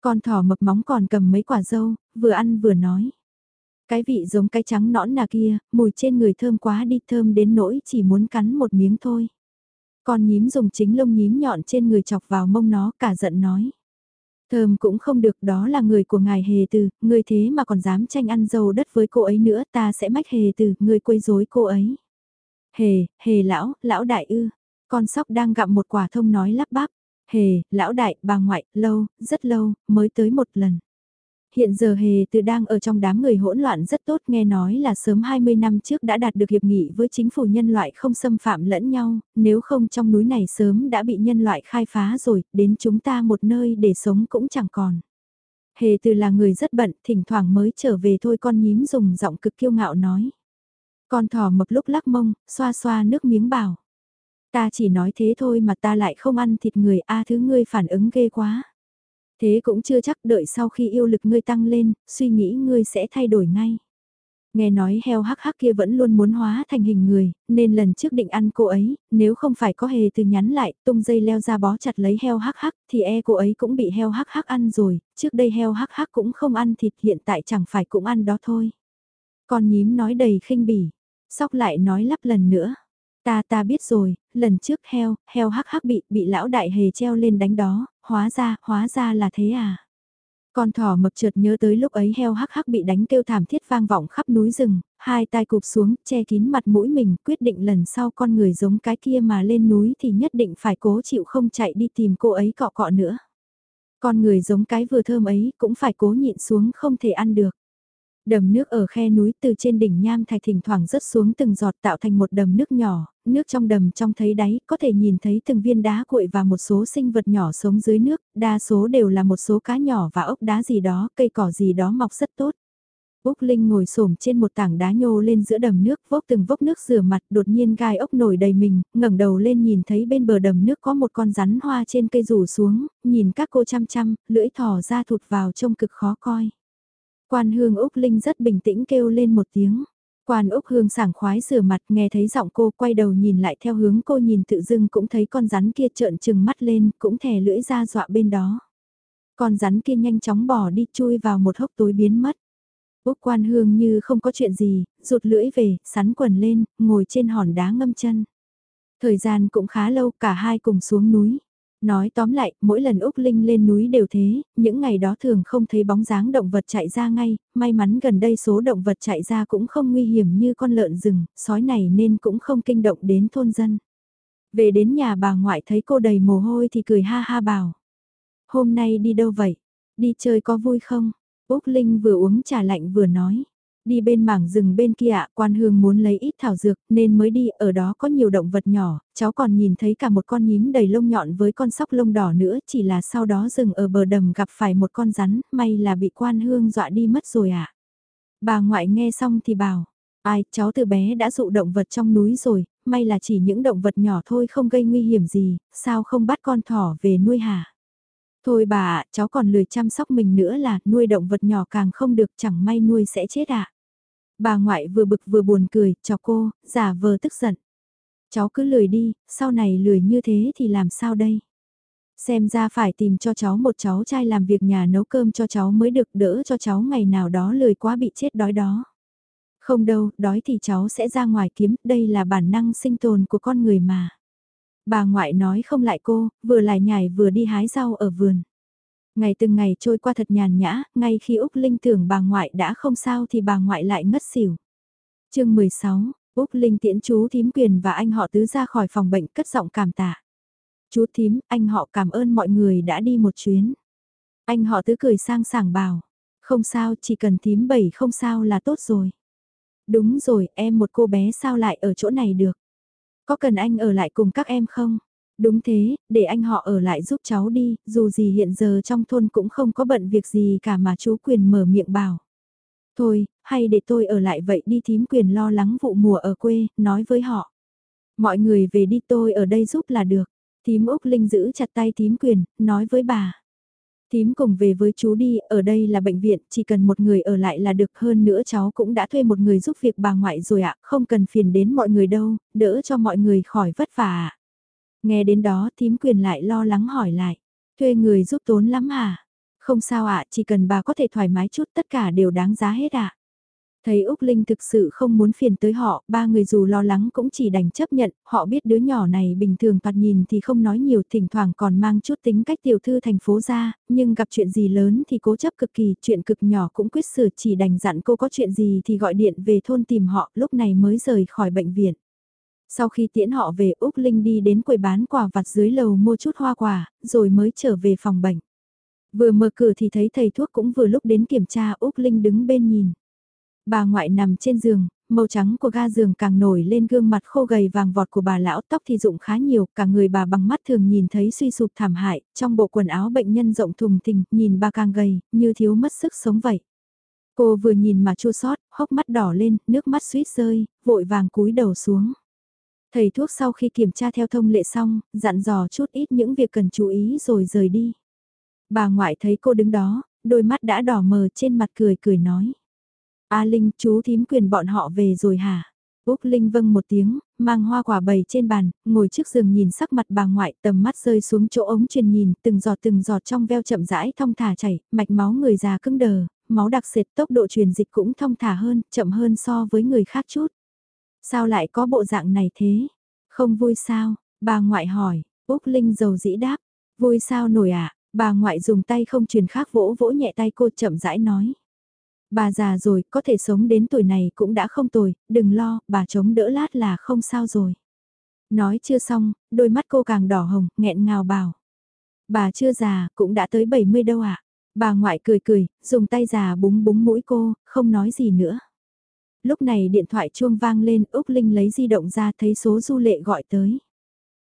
Con thỏ mập móng còn cầm mấy quả dâu, vừa ăn vừa nói. Cái vị giống cái trắng nõn nà kia, mùi trên người thơm quá đi thơm đến nỗi chỉ muốn cắn một miếng thôi. Con nhím dùng chính lông nhím nhọn trên người chọc vào mông nó cả giận nói. Thơm cũng không được đó là người của ngài hề từ, người thế mà còn dám tranh ăn dâu đất với cô ấy nữa ta sẽ mách hề từ, người quấy rối cô ấy. Hề, hề lão, lão đại ư, con sóc đang gặm một quả thông nói lắp bắp. Hề, lão đại, bà ngoại, lâu, rất lâu, mới tới một lần. Hiện giờ Hề Từ đang ở trong đám người hỗn loạn rất tốt nghe nói là sớm 20 năm trước đã đạt được hiệp nghị với chính phủ nhân loại không xâm phạm lẫn nhau, nếu không trong núi này sớm đã bị nhân loại khai phá rồi, đến chúng ta một nơi để sống cũng chẳng còn. Hề Từ là người rất bận, thỉnh thoảng mới trở về thôi con nhím dùng giọng cực kiêu ngạo nói. Con thỏ mập lúc lắc mông, xoa xoa nước miếng bảo. Ta chỉ nói thế thôi mà ta lại không ăn thịt người a thứ ngươi phản ứng ghê quá. Thế cũng chưa chắc đợi sau khi yêu lực ngươi tăng lên, suy nghĩ ngươi sẽ thay đổi ngay. Nghe nói heo hắc hắc kia vẫn luôn muốn hóa thành hình người, nên lần trước định ăn cô ấy, nếu không phải có hề từ nhắn lại, tung dây leo ra bó chặt lấy heo hắc hắc, thì e cô ấy cũng bị heo hắc hắc ăn rồi, trước đây heo hắc hắc cũng không ăn thịt hiện tại chẳng phải cũng ăn đó thôi. Con nhím nói đầy khinh bỉ, sóc lại nói lắp lần nữa. Ta ta biết rồi, lần trước heo, heo hắc hắc bị, bị lão đại hề treo lên đánh đó, hóa ra, hóa ra là thế à. Con thỏ mập trượt nhớ tới lúc ấy heo hắc hắc bị đánh kêu thảm thiết vang vọng khắp núi rừng, hai tai cụp xuống, che kín mặt mũi mình, quyết định lần sau con người giống cái kia mà lên núi thì nhất định phải cố chịu không chạy đi tìm cô ấy cọ cọ nữa. Con người giống cái vừa thơm ấy cũng phải cố nhịn xuống không thể ăn được. Đầm nước ở khe núi từ trên đỉnh nham thạch thỉnh thoảng rớt xuống từng giọt tạo thành một đầm nước nhỏ, nước trong đầm trong thấy đáy có thể nhìn thấy từng viên đá cuội và một số sinh vật nhỏ sống dưới nước, đa số đều là một số cá nhỏ và ốc đá gì đó, cây cỏ gì đó mọc rất tốt. Úc Linh ngồi xổm trên một tảng đá nhô lên giữa đầm nước, vốc từng vốc nước rửa mặt, đột nhiên gai ốc nổi đầy mình, ngẩng đầu lên nhìn thấy bên bờ đầm nước có một con rắn hoa trên cây rủ xuống, nhìn các cô chăm chăm, lưỡi thò ra thụt vào trông cực khó coi. Quan hương Úc Linh rất bình tĩnh kêu lên một tiếng. Quan Úc Hương sảng khoái rửa mặt nghe thấy giọng cô quay đầu nhìn lại theo hướng cô nhìn tự dưng cũng thấy con rắn kia trợn trừng mắt lên cũng thè lưỡi ra dọa bên đó. Con rắn kia nhanh chóng bỏ đi chui vào một hốc tối biến mất. Úc Quan Hương như không có chuyện gì, rụt lưỡi về, sắn quần lên, ngồi trên hòn đá ngâm chân. Thời gian cũng khá lâu cả hai cùng xuống núi. Nói tóm lại, mỗi lần Úc Linh lên núi đều thế, những ngày đó thường không thấy bóng dáng động vật chạy ra ngay, may mắn gần đây số động vật chạy ra cũng không nguy hiểm như con lợn rừng, sói này nên cũng không kinh động đến thôn dân. Về đến nhà bà ngoại thấy cô đầy mồ hôi thì cười ha ha bảo. Hôm nay đi đâu vậy? Đi chơi có vui không? Úc Linh vừa uống trà lạnh vừa nói. Đi bên mảng rừng bên kia ạ, quan hương muốn lấy ít thảo dược nên mới đi, ở đó có nhiều động vật nhỏ, cháu còn nhìn thấy cả một con nhím đầy lông nhọn với con sóc lông đỏ nữa, chỉ là sau đó rừng ở bờ đầm gặp phải một con rắn, may là bị quan hương dọa đi mất rồi ạ. Bà ngoại nghe xong thì bảo, ai, cháu từ bé đã dụ động vật trong núi rồi, may là chỉ những động vật nhỏ thôi không gây nguy hiểm gì, sao không bắt con thỏ về nuôi hả? Thôi bà cháu còn lười chăm sóc mình nữa là nuôi động vật nhỏ càng không được chẳng may nuôi sẽ chết ạ. Bà ngoại vừa bực vừa buồn cười, cho cô, giả vờ tức giận. Cháu cứ lười đi, sau này lười như thế thì làm sao đây? Xem ra phải tìm cho cháu một cháu trai làm việc nhà nấu cơm cho cháu mới được đỡ cho cháu ngày nào đó lười quá bị chết đói đó. Không đâu, đói thì cháu sẽ ra ngoài kiếm, đây là bản năng sinh tồn của con người mà. Bà ngoại nói không lại cô, vừa lại nhảy vừa đi hái rau ở vườn. Ngày từng ngày trôi qua thật nhàn nhã, ngay khi Úc Linh tưởng bà ngoại đã không sao thì bà ngoại lại ngất xỉu. chương 16, Úc Linh tiễn chú thím quyền và anh họ tứ ra khỏi phòng bệnh cất giọng cảm tạ. Chú thím, anh họ cảm ơn mọi người đã đi một chuyến. Anh họ tứ cười sang sảng bảo. Không sao, chỉ cần thím bảy không sao là tốt rồi. Đúng rồi, em một cô bé sao lại ở chỗ này được? Có cần anh ở lại cùng các em không? Đúng thế, để anh họ ở lại giúp cháu đi, dù gì hiện giờ trong thôn cũng không có bận việc gì cả mà chú quyền mở miệng bảo. Thôi, hay để tôi ở lại vậy đi thím quyền lo lắng vụ mùa ở quê, nói với họ. Mọi người về đi tôi ở đây giúp là được. Thím Úc Linh giữ chặt tay thím quyền, nói với bà. Thím cùng về với chú đi, ở đây là bệnh viện, chỉ cần một người ở lại là được hơn nữa cháu cũng đã thuê một người giúp việc bà ngoại rồi ạ, không cần phiền đến mọi người đâu, đỡ cho mọi người khỏi vất vả ạ. Nghe đến đó thím quyền lại lo lắng hỏi lại. Thuê người giúp tốn lắm hả? Không sao ạ, chỉ cần bà có thể thoải mái chút tất cả đều đáng giá hết ạ. Thấy Úc Linh thực sự không muốn phiền tới họ, ba người dù lo lắng cũng chỉ đành chấp nhận, họ biết đứa nhỏ này bình thường thoạt nhìn thì không nói nhiều, thỉnh thoảng còn mang chút tính cách tiểu thư thành phố ra, nhưng gặp chuyện gì lớn thì cố chấp cực kỳ, chuyện cực nhỏ cũng quyết xử chỉ đành dặn cô có chuyện gì thì gọi điện về thôn tìm họ, lúc này mới rời khỏi bệnh viện. Sau khi tiễn họ về Úc Linh đi đến quầy bán quà vặt dưới lầu mua chút hoa quả, rồi mới trở về phòng bệnh. Vừa mở cửa thì thấy thầy thuốc cũng vừa lúc đến kiểm tra Úc Linh đứng bên nhìn. Bà ngoại nằm trên giường, màu trắng của ga giường càng nổi lên gương mặt khô gầy vàng vọt của bà lão tóc thì rụng khá nhiều, cả người bà bằng mắt thường nhìn thấy suy sụp thảm hại, trong bộ quần áo bệnh nhân rộng thùng thình, nhìn bà càng gầy, như thiếu mất sức sống vậy. Cô vừa nhìn mà chua sót, hốc mắt đỏ lên, nước mắt suýt rơi, vội vàng cúi đầu xuống. Thầy thuốc sau khi kiểm tra theo thông lệ xong, dặn dò chút ít những việc cần chú ý rồi rời đi. Bà ngoại thấy cô đứng đó, đôi mắt đã đỏ mờ trên mặt cười cười nói. A Linh, chú thím quyền bọn họ về rồi hả? Úc Linh vâng một tiếng, mang hoa quả bầy trên bàn, ngồi trước giường nhìn sắc mặt bà ngoại tầm mắt rơi xuống chỗ ống truyền nhìn, từng giọt từng giọt trong veo chậm rãi thong thả chảy, mạch máu người già cứng đờ, máu đặc sệt tốc độ truyền dịch cũng thong thả hơn, chậm hơn so với người khác chút. Sao lại có bộ dạng này thế? Không vui sao? Bà ngoại hỏi, Úc Linh dầu dĩ đáp, vui sao nổi ạ? À? Bà ngoại dùng tay không truyền khác vỗ vỗ nhẹ tay cô chậm rãi nói. Bà già rồi, có thể sống đến tuổi này cũng đã không tồi, đừng lo, bà chống đỡ lát là không sao rồi. Nói chưa xong, đôi mắt cô càng đỏ hồng, nghẹn ngào bảo. Bà chưa già, cũng đã tới 70 đâu ạ. À? Bà ngoại cười cười, dùng tay già búng búng mũi cô, không nói gì nữa. Lúc này điện thoại chuông vang lên, Úc Linh lấy di động ra thấy số du lệ gọi tới.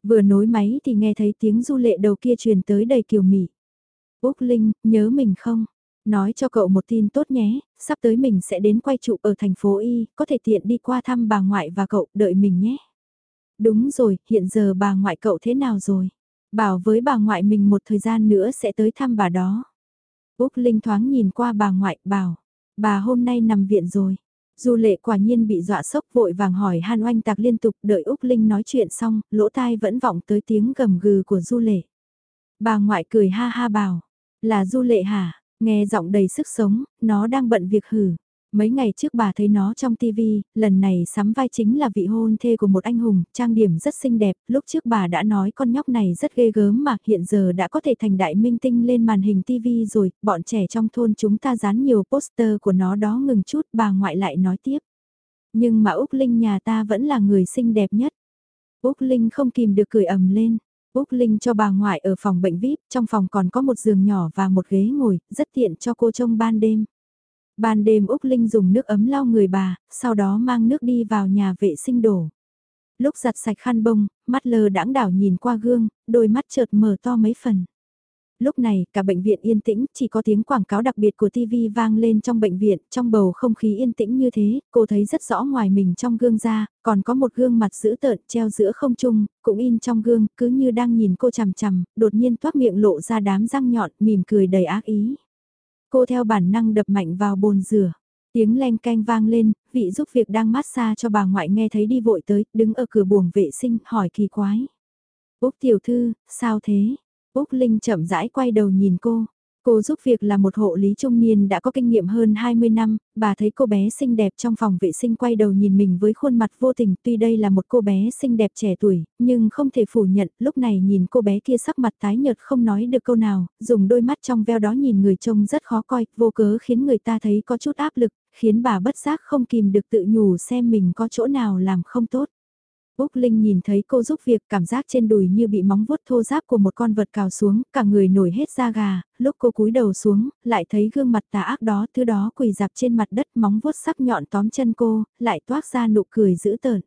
Vừa nối máy thì nghe thấy tiếng du lệ đầu kia truyền tới đầy kiều mị. Úc Linh, nhớ mình không? Nói cho cậu một tin tốt nhé, sắp tới mình sẽ đến quay trụ ở thành phố Y, có thể tiện đi qua thăm bà ngoại và cậu, đợi mình nhé. Đúng rồi, hiện giờ bà ngoại cậu thế nào rồi? Bảo với bà ngoại mình một thời gian nữa sẽ tới thăm bà đó. Úc Linh thoáng nhìn qua bà ngoại, bảo, bà hôm nay nằm viện rồi. Du lệ quả nhiên bị dọa sốc vội vàng hỏi Han Oanh tạc liên tục đợi Úc Linh nói chuyện xong, lỗ tai vẫn vọng tới tiếng gầm gừ của Du lệ. Bà ngoại cười ha ha bảo, là Du lệ hả, nghe giọng đầy sức sống, nó đang bận việc hử. Mấy ngày trước bà thấy nó trong TV, lần này sắm vai chính là vị hôn thê của một anh hùng, trang điểm rất xinh đẹp, lúc trước bà đã nói con nhóc này rất ghê gớm mà hiện giờ đã có thể thành đại minh tinh lên màn hình TV rồi, bọn trẻ trong thôn chúng ta dán nhiều poster của nó đó ngừng chút, bà ngoại lại nói tiếp. Nhưng mà Úc Linh nhà ta vẫn là người xinh đẹp nhất. Úc Linh không kìm được cười ầm lên. Úc Linh cho bà ngoại ở phòng bệnh VIP, trong phòng còn có một giường nhỏ và một ghế ngồi, rất tiện cho cô trông ban đêm. Ban đêm Úc Linh dùng nước ấm lau người bà, sau đó mang nước đi vào nhà vệ sinh đổ. Lúc giặt sạch khăn bông, mắt lờ đãng đảo nhìn qua gương, đôi mắt chợt mở to mấy phần. Lúc này, cả bệnh viện yên tĩnh, chỉ có tiếng quảng cáo đặc biệt của TV vang lên trong bệnh viện, trong bầu không khí yên tĩnh như thế, cô thấy rất rõ ngoài mình trong gương ra, còn có một gương mặt dữ tợn treo giữa không trung, cũng in trong gương, cứ như đang nhìn cô chằm chằm, đột nhiên toát miệng lộ ra đám răng nhọn, mỉm cười đầy ác ý. Cô theo bản năng đập mạnh vào bồn rửa. Tiếng len canh vang lên, vị giúp việc đang massage cho bà ngoại nghe thấy đi vội tới, đứng ở cửa buồng vệ sinh, hỏi kỳ quái. Úc tiểu thư, sao thế? Úc Linh chậm rãi quay đầu nhìn cô. Cô giúp việc là một hộ lý trung niên đã có kinh nghiệm hơn 20 năm, bà thấy cô bé xinh đẹp trong phòng vệ sinh quay đầu nhìn mình với khuôn mặt vô tình. Tuy đây là một cô bé xinh đẹp trẻ tuổi, nhưng không thể phủ nhận, lúc này nhìn cô bé kia sắc mặt tái nhợt không nói được câu nào, dùng đôi mắt trong veo đó nhìn người trông rất khó coi, vô cớ khiến người ta thấy có chút áp lực, khiến bà bất giác không kìm được tự nhủ xem mình có chỗ nào làm không tốt. Úc Linh nhìn thấy cô giúp việc cảm giác trên đùi như bị móng vuốt thô giáp của một con vật cào xuống, cả người nổi hết da gà, lúc cô cúi đầu xuống, lại thấy gương mặt tà ác đó, thứ đó quỳ dạp trên mặt đất móng vuốt sắc nhọn tóm chân cô, lại toát ra nụ cười dữ tợn.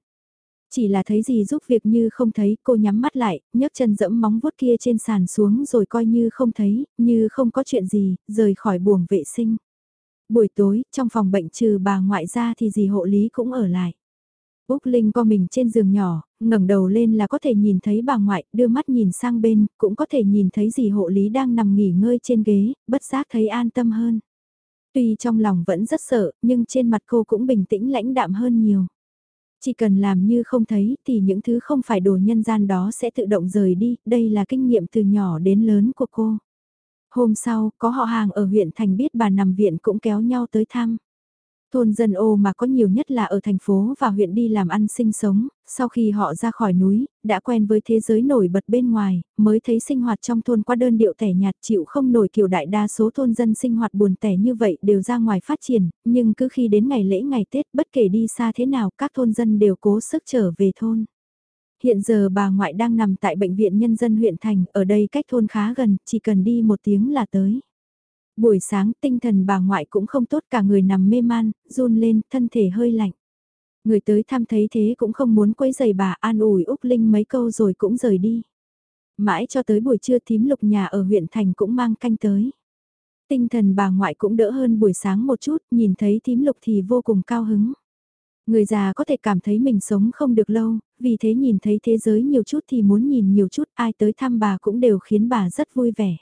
Chỉ là thấy gì giúp việc như không thấy, cô nhắm mắt lại, nhấc chân dẫm móng vuốt kia trên sàn xuống rồi coi như không thấy, như không có chuyện gì, rời khỏi buồng vệ sinh. Buổi tối, trong phòng bệnh trừ bà ngoại ra thì gì hộ lý cũng ở lại. Úc Linh co mình trên giường nhỏ, ngẩng đầu lên là có thể nhìn thấy bà ngoại, đưa mắt nhìn sang bên, cũng có thể nhìn thấy dì hộ lý đang nằm nghỉ ngơi trên ghế, bất giác thấy an tâm hơn. Tuy trong lòng vẫn rất sợ, nhưng trên mặt cô cũng bình tĩnh lãnh đạm hơn nhiều. Chỉ cần làm như không thấy thì những thứ không phải đồ nhân gian đó sẽ tự động rời đi, đây là kinh nghiệm từ nhỏ đến lớn của cô. Hôm sau, có họ hàng ở huyện thành biết bà nằm viện cũng kéo nhau tới thăm. Thôn dân ô mà có nhiều nhất là ở thành phố và huyện đi làm ăn sinh sống, sau khi họ ra khỏi núi, đã quen với thế giới nổi bật bên ngoài, mới thấy sinh hoạt trong thôn qua đơn điệu tẻ nhạt chịu không nổi kiểu đại đa số thôn dân sinh hoạt buồn tẻ như vậy đều ra ngoài phát triển, nhưng cứ khi đến ngày lễ ngày Tết bất kể đi xa thế nào các thôn dân đều cố sức trở về thôn. hiện giờ bà ngoại đang nằm tại bệnh viện nhân dân huyện thành, ở đây cách thôn khá gần, chỉ cần đi một tiếng là tới. Buổi sáng tinh thần bà ngoại cũng không tốt cả người nằm mê man, run lên, thân thể hơi lạnh. Người tới thăm thấy thế cũng không muốn quấy giày bà an ủi Úc Linh mấy câu rồi cũng rời đi. Mãi cho tới buổi trưa thím lục nhà ở huyện thành cũng mang canh tới. Tinh thần bà ngoại cũng đỡ hơn buổi sáng một chút, nhìn thấy thím lục thì vô cùng cao hứng. Người già có thể cảm thấy mình sống không được lâu, vì thế nhìn thấy thế giới nhiều chút thì muốn nhìn nhiều chút, ai tới thăm bà cũng đều khiến bà rất vui vẻ.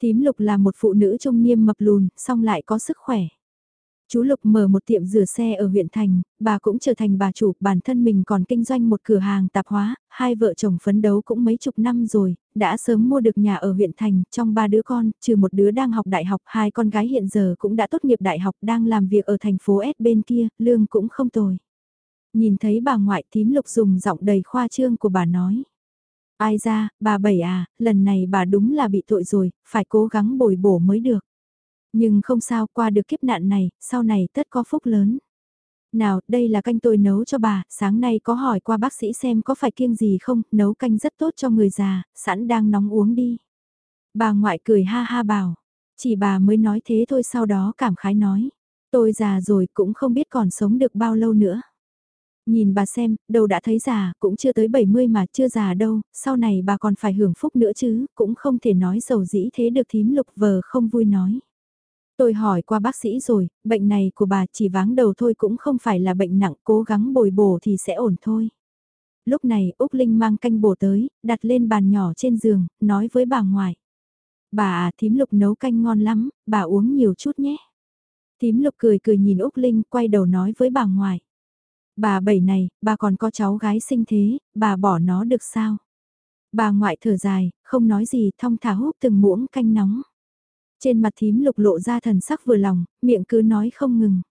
Tím Lục là một phụ nữ trung niên mập lùn, song lại có sức khỏe. Chú Lục mở một tiệm rửa xe ở huyện thành, bà cũng trở thành bà chủ, bản thân mình còn kinh doanh một cửa hàng tạp hóa, hai vợ chồng phấn đấu cũng mấy chục năm rồi, đã sớm mua được nhà ở huyện thành, trong ba đứa con, trừ một đứa đang học đại học, hai con gái hiện giờ cũng đã tốt nghiệp đại học, đang làm việc ở thành phố S bên kia, lương cũng không tồi. Nhìn thấy bà ngoại tím lục dùng giọng đầy khoa trương của bà nói. Ai ra, bà bảy à, lần này bà đúng là bị tội rồi, phải cố gắng bồi bổ mới được. Nhưng không sao qua được kiếp nạn này, sau này tất có phúc lớn. Nào, đây là canh tôi nấu cho bà, sáng nay có hỏi qua bác sĩ xem có phải kiêng gì không, nấu canh rất tốt cho người già, sẵn đang nóng uống đi. Bà ngoại cười ha ha bảo, chỉ bà mới nói thế thôi sau đó cảm khái nói, tôi già rồi cũng không biết còn sống được bao lâu nữa. Nhìn bà xem, đâu đã thấy già, cũng chưa tới 70 mà chưa già đâu, sau này bà còn phải hưởng phúc nữa chứ, cũng không thể nói giàu dĩ thế được thím lục vờ không vui nói. Tôi hỏi qua bác sĩ rồi, bệnh này của bà chỉ váng đầu thôi cũng không phải là bệnh nặng, cố gắng bồi bổ thì sẽ ổn thôi. Lúc này Úc Linh mang canh bổ tới, đặt lên bàn nhỏ trên giường, nói với bà ngoại. Bà à, thím lục nấu canh ngon lắm, bà uống nhiều chút nhé. Thím lục cười cười nhìn Úc Linh quay đầu nói với bà ngoại. Bà bảy này, bà còn có cháu gái sinh thế, bà bỏ nó được sao? Bà ngoại thở dài, không nói gì thong thả hút từng muỗng canh nóng. Trên mặt thím lục lộ ra thần sắc vừa lòng, miệng cứ nói không ngừng.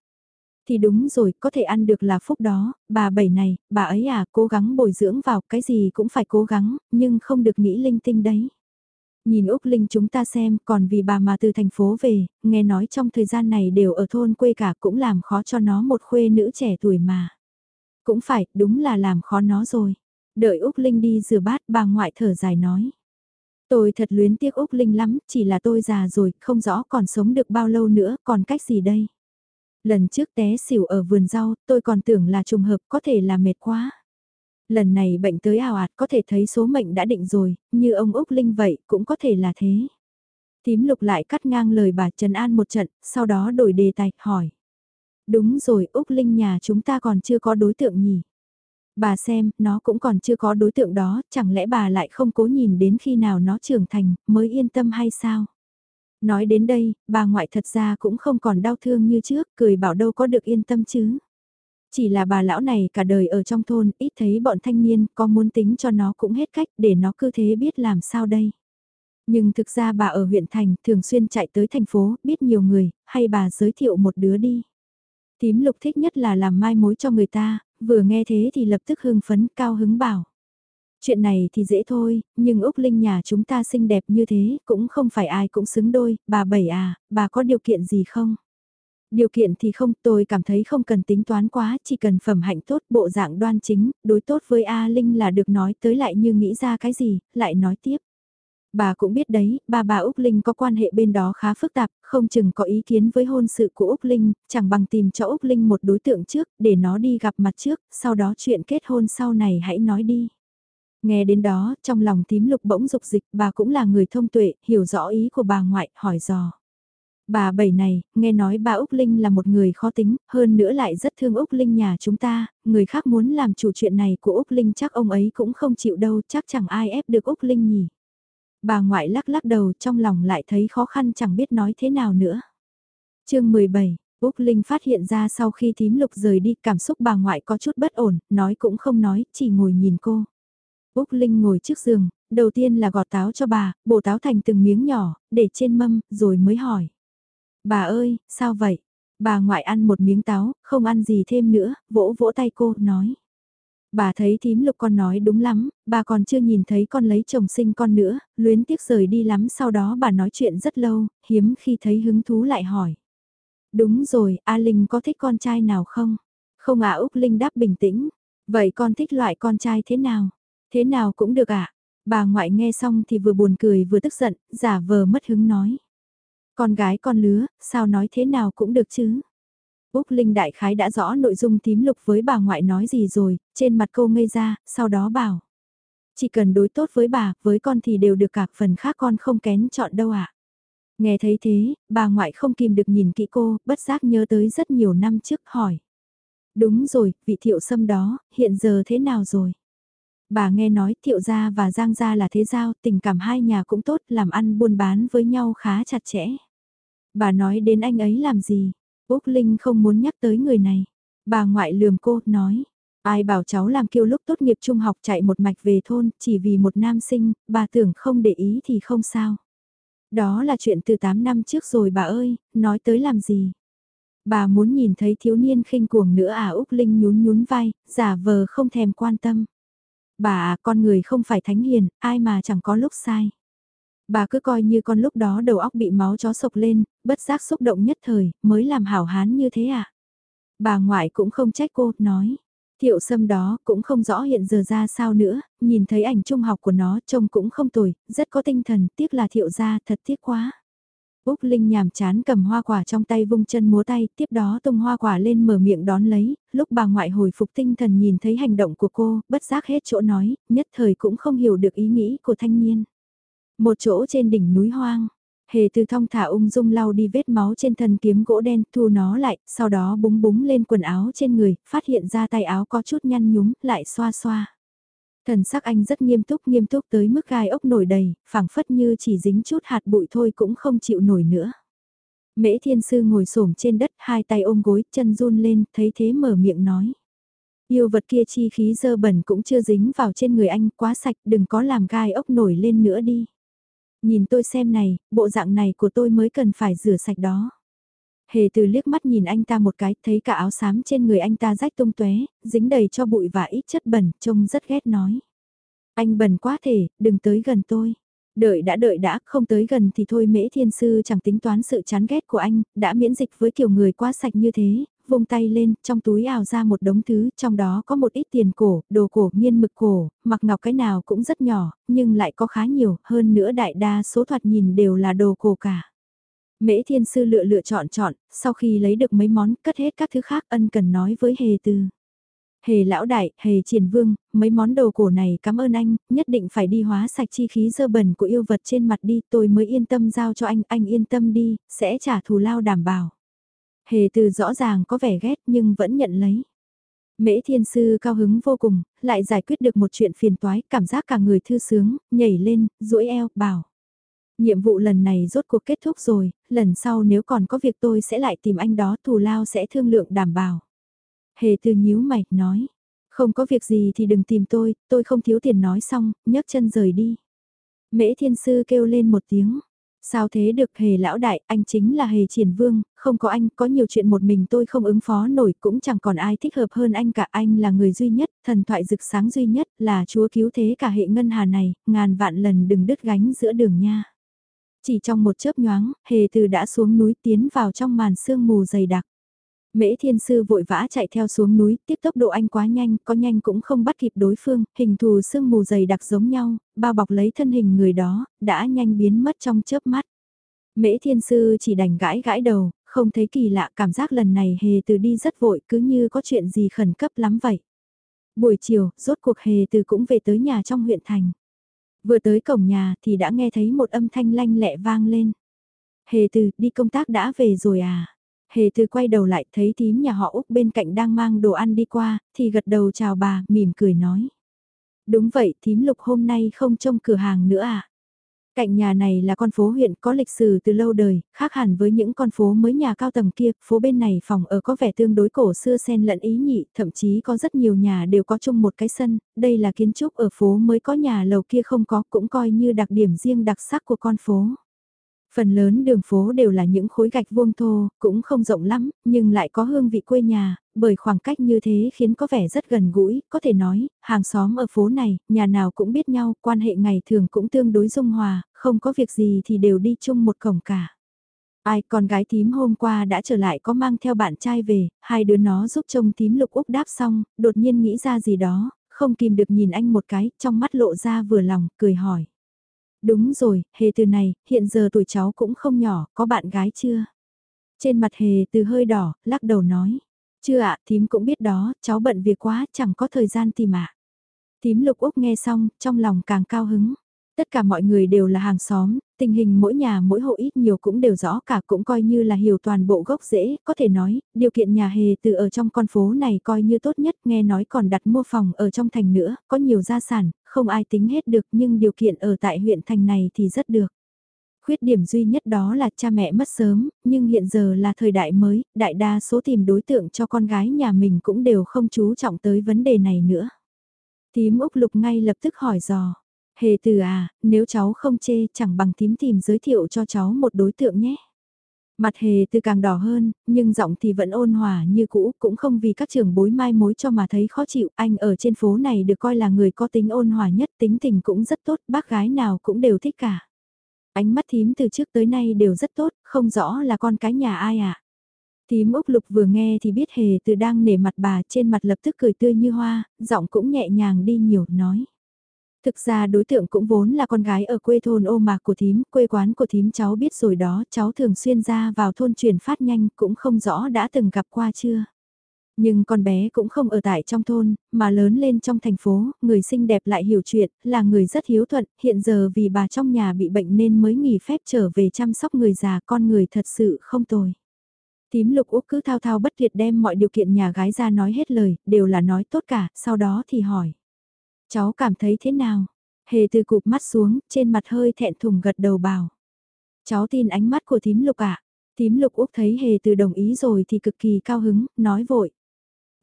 Thì đúng rồi, có thể ăn được là phúc đó, bà bảy này, bà ấy à, cố gắng bồi dưỡng vào, cái gì cũng phải cố gắng, nhưng không được nghĩ linh tinh đấy. Nhìn Úc Linh chúng ta xem, còn vì bà mà từ thành phố về, nghe nói trong thời gian này đều ở thôn quê cả cũng làm khó cho nó một khuê nữ trẻ tuổi mà. Cũng phải, đúng là làm khó nó rồi. Đợi Úc Linh đi rửa bát, bà ngoại thở dài nói. Tôi thật luyến tiếc Úc Linh lắm, chỉ là tôi già rồi, không rõ còn sống được bao lâu nữa, còn cách gì đây? Lần trước té xỉu ở vườn rau, tôi còn tưởng là trùng hợp, có thể là mệt quá. Lần này bệnh tới ảo ạt, có thể thấy số mệnh đã định rồi, như ông Úc Linh vậy, cũng có thể là thế. Tím lục lại cắt ngang lời bà Trần An một trận, sau đó đổi đề tài, hỏi. Đúng rồi, Úc Linh nhà chúng ta còn chưa có đối tượng nhỉ? Bà xem, nó cũng còn chưa có đối tượng đó, chẳng lẽ bà lại không cố nhìn đến khi nào nó trưởng thành, mới yên tâm hay sao? Nói đến đây, bà ngoại thật ra cũng không còn đau thương như trước, cười bảo đâu có được yên tâm chứ. Chỉ là bà lão này cả đời ở trong thôn, ít thấy bọn thanh niên, có muốn tính cho nó cũng hết cách để nó cứ thế biết làm sao đây. Nhưng thực ra bà ở huyện thành, thường xuyên chạy tới thành phố, biết nhiều người, hay bà giới thiệu một đứa đi. Tím lục thích nhất là làm mai mối cho người ta, vừa nghe thế thì lập tức hưng phấn cao hứng bảo. Chuyện này thì dễ thôi, nhưng Úc Linh nhà chúng ta xinh đẹp như thế, cũng không phải ai cũng xứng đôi, bà bảy à, bà có điều kiện gì không? Điều kiện thì không, tôi cảm thấy không cần tính toán quá, chỉ cần phẩm hạnh tốt, bộ dạng đoan chính, đối tốt với A Linh là được nói tới lại như nghĩ ra cái gì, lại nói tiếp. Bà cũng biết đấy, bà bà Úc Linh có quan hệ bên đó khá phức tạp, không chừng có ý kiến với hôn sự của Úc Linh, chẳng bằng tìm cho Úc Linh một đối tượng trước, để nó đi gặp mặt trước, sau đó chuyện kết hôn sau này hãy nói đi. Nghe đến đó, trong lòng tím lục bỗng dục dịch, bà cũng là người thông tuệ, hiểu rõ ý của bà ngoại, hỏi dò. Bà bảy này, nghe nói bà Úc Linh là một người khó tính, hơn nữa lại rất thương Úc Linh nhà chúng ta, người khác muốn làm chủ chuyện này của Úc Linh chắc ông ấy cũng không chịu đâu, chắc chẳng ai ép được Úc Linh nhỉ. Bà ngoại lắc lắc đầu trong lòng lại thấy khó khăn chẳng biết nói thế nào nữa. chương 17, Úc Linh phát hiện ra sau khi thím lục rời đi cảm xúc bà ngoại có chút bất ổn, nói cũng không nói, chỉ ngồi nhìn cô. Úc Linh ngồi trước giường, đầu tiên là gọt táo cho bà, bổ táo thành từng miếng nhỏ, để trên mâm, rồi mới hỏi. Bà ơi, sao vậy? Bà ngoại ăn một miếng táo, không ăn gì thêm nữa, vỗ vỗ tay cô, nói. Bà thấy thím lục con nói đúng lắm, bà còn chưa nhìn thấy con lấy chồng sinh con nữa, luyến tiếc rời đi lắm sau đó bà nói chuyện rất lâu, hiếm khi thấy hứng thú lại hỏi. Đúng rồi, A Linh có thích con trai nào không? Không à Úc Linh đáp bình tĩnh. Vậy con thích loại con trai thế nào? Thế nào cũng được ạ. À? Bà ngoại nghe xong thì vừa buồn cười vừa tức giận, giả vờ mất hứng nói. Con gái con lứa, sao nói thế nào cũng được chứ. Úc Linh đại khái đã rõ nội dung tím lục với bà ngoại nói gì rồi, trên mặt cô ngây ra, sau đó bảo. Chỉ cần đối tốt với bà, với con thì đều được cả phần khác con không kén chọn đâu ạ. À. Nghe thấy thế, bà ngoại không kìm được nhìn kỹ cô, bất giác nhớ tới rất nhiều năm trước hỏi. Đúng rồi, vị thiệu sâm đó, hiện giờ thế nào rồi? Bà nghe nói thiệu gia và giang gia là thế giao, tình cảm hai nhà cũng tốt, làm ăn buôn bán với nhau khá chặt chẽ. Bà nói đến anh ấy làm gì? Úc Linh không muốn nhắc tới người này. Bà ngoại lườm cô, nói. Ai bảo cháu làm kiêu lúc tốt nghiệp trung học chạy một mạch về thôn, chỉ vì một nam sinh, bà tưởng không để ý thì không sao. Đó là chuyện từ 8 năm trước rồi bà ơi, nói tới làm gì? Bà muốn nhìn thấy thiếu niên khinh cuồng nữa à Úc Linh nhún nhún vai, giả vờ không thèm quan tâm. Bà à, con người không phải thánh hiền, ai mà chẳng có lúc sai. Bà cứ coi như con lúc đó đầu óc bị máu chó sộc lên, bất giác xúc động nhất thời, mới làm hảo hán như thế à. Bà ngoại cũng không trách cô, nói. Thiệu sâm đó cũng không rõ hiện giờ ra sao nữa, nhìn thấy ảnh trung học của nó trông cũng không tồi, rất có tinh thần, tiếc là thiệu gia thật tiếc quá. Úc Linh nhàm chán cầm hoa quả trong tay vung chân múa tay, tiếp đó tung hoa quả lên mở miệng đón lấy, lúc bà ngoại hồi phục tinh thần nhìn thấy hành động của cô, bất giác hết chỗ nói, nhất thời cũng không hiểu được ý nghĩ của thanh niên. Một chỗ trên đỉnh núi hoang, hề từ thong thả ung dung lau đi vết máu trên thân kiếm gỗ đen, thu nó lại, sau đó búng búng lên quần áo trên người, phát hiện ra tay áo có chút nhăn nhúm, lại xoa xoa. Thần sắc anh rất nghiêm túc nghiêm túc tới mức gai ốc nổi đầy, phảng phất như chỉ dính chút hạt bụi thôi cũng không chịu nổi nữa. Mễ thiên sư ngồi xổm trên đất, hai tay ôm gối, chân run lên, thấy thế mở miệng nói. Yêu vật kia chi khí dơ bẩn cũng chưa dính vào trên người anh, quá sạch, đừng có làm gai ốc nổi lên nữa đi. Nhìn tôi xem này, bộ dạng này của tôi mới cần phải rửa sạch đó. Hề từ liếc mắt nhìn anh ta một cái, thấy cả áo xám trên người anh ta rách tung tóe, dính đầy cho bụi và ít chất bẩn, trông rất ghét nói. Anh bẩn quá thể, đừng tới gần tôi. Đợi đã đợi đã, không tới gần thì thôi mễ thiên sư chẳng tính toán sự chán ghét của anh, đã miễn dịch với kiểu người quá sạch như thế, vung tay lên, trong túi ảo ra một đống thứ, trong đó có một ít tiền cổ, đồ cổ, miên mực cổ, mặc ngọc cái nào cũng rất nhỏ, nhưng lại có khá nhiều, hơn nữa đại đa số thoạt nhìn đều là đồ cổ cả. Mễ thiên sư lựa lựa chọn chọn, sau khi lấy được mấy món, cất hết các thứ khác ân cần nói với hề từ. Hề lão đại, hề triển vương, mấy món đồ cổ này cảm ơn anh, nhất định phải đi hóa sạch chi khí dơ bẩn của yêu vật trên mặt đi, tôi mới yên tâm giao cho anh, anh yên tâm đi, sẽ trả thù lao đảm bảo. Hề từ rõ ràng có vẻ ghét nhưng vẫn nhận lấy. Mễ thiên sư cao hứng vô cùng, lại giải quyết được một chuyện phiền toái, cảm giác cả người thư sướng, nhảy lên, duỗi eo, bảo. Nhiệm vụ lần này rốt cuộc kết thúc rồi, lần sau nếu còn có việc tôi sẽ lại tìm anh đó thù lao sẽ thương lượng đảm bảo. Hề từ nhíu mày, nói. Không có việc gì thì đừng tìm tôi, tôi không thiếu tiền nói xong, nhấc chân rời đi. Mễ thiên sư kêu lên một tiếng. Sao thế được hề lão đại, anh chính là hề triển vương, không có anh, có nhiều chuyện một mình tôi không ứng phó nổi, cũng chẳng còn ai thích hợp hơn anh cả, anh là người duy nhất, thần thoại rực sáng duy nhất, là chúa cứu thế cả hệ ngân hà này, ngàn vạn lần đừng đứt gánh giữa đường nha. Chỉ trong một chớp nhoáng, hề từ đã xuống núi tiến vào trong màn sương mù dày đặc. Mễ thiên sư vội vã chạy theo xuống núi, tiếp tốc độ anh quá nhanh, có nhanh cũng không bắt kịp đối phương, hình thù sương mù dày đặc giống nhau, bao bọc lấy thân hình người đó, đã nhanh biến mất trong chớp mắt. Mễ thiên sư chỉ đành gãi gãi đầu, không thấy kỳ lạ cảm giác lần này hề từ đi rất vội cứ như có chuyện gì khẩn cấp lắm vậy. Buổi chiều, rốt cuộc hề từ cũng về tới nhà trong huyện thành. Vừa tới cổng nhà thì đã nghe thấy một âm thanh lanh lẹ vang lên. Hề từ, đi công tác đã về rồi à? Hề từ quay đầu lại thấy Thím nhà họ Úc bên cạnh đang mang đồ ăn đi qua, thì gật đầu chào bà, mỉm cười nói. Đúng vậy, thím lục hôm nay không trông cửa hàng nữa à? Cạnh nhà này là con phố huyện có lịch sử từ lâu đời, khác hẳn với những con phố mới nhà cao tầng kia, phố bên này phòng ở có vẻ tương đối cổ xưa xen lẫn ý nhị, thậm chí có rất nhiều nhà đều có chung một cái sân, đây là kiến trúc ở phố mới có nhà lầu kia không có, cũng coi như đặc điểm riêng đặc sắc của con phố. Phần lớn đường phố đều là những khối gạch vuông thô, cũng không rộng lắm, nhưng lại có hương vị quê nhà, bởi khoảng cách như thế khiến có vẻ rất gần gũi, có thể nói, hàng xóm ở phố này, nhà nào cũng biết nhau, quan hệ ngày thường cũng tương đối dung hòa, không có việc gì thì đều đi chung một cổng cả. Ai con gái tím hôm qua đã trở lại có mang theo bạn trai về, hai đứa nó giúp trông tím lục úc đáp xong, đột nhiên nghĩ ra gì đó, không kìm được nhìn anh một cái, trong mắt lộ ra vừa lòng, cười hỏi. Đúng rồi, hề từ này, hiện giờ tuổi cháu cũng không nhỏ, có bạn gái chưa? Trên mặt hề từ hơi đỏ, lắc đầu nói. Chưa ạ, thím cũng biết đó, cháu bận việc quá, chẳng có thời gian tìm ạ. Thím lục Úc nghe xong, trong lòng càng cao hứng. Tất cả mọi người đều là hàng xóm, tình hình mỗi nhà mỗi hộ ít nhiều cũng đều rõ cả cũng coi như là hiểu toàn bộ gốc rễ, có thể nói, điều kiện nhà hề từ ở trong con phố này coi như tốt nhất, nghe nói còn đặt mua phòng ở trong thành nữa, có nhiều gia sản, không ai tính hết được nhưng điều kiện ở tại huyện thành này thì rất được. Khuyết điểm duy nhất đó là cha mẹ mất sớm, nhưng hiện giờ là thời đại mới, đại đa số tìm đối tượng cho con gái nhà mình cũng đều không chú trọng tới vấn đề này nữa. Tím Úc Lục ngay lập tức hỏi dò. Hề từ à, nếu cháu không chê chẳng bằng tím tìm giới thiệu cho cháu một đối tượng nhé. Mặt hề từ càng đỏ hơn, nhưng giọng thì vẫn ôn hòa như cũ, cũng không vì các trường bối mai mối cho mà thấy khó chịu. Anh ở trên phố này được coi là người có tính ôn hòa nhất, tính tình cũng rất tốt, bác gái nào cũng đều thích cả. Ánh mắt thím từ trước tới nay đều rất tốt, không rõ là con cái nhà ai ạ. À. Thím Úc Lục vừa nghe thì biết hề từ đang nể mặt bà trên mặt lập tức cười tươi như hoa, giọng cũng nhẹ nhàng đi nhiều, nói. Thực ra đối tượng cũng vốn là con gái ở quê thôn ô mạc của thím, quê quán của thím cháu biết rồi đó, cháu thường xuyên ra vào thôn chuyển phát nhanh cũng không rõ đã từng gặp qua chưa. Nhưng con bé cũng không ở tại trong thôn, mà lớn lên trong thành phố, người xinh đẹp lại hiểu chuyện, là người rất hiếu thuận, hiện giờ vì bà trong nhà bị bệnh nên mới nghỉ phép trở về chăm sóc người già con người thật sự không tồi. Tím lục úc cứ thao thao bất tuyệt đem mọi điều kiện nhà gái ra nói hết lời, đều là nói tốt cả, sau đó thì hỏi. Cháu cảm thấy thế nào? Hề từ cụp mắt xuống, trên mặt hơi thẹn thùng gật đầu bảo. Cháu tin ánh mắt của thím lục ạ. À? Thím lục úc thấy hề từ đồng ý rồi thì cực kỳ cao hứng, nói vội.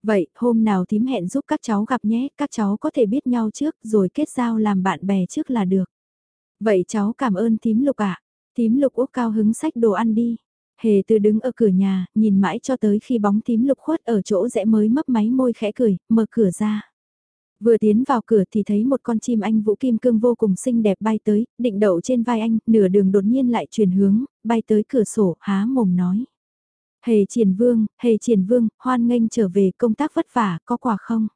Vậy, hôm nào thím hẹn giúp các cháu gặp nhé, các cháu có thể biết nhau trước rồi kết giao làm bạn bè trước là được. Vậy cháu cảm ơn thím lục ạ. À? Thím lục úc cao hứng sách đồ ăn đi. Hề từ đứng ở cửa nhà, nhìn mãi cho tới khi bóng tím lục khuất ở chỗ rẽ mới mấp máy môi khẽ cười, mở cửa ra. Vừa tiến vào cửa thì thấy một con chim anh vũ kim cương vô cùng xinh đẹp bay tới, định đậu trên vai anh, nửa đường đột nhiên lại chuyển hướng, bay tới cửa sổ, há mồm nói. Hề triển vương, hề triển vương, hoan nghênh trở về công tác vất vả, có quà không?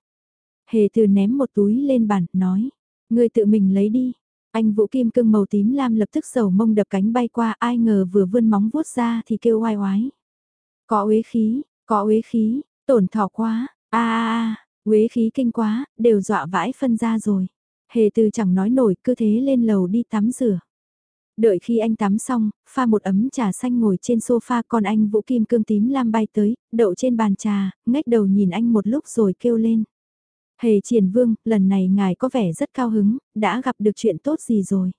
Hề từ ném một túi lên bàn, nói. Người tự mình lấy đi. Anh vũ kim cương màu tím lam lập tức sầu mông đập cánh bay qua ai ngờ vừa vươn móng vuốt ra thì kêu oai oái. Có uế khí, có uế khí, tổn thọ quá, a a a, quế khí kinh quá, đều dọa vãi phân ra rồi. Hề từ chẳng nói nổi, cứ thế lên lầu đi tắm rửa. Đợi khi anh tắm xong, pha một ấm trà xanh ngồi trên sofa còn anh vũ kim cương tím lam bay tới, đậu trên bàn trà, ngách đầu nhìn anh một lúc rồi kêu lên. Hề triển vương, lần này ngài có vẻ rất cao hứng, đã gặp được chuyện tốt gì rồi.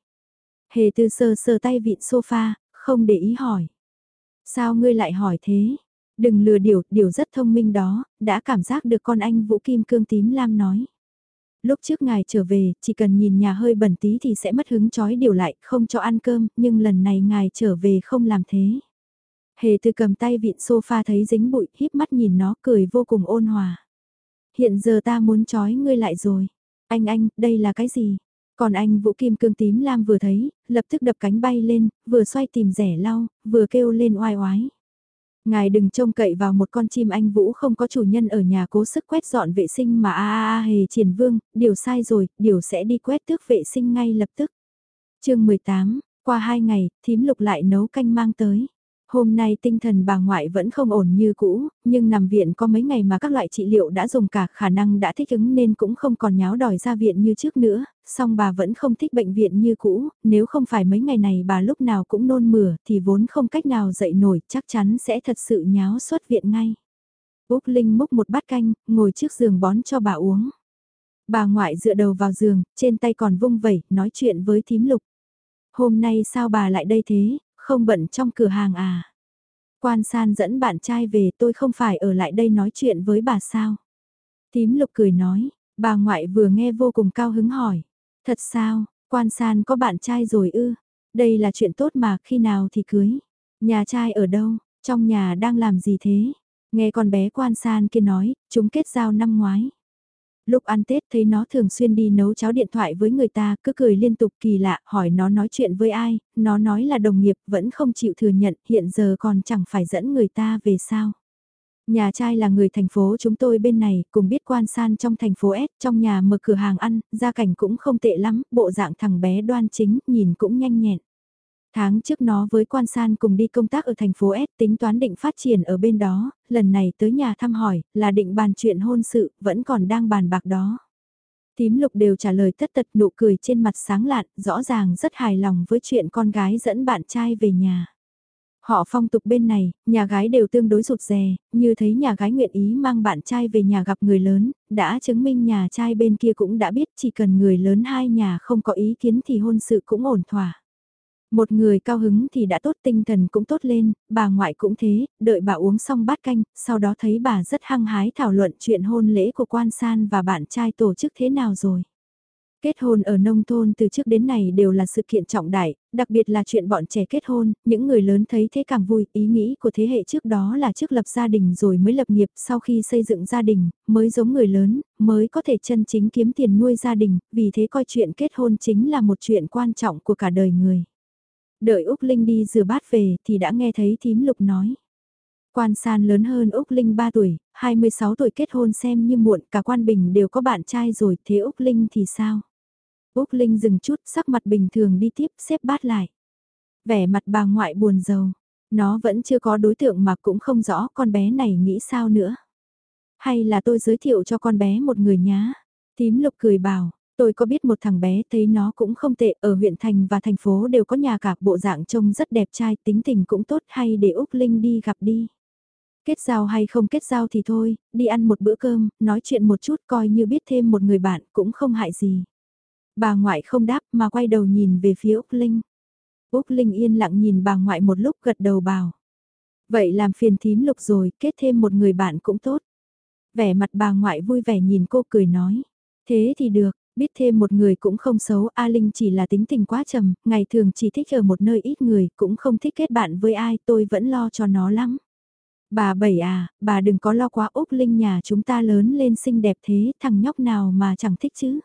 Hề tư sơ sơ tay vịn sofa, không để ý hỏi. Sao ngươi lại hỏi thế? Đừng lừa điều, điều rất thông minh đó, đã cảm giác được con anh Vũ Kim Cương Tím Lam nói. Lúc trước ngài trở về, chỉ cần nhìn nhà hơi bẩn tí thì sẽ mất hứng chói điều lại, không cho ăn cơm, nhưng lần này ngài trở về không làm thế. Hề từ cầm tay vịn sofa thấy dính bụi, híp mắt nhìn nó cười vô cùng ôn hòa. Hiện giờ ta muốn chói ngươi lại rồi. Anh anh, đây là cái gì? Còn anh Vũ Kim Cương tím lam vừa thấy, lập tức đập cánh bay lên, vừa xoay tìm rẻ lau, vừa kêu lên oai oái. Ngài đừng trông cậy vào một con chim anh Vũ không có chủ nhân ở nhà cố sức quét dọn vệ sinh mà a a a hề triển vương, điều sai rồi, điều sẽ đi quét tước vệ sinh ngay lập tức. chương 18, qua hai ngày, thím lục lại nấu canh mang tới. Hôm nay tinh thần bà ngoại vẫn không ổn như cũ, nhưng nằm viện có mấy ngày mà các loại trị liệu đã dùng cả khả năng đã thích ứng nên cũng không còn nháo đòi ra viện như trước nữa, song bà vẫn không thích bệnh viện như cũ, nếu không phải mấy ngày này bà lúc nào cũng nôn mửa thì vốn không cách nào dậy nổi chắc chắn sẽ thật sự nháo xuất viện ngay. Úc Linh múc một bát canh, ngồi trước giường bón cho bà uống. Bà ngoại dựa đầu vào giường, trên tay còn vung vẩy, nói chuyện với thím lục. Hôm nay sao bà lại đây thế, không bận trong cửa hàng à? Quan san dẫn bạn trai về tôi không phải ở lại đây nói chuyện với bà sao? Tím lục cười nói, bà ngoại vừa nghe vô cùng cao hứng hỏi. Thật sao, quan san có bạn trai rồi ư? Đây là chuyện tốt mà khi nào thì cưới? Nhà trai ở đâu? Trong nhà đang làm gì thế? Nghe con bé quan san kia nói, chúng kết giao năm ngoái. Lúc ăn Tết thấy nó thường xuyên đi nấu cháo điện thoại với người ta, cứ cười liên tục kỳ lạ, hỏi nó nói chuyện với ai, nó nói là đồng nghiệp, vẫn không chịu thừa nhận, hiện giờ còn chẳng phải dẫn người ta về sao. Nhà trai là người thành phố chúng tôi bên này, cùng biết quan san trong thành phố S, trong nhà mở cửa hàng ăn, gia cảnh cũng không tệ lắm, bộ dạng thằng bé đoan chính, nhìn cũng nhanh nhẹn. Tháng trước nó với quan san cùng đi công tác ở thành phố S tính toán định phát triển ở bên đó, lần này tới nhà thăm hỏi, là định bàn chuyện hôn sự, vẫn còn đang bàn bạc đó. Tím lục đều trả lời tất tật nụ cười trên mặt sáng lạn, rõ ràng rất hài lòng với chuyện con gái dẫn bạn trai về nhà. Họ phong tục bên này, nhà gái đều tương đối rụt rè, như thấy nhà gái nguyện ý mang bạn trai về nhà gặp người lớn, đã chứng minh nhà trai bên kia cũng đã biết chỉ cần người lớn hai nhà không có ý kiến thì hôn sự cũng ổn thỏa. Một người cao hứng thì đã tốt tinh thần cũng tốt lên, bà ngoại cũng thế, đợi bà uống xong bát canh, sau đó thấy bà rất hăng hái thảo luận chuyện hôn lễ của quan san và bạn trai tổ chức thế nào rồi. Kết hôn ở nông thôn từ trước đến nay đều là sự kiện trọng đại, đặc biệt là chuyện bọn trẻ kết hôn, những người lớn thấy thế càng vui, ý nghĩ của thế hệ trước đó là trước lập gia đình rồi mới lập nghiệp, sau khi xây dựng gia đình, mới giống người lớn, mới có thể chân chính kiếm tiền nuôi gia đình, vì thế coi chuyện kết hôn chính là một chuyện quan trọng của cả đời người. Đợi Úc Linh đi rửa bát về thì đã nghe thấy thím lục nói. Quan san lớn hơn Úc Linh 3 tuổi, 26 tuổi kết hôn xem như muộn, cả quan bình đều có bạn trai rồi, thế Úc Linh thì sao? Úc Linh dừng chút, sắc mặt bình thường đi tiếp, xếp bát lại. Vẻ mặt bà ngoại buồn rầu, nó vẫn chưa có đối tượng mà cũng không rõ con bé này nghĩ sao nữa. Hay là tôi giới thiệu cho con bé một người nhá? Tím lục cười bảo, Tôi có biết một thằng bé thấy nó cũng không tệ, ở huyện thành và thành phố đều có nhà cả bộ dạng trông rất đẹp trai, tính tình cũng tốt hay để Úc Linh đi gặp đi. Kết giao hay không kết giao thì thôi, đi ăn một bữa cơm, nói chuyện một chút coi như biết thêm một người bạn cũng không hại gì. Bà ngoại không đáp mà quay đầu nhìn về phía Úc Linh. Úc Linh yên lặng nhìn bà ngoại một lúc gật đầu bảo. Vậy làm phiền thím lục rồi, kết thêm một người bạn cũng tốt. Vẻ mặt bà ngoại vui vẻ nhìn cô cười nói. Thế thì được, Biết thêm một người cũng không xấu, A Linh chỉ là tính tình quá trầm, ngày thường chỉ thích ở một nơi ít người, cũng không thích kết bạn với ai, tôi vẫn lo cho nó lắm. Bà bảy à, bà đừng có lo quá Úc Linh nhà chúng ta lớn lên xinh đẹp thế, thằng nhóc nào mà chẳng thích chứ.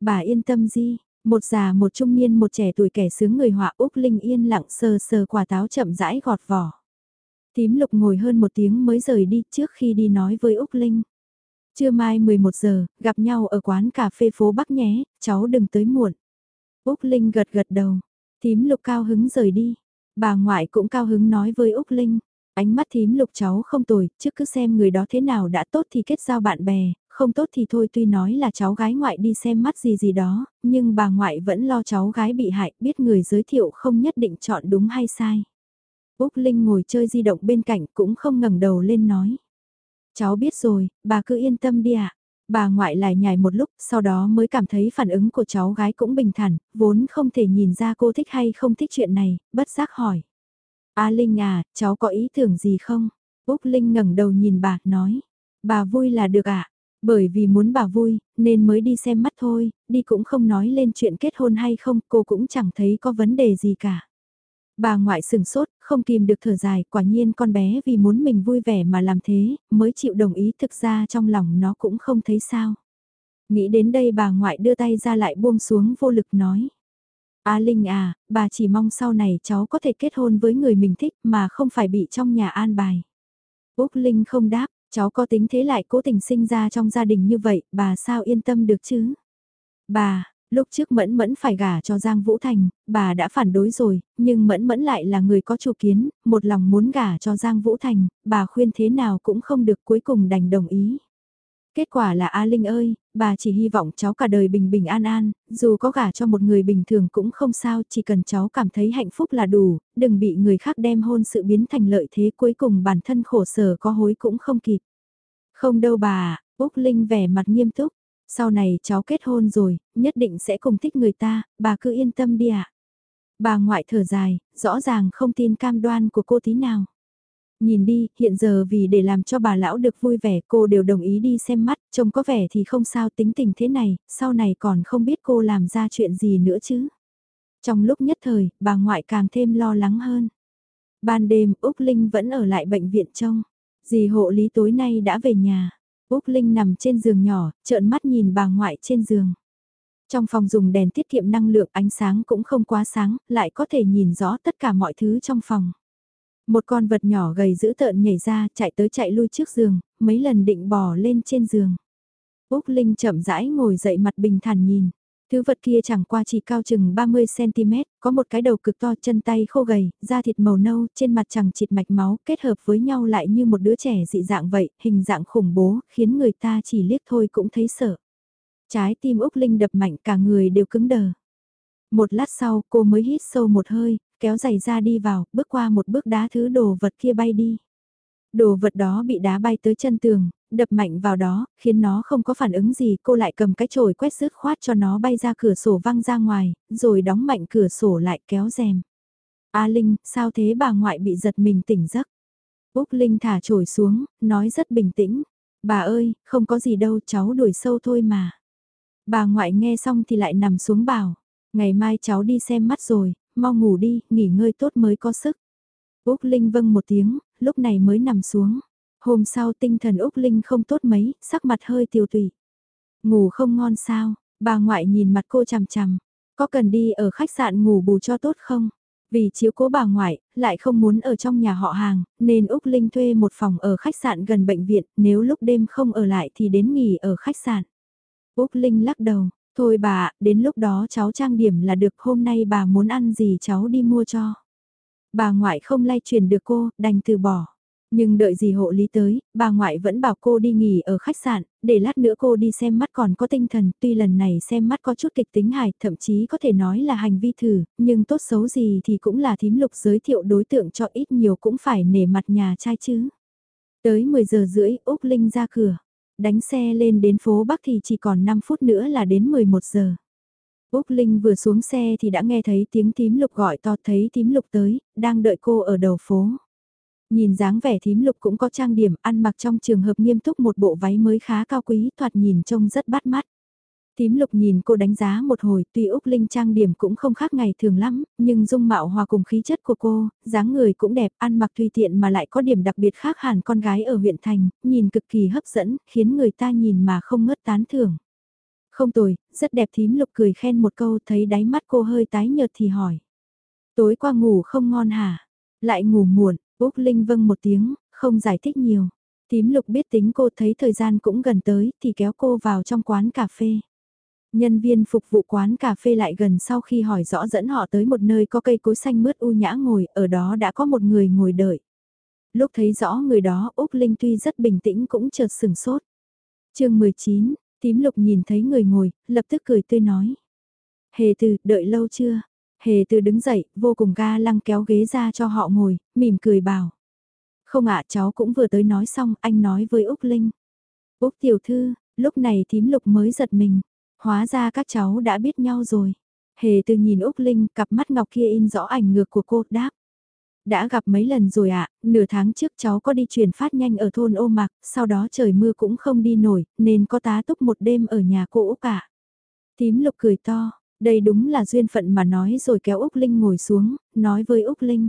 Bà yên tâm gì, một già một trung niên một trẻ tuổi kẻ sướng người họa Úc Linh yên lặng sờ sờ quả táo chậm rãi gọt vỏ. Tím lục ngồi hơn một tiếng mới rời đi trước khi đi nói với Úc Linh. Trưa mai 11 giờ, gặp nhau ở quán cà phê phố Bắc nhé, cháu đừng tới muộn. Úc Linh gật gật đầu, thím lục cao hứng rời đi. Bà ngoại cũng cao hứng nói với Úc Linh, ánh mắt thím lục cháu không tồi, chứ cứ xem người đó thế nào đã tốt thì kết giao bạn bè, không tốt thì thôi tuy nói là cháu gái ngoại đi xem mắt gì gì đó, nhưng bà ngoại vẫn lo cháu gái bị hại, biết người giới thiệu không nhất định chọn đúng hay sai. Úc Linh ngồi chơi di động bên cạnh cũng không ngẩng đầu lên nói. Cháu biết rồi, bà cứ yên tâm đi ạ. Bà ngoại lại nhảy một lúc, sau đó mới cảm thấy phản ứng của cháu gái cũng bình thản, vốn không thể nhìn ra cô thích hay không thích chuyện này, bất giác hỏi. A Linh à, cháu có ý tưởng gì không? Úc Linh ngẩng đầu nhìn bà, nói. Bà vui là được ạ. À? Bởi vì muốn bà vui, nên mới đi xem mắt thôi, đi cũng không nói lên chuyện kết hôn hay không, cô cũng chẳng thấy có vấn đề gì cả. Bà ngoại sừng sốt, không kìm được thở dài, quả nhiên con bé vì muốn mình vui vẻ mà làm thế, mới chịu đồng ý thực ra trong lòng nó cũng không thấy sao. Nghĩ đến đây bà ngoại đưa tay ra lại buông xuống vô lực nói. A Linh à, bà chỉ mong sau này cháu có thể kết hôn với người mình thích mà không phải bị trong nhà an bài. Úc Linh không đáp, cháu có tính thế lại cố tình sinh ra trong gia đình như vậy, bà sao yên tâm được chứ? Bà, Lúc trước Mẫn Mẫn phải gả cho Giang Vũ Thành, bà đã phản đối rồi, nhưng Mẫn Mẫn lại là người có chủ kiến, một lòng muốn gả cho Giang Vũ Thành, bà khuyên thế nào cũng không được cuối cùng đành đồng ý. Kết quả là A Linh ơi, bà chỉ hy vọng cháu cả đời bình bình an an, dù có gả cho một người bình thường cũng không sao, chỉ cần cháu cảm thấy hạnh phúc là đủ, đừng bị người khác đem hôn sự biến thành lợi thế cuối cùng bản thân khổ sở có hối cũng không kịp. Không đâu bà, Úc Linh vẻ mặt nghiêm túc, sau này cháu kết hôn rồi, nhất định sẽ cùng thích người ta, bà cứ yên tâm đi ạ. Bà ngoại thở dài, rõ ràng không tin cam đoan của cô tí nào. Nhìn đi, hiện giờ vì để làm cho bà lão được vui vẻ cô đều đồng ý đi xem mắt, trông có vẻ thì không sao tính tình thế này, sau này còn không biết cô làm ra chuyện gì nữa chứ. Trong lúc nhất thời, bà ngoại càng thêm lo lắng hơn. Ban đêm, Úc Linh vẫn ở lại bệnh viện trông. Dì hộ lý tối nay đã về nhà. Úc Linh nằm trên giường nhỏ, trợn mắt nhìn bà ngoại trên giường. Trong phòng dùng đèn tiết kiệm năng lượng ánh sáng cũng không quá sáng, lại có thể nhìn rõ tất cả mọi thứ trong phòng. Một con vật nhỏ gầy dữ tợn nhảy ra, chạy tới chạy lui trước giường, mấy lần định bò lên trên giường. Úc Linh chậm rãi ngồi dậy mặt bình thản nhìn. Thứ vật kia chẳng qua chỉ cao chừng 30cm, có một cái đầu cực to chân tay khô gầy, da thịt màu nâu, trên mặt chẳng chịt mạch máu, kết hợp với nhau lại như một đứa trẻ dị dạng vậy, hình dạng khủng bố, khiến người ta chỉ liếc thôi cũng thấy sợ. Trái tim Úc Linh đập mạnh cả người đều cứng đờ. Một lát sau cô mới hít sâu một hơi, kéo giày ra đi vào, bước qua một bước đá thứ đồ vật kia bay đi. Đồ vật đó bị đá bay tới chân tường, đập mạnh vào đó, khiến nó không có phản ứng gì, cô lại cầm cái chổi quét rứt khoát cho nó bay ra cửa sổ văng ra ngoài, rồi đóng mạnh cửa sổ lại kéo rèm. A Linh, sao thế bà ngoại bị giật mình tỉnh giấc? Úc Linh thả chổi xuống, nói rất bình tĩnh. Bà ơi, không có gì đâu, cháu đuổi sâu thôi mà. Bà ngoại nghe xong thì lại nằm xuống bảo. Ngày mai cháu đi xem mắt rồi, mau ngủ đi, nghỉ ngơi tốt mới có sức. Úc Linh vâng một tiếng, lúc này mới nằm xuống. Hôm sau tinh thần Úc Linh không tốt mấy, sắc mặt hơi tiêu tùy. Ngủ không ngon sao, bà ngoại nhìn mặt cô chằm chằm. Có cần đi ở khách sạn ngủ bù cho tốt không? Vì chiếu cố bà ngoại, lại không muốn ở trong nhà họ hàng, nên Úc Linh thuê một phòng ở khách sạn gần bệnh viện, nếu lúc đêm không ở lại thì đến nghỉ ở khách sạn. Úc Linh lắc đầu, thôi bà, đến lúc đó cháu trang điểm là được, hôm nay bà muốn ăn gì cháu đi mua cho. Bà ngoại không lay truyền được cô, đành từ bỏ. Nhưng đợi gì hộ lý tới, bà ngoại vẫn bảo cô đi nghỉ ở khách sạn, để lát nữa cô đi xem mắt còn có tinh thần, tuy lần này xem mắt có chút kịch tính hài, thậm chí có thể nói là hành vi thử, nhưng tốt xấu gì thì cũng là thím lục giới thiệu đối tượng cho ít nhiều cũng phải nể mặt nhà trai chứ. Tới 10 giờ rưỡi, Úc Linh ra cửa, đánh xe lên đến phố Bắc thì chỉ còn 5 phút nữa là đến 11 giờ. Úc Linh vừa xuống xe thì đã nghe thấy tiếng tím lục gọi to thấy tím lục tới, đang đợi cô ở đầu phố. Nhìn dáng vẻ thím lục cũng có trang điểm, ăn mặc trong trường hợp nghiêm túc một bộ váy mới khá cao quý, thoạt nhìn trông rất bắt mắt. Tím lục nhìn cô đánh giá một hồi, tuy Úc Linh trang điểm cũng không khác ngày thường lắm, nhưng dung mạo hòa cùng khí chất của cô, dáng người cũng đẹp, ăn mặc tùy tiện mà lại có điểm đặc biệt khác hẳn con gái ở huyện thành, nhìn cực kỳ hấp dẫn, khiến người ta nhìn mà không ngớt tán thưởng. Không tồi, rất đẹp thím lục cười khen một câu thấy đáy mắt cô hơi tái nhợt thì hỏi. Tối qua ngủ không ngon hả? Lại ngủ muộn, Úc Linh vâng một tiếng, không giải thích nhiều. Tím lục biết tính cô thấy thời gian cũng gần tới thì kéo cô vào trong quán cà phê. Nhân viên phục vụ quán cà phê lại gần sau khi hỏi rõ dẫn họ tới một nơi có cây cối xanh mướt u nhã ngồi, ở đó đã có một người ngồi đợi. Lúc thấy rõ người đó Úc Linh tuy rất bình tĩnh cũng chợt sừng sốt. chương 19, tím lục nhìn thấy người ngồi, lập tức cười tươi nói. Hề từ, đợi lâu chưa? Hề từ đứng dậy, vô cùng ga lăng kéo ghế ra cho họ ngồi, mỉm cười bảo. Không ạ cháu cũng vừa tới nói xong, anh nói với Úc Linh. Úc tiểu thư, lúc này thím lục mới giật mình. Hóa ra các cháu đã biết nhau rồi. Hề từ nhìn Úc Linh, cặp mắt ngọc kia in rõ ảnh ngược của cô, đáp. Đã gặp mấy lần rồi ạ, nửa tháng trước cháu có đi truyền phát nhanh ở thôn ô mạc, sau đó trời mưa cũng không đi nổi, nên có tá túc một đêm ở nhà cô Úc cả. Tím lục cười to, đây đúng là duyên phận mà nói rồi kéo Úc Linh ngồi xuống, nói với Úc Linh.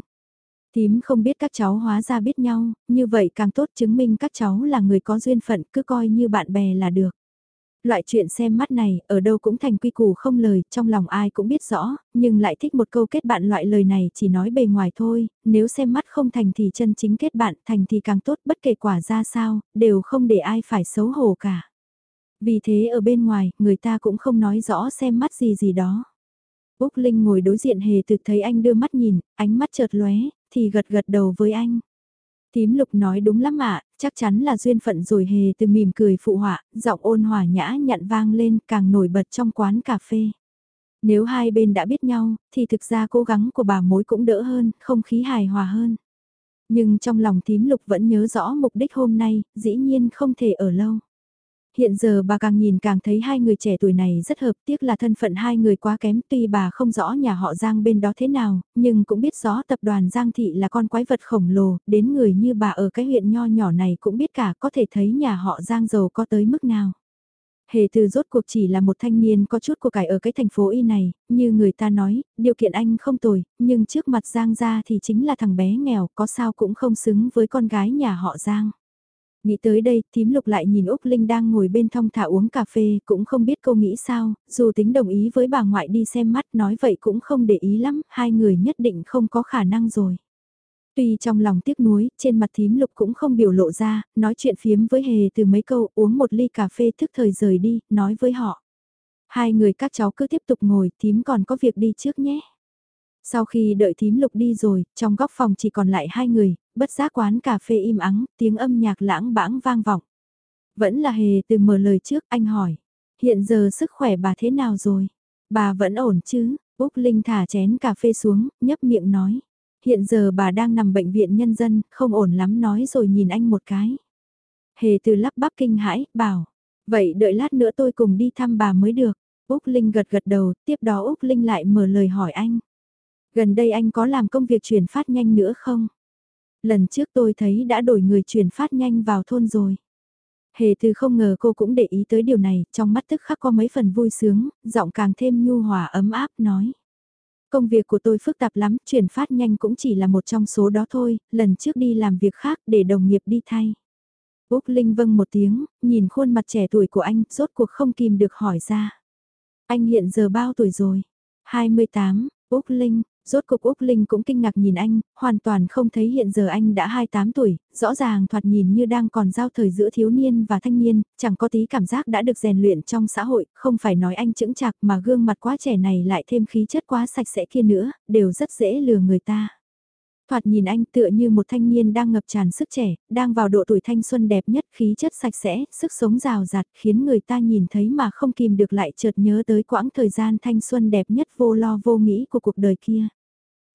Tím không biết các cháu hóa ra biết nhau, như vậy càng tốt chứng minh các cháu là người có duyên phận cứ coi như bạn bè là được. Loại chuyện xem mắt này, ở đâu cũng thành quy củ không lời, trong lòng ai cũng biết rõ, nhưng lại thích một câu kết bạn loại lời này chỉ nói bề ngoài thôi, nếu xem mắt không thành thì chân chính kết bạn, thành thì càng tốt, bất kể quả ra sao, đều không để ai phải xấu hổ cả. Vì thế ở bên ngoài, người ta cũng không nói rõ xem mắt gì gì đó. Úc Linh ngồi đối diện hề thực thấy anh đưa mắt nhìn, ánh mắt chợt lóe, thì gật gật đầu với anh. Tím lục nói đúng lắm ạ, chắc chắn là duyên phận rồi hề từ mỉm cười phụ họa, giọng ôn hòa nhã nhặn vang lên càng nổi bật trong quán cà phê. Nếu hai bên đã biết nhau, thì thực ra cố gắng của bà mối cũng đỡ hơn, không khí hài hòa hơn. Nhưng trong lòng tím lục vẫn nhớ rõ mục đích hôm nay, dĩ nhiên không thể ở lâu. Hiện giờ bà càng nhìn càng thấy hai người trẻ tuổi này rất hợp tiếc là thân phận hai người quá kém tuy bà không rõ nhà họ Giang bên đó thế nào, nhưng cũng biết rõ tập đoàn Giang Thị là con quái vật khổng lồ, đến người như bà ở cái huyện nho nhỏ này cũng biết cả có thể thấy nhà họ Giang giàu có tới mức nào. Hề từ rốt cuộc chỉ là một thanh niên có chút của cải ở cái thành phố Y này, như người ta nói, điều kiện anh không tồi, nhưng trước mặt Giang ra thì chính là thằng bé nghèo, có sao cũng không xứng với con gái nhà họ Giang. Nghĩ tới đây, Thím lục lại nhìn Úc Linh đang ngồi bên thong thả uống cà phê, cũng không biết cô nghĩ sao, dù tính đồng ý với bà ngoại đi xem mắt nói vậy cũng không để ý lắm, hai người nhất định không có khả năng rồi. Tuy trong lòng tiếc nuối, trên mặt thím lục cũng không biểu lộ ra, nói chuyện phiếm với hề từ mấy câu uống một ly cà phê thức thời rời đi, nói với họ. Hai người các cháu cứ tiếp tục ngồi, thím còn có việc đi trước nhé. Sau khi đợi thím lục đi rồi, trong góc phòng chỉ còn lại hai người, bất giác quán cà phê im ắng, tiếng âm nhạc lãng bãng vang vọng. Vẫn là hề từ mở lời trước, anh hỏi. Hiện giờ sức khỏe bà thế nào rồi? Bà vẫn ổn chứ? Úc Linh thả chén cà phê xuống, nhấp miệng nói. Hiện giờ bà đang nằm bệnh viện nhân dân, không ổn lắm nói rồi nhìn anh một cái. Hề từ lắp bắp kinh hãi, bảo. Vậy đợi lát nữa tôi cùng đi thăm bà mới được. Úc Linh gật gật đầu, tiếp đó Úc Linh lại mở lời hỏi anh. Gần đây anh có làm công việc chuyển phát nhanh nữa không? Lần trước tôi thấy đã đổi người chuyển phát nhanh vào thôn rồi. Hề từ không ngờ cô cũng để ý tới điều này, trong mắt tức khắc có mấy phần vui sướng, giọng càng thêm nhu hòa ấm áp nói. Công việc của tôi phức tạp lắm, chuyển phát nhanh cũng chỉ là một trong số đó thôi, lần trước đi làm việc khác để đồng nghiệp đi thay. Úc Linh vâng một tiếng, nhìn khuôn mặt trẻ tuổi của anh, rốt cuộc không kìm được hỏi ra. Anh hiện giờ bao tuổi rồi? 28, Úc Linh, Rốt cục Úc Linh cũng kinh ngạc nhìn anh, hoàn toàn không thấy hiện giờ anh đã 28 tuổi, rõ ràng thoạt nhìn như đang còn giao thời giữa thiếu niên và thanh niên, chẳng có tí cảm giác đã được rèn luyện trong xã hội, không phải nói anh chững chạc mà gương mặt quá trẻ này lại thêm khí chất quá sạch sẽ kia nữa, đều rất dễ lừa người ta. Thoạt nhìn anh tựa như một thanh niên đang ngập tràn sức trẻ, đang vào độ tuổi thanh xuân đẹp nhất khí chất sạch sẽ, sức sống rào rạt khiến người ta nhìn thấy mà không kìm được lại chợt nhớ tới quãng thời gian thanh xuân đẹp nhất vô lo vô nghĩ của cuộc đời kia.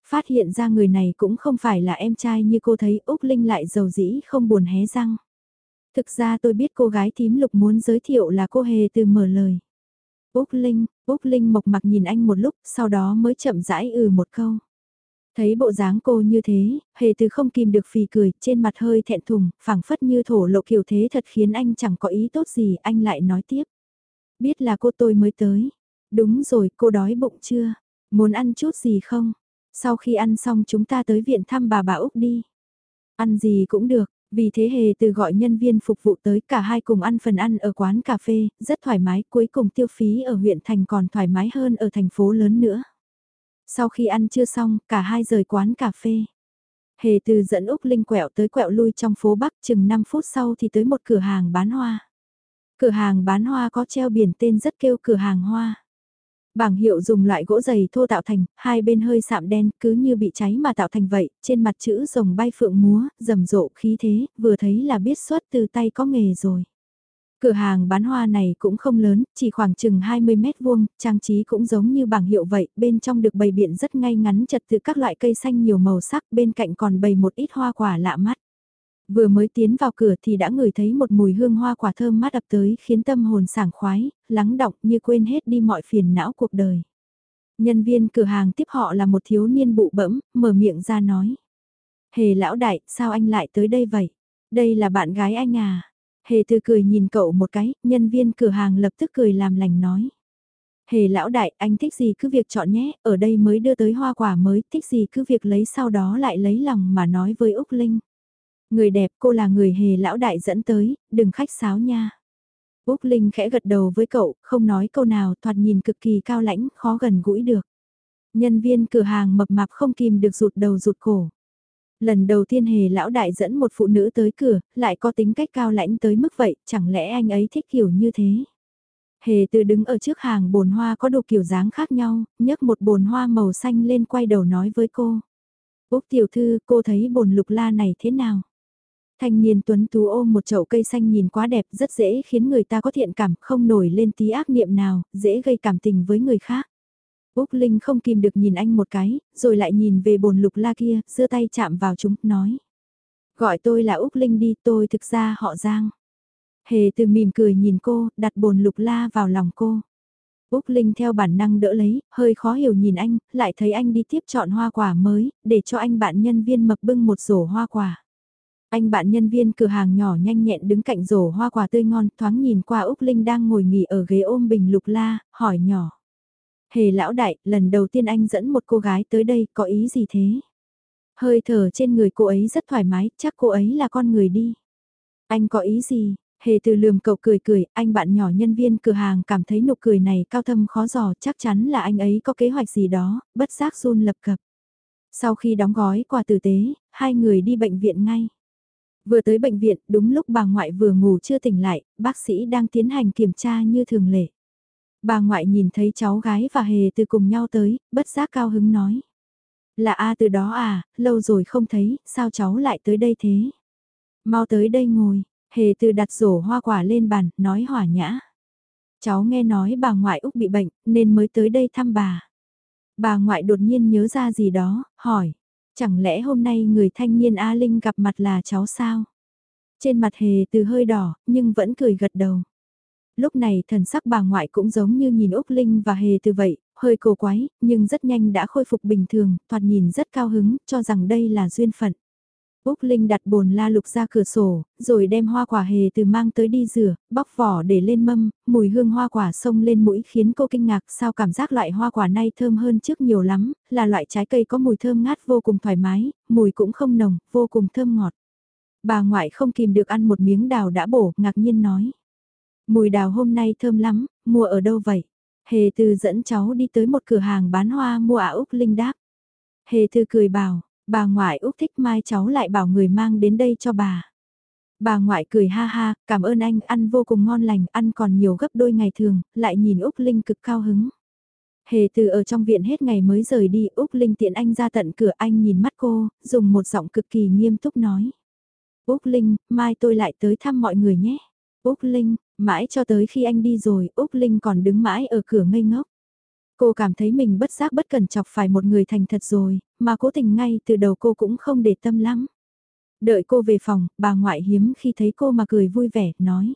Phát hiện ra người này cũng không phải là em trai như cô thấy Úc Linh lại giàu dĩ không buồn hé răng. Thực ra tôi biết cô gái tím lục muốn giới thiệu là cô hề từ mở lời. Úc Linh, Úc Linh mộc mặc nhìn anh một lúc, sau đó mới chậm rãi ừ một câu. Thấy bộ dáng cô như thế, hề từ không kìm được phì cười, trên mặt hơi thẹn thùng, phảng phất như thổ lộ kiểu thế thật khiến anh chẳng có ý tốt gì, anh lại nói tiếp. Biết là cô tôi mới tới. Đúng rồi, cô đói bụng chưa? Muốn ăn chút gì không? Sau khi ăn xong chúng ta tới viện thăm bà bà Úc đi. Ăn gì cũng được, vì thế hề từ gọi nhân viên phục vụ tới cả hai cùng ăn phần ăn ở quán cà phê, rất thoải mái, cuối cùng tiêu phí ở huyện thành còn thoải mái hơn ở thành phố lớn nữa. Sau khi ăn chưa xong, cả hai rời quán cà phê. Hề từ dẫn Úc Linh quẹo tới quẹo lui trong phố Bắc chừng 5 phút sau thì tới một cửa hàng bán hoa. Cửa hàng bán hoa có treo biển tên rất kêu cửa hàng hoa. Bảng hiệu dùng loại gỗ dày thô tạo thành, hai bên hơi sạm đen cứ như bị cháy mà tạo thành vậy, trên mặt chữ rồng bay phượng múa, rầm rộ khí thế, vừa thấy là biết xuất từ tay có nghề rồi. Cửa hàng bán hoa này cũng không lớn, chỉ khoảng chừng 20 mét vuông, trang trí cũng giống như bảng hiệu vậy, bên trong được bày biện rất ngay ngắn chật từ các loại cây xanh nhiều màu sắc, bên cạnh còn bày một ít hoa quả lạ mắt. Vừa mới tiến vào cửa thì đã ngửi thấy một mùi hương hoa quả thơm mát ập tới khiến tâm hồn sảng khoái, lắng đọng như quên hết đi mọi phiền não cuộc đời. Nhân viên cửa hàng tiếp họ là một thiếu niên bụ bẫm, mở miệng ra nói. Hề lão đại, sao anh lại tới đây vậy? Đây là bạn gái anh à? Hề từ cười nhìn cậu một cái, nhân viên cửa hàng lập tức cười làm lành nói. Hề lão đại, anh thích gì cứ việc chọn nhé, ở đây mới đưa tới hoa quả mới, thích gì cứ việc lấy sau đó lại lấy lòng mà nói với Úc Linh. Người đẹp cô là người hề lão đại dẫn tới, đừng khách sáo nha. Úc Linh khẽ gật đầu với cậu, không nói câu nào, thoạt nhìn cực kỳ cao lãnh, khó gần gũi được. Nhân viên cửa hàng mập mạp không kìm được rụt đầu rụt cổ. Lần đầu tiên hề lão đại dẫn một phụ nữ tới cửa, lại có tính cách cao lãnh tới mức vậy, chẳng lẽ anh ấy thích kiểu như thế? Hề từ đứng ở trước hàng bồn hoa có đủ kiểu dáng khác nhau, nhấc một bồn hoa màu xanh lên quay đầu nói với cô. Úc tiểu thư, cô thấy bồn lục la này thế nào? Thanh niên tuấn tú ôm một chậu cây xanh nhìn quá đẹp rất dễ khiến người ta có thiện cảm không nổi lên tí ác niệm nào, dễ gây cảm tình với người khác. Úc Linh không kìm được nhìn anh một cái, rồi lại nhìn về bồn lục la kia, giơ tay chạm vào chúng, nói. Gọi tôi là Úc Linh đi, tôi thực ra họ Giang. Hề từ mỉm cười nhìn cô, đặt bồn lục la vào lòng cô. Úc Linh theo bản năng đỡ lấy, hơi khó hiểu nhìn anh, lại thấy anh đi tiếp chọn hoa quả mới, để cho anh bạn nhân viên mập bưng một rổ hoa quả. Anh bạn nhân viên cửa hàng nhỏ nhanh nhẹn đứng cạnh rổ hoa quả tươi ngon, thoáng nhìn qua Úc Linh đang ngồi nghỉ ở ghế ôm bình lục la, hỏi nhỏ. Hề lão đại, lần đầu tiên anh dẫn một cô gái tới đây, có ý gì thế? Hơi thở trên người cô ấy rất thoải mái, chắc cô ấy là con người đi. Anh có ý gì? Hề từ lườm cậu cười cười, anh bạn nhỏ nhân viên cửa hàng cảm thấy nụ cười này cao thâm khó giò, chắc chắn là anh ấy có kế hoạch gì đó, bất giác run lập cập. Sau khi đóng gói quà tử tế, hai người đi bệnh viện ngay. Vừa tới bệnh viện, đúng lúc bà ngoại vừa ngủ chưa tỉnh lại, bác sĩ đang tiến hành kiểm tra như thường lệ. Bà ngoại nhìn thấy cháu gái và Hề từ cùng nhau tới, bất giác cao hứng nói. Là A từ đó à, lâu rồi không thấy, sao cháu lại tới đây thế? Mau tới đây ngồi, Hề từ đặt rổ hoa quả lên bàn, nói hỏa nhã. Cháu nghe nói bà ngoại Úc bị bệnh, nên mới tới đây thăm bà. Bà ngoại đột nhiên nhớ ra gì đó, hỏi. Chẳng lẽ hôm nay người thanh niên A Linh gặp mặt là cháu sao? Trên mặt hề từ hơi đỏ, nhưng vẫn cười gật đầu. Lúc này thần sắc bà ngoại cũng giống như nhìn Úc Linh và hề từ vậy, hơi cổ quái, nhưng rất nhanh đã khôi phục bình thường, thoạt nhìn rất cao hứng, cho rằng đây là duyên phận. Úc Linh đặt bồn la lục ra cửa sổ, rồi đem hoa quả hề từ mang tới đi rửa, bóc vỏ để lên mâm, mùi hương hoa quả xông lên mũi khiến cô kinh ngạc sao cảm giác loại hoa quả này thơm hơn trước nhiều lắm, là loại trái cây có mùi thơm ngát vô cùng thoải mái, mùi cũng không nồng, vô cùng thơm ngọt. Bà ngoại không kìm được ăn một miếng đào đã bổ, ngạc nhiên nói. Mùi đào hôm nay thơm lắm, mua ở đâu vậy? Hề từ dẫn cháu đi tới một cửa hàng bán hoa mua ả Úc Linh đáp. Hề từ cười bảo, Bà ngoại Úc thích mai cháu lại bảo người mang đến đây cho bà. Bà ngoại cười ha ha, cảm ơn anh, ăn vô cùng ngon lành, ăn còn nhiều gấp đôi ngày thường, lại nhìn Úc Linh cực cao hứng. Hề từ ở trong viện hết ngày mới rời đi, Úc Linh tiện anh ra tận cửa anh nhìn mắt cô, dùng một giọng cực kỳ nghiêm túc nói. Úc Linh, mai tôi lại tới thăm mọi người nhé. Úc Linh, mãi cho tới khi anh đi rồi, Úc Linh còn đứng mãi ở cửa ngây ngốc. Cô cảm thấy mình bất giác bất cần chọc phải một người thành thật rồi, mà cố tình ngay từ đầu cô cũng không để tâm lắm. Đợi cô về phòng, bà ngoại hiếm khi thấy cô mà cười vui vẻ, nói.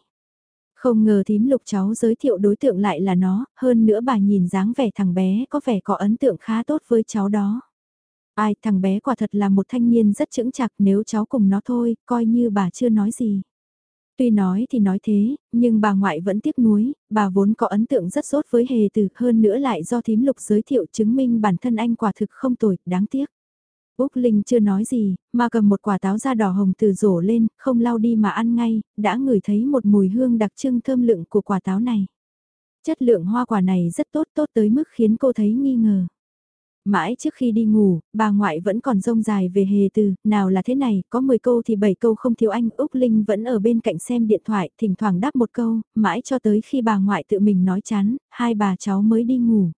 Không ngờ thím lục cháu giới thiệu đối tượng lại là nó, hơn nữa bà nhìn dáng vẻ thằng bé có vẻ có ấn tượng khá tốt với cháu đó. Ai, thằng bé quả thật là một thanh niên rất chững chạc nếu cháu cùng nó thôi, coi như bà chưa nói gì. Tuy nói thì nói thế, nhưng bà ngoại vẫn tiếc nuối, bà vốn có ấn tượng rất tốt với hề từ hơn nữa lại do thím lục giới thiệu chứng minh bản thân anh quả thực không tồi, đáng tiếc. Úc Linh chưa nói gì, mà cầm một quả táo da đỏ hồng từ rổ lên, không lau đi mà ăn ngay, đã ngửi thấy một mùi hương đặc trưng thơm lượng của quả táo này. Chất lượng hoa quả này rất tốt tốt tới mức khiến cô thấy nghi ngờ. Mãi trước khi đi ngủ, bà ngoại vẫn còn rông dài về hề từ, nào là thế này, có 10 câu thì 7 câu không thiếu anh, Úc Linh vẫn ở bên cạnh xem điện thoại, thỉnh thoảng đáp một câu, mãi cho tới khi bà ngoại tự mình nói chán, hai bà cháu mới đi ngủ.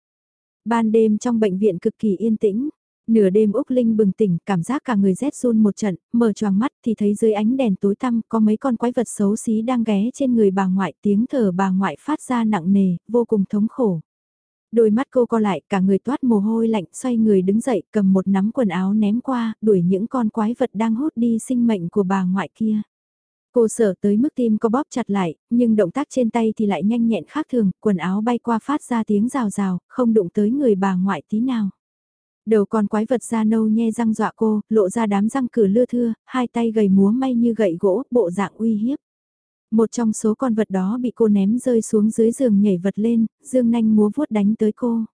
Ban đêm trong bệnh viện cực kỳ yên tĩnh, nửa đêm Úc Linh bừng tỉnh, cảm giác cả người rét run một trận, mở choàng mắt thì thấy dưới ánh đèn tối tăm có mấy con quái vật xấu xí đang ghé trên người bà ngoại, tiếng thở bà ngoại phát ra nặng nề, vô cùng thống khổ. Đôi mắt cô co lại, cả người toát mồ hôi lạnh, xoay người đứng dậy, cầm một nắm quần áo ném qua, đuổi những con quái vật đang hút đi sinh mệnh của bà ngoại kia. Cô sợ tới mức tim có bóp chặt lại, nhưng động tác trên tay thì lại nhanh nhẹn khác thường, quần áo bay qua phát ra tiếng rào rào, không đụng tới người bà ngoại tí nào. Đầu con quái vật da nâu nhe răng dọa cô, lộ ra đám răng cửa lưa thưa, hai tay gầy múa may như gậy gỗ, bộ dạng uy hiếp. Một trong số con vật đó bị cô ném rơi xuống dưới giường nhảy vật lên, dương nanh múa vuốt đánh tới cô.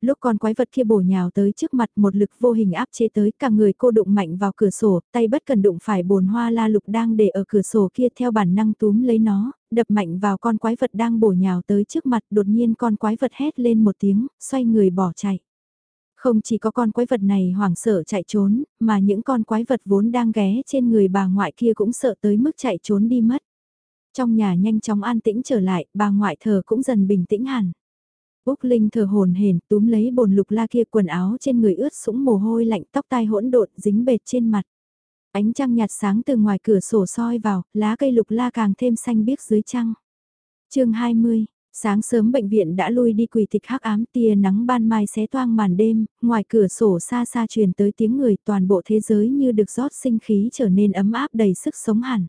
Lúc con quái vật kia bổ nhào tới trước mặt một lực vô hình áp chế tới cả người cô đụng mạnh vào cửa sổ, tay bất cần đụng phải bồn hoa la lục đang để ở cửa sổ kia theo bản năng túm lấy nó, đập mạnh vào con quái vật đang bổ nhào tới trước mặt đột nhiên con quái vật hét lên một tiếng, xoay người bỏ chạy. Không chỉ có con quái vật này hoảng sợ chạy trốn, mà những con quái vật vốn đang ghé trên người bà ngoại kia cũng sợ tới mức chạy trốn đi mất. Trong nhà nhanh chóng an tĩnh trở lại, bà ngoại thờ cũng dần bình tĩnh hẳn. Úc Linh thờ hồn hển túm lấy bồn lục la kia quần áo trên người ướt sũng mồ hôi lạnh tóc tai hỗn độn dính bệt trên mặt. Ánh trăng nhạt sáng từ ngoài cửa sổ soi vào, lá cây lục la càng thêm xanh biếc dưới trăng. chương 20, sáng sớm bệnh viện đã lui đi quỳ tịch hắc ám tia nắng ban mai xé toang màn đêm, ngoài cửa sổ xa xa truyền tới tiếng người toàn bộ thế giới như được rót sinh khí trở nên ấm áp đầy sức sống hẳn.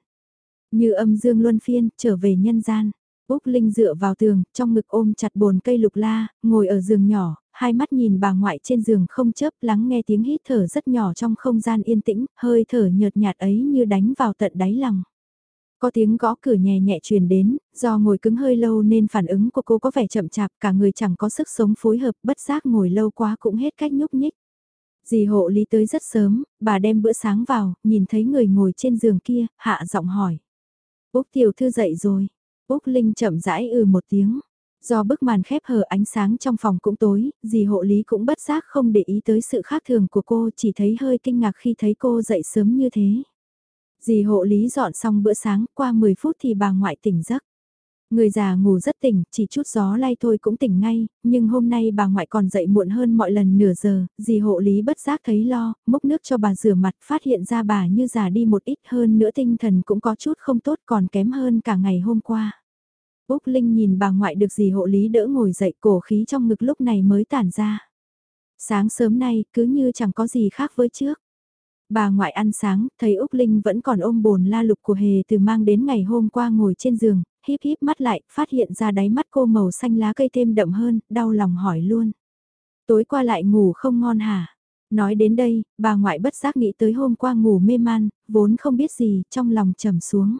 Như âm dương luân phiên, trở về nhân gian. Úc Linh dựa vào tường, trong ngực ôm chặt bồn cây lục la, ngồi ở giường nhỏ, hai mắt nhìn bà ngoại trên giường không chớp lắng nghe tiếng hít thở rất nhỏ trong không gian yên tĩnh, hơi thở nhợt nhạt ấy như đánh vào tận đáy lòng. Có tiếng gõ cửa nhẹ nhẹ truyền đến, do ngồi cứng hơi lâu nên phản ứng của cô có vẻ chậm chạp, cả người chẳng có sức sống phối hợp, bất giác ngồi lâu quá cũng hết cách nhúc nhích. Dì hộ lý tới rất sớm, bà đem bữa sáng vào, nhìn thấy người ngồi trên giường kia, hạ giọng hỏi. Úc tiểu thư dậy rồi. Úc Linh chậm rãi ừ một tiếng. Do bức màn khép hờ ánh sáng trong phòng cũng tối, dì hộ lý cũng bất giác không để ý tới sự khác thường của cô chỉ thấy hơi kinh ngạc khi thấy cô dậy sớm như thế. Dì hộ lý dọn xong bữa sáng qua 10 phút thì bà ngoại tỉnh giấc. Người già ngủ rất tỉnh, chỉ chút gió lay thôi cũng tỉnh ngay, nhưng hôm nay bà ngoại còn dậy muộn hơn mọi lần nửa giờ, dì hộ lý bất giác thấy lo, múc nước cho bà rửa mặt, phát hiện ra bà như già đi một ít hơn nữa tinh thần cũng có chút không tốt còn kém hơn cả ngày hôm qua. Úc Linh nhìn bà ngoại được dì hộ lý đỡ ngồi dậy cổ khí trong ngực lúc này mới tản ra. Sáng sớm nay cứ như chẳng có gì khác với trước. Bà ngoại ăn sáng, thấy Úc Linh vẫn còn ôm bồn la lục của hề từ mang đến ngày hôm qua ngồi trên giường, híp híp mắt lại, phát hiện ra đáy mắt cô màu xanh lá cây thêm đậm hơn, đau lòng hỏi luôn. Tối qua lại ngủ không ngon hả? Nói đến đây, bà ngoại bất giác nghĩ tới hôm qua ngủ mê man, vốn không biết gì, trong lòng trầm xuống.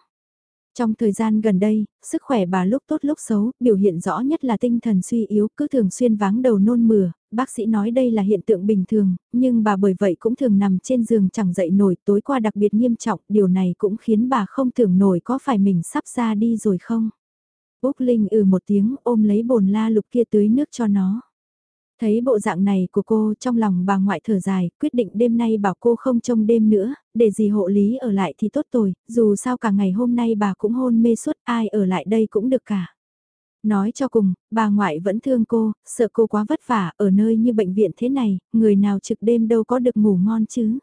Trong thời gian gần đây, sức khỏe bà lúc tốt lúc xấu, biểu hiện rõ nhất là tinh thần suy yếu, cứ thường xuyên váng đầu nôn mửa, bác sĩ nói đây là hiện tượng bình thường, nhưng bà bởi vậy cũng thường nằm trên giường chẳng dậy nổi, tối qua đặc biệt nghiêm trọng, điều này cũng khiến bà không tưởng nổi có phải mình sắp ra đi rồi không. Úc Linh ừ một tiếng ôm lấy bồn la lục kia tưới nước cho nó. Thấy bộ dạng này của cô trong lòng bà ngoại thở dài, quyết định đêm nay bảo cô không trông đêm nữa, để gì hộ lý ở lại thì tốt rồi, dù sao cả ngày hôm nay bà cũng hôn mê suốt, ai ở lại đây cũng được cả. Nói cho cùng, bà ngoại vẫn thương cô, sợ cô quá vất vả, ở nơi như bệnh viện thế này, người nào trực đêm đâu có được ngủ ngon chứ.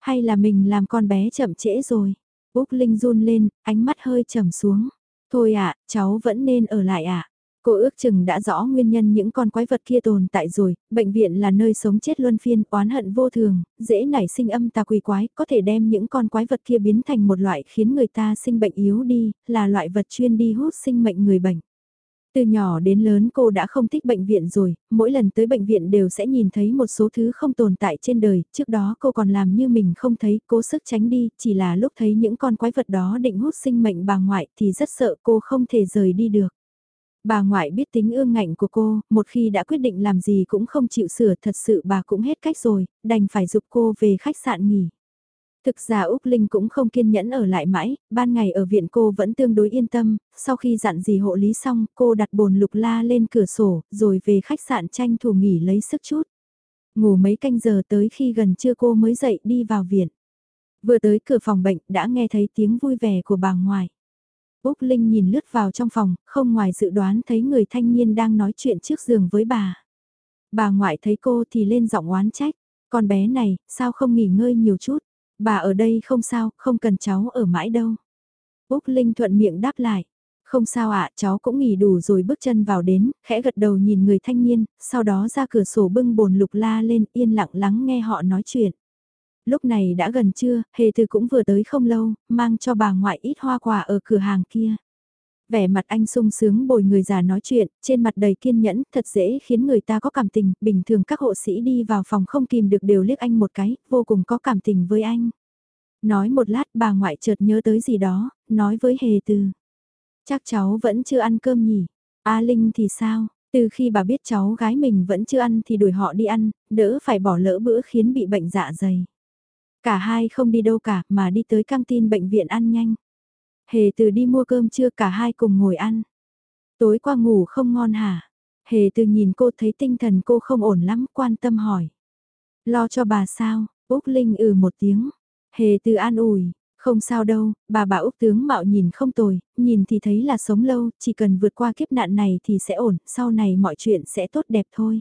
Hay là mình làm con bé chậm trễ rồi. Úc Linh run lên, ánh mắt hơi trầm xuống. Thôi ạ, cháu vẫn nên ở lại ạ. Cô ước chừng đã rõ nguyên nhân những con quái vật kia tồn tại rồi, bệnh viện là nơi sống chết luân phiên, oán hận vô thường, dễ nảy sinh âm tà quỷ quái, có thể đem những con quái vật kia biến thành một loại khiến người ta sinh bệnh yếu đi, là loại vật chuyên đi hút sinh mệnh người bệnh. Từ nhỏ đến lớn cô đã không thích bệnh viện rồi, mỗi lần tới bệnh viện đều sẽ nhìn thấy một số thứ không tồn tại trên đời, trước đó cô còn làm như mình không thấy, cố sức tránh đi, chỉ là lúc thấy những con quái vật đó định hút sinh mệnh bà ngoại thì rất sợ cô không thể rời đi được. Bà ngoại biết tính ương ngạnh của cô, một khi đã quyết định làm gì cũng không chịu sửa thật sự bà cũng hết cách rồi, đành phải giúp cô về khách sạn nghỉ. Thực ra Úc Linh cũng không kiên nhẫn ở lại mãi, ban ngày ở viện cô vẫn tương đối yên tâm, sau khi dặn dì hộ lý xong cô đặt bồn lục la lên cửa sổ, rồi về khách sạn tranh thủ nghỉ lấy sức chút. Ngủ mấy canh giờ tới khi gần trưa cô mới dậy đi vào viện. Vừa tới cửa phòng bệnh đã nghe thấy tiếng vui vẻ của bà ngoại. Úc Linh nhìn lướt vào trong phòng, không ngoài dự đoán thấy người thanh niên đang nói chuyện trước giường với bà. Bà ngoại thấy cô thì lên giọng oán trách, con bé này, sao không nghỉ ngơi nhiều chút, bà ở đây không sao, không cần cháu ở mãi đâu. Úc Linh thuận miệng đáp lại, không sao ạ, cháu cũng nghỉ đủ rồi bước chân vào đến, khẽ gật đầu nhìn người thanh niên, sau đó ra cửa sổ bưng bồn lục la lên yên lặng lắng nghe họ nói chuyện. Lúc này đã gần trưa, hề từ cũng vừa tới không lâu, mang cho bà ngoại ít hoa quả ở cửa hàng kia. Vẻ mặt anh sung sướng bồi người già nói chuyện, trên mặt đầy kiên nhẫn, thật dễ khiến người ta có cảm tình, bình thường các hộ sĩ đi vào phòng không kìm được đều liếc anh một cái, vô cùng có cảm tình với anh. Nói một lát bà ngoại chợt nhớ tới gì đó, nói với hề từ. Chắc cháu vẫn chưa ăn cơm nhỉ? A Linh thì sao? Từ khi bà biết cháu gái mình vẫn chưa ăn thì đuổi họ đi ăn, đỡ phải bỏ lỡ bữa khiến bị bệnh dạ dày. Cả hai không đi đâu cả mà đi tới căng tin bệnh viện ăn nhanh. Hề từ đi mua cơm trưa cả hai cùng ngồi ăn. Tối qua ngủ không ngon hả? Hề từ nhìn cô thấy tinh thần cô không ổn lắm quan tâm hỏi. Lo cho bà sao? Úc Linh ừ một tiếng. Hề từ an ủi, không sao đâu, bà bà Úc tướng mạo nhìn không tồi, nhìn thì thấy là sống lâu, chỉ cần vượt qua kiếp nạn này thì sẽ ổn, sau này mọi chuyện sẽ tốt đẹp thôi.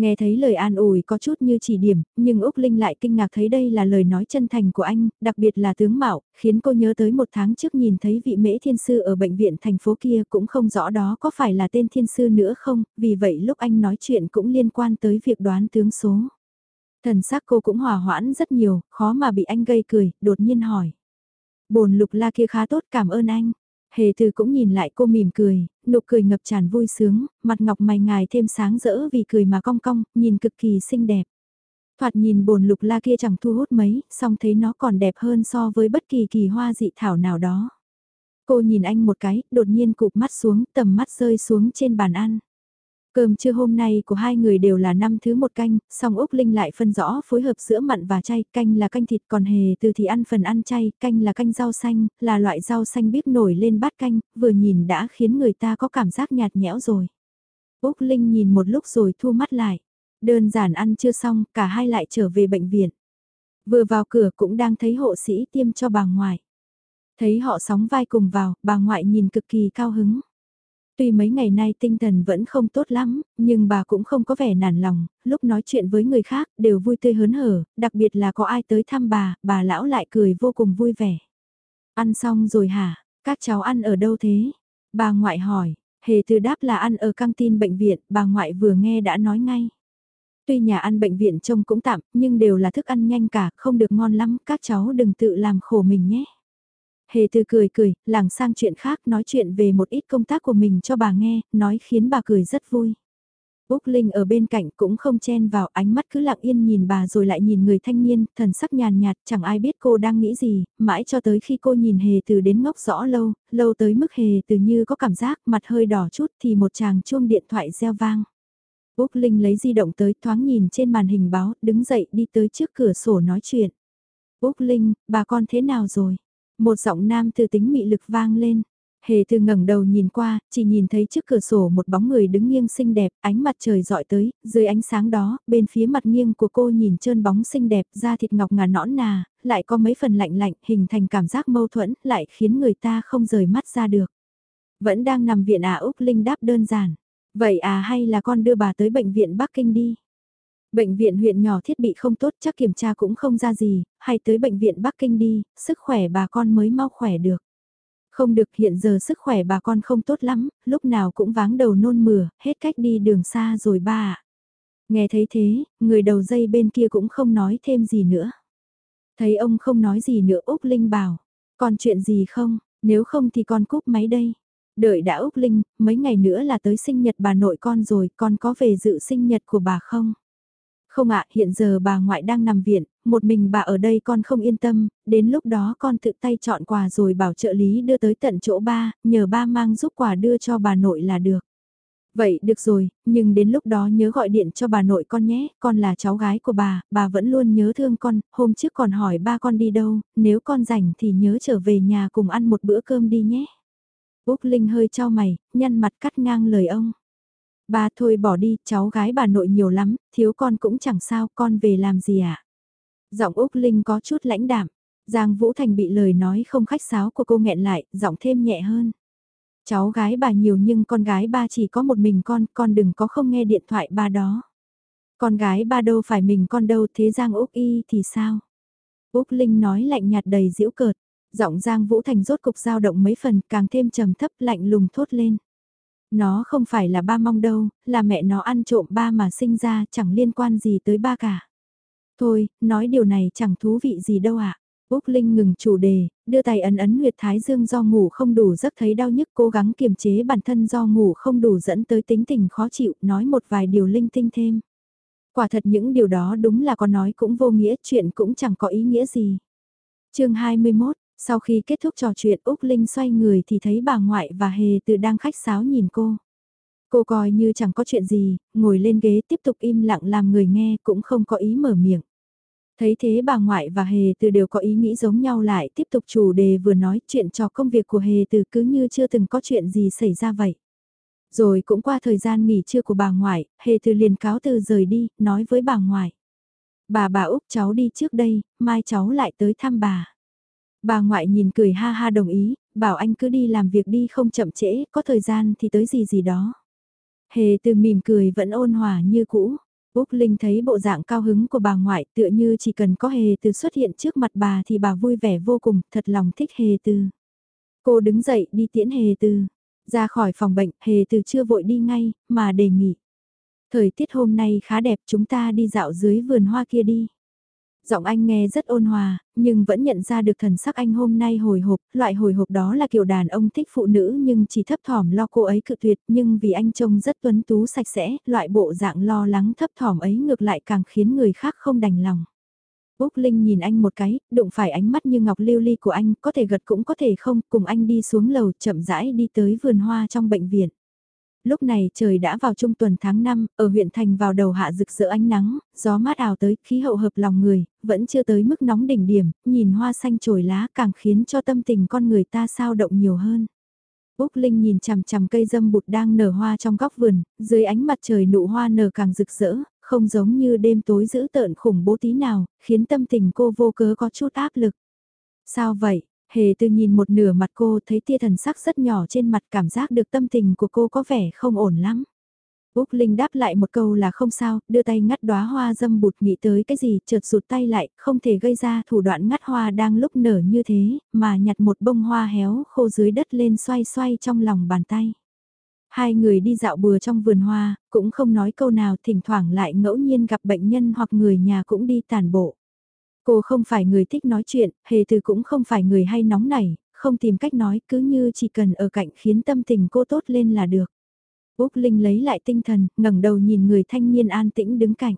Nghe thấy lời an ủi có chút như chỉ điểm, nhưng Úc Linh lại kinh ngạc thấy đây là lời nói chân thành của anh, đặc biệt là tướng Mạo, khiến cô nhớ tới một tháng trước nhìn thấy vị mễ thiên sư ở bệnh viện thành phố kia cũng không rõ đó có phải là tên thiên sư nữa không, vì vậy lúc anh nói chuyện cũng liên quan tới việc đoán tướng số. Thần sắc cô cũng hòa hoãn rất nhiều, khó mà bị anh gây cười, đột nhiên hỏi. Bồn lục la kia khá tốt cảm ơn anh. Hề từ cũng nhìn lại cô mỉm cười, nụ cười ngập tràn vui sướng, mặt ngọc mày ngài thêm sáng rỡ vì cười mà cong cong, nhìn cực kỳ xinh đẹp. Thoạt nhìn bồn lục la kia chẳng thu hút mấy, song thấy nó còn đẹp hơn so với bất kỳ kỳ hoa dị thảo nào đó. Cô nhìn anh một cái, đột nhiên cụp mắt xuống, tầm mắt rơi xuống trên bàn ăn. Cơm trưa hôm nay của hai người đều là năm thứ một canh, song Úc Linh lại phân rõ phối hợp giữa mặn và chay, canh là canh thịt còn hề từ thì ăn phần ăn chay, canh là canh rau xanh, là loại rau xanh biết nổi lên bát canh, vừa nhìn đã khiến người ta có cảm giác nhạt nhẽo rồi. Úc Linh nhìn một lúc rồi thu mắt lại. Đơn giản ăn chưa xong, cả hai lại trở về bệnh viện. Vừa vào cửa cũng đang thấy hộ sĩ tiêm cho bà ngoại. Thấy họ sóng vai cùng vào, bà ngoại nhìn cực kỳ cao hứng. Tuy mấy ngày nay tinh thần vẫn không tốt lắm, nhưng bà cũng không có vẻ nản lòng, lúc nói chuyện với người khác đều vui tươi hớn hở, đặc biệt là có ai tới thăm bà, bà lão lại cười vô cùng vui vẻ. Ăn xong rồi hả? Các cháu ăn ở đâu thế? Bà ngoại hỏi, hề từ đáp là ăn ở căng tin bệnh viện, bà ngoại vừa nghe đã nói ngay. Tuy nhà ăn bệnh viện trông cũng tạm, nhưng đều là thức ăn nhanh cả, không được ngon lắm, các cháu đừng tự làm khổ mình nhé. Hề từ cười cười, lảng sang chuyện khác nói chuyện về một ít công tác của mình cho bà nghe, nói khiến bà cười rất vui. Úc Linh ở bên cạnh cũng không chen vào ánh mắt cứ lặng yên nhìn bà rồi lại nhìn người thanh niên, thần sắc nhàn nhạt, chẳng ai biết cô đang nghĩ gì, mãi cho tới khi cô nhìn hề từ đến ngốc rõ lâu, lâu tới mức hề từ như có cảm giác mặt hơi đỏ chút thì một chàng chuông điện thoại reo vang. Úc Linh lấy di động tới thoáng nhìn trên màn hình báo, đứng dậy đi tới trước cửa sổ nói chuyện. Úc Linh, bà con thế nào rồi? Một giọng nam từ tính mị lực vang lên. Hề thư ngẩng đầu nhìn qua, chỉ nhìn thấy trước cửa sổ một bóng người đứng nghiêng xinh đẹp, ánh mặt trời dọi tới, dưới ánh sáng đó, bên phía mặt nghiêng của cô nhìn trơn bóng xinh đẹp, da thịt ngọc ngà nõn nà, lại có mấy phần lạnh lạnh, hình thành cảm giác mâu thuẫn, lại khiến người ta không rời mắt ra được. Vẫn đang nằm viện à Úc Linh đáp đơn giản. Vậy à hay là con đưa bà tới bệnh viện Bắc Kinh đi? Bệnh viện huyện nhỏ thiết bị không tốt chắc kiểm tra cũng không ra gì, hay tới bệnh viện Bắc Kinh đi, sức khỏe bà con mới mau khỏe được. Không được hiện giờ sức khỏe bà con không tốt lắm, lúc nào cũng váng đầu nôn mửa, hết cách đi đường xa rồi ba ạ. Nghe thấy thế, người đầu dây bên kia cũng không nói thêm gì nữa. Thấy ông không nói gì nữa Úc Linh bảo, còn chuyện gì không, nếu không thì con cúp máy đây. Đợi đã Úc Linh, mấy ngày nữa là tới sinh nhật bà nội con rồi, con có về dự sinh nhật của bà không? Không ạ, hiện giờ bà ngoại đang nằm viện, một mình bà ở đây con không yên tâm, đến lúc đó con tự tay chọn quà rồi bảo trợ lý đưa tới tận chỗ ba, nhờ ba mang giúp quà đưa cho bà nội là được. Vậy được rồi, nhưng đến lúc đó nhớ gọi điện cho bà nội con nhé, con là cháu gái của bà, bà vẫn luôn nhớ thương con, hôm trước còn hỏi ba con đi đâu, nếu con rảnh thì nhớ trở về nhà cùng ăn một bữa cơm đi nhé. Úc Linh hơi cho mày, nhăn mặt cắt ngang lời ông. Ba thôi bỏ đi, cháu gái bà nội nhiều lắm, thiếu con cũng chẳng sao, con về làm gì ạ? À? Giọng Úc Linh có chút lãnh đạm. Giang Vũ Thành bị lời nói không khách sáo của cô nghẹn lại, giọng thêm nhẹ hơn. Cháu gái bà nhiều nhưng con gái ba chỉ có một mình con, con đừng có không nghe điện thoại ba đó. Con gái ba đâu phải mình con đâu thế Giang Úc Y thì sao? Úc Linh nói lạnh nhạt đầy giễu cợt, giọng Giang Vũ Thành rốt cục dao động mấy phần càng thêm trầm thấp lạnh lùng thốt lên. Nó không phải là ba mong đâu, là mẹ nó ăn trộm ba mà sinh ra chẳng liên quan gì tới ba cả. Thôi, nói điều này chẳng thú vị gì đâu ạ. À. Úc Linh ngừng chủ đề, đưa tay ấn ấn huyệt thái dương do ngủ không đủ giấc thấy đau nhức cố gắng kiềm chế bản thân do ngủ không đủ dẫn tới tính tình khó chịu, nói một vài điều linh tinh thêm. Quả thật những điều đó đúng là có nói cũng vô nghĩa, chuyện cũng chẳng có ý nghĩa gì. chương 21, sau khi kết thúc trò chuyện Úc Linh xoay người thì thấy bà ngoại và Hề từ đang khách sáo nhìn cô. Cô coi như chẳng có chuyện gì, ngồi lên ghế tiếp tục im lặng làm người nghe cũng không có ý mở miệng. Thấy thế bà ngoại và Hề từ đều có ý nghĩ giống nhau lại tiếp tục chủ đề vừa nói chuyện cho công việc của Hề từ cứ như chưa từng có chuyện gì xảy ra vậy. Rồi cũng qua thời gian nghỉ trưa của bà ngoại, Hề từ liền cáo từ rời đi, nói với bà ngoại. Bà bà Úc cháu đi trước đây, mai cháu lại tới thăm bà. Bà ngoại nhìn cười ha ha đồng ý, bảo anh cứ đi làm việc đi không chậm trễ, có thời gian thì tới gì gì đó. Hề từ mỉm cười vẫn ôn hòa như cũ. Úc Linh thấy bộ dạng cao hứng của bà ngoại tựa như chỉ cần có hề từ xuất hiện trước mặt bà thì bà vui vẻ vô cùng, thật lòng thích hề từ. Cô đứng dậy đi tiễn hề từ. Ra khỏi phòng bệnh, hề từ chưa vội đi ngay, mà đề nghị. Thời tiết hôm nay khá đẹp chúng ta đi dạo dưới vườn hoa kia đi. Giọng anh nghe rất ôn hòa, nhưng vẫn nhận ra được thần sắc anh hôm nay hồi hộp, loại hồi hộp đó là kiểu đàn ông thích phụ nữ nhưng chỉ thấp thỏm lo cô ấy cự tuyệt, nhưng vì anh trông rất tuấn tú sạch sẽ, loại bộ dạng lo lắng thấp thỏm ấy ngược lại càng khiến người khác không đành lòng. Úc Linh nhìn anh một cái, đụng phải ánh mắt như ngọc lưu ly của anh, có thể gật cũng có thể không, cùng anh đi xuống lầu chậm rãi đi tới vườn hoa trong bệnh viện. Lúc này trời đã vào trung tuần tháng 5, ở huyện thành vào đầu hạ rực rỡ ánh nắng, gió mát ảo tới, khí hậu hợp lòng người, vẫn chưa tới mức nóng đỉnh điểm, nhìn hoa xanh trồi lá càng khiến cho tâm tình con người ta sao động nhiều hơn. Úc Linh nhìn chằm chằm cây dâm bụt đang nở hoa trong góc vườn, dưới ánh mặt trời nụ hoa nở càng rực rỡ, không giống như đêm tối dữ tợn khủng bố tí nào, khiến tâm tình cô vô cớ có chút áp lực. Sao vậy? Hề từ nhìn một nửa mặt cô thấy tia thần sắc rất nhỏ trên mặt cảm giác được tâm tình của cô có vẻ không ổn lắm. Úc Linh đáp lại một câu là không sao, đưa tay ngắt đóa hoa dâm bụt nghĩ tới cái gì, chợt rụt tay lại, không thể gây ra thủ đoạn ngắt hoa đang lúc nở như thế, mà nhặt một bông hoa héo khô dưới đất lên xoay xoay trong lòng bàn tay. Hai người đi dạo bừa trong vườn hoa, cũng không nói câu nào, thỉnh thoảng lại ngẫu nhiên gặp bệnh nhân hoặc người nhà cũng đi tàn bộ. Cô không phải người thích nói chuyện, hề từ cũng không phải người hay nóng nảy, không tìm cách nói cứ như chỉ cần ở cạnh khiến tâm tình cô tốt lên là được. Úc Linh lấy lại tinh thần, ngẩng đầu nhìn người thanh niên an tĩnh đứng cạnh.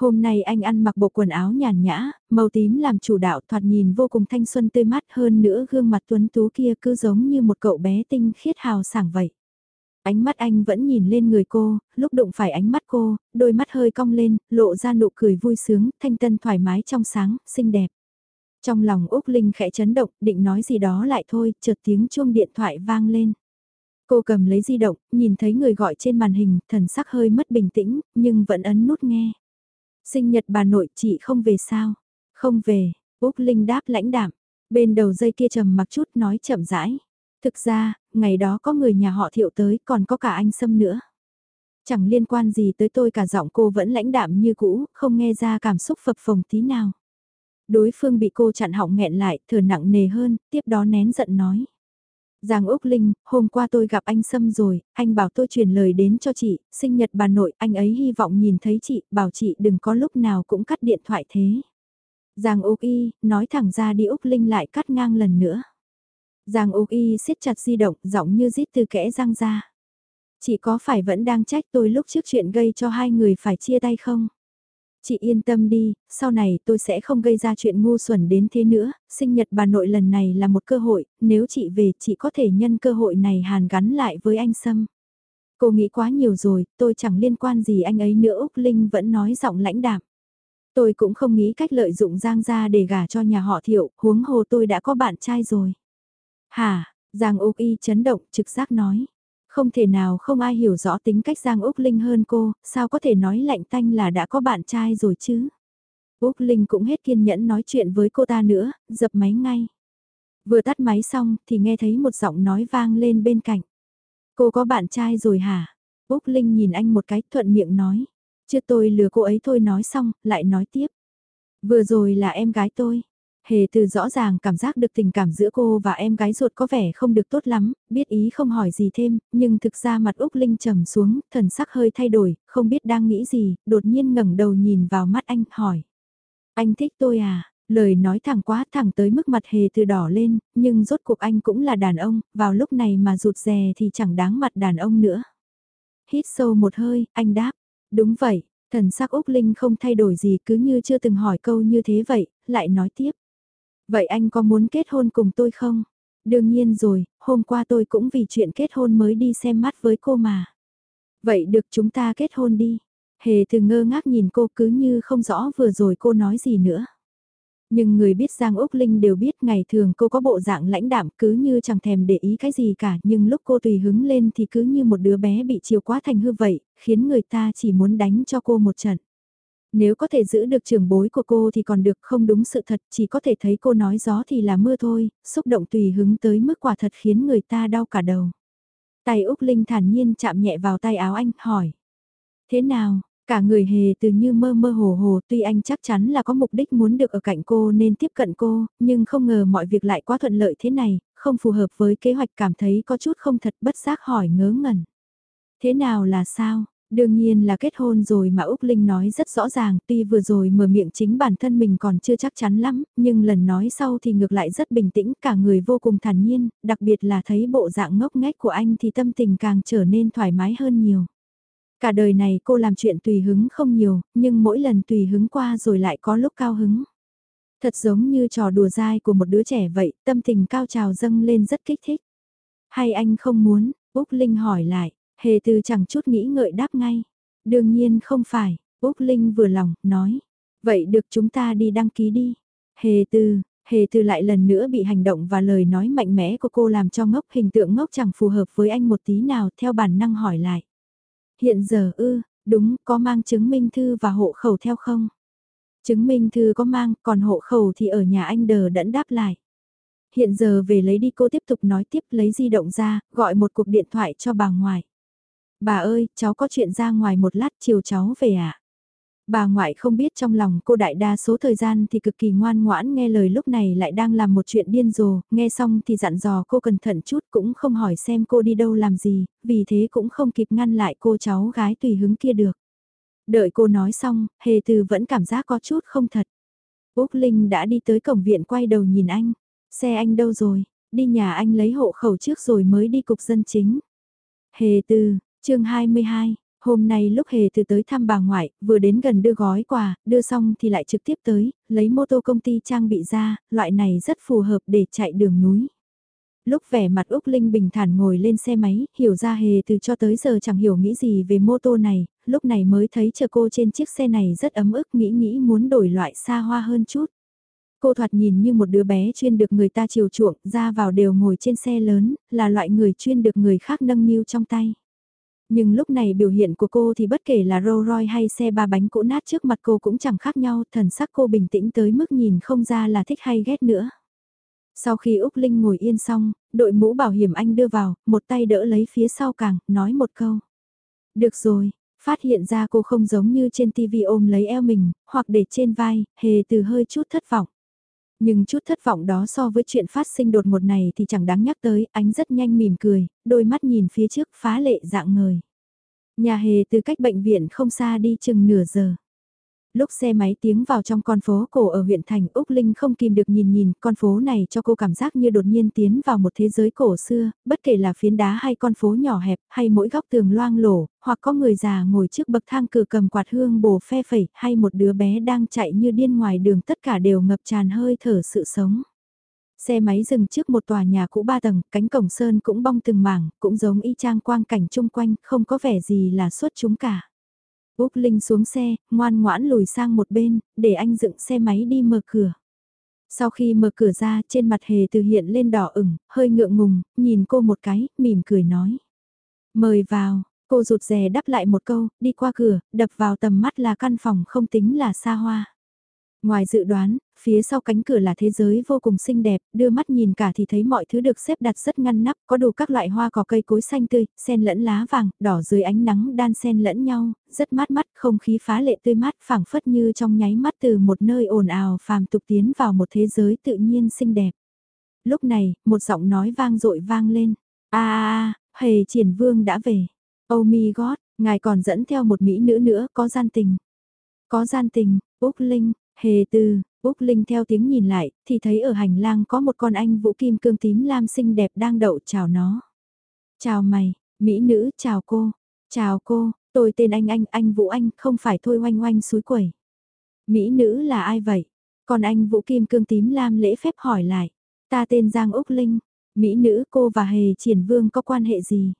Hôm nay anh ăn mặc bộ quần áo nhàn nhã, màu tím làm chủ đạo thoạt nhìn vô cùng thanh xuân tươi mát hơn nữa gương mặt tuấn tú kia cứ giống như một cậu bé tinh khiết hào sảng vậy. Ánh mắt anh vẫn nhìn lên người cô, lúc đụng phải ánh mắt cô, đôi mắt hơi cong lên, lộ ra nụ cười vui sướng, thanh tân thoải mái trong sáng, xinh đẹp. Trong lòng Úc Linh khẽ chấn động, định nói gì đó lại thôi, chợt tiếng chuông điện thoại vang lên. Cô cầm lấy di động, nhìn thấy người gọi trên màn hình, thần sắc hơi mất bình tĩnh, nhưng vẫn ấn nút nghe. Sinh nhật bà nội chị không về sao? Không về, Úc Linh đáp lãnh đạm. Bên đầu dây kia trầm mặc chút nói chậm rãi. Thực ra, ngày đó có người nhà họ thiệu tới, còn có cả anh Sâm nữa. Chẳng liên quan gì tới tôi cả giọng cô vẫn lãnh đạm như cũ, không nghe ra cảm xúc phập phồng tí nào. Đối phương bị cô chặn họng nghẹn lại, thở nặng nề hơn, tiếp đó nén giận nói. Giang Úc Linh, hôm qua tôi gặp anh Sâm rồi, anh bảo tôi truyền lời đến cho chị, sinh nhật bà nội, anh ấy hy vọng nhìn thấy chị, bảo chị đừng có lúc nào cũng cắt điện thoại thế. Giang Úc Y, nói thẳng ra đi Úc Linh lại cắt ngang lần nữa. Giang Úc Y siết chặt di động, giọng như rít từ kẽ răng ra. Chị có phải vẫn đang trách tôi lúc trước chuyện gây cho hai người phải chia tay không? Chị yên tâm đi, sau này tôi sẽ không gây ra chuyện ngu xuẩn đến thế nữa, sinh nhật bà nội lần này là một cơ hội, nếu chị về chị có thể nhân cơ hội này hàn gắn lại với anh Sâm. Cô nghĩ quá nhiều rồi, tôi chẳng liên quan gì anh ấy nữa Úc Linh vẫn nói giọng lãnh đạm. Tôi cũng không nghĩ cách lợi dụng Giang gia để gả cho nhà họ thiệu, huống hồ tôi đã có bạn trai rồi. Hả, Giang Úc Y chấn động trực giác nói. Không thể nào không ai hiểu rõ tính cách Giang Úc Linh hơn cô, sao có thể nói lạnh tanh là đã có bạn trai rồi chứ? Úc Linh cũng hết kiên nhẫn nói chuyện với cô ta nữa, dập máy ngay. Vừa tắt máy xong thì nghe thấy một giọng nói vang lên bên cạnh. Cô có bạn trai rồi hả? Úc Linh nhìn anh một cái thuận miệng nói. Chưa tôi lừa cô ấy thôi nói xong, lại nói tiếp. Vừa rồi là em gái tôi. Hề từ rõ ràng cảm giác được tình cảm giữa cô và em gái ruột có vẻ không được tốt lắm, biết ý không hỏi gì thêm, nhưng thực ra mặt Úc Linh trầm xuống, thần sắc hơi thay đổi, không biết đang nghĩ gì, đột nhiên ngẩng đầu nhìn vào mắt anh, hỏi. Anh thích tôi à? Lời nói thẳng quá thẳng tới mức mặt hề từ đỏ lên, nhưng rốt cuộc anh cũng là đàn ông, vào lúc này mà rụt rè thì chẳng đáng mặt đàn ông nữa. Hít sâu một hơi, anh đáp. Đúng vậy, thần sắc Úc Linh không thay đổi gì cứ như chưa từng hỏi câu như thế vậy, lại nói tiếp. Vậy anh có muốn kết hôn cùng tôi không? Đương nhiên rồi, hôm qua tôi cũng vì chuyện kết hôn mới đi xem mắt với cô mà. Vậy được chúng ta kết hôn đi. Hề từ ngơ ngác nhìn cô cứ như không rõ vừa rồi cô nói gì nữa. Nhưng người biết Giang Úc Linh đều biết ngày thường cô có bộ dạng lãnh đạm cứ như chẳng thèm để ý cái gì cả nhưng lúc cô tùy hứng lên thì cứ như một đứa bé bị chiều quá thành hư vậy, khiến người ta chỉ muốn đánh cho cô một trận. Nếu có thể giữ được trường bối của cô thì còn được không đúng sự thật, chỉ có thể thấy cô nói gió thì là mưa thôi, xúc động tùy hứng tới mức quả thật khiến người ta đau cả đầu. Tay Úc Linh thản nhiên chạm nhẹ vào tay áo anh, hỏi. Thế nào, cả người hề từ như mơ mơ hồ hồ tuy anh chắc chắn là có mục đích muốn được ở cạnh cô nên tiếp cận cô, nhưng không ngờ mọi việc lại quá thuận lợi thế này, không phù hợp với kế hoạch cảm thấy có chút không thật bất giác hỏi ngớ ngẩn. Thế nào là sao? Đương nhiên là kết hôn rồi mà Úc Linh nói rất rõ ràng, tuy vừa rồi mở miệng chính bản thân mình còn chưa chắc chắn lắm, nhưng lần nói sau thì ngược lại rất bình tĩnh, cả người vô cùng thản nhiên, đặc biệt là thấy bộ dạng ngốc nghếch của anh thì tâm tình càng trở nên thoải mái hơn nhiều. Cả đời này cô làm chuyện tùy hứng không nhiều, nhưng mỗi lần tùy hứng qua rồi lại có lúc cao hứng. Thật giống như trò đùa dai của một đứa trẻ vậy, tâm tình cao trào dâng lên rất kích thích. Hay anh không muốn, Úc Linh hỏi lại, Hề từ chẳng chút nghĩ ngợi đáp ngay. Đương nhiên không phải, Úc Linh vừa lòng, nói. Vậy được chúng ta đi đăng ký đi. Hề từ, hề từ lại lần nữa bị hành động và lời nói mạnh mẽ của cô làm cho ngốc hình tượng ngốc chẳng phù hợp với anh một tí nào theo bản năng hỏi lại. Hiện giờ ư, đúng, có mang chứng minh thư và hộ khẩu theo không? Chứng minh thư có mang, còn hộ khẩu thì ở nhà anh đờ đẫn đáp lại. Hiện giờ về lấy đi cô tiếp tục nói tiếp lấy di động ra, gọi một cuộc điện thoại cho bà ngoại. Bà ơi, cháu có chuyện ra ngoài một lát chiều cháu về ạ. À? Bà ngoại không biết trong lòng cô đại đa số thời gian thì cực kỳ ngoan ngoãn nghe lời lúc này lại đang làm một chuyện điên rồ, nghe xong thì dặn dò cô cẩn thận chút cũng không hỏi xem cô đi đâu làm gì, vì thế cũng không kịp ngăn lại cô cháu gái tùy hứng kia được. Đợi cô nói xong, hề từ vẫn cảm giác có chút không thật. Úc Linh đã đi tới cổng viện quay đầu nhìn anh. Xe anh đâu rồi? Đi nhà anh lấy hộ khẩu trước rồi mới đi cục dân chính. Hề từ, chương 22, hôm nay lúc Hề từ tới thăm bà ngoại, vừa đến gần đưa gói quà, đưa xong thì lại trực tiếp tới, lấy mô tô công ty trang bị ra, loại này rất phù hợp để chạy đường núi. Lúc vẻ mặt Úc Linh bình thản ngồi lên xe máy, hiểu ra Hề từ cho tới giờ chẳng hiểu nghĩ gì về mô tô này, lúc này mới thấy chờ cô trên chiếc xe này rất ấm ức nghĩ nghĩ muốn đổi loại xa hoa hơn chút. Cô thoạt nhìn như một đứa bé chuyên được người ta chiều chuộng, ra vào đều ngồi trên xe lớn, là loại người chuyên được người khác nâng niu trong tay. Nhưng lúc này biểu hiện của cô thì bất kể là Rolls Royce hay xe ba bánh cũ nát trước mặt cô cũng chẳng khác nhau, thần sắc cô bình tĩnh tới mức nhìn không ra là thích hay ghét nữa. Sau khi Úc Linh ngồi yên xong, đội mũ bảo hiểm anh đưa vào, một tay đỡ lấy phía sau càng, nói một câu. Được rồi, phát hiện ra cô không giống như trên TV ôm lấy eo mình, hoặc để trên vai, hề từ hơi chút thất vọng. Nhưng chút thất vọng đó so với chuyện phát sinh đột ngột này thì chẳng đáng nhắc tới, anh rất nhanh mỉm cười, đôi mắt nhìn phía trước phá lệ dạng ngời. Nhà hề từ cách bệnh viện không xa đi chừng nửa giờ. Lúc xe máy tiếng vào trong con phố cổ ở huyện thành Úc Linh không kìm được nhìn nhìn, con phố này cho cô cảm giác như đột nhiên tiến vào một thế giới cổ xưa, bất kể là phiến đá hay con phố nhỏ hẹp, hay mỗi góc tường loang lổ, hoặc có người già ngồi trước bậc thang cửa cầm quạt hương bồ phe phẩy, hay một đứa bé đang chạy như điên ngoài đường tất cả đều ngập tràn hơi thở sự sống. Xe máy dừng trước một tòa nhà cũ ba tầng, cánh cổng sơn cũng bong từng mảng, cũng giống y chang quang cảnh chung quanh, không có vẻ gì là xuất chúng cả. Úc Linh xuống xe, ngoan ngoãn lùi sang một bên, để anh dựng xe máy đi mở cửa. Sau khi mở cửa ra, trên mặt hề từ hiện lên đỏ ửng, hơi ngượng ngùng, nhìn cô một cái, mỉm cười nói. Mời vào, cô rụt rè đắp lại một câu, đi qua cửa, đập vào tầm mắt là căn phòng không tính là xa hoa. Ngoài dự đoán, phía sau cánh cửa là thế giới vô cùng xinh đẹp, đưa mắt nhìn cả thì thấy mọi thứ được xếp đặt rất ngăn nắp, có đủ các loại hoa cỏ cây cối xanh tươi, sen lẫn lá vàng, đỏ dưới ánh nắng đan sen lẫn nhau, rất mát mắt, không khí phá lệ tươi mát phảng phất như trong nháy mắt từ một nơi ồn ào phàm tục tiến vào một thế giới tự nhiên xinh đẹp. Lúc này, một giọng nói vang dội vang lên, a a a, hề triển vương đã về. Oh my god, ngài còn dẫn theo một mỹ nữ nữa, có gian tình. Có gian tình, Úc Linh, Hề tư, Úc Linh theo tiếng nhìn lại, thì thấy ở hành lang có một con anh vũ kim cương tím lam xinh đẹp đang đậu chào nó. Chào mày, mỹ nữ, chào cô. Chào cô, tôi tên anh anh, anh Vũ Anh, không phải thôi oanh oanh suối quẩy. Mỹ nữ là ai vậy? Còn anh Vũ Kim Cương tím lam lễ phép hỏi lại. Ta tên Giang Úc Linh. Mỹ nữ cô và Hề Triển Vương có quan hệ gì?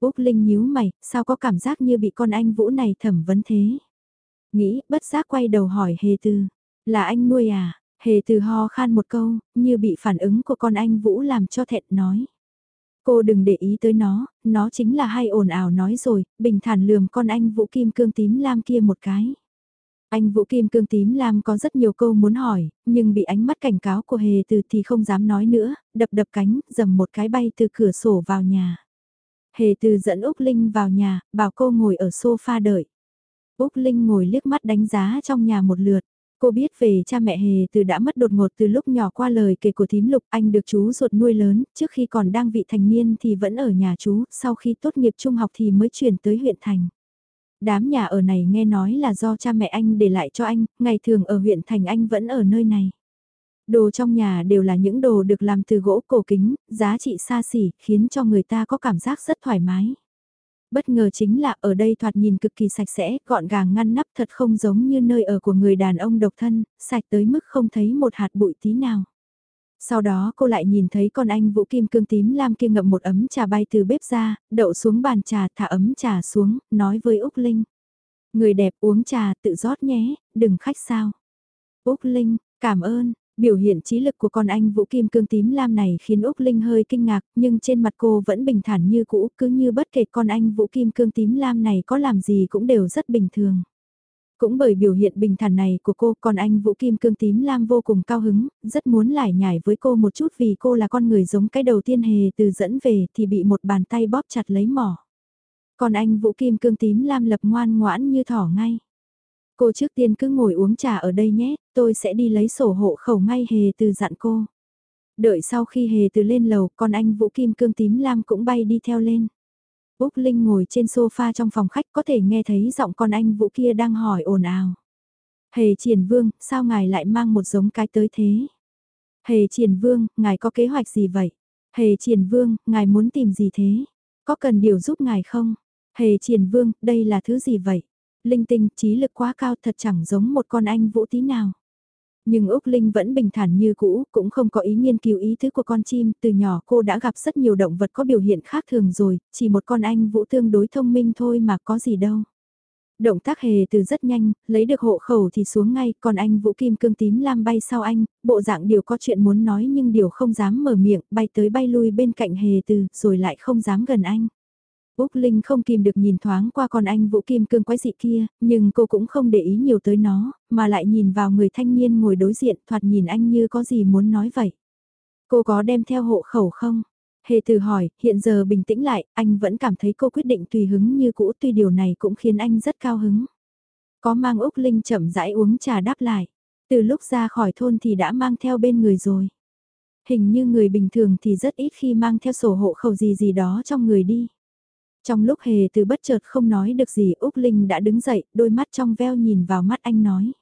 Úc Linh nhíu mày, sao có cảm giác như bị con anh Vũ này thẩm vấn thế? Nghĩ, bất giác quay đầu hỏi Hề Từ. Là anh nuôi à? Hề Từ ho khan một câu, như bị phản ứng của con anh Vũ làm cho thẹn nói. Cô đừng để ý tới nó, nó chính là hay ồn ào nói rồi, bình thản lườm con anh Vũ Kim Cương tím lam kia một cái. Anh Vũ Kim Cương tím lam có rất nhiều câu muốn hỏi, nhưng bị ánh mắt cảnh cáo của Hề Từ thì không dám nói nữa, đập đập cánh, dầm một cái bay từ cửa sổ vào nhà. Hề Từ dẫn Úc Linh vào nhà, bảo cô ngồi ở sofa đợi. Úc Linh ngồi liếc mắt đánh giá trong nhà một lượt. Cô biết về cha mẹ Hề từ đã mất đột ngột từ lúc nhỏ qua lời kể của thím lục anh được chú ruột nuôi lớn, trước khi còn đang vị thành niên thì vẫn ở nhà chú, sau khi tốt nghiệp trung học thì mới chuyển tới huyện thành. Đám nhà ở này nghe nói là do cha mẹ anh để lại cho anh, ngày thường ở huyện thành anh vẫn ở nơi này. Đồ trong nhà đều là những đồ được làm từ gỗ cổ kính, giá trị xa xỉ, khiến cho người ta có cảm giác rất thoải mái. Bất ngờ chính là ở đây thoạt nhìn cực kỳ sạch sẽ, gọn gàng ngăn nắp thật không giống như nơi ở của người đàn ông độc thân, sạch tới mức không thấy một hạt bụi tí nào. Sau đó cô lại nhìn thấy con anh Vũ Kim Cương tím lam kia ngậm một ấm trà bay từ bếp ra, đậu xuống bàn trà thả ấm trà xuống, nói với Úc Linh. Người đẹp uống trà tự rót nhé, đừng khách sao. Úc Linh, cảm ơn, biểu hiện trí lực của con anh Vũ Kim Cương tím lam này khiến Úc Linh hơi kinh ngạc, nhưng trên mặt cô vẫn bình thản như cũ, cứ như bất kể con anh Vũ Kim Cương tím lam này có làm gì cũng đều rất bình thường. Cũng bởi biểu hiện bình thản này của cô, còn anh Vũ Kim Cương tím lam vô cùng cao hứng, rất muốn lải nhải với cô một chút vì cô là con người giống cái đầu tiên hề từ dẫn về thì bị một bàn tay bóp chặt lấy mỏ. Còn anh Vũ Kim Cương tím lam lập ngoan ngoãn như thỏ ngay. Cô trước tiên cứ ngồi uống trà ở đây nhé, tôi sẽ đi lấy sổ hộ khẩu ngay hề từ dặn cô. Đợi sau khi hề từ lên lầu, con anh Vũ Kim Cương tím lam cũng bay đi theo lên. Úc Linh ngồi trên sofa trong phòng khách có thể nghe thấy giọng con anh Vũ kia đang hỏi ồn ào. Hề triển vương, sao ngài lại mang một giống cái tới thế? Hề triển vương, ngài có kế hoạch gì vậy? Hề triển vương, ngài muốn tìm gì thế? Có cần điều giúp ngài không? Hề triển vương, đây là thứ gì vậy? Linh tinh, trí lực quá cao thật chẳng giống một con anh vũ tí nào. Nhưng Úc Linh vẫn bình thản như cũ, cũng không có ý nghiên cứu ý thức của con chim, từ nhỏ cô đã gặp rất nhiều động vật có biểu hiện khác thường rồi, chỉ một con anh vũ tương đối thông minh thôi mà có gì đâu. Động tác hề từ rất nhanh, lấy được hộ khẩu thì xuống ngay, còn anh vũ kim cương tím lam bay sau anh, bộ dạng điều có chuyện muốn nói nhưng điều không dám mở miệng, bay tới bay lui bên cạnh hề từ, rồi lại không dám gần anh. Úc Linh không kìm được nhìn thoáng qua con anh Vũ Kim Cương quái dị kia, nhưng cô cũng không để ý nhiều tới nó, mà lại nhìn vào người thanh niên ngồi đối diện thoạt nhìn anh như có gì muốn nói vậy. Cô có đem theo hộ khẩu không? Hề từ hỏi, hiện giờ bình tĩnh lại, anh vẫn cảm thấy cô quyết định tùy hứng như cũ tuy điều này cũng khiến anh rất cao hứng. Có mang Úc Linh chậm rãi uống trà đáp lại. Từ lúc ra khỏi thôn thì đã mang theo bên người rồi. Hình như người bình thường thì rất ít khi mang theo sổ hộ khẩu gì gì đó trong người đi. Trong lúc hề từ bất chợt không nói được gì Úc Linh đã đứng dậy, đôi mắt trong veo nhìn vào mắt anh nói.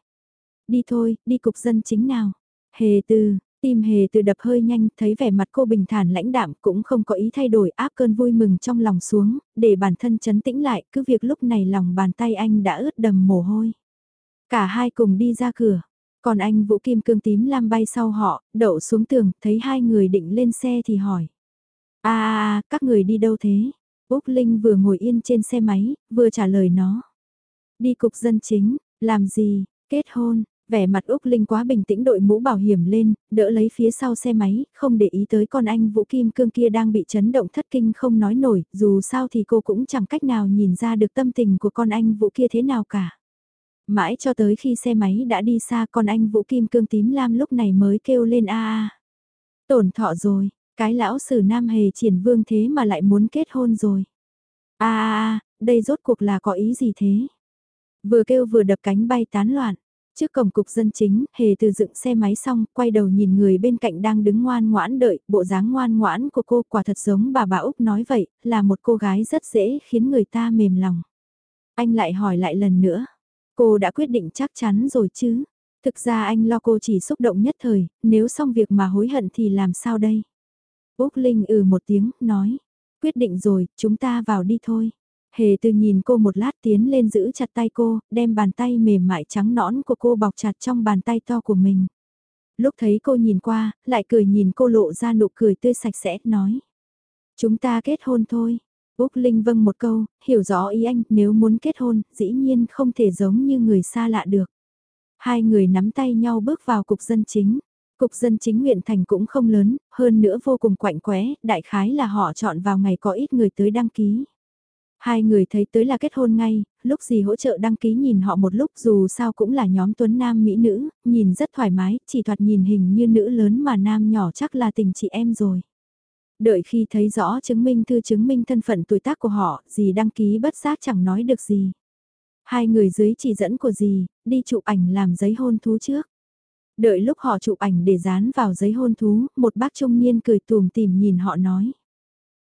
Đi thôi, đi cục dân chính nào. Hề từ, tim hề từ đập hơi nhanh, thấy vẻ mặt cô bình thản lãnh đạm cũng không có ý thay đổi áp cơn vui mừng trong lòng xuống, để bản thân chấn tĩnh lại, cứ việc lúc này lòng bàn tay anh đã ướt đầm mồ hôi. Cả hai cùng đi ra cửa, còn anh Vũ Kim Cương tím lam bay sau họ, đậu xuống tường, thấy hai người định lên xe thì hỏi. a à, các người đi đâu thế? Úc Linh vừa ngồi yên trên xe máy, vừa trả lời nó. Đi cục dân chính, làm gì, kết hôn, vẻ mặt Úc Linh quá bình tĩnh đội mũ bảo hiểm lên, đỡ lấy phía sau xe máy, không để ý tới con anh Vũ Kim Cương kia đang bị chấn động thất kinh không nói nổi, dù sao thì cô cũng chẳng cách nào nhìn ra được tâm tình của con anh Vũ kia thế nào cả. Mãi cho tới khi xe máy đã đi xa con anh Vũ Kim Cương tím lam lúc này mới kêu lên a a. Tổn thọ rồi, cái lão sử nam hề triển vương thế mà lại muốn kết hôn rồi. a a đây rốt cuộc là có ý gì thế? Vừa kêu vừa đập cánh bay tán loạn. Trước cổng cục dân chính, hề từ dựng xe máy xong, quay đầu nhìn người bên cạnh đang đứng ngoan ngoãn đợi, bộ dáng ngoan ngoãn của cô quả thật giống bà bà Úc nói vậy, là một cô gái rất dễ khiến người ta mềm lòng. Anh lại hỏi lại lần nữa, cô đã quyết định chắc chắn rồi chứ? Thực ra anh lo cô chỉ xúc động nhất thời, nếu xong việc mà hối hận thì làm sao đây? Úc Linh ừ một tiếng, nói. Quyết định rồi, chúng ta vào đi thôi. Hề từ nhìn cô một lát tiến lên giữ chặt tay cô, đem bàn tay mềm mại trắng nõn của cô bọc chặt trong bàn tay to của mình. Lúc thấy cô nhìn qua, lại cười nhìn cô lộ ra nụ cười tươi sạch sẽ, nói. Chúng ta kết hôn thôi. Úc Linh vâng một câu, hiểu rõ ý anh, nếu muốn kết hôn, dĩ nhiên không thể giống như người xa lạ được. Hai người nắm tay nhau bước vào cục dân chính. Cục dân chính huyện thành cũng không lớn, hơn nữa vô cùng quạnh quẽ, đại khái là họ chọn vào ngày có ít người tới đăng ký. Hai người thấy tới là kết hôn ngay, lúc gì hỗ trợ đăng ký nhìn họ một lúc dù sao cũng là nhóm tuấn nam mỹ nữ, nhìn rất thoải mái, chỉ thoạt nhìn hình như nữ lớn mà nam nhỏ chắc là tình chị em rồi. Đợi khi thấy rõ chứng minh thư chứng minh thân phận tuổi tác của họ, gì đăng ký bất giác chẳng nói được gì. Hai người dưới chỉ dẫn của gì, đi chụp ảnh làm giấy hôn thú trước. Đợi lúc họ chụp ảnh để dán vào giấy hôn thú, một bác trung niên cười tùm tìm nhìn họ nói.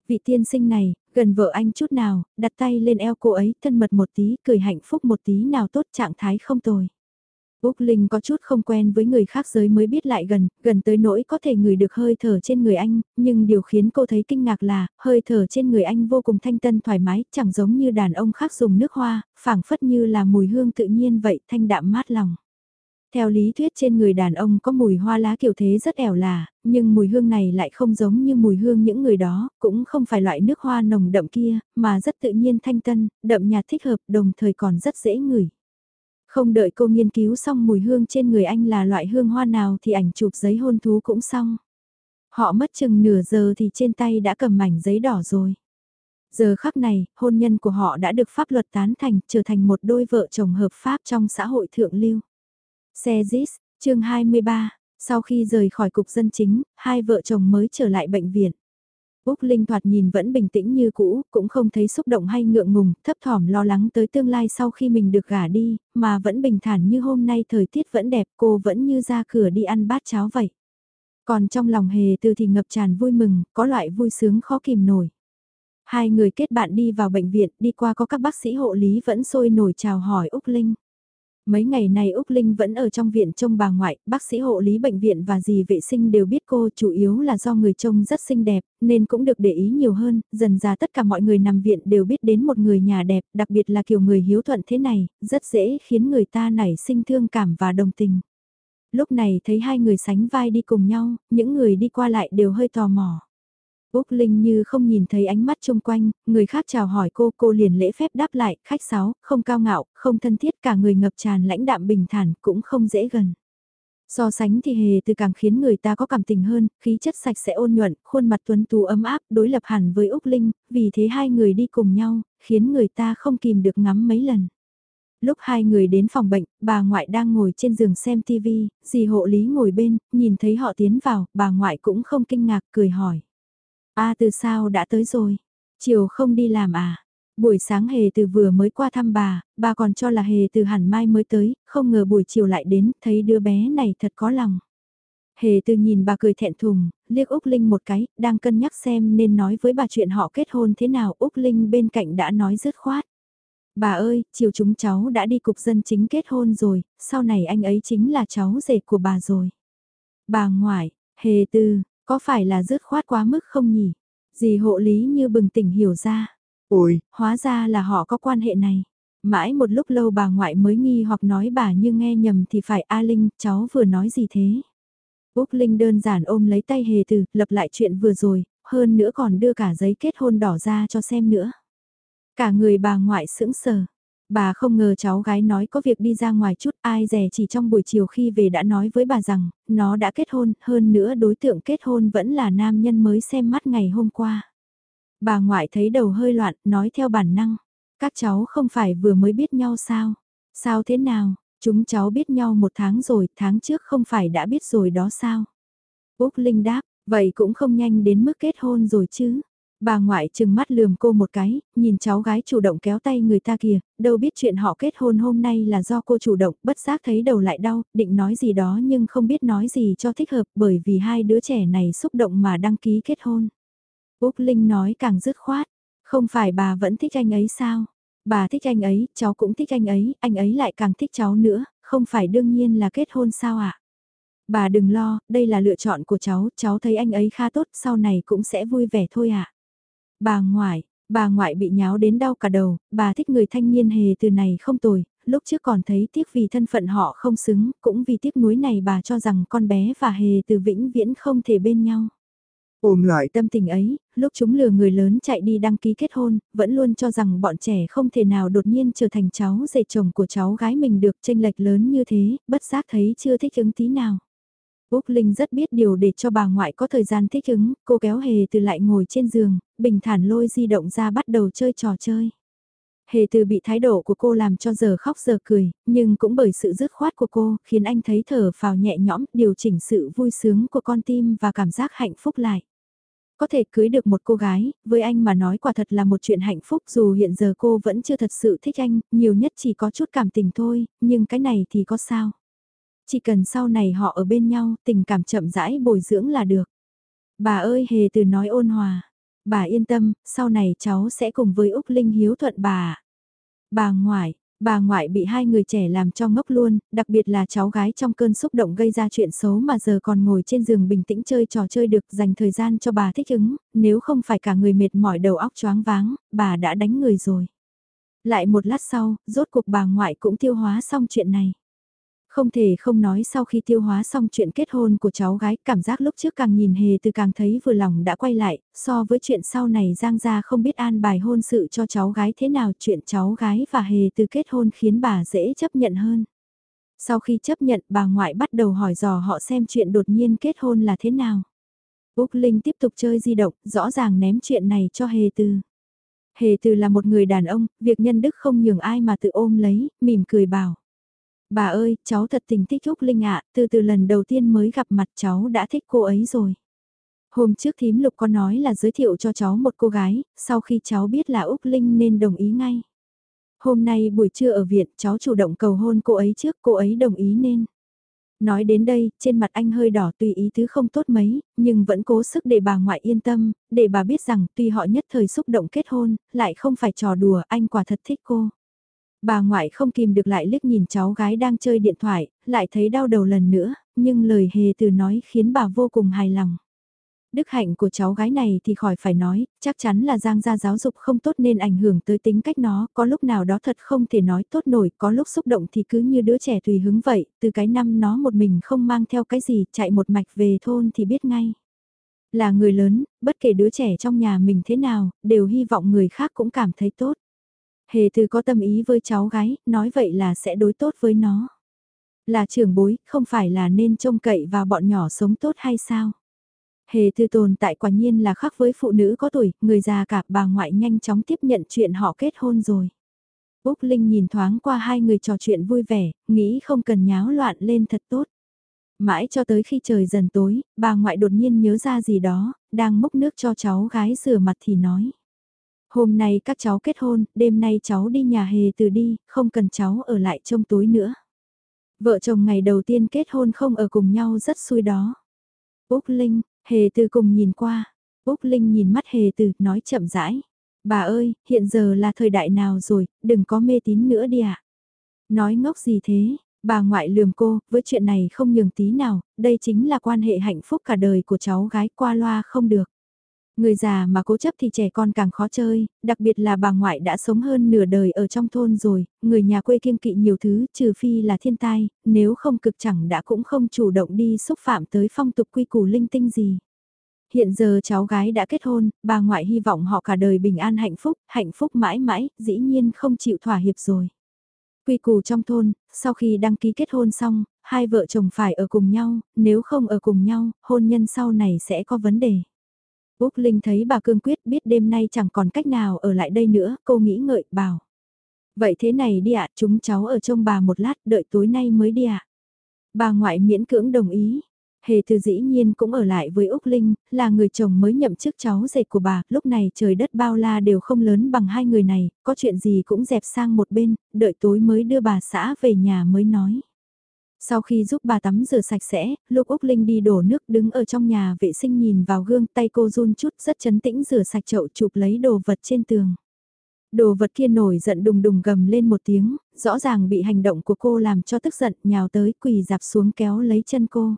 Vị tiên sinh này, gần vợ anh chút nào, đặt tay lên eo cô ấy, thân mật một tí, cười hạnh phúc một tí nào tốt trạng thái không tồi. Úc Linh có chút không quen với người khác giới mới biết lại gần, gần tới nỗi có thể ngửi được hơi thở trên người anh, nhưng điều khiến cô thấy kinh ngạc là, hơi thở trên người anh vô cùng thanh tân thoải mái, chẳng giống như đàn ông khác dùng nước hoa, phảng phất như là mùi hương tự nhiên vậy, thanh đạm mát lòng. Theo lý thuyết trên người đàn ông có mùi hoa lá kiểu thế rất ẻo là, nhưng mùi hương này lại không giống như mùi hương những người đó, cũng không phải loại nước hoa nồng đậm kia, mà rất tự nhiên thanh tân, đậm nhạt thích hợp đồng thời còn rất dễ ngửi. Không đợi cô nghiên cứu xong mùi hương trên người anh là loại hương hoa nào thì ảnh chụp giấy hôn thú cũng xong. Họ mất chừng nửa giờ thì trên tay đã cầm mảnh giấy đỏ rồi. Giờ khắc này, hôn nhân của họ đã được pháp luật tán thành, trở thành một đôi vợ chồng hợp pháp trong xã hội thượng lưu. Xe Zis, chương 23, sau khi rời khỏi cục dân chính, hai vợ chồng mới trở lại bệnh viện. Úc Linh thoạt nhìn vẫn bình tĩnh như cũ, cũng không thấy xúc động hay ngượng ngùng, thấp thỏm lo lắng tới tương lai sau khi mình được gả đi, mà vẫn bình thản như hôm nay thời tiết vẫn đẹp, cô vẫn như ra cửa đi ăn bát cháo vậy. Còn trong lòng hề từ thì ngập tràn vui mừng, có loại vui sướng khó kìm nổi. Hai người kết bạn đi vào bệnh viện, đi qua có các bác sĩ hộ lý vẫn sôi nổi chào hỏi Úc Linh. Mấy ngày này Úc Linh vẫn ở trong viện trông bà ngoại, bác sĩ hộ lý bệnh viện và dì vệ sinh đều biết cô chủ yếu là do người trông rất xinh đẹp, nên cũng được để ý nhiều hơn, dần ra tất cả mọi người nằm viện đều biết đến một người nhà đẹp, đặc biệt là kiểu người hiếu thuận thế này, rất dễ khiến người ta nảy sinh thương cảm và đồng tình. Lúc này thấy hai người sánh vai đi cùng nhau, những người đi qua lại đều hơi tò mò. Úc Linh như không nhìn thấy ánh mắt chung quanh, người khác chào hỏi cô, cô liền lễ phép đáp lại, khách sáo, không cao ngạo, không thân thiết cả người ngập tràn lãnh đạm bình thản, cũng không dễ gần. So sánh thì hề từ càng khiến người ta có cảm tình hơn, khí chất sạch sẽ ôn nhuận, khuôn mặt tuấn tú ấm áp, đối lập hẳn với Úc Linh, vì thế hai người đi cùng nhau, khiến người ta không kìm được ngắm mấy lần. Lúc hai người đến phòng bệnh, bà ngoại đang ngồi trên giường xem TV, dì hộ lý ngồi bên, nhìn thấy họ tiến vào, bà ngoại cũng không kinh ngạc, cười hỏi a từ sao đã tới rồi? Chiều không đi làm à? Buổi sáng hề từ vừa mới qua thăm bà, bà còn cho là hề từ hẳn mai mới tới, không ngờ buổi chiều lại đến, thấy đứa bé này thật có lòng. Hề từ nhìn bà cười thẹn thùng, liếc Úc Linh một cái, đang cân nhắc xem nên nói với bà chuyện họ kết hôn thế nào Úc Linh bên cạnh đã nói dứt khoát. Bà ơi, chiều chúng cháu đã đi cục dân chính kết hôn rồi, sau này anh ấy chính là cháu rể của bà rồi. Bà ngoại, hề từ có phải là dứt khoát quá mức không nhỉ? Dì hộ lý như bừng tỉnh hiểu ra. Ôi, hóa ra là họ có quan hệ này. Mãi một lúc lâu bà ngoại mới nghi hoặc nói bà như nghe nhầm thì phải A Linh, cháu vừa nói gì thế? Úc Linh đơn giản ôm lấy tay hề từ, lập lại chuyện vừa rồi, hơn nữa còn đưa cả giấy kết hôn đỏ ra cho xem nữa. Cả người bà ngoại sững sờ. Bà không ngờ cháu gái nói có việc đi ra ngoài chút ai rẻ chỉ trong buổi chiều khi về đã nói với bà rằng, nó đã kết hôn, hơn nữa đối tượng kết hôn vẫn là nam nhân mới xem mắt ngày hôm qua. Bà ngoại thấy đầu hơi loạn, nói theo bản năng. Các cháu không phải vừa mới biết nhau sao? Sao thế nào? Chúng cháu biết nhau một tháng rồi, tháng trước không phải đã biết rồi đó sao? Úc Linh đáp, vậy cũng không nhanh đến mức kết hôn rồi chứ? Bà ngoại chừng mắt lườm cô một cái, nhìn cháu gái chủ động kéo tay người ta kìa, đâu biết chuyện họ kết hôn hôm nay là do cô chủ động, bất giác thấy đầu lại đau, định nói gì đó nhưng không biết nói gì cho thích hợp bởi vì hai đứa trẻ này xúc động mà đăng ký kết hôn. Úc Linh nói càng dứt khoát, không phải bà vẫn thích anh ấy sao? Bà thích anh ấy, cháu cũng thích anh ấy, anh ấy lại càng thích cháu nữa, không phải đương nhiên là kết hôn sao ạ? À? Bà đừng lo, đây là lựa chọn của cháu, cháu thấy anh ấy khá tốt, sau này cũng sẽ vui vẻ thôi ạ. À? Bà ngoại, bà ngoại bị nháo đến đau cả đầu, bà thích người thanh niên hề từ này không tồi, lúc trước còn thấy tiếc vì thân phận họ không xứng, cũng vì tiếc nuối này bà cho rằng con bé và hề từ vĩnh viễn không thể bên nhau. Ôm lại tâm tình ấy, lúc chúng lừa người lớn chạy đi đăng ký kết hôn, vẫn luôn cho rằng bọn trẻ không thể nào đột nhiên trở thành cháu rể chồng của cháu gái mình được tranh lệch lớn như thế, bất giác thấy chưa thích ứng tí nào. Úc Linh rất biết điều để cho bà ngoại có thời gian thích ứng, cô kéo Hề từ lại ngồi trên giường, bình thản lôi di động ra bắt đầu chơi trò chơi. Hề từ bị thái độ của cô làm cho giờ khóc giờ cười, nhưng cũng bởi sự dứt khoát của cô, khiến anh thấy thở phào nhẹ nhõm, điều chỉnh sự vui sướng của con tim và cảm giác hạnh phúc lại. Có thể cưới được một cô gái, với anh mà nói quả thật là một chuyện hạnh phúc dù hiện giờ cô vẫn chưa thật sự thích anh, nhiều nhất chỉ có chút cảm tình thôi, nhưng cái này thì có sao. Chỉ cần sau này họ ở bên nhau, tình cảm chậm rãi bồi dưỡng là được. Bà ơi hề từ nói ôn hòa. Bà yên tâm, sau này cháu sẽ cùng với Úc Linh hiếu thuận bà. Bà ngoại, bà ngoại bị hai người trẻ làm cho ngốc luôn, đặc biệt là cháu gái trong cơn xúc động gây ra chuyện xấu mà giờ còn ngồi trên giường bình tĩnh chơi trò chơi được dành thời gian cho bà thích ứng, nếu không phải cả người mệt mỏi đầu óc choáng váng, bà đã đánh người rồi. Lại một lát sau, rốt cuộc bà ngoại cũng tiêu hóa xong chuyện này. Không thể không nói sau khi tiêu hóa xong chuyện kết hôn của cháu gái, cảm giác lúc trước càng nhìn hề từ càng thấy vừa lòng đã quay lại, so với chuyện sau này Giang gia không biết an bài hôn sự cho cháu gái thế nào chuyện cháu gái và hề từ kết hôn khiến bà dễ chấp nhận hơn. Sau khi chấp nhận bà ngoại bắt đầu hỏi dò họ xem chuyện đột nhiên kết hôn là thế nào. Úc Linh tiếp tục chơi di động, rõ ràng ném chuyện này cho hề từ. Hề từ là một người đàn ông, việc nhân đức không nhường ai mà tự ôm lấy, mỉm cười bảo. Bà ơi, cháu thật tình thích Úc Linh ạ, từ từ lần đầu tiên mới gặp mặt cháu đã thích cô ấy rồi. Hôm trước thím lục có nói là giới thiệu cho cháu một cô gái, sau khi cháu biết là Úc Linh nên đồng ý ngay. Hôm nay buổi trưa ở viện, cháu chủ động cầu hôn cô ấy trước, cô ấy đồng ý nên. Nói đến đây, trên mặt anh hơi đỏ tùy ý thứ không tốt mấy, nhưng vẫn cố sức để bà ngoại yên tâm, để bà biết rằng tuy họ nhất thời xúc động kết hôn, lại không phải trò đùa, anh quả thật thích cô. Bà ngoại không kìm được lại liếc nhìn cháu gái đang chơi điện thoại, lại thấy đau đầu lần nữa, nhưng lời hề từ nói khiến bà vô cùng hài lòng. Đức hạnh của cháu gái này thì khỏi phải nói, chắc chắn là Giang gia giáo dục không tốt nên ảnh hưởng tới tính cách nó, có lúc nào đó thật không thể nói tốt nổi, có lúc xúc động thì cứ như đứa trẻ tùy hứng vậy, từ cái năm nó một mình không mang theo cái gì, chạy một mạch về thôn thì biết ngay. Là người lớn, bất kể đứa trẻ trong nhà mình thế nào, đều hy vọng người khác cũng cảm thấy tốt. Hề từ có tâm ý với cháu gái, nói vậy là sẽ đối tốt với nó. Là trưởng bối, không phải là nên trông cậy vào bọn nhỏ sống tốt hay sao? Hề từ tồn tại quả nhiên là khác với phụ nữ có tuổi, người già cả bà ngoại nhanh chóng tiếp nhận chuyện họ kết hôn rồi. Úc Linh nhìn thoáng qua hai người trò chuyện vui vẻ, nghĩ không cần nháo loạn lên thật tốt. Mãi cho tới khi trời dần tối, bà ngoại đột nhiên nhớ ra gì đó, đang múc nước cho cháu gái rửa mặt thì nói. Hôm nay các cháu kết hôn, đêm nay cháu đi nhà hề từ đi, không cần cháu ở lại trong tối nữa. Vợ chồng ngày đầu tiên kết hôn không ở cùng nhau rất xui đó. Úc Linh, hề từ cùng nhìn qua. Úc Linh nhìn mắt hề từ, nói chậm rãi. Bà ơi, hiện giờ là thời đại nào rồi, đừng có mê tín nữa đi ạ. À? Nói ngốc gì thế, bà ngoại lườm cô, với chuyện này không nhường tí nào, đây chính là quan hệ hạnh phúc cả đời của cháu gái qua loa không được. Người già mà cố chấp thì trẻ con càng khó chơi, đặc biệt là bà ngoại đã sống hơn nửa đời ở trong thôn rồi, người nhà quê kiêng kỵ nhiều thứ trừ phi là thiên tai, nếu không cực chẳng đã cũng không chủ động đi xúc phạm tới phong tục quy củ linh tinh gì. Hiện giờ cháu gái đã kết hôn, bà ngoại hy vọng họ cả đời bình an hạnh phúc, hạnh phúc mãi mãi, dĩ nhiên không chịu thỏa hiệp rồi. Quy củ trong thôn, sau khi đăng ký kết hôn xong, hai vợ chồng phải ở cùng nhau, nếu không ở cùng nhau, hôn nhân sau này sẽ có vấn đề. Úc Linh thấy bà cương quyết biết đêm nay chẳng còn cách nào ở lại đây nữa, cô nghĩ ngợi, bảo. Vậy thế này đi ạ, chúng cháu ở trông bà một lát, đợi tối nay mới đi ạ. Bà ngoại miễn cưỡng đồng ý. Hề từ dĩ nhiên cũng ở lại với Úc Linh, là người chồng mới nhậm chức cháu rể của bà, lúc này trời đất bao la đều không lớn bằng hai người này, có chuyện gì cũng dẹp sang một bên, đợi tối mới đưa bà xã về nhà mới nói. Sau khi giúp bà tắm rửa sạch sẽ, lúc Úc Linh đi đổ nước đứng ở trong nhà vệ sinh nhìn vào gương tay cô run chút rất chấn tĩnh rửa sạch chậu chụp lấy đồ vật trên tường. Đồ vật kia nổi giận đùng đùng gầm lên một tiếng, rõ ràng bị hành động của cô làm cho tức giận nhào tới quỳ dạp xuống kéo lấy chân cô.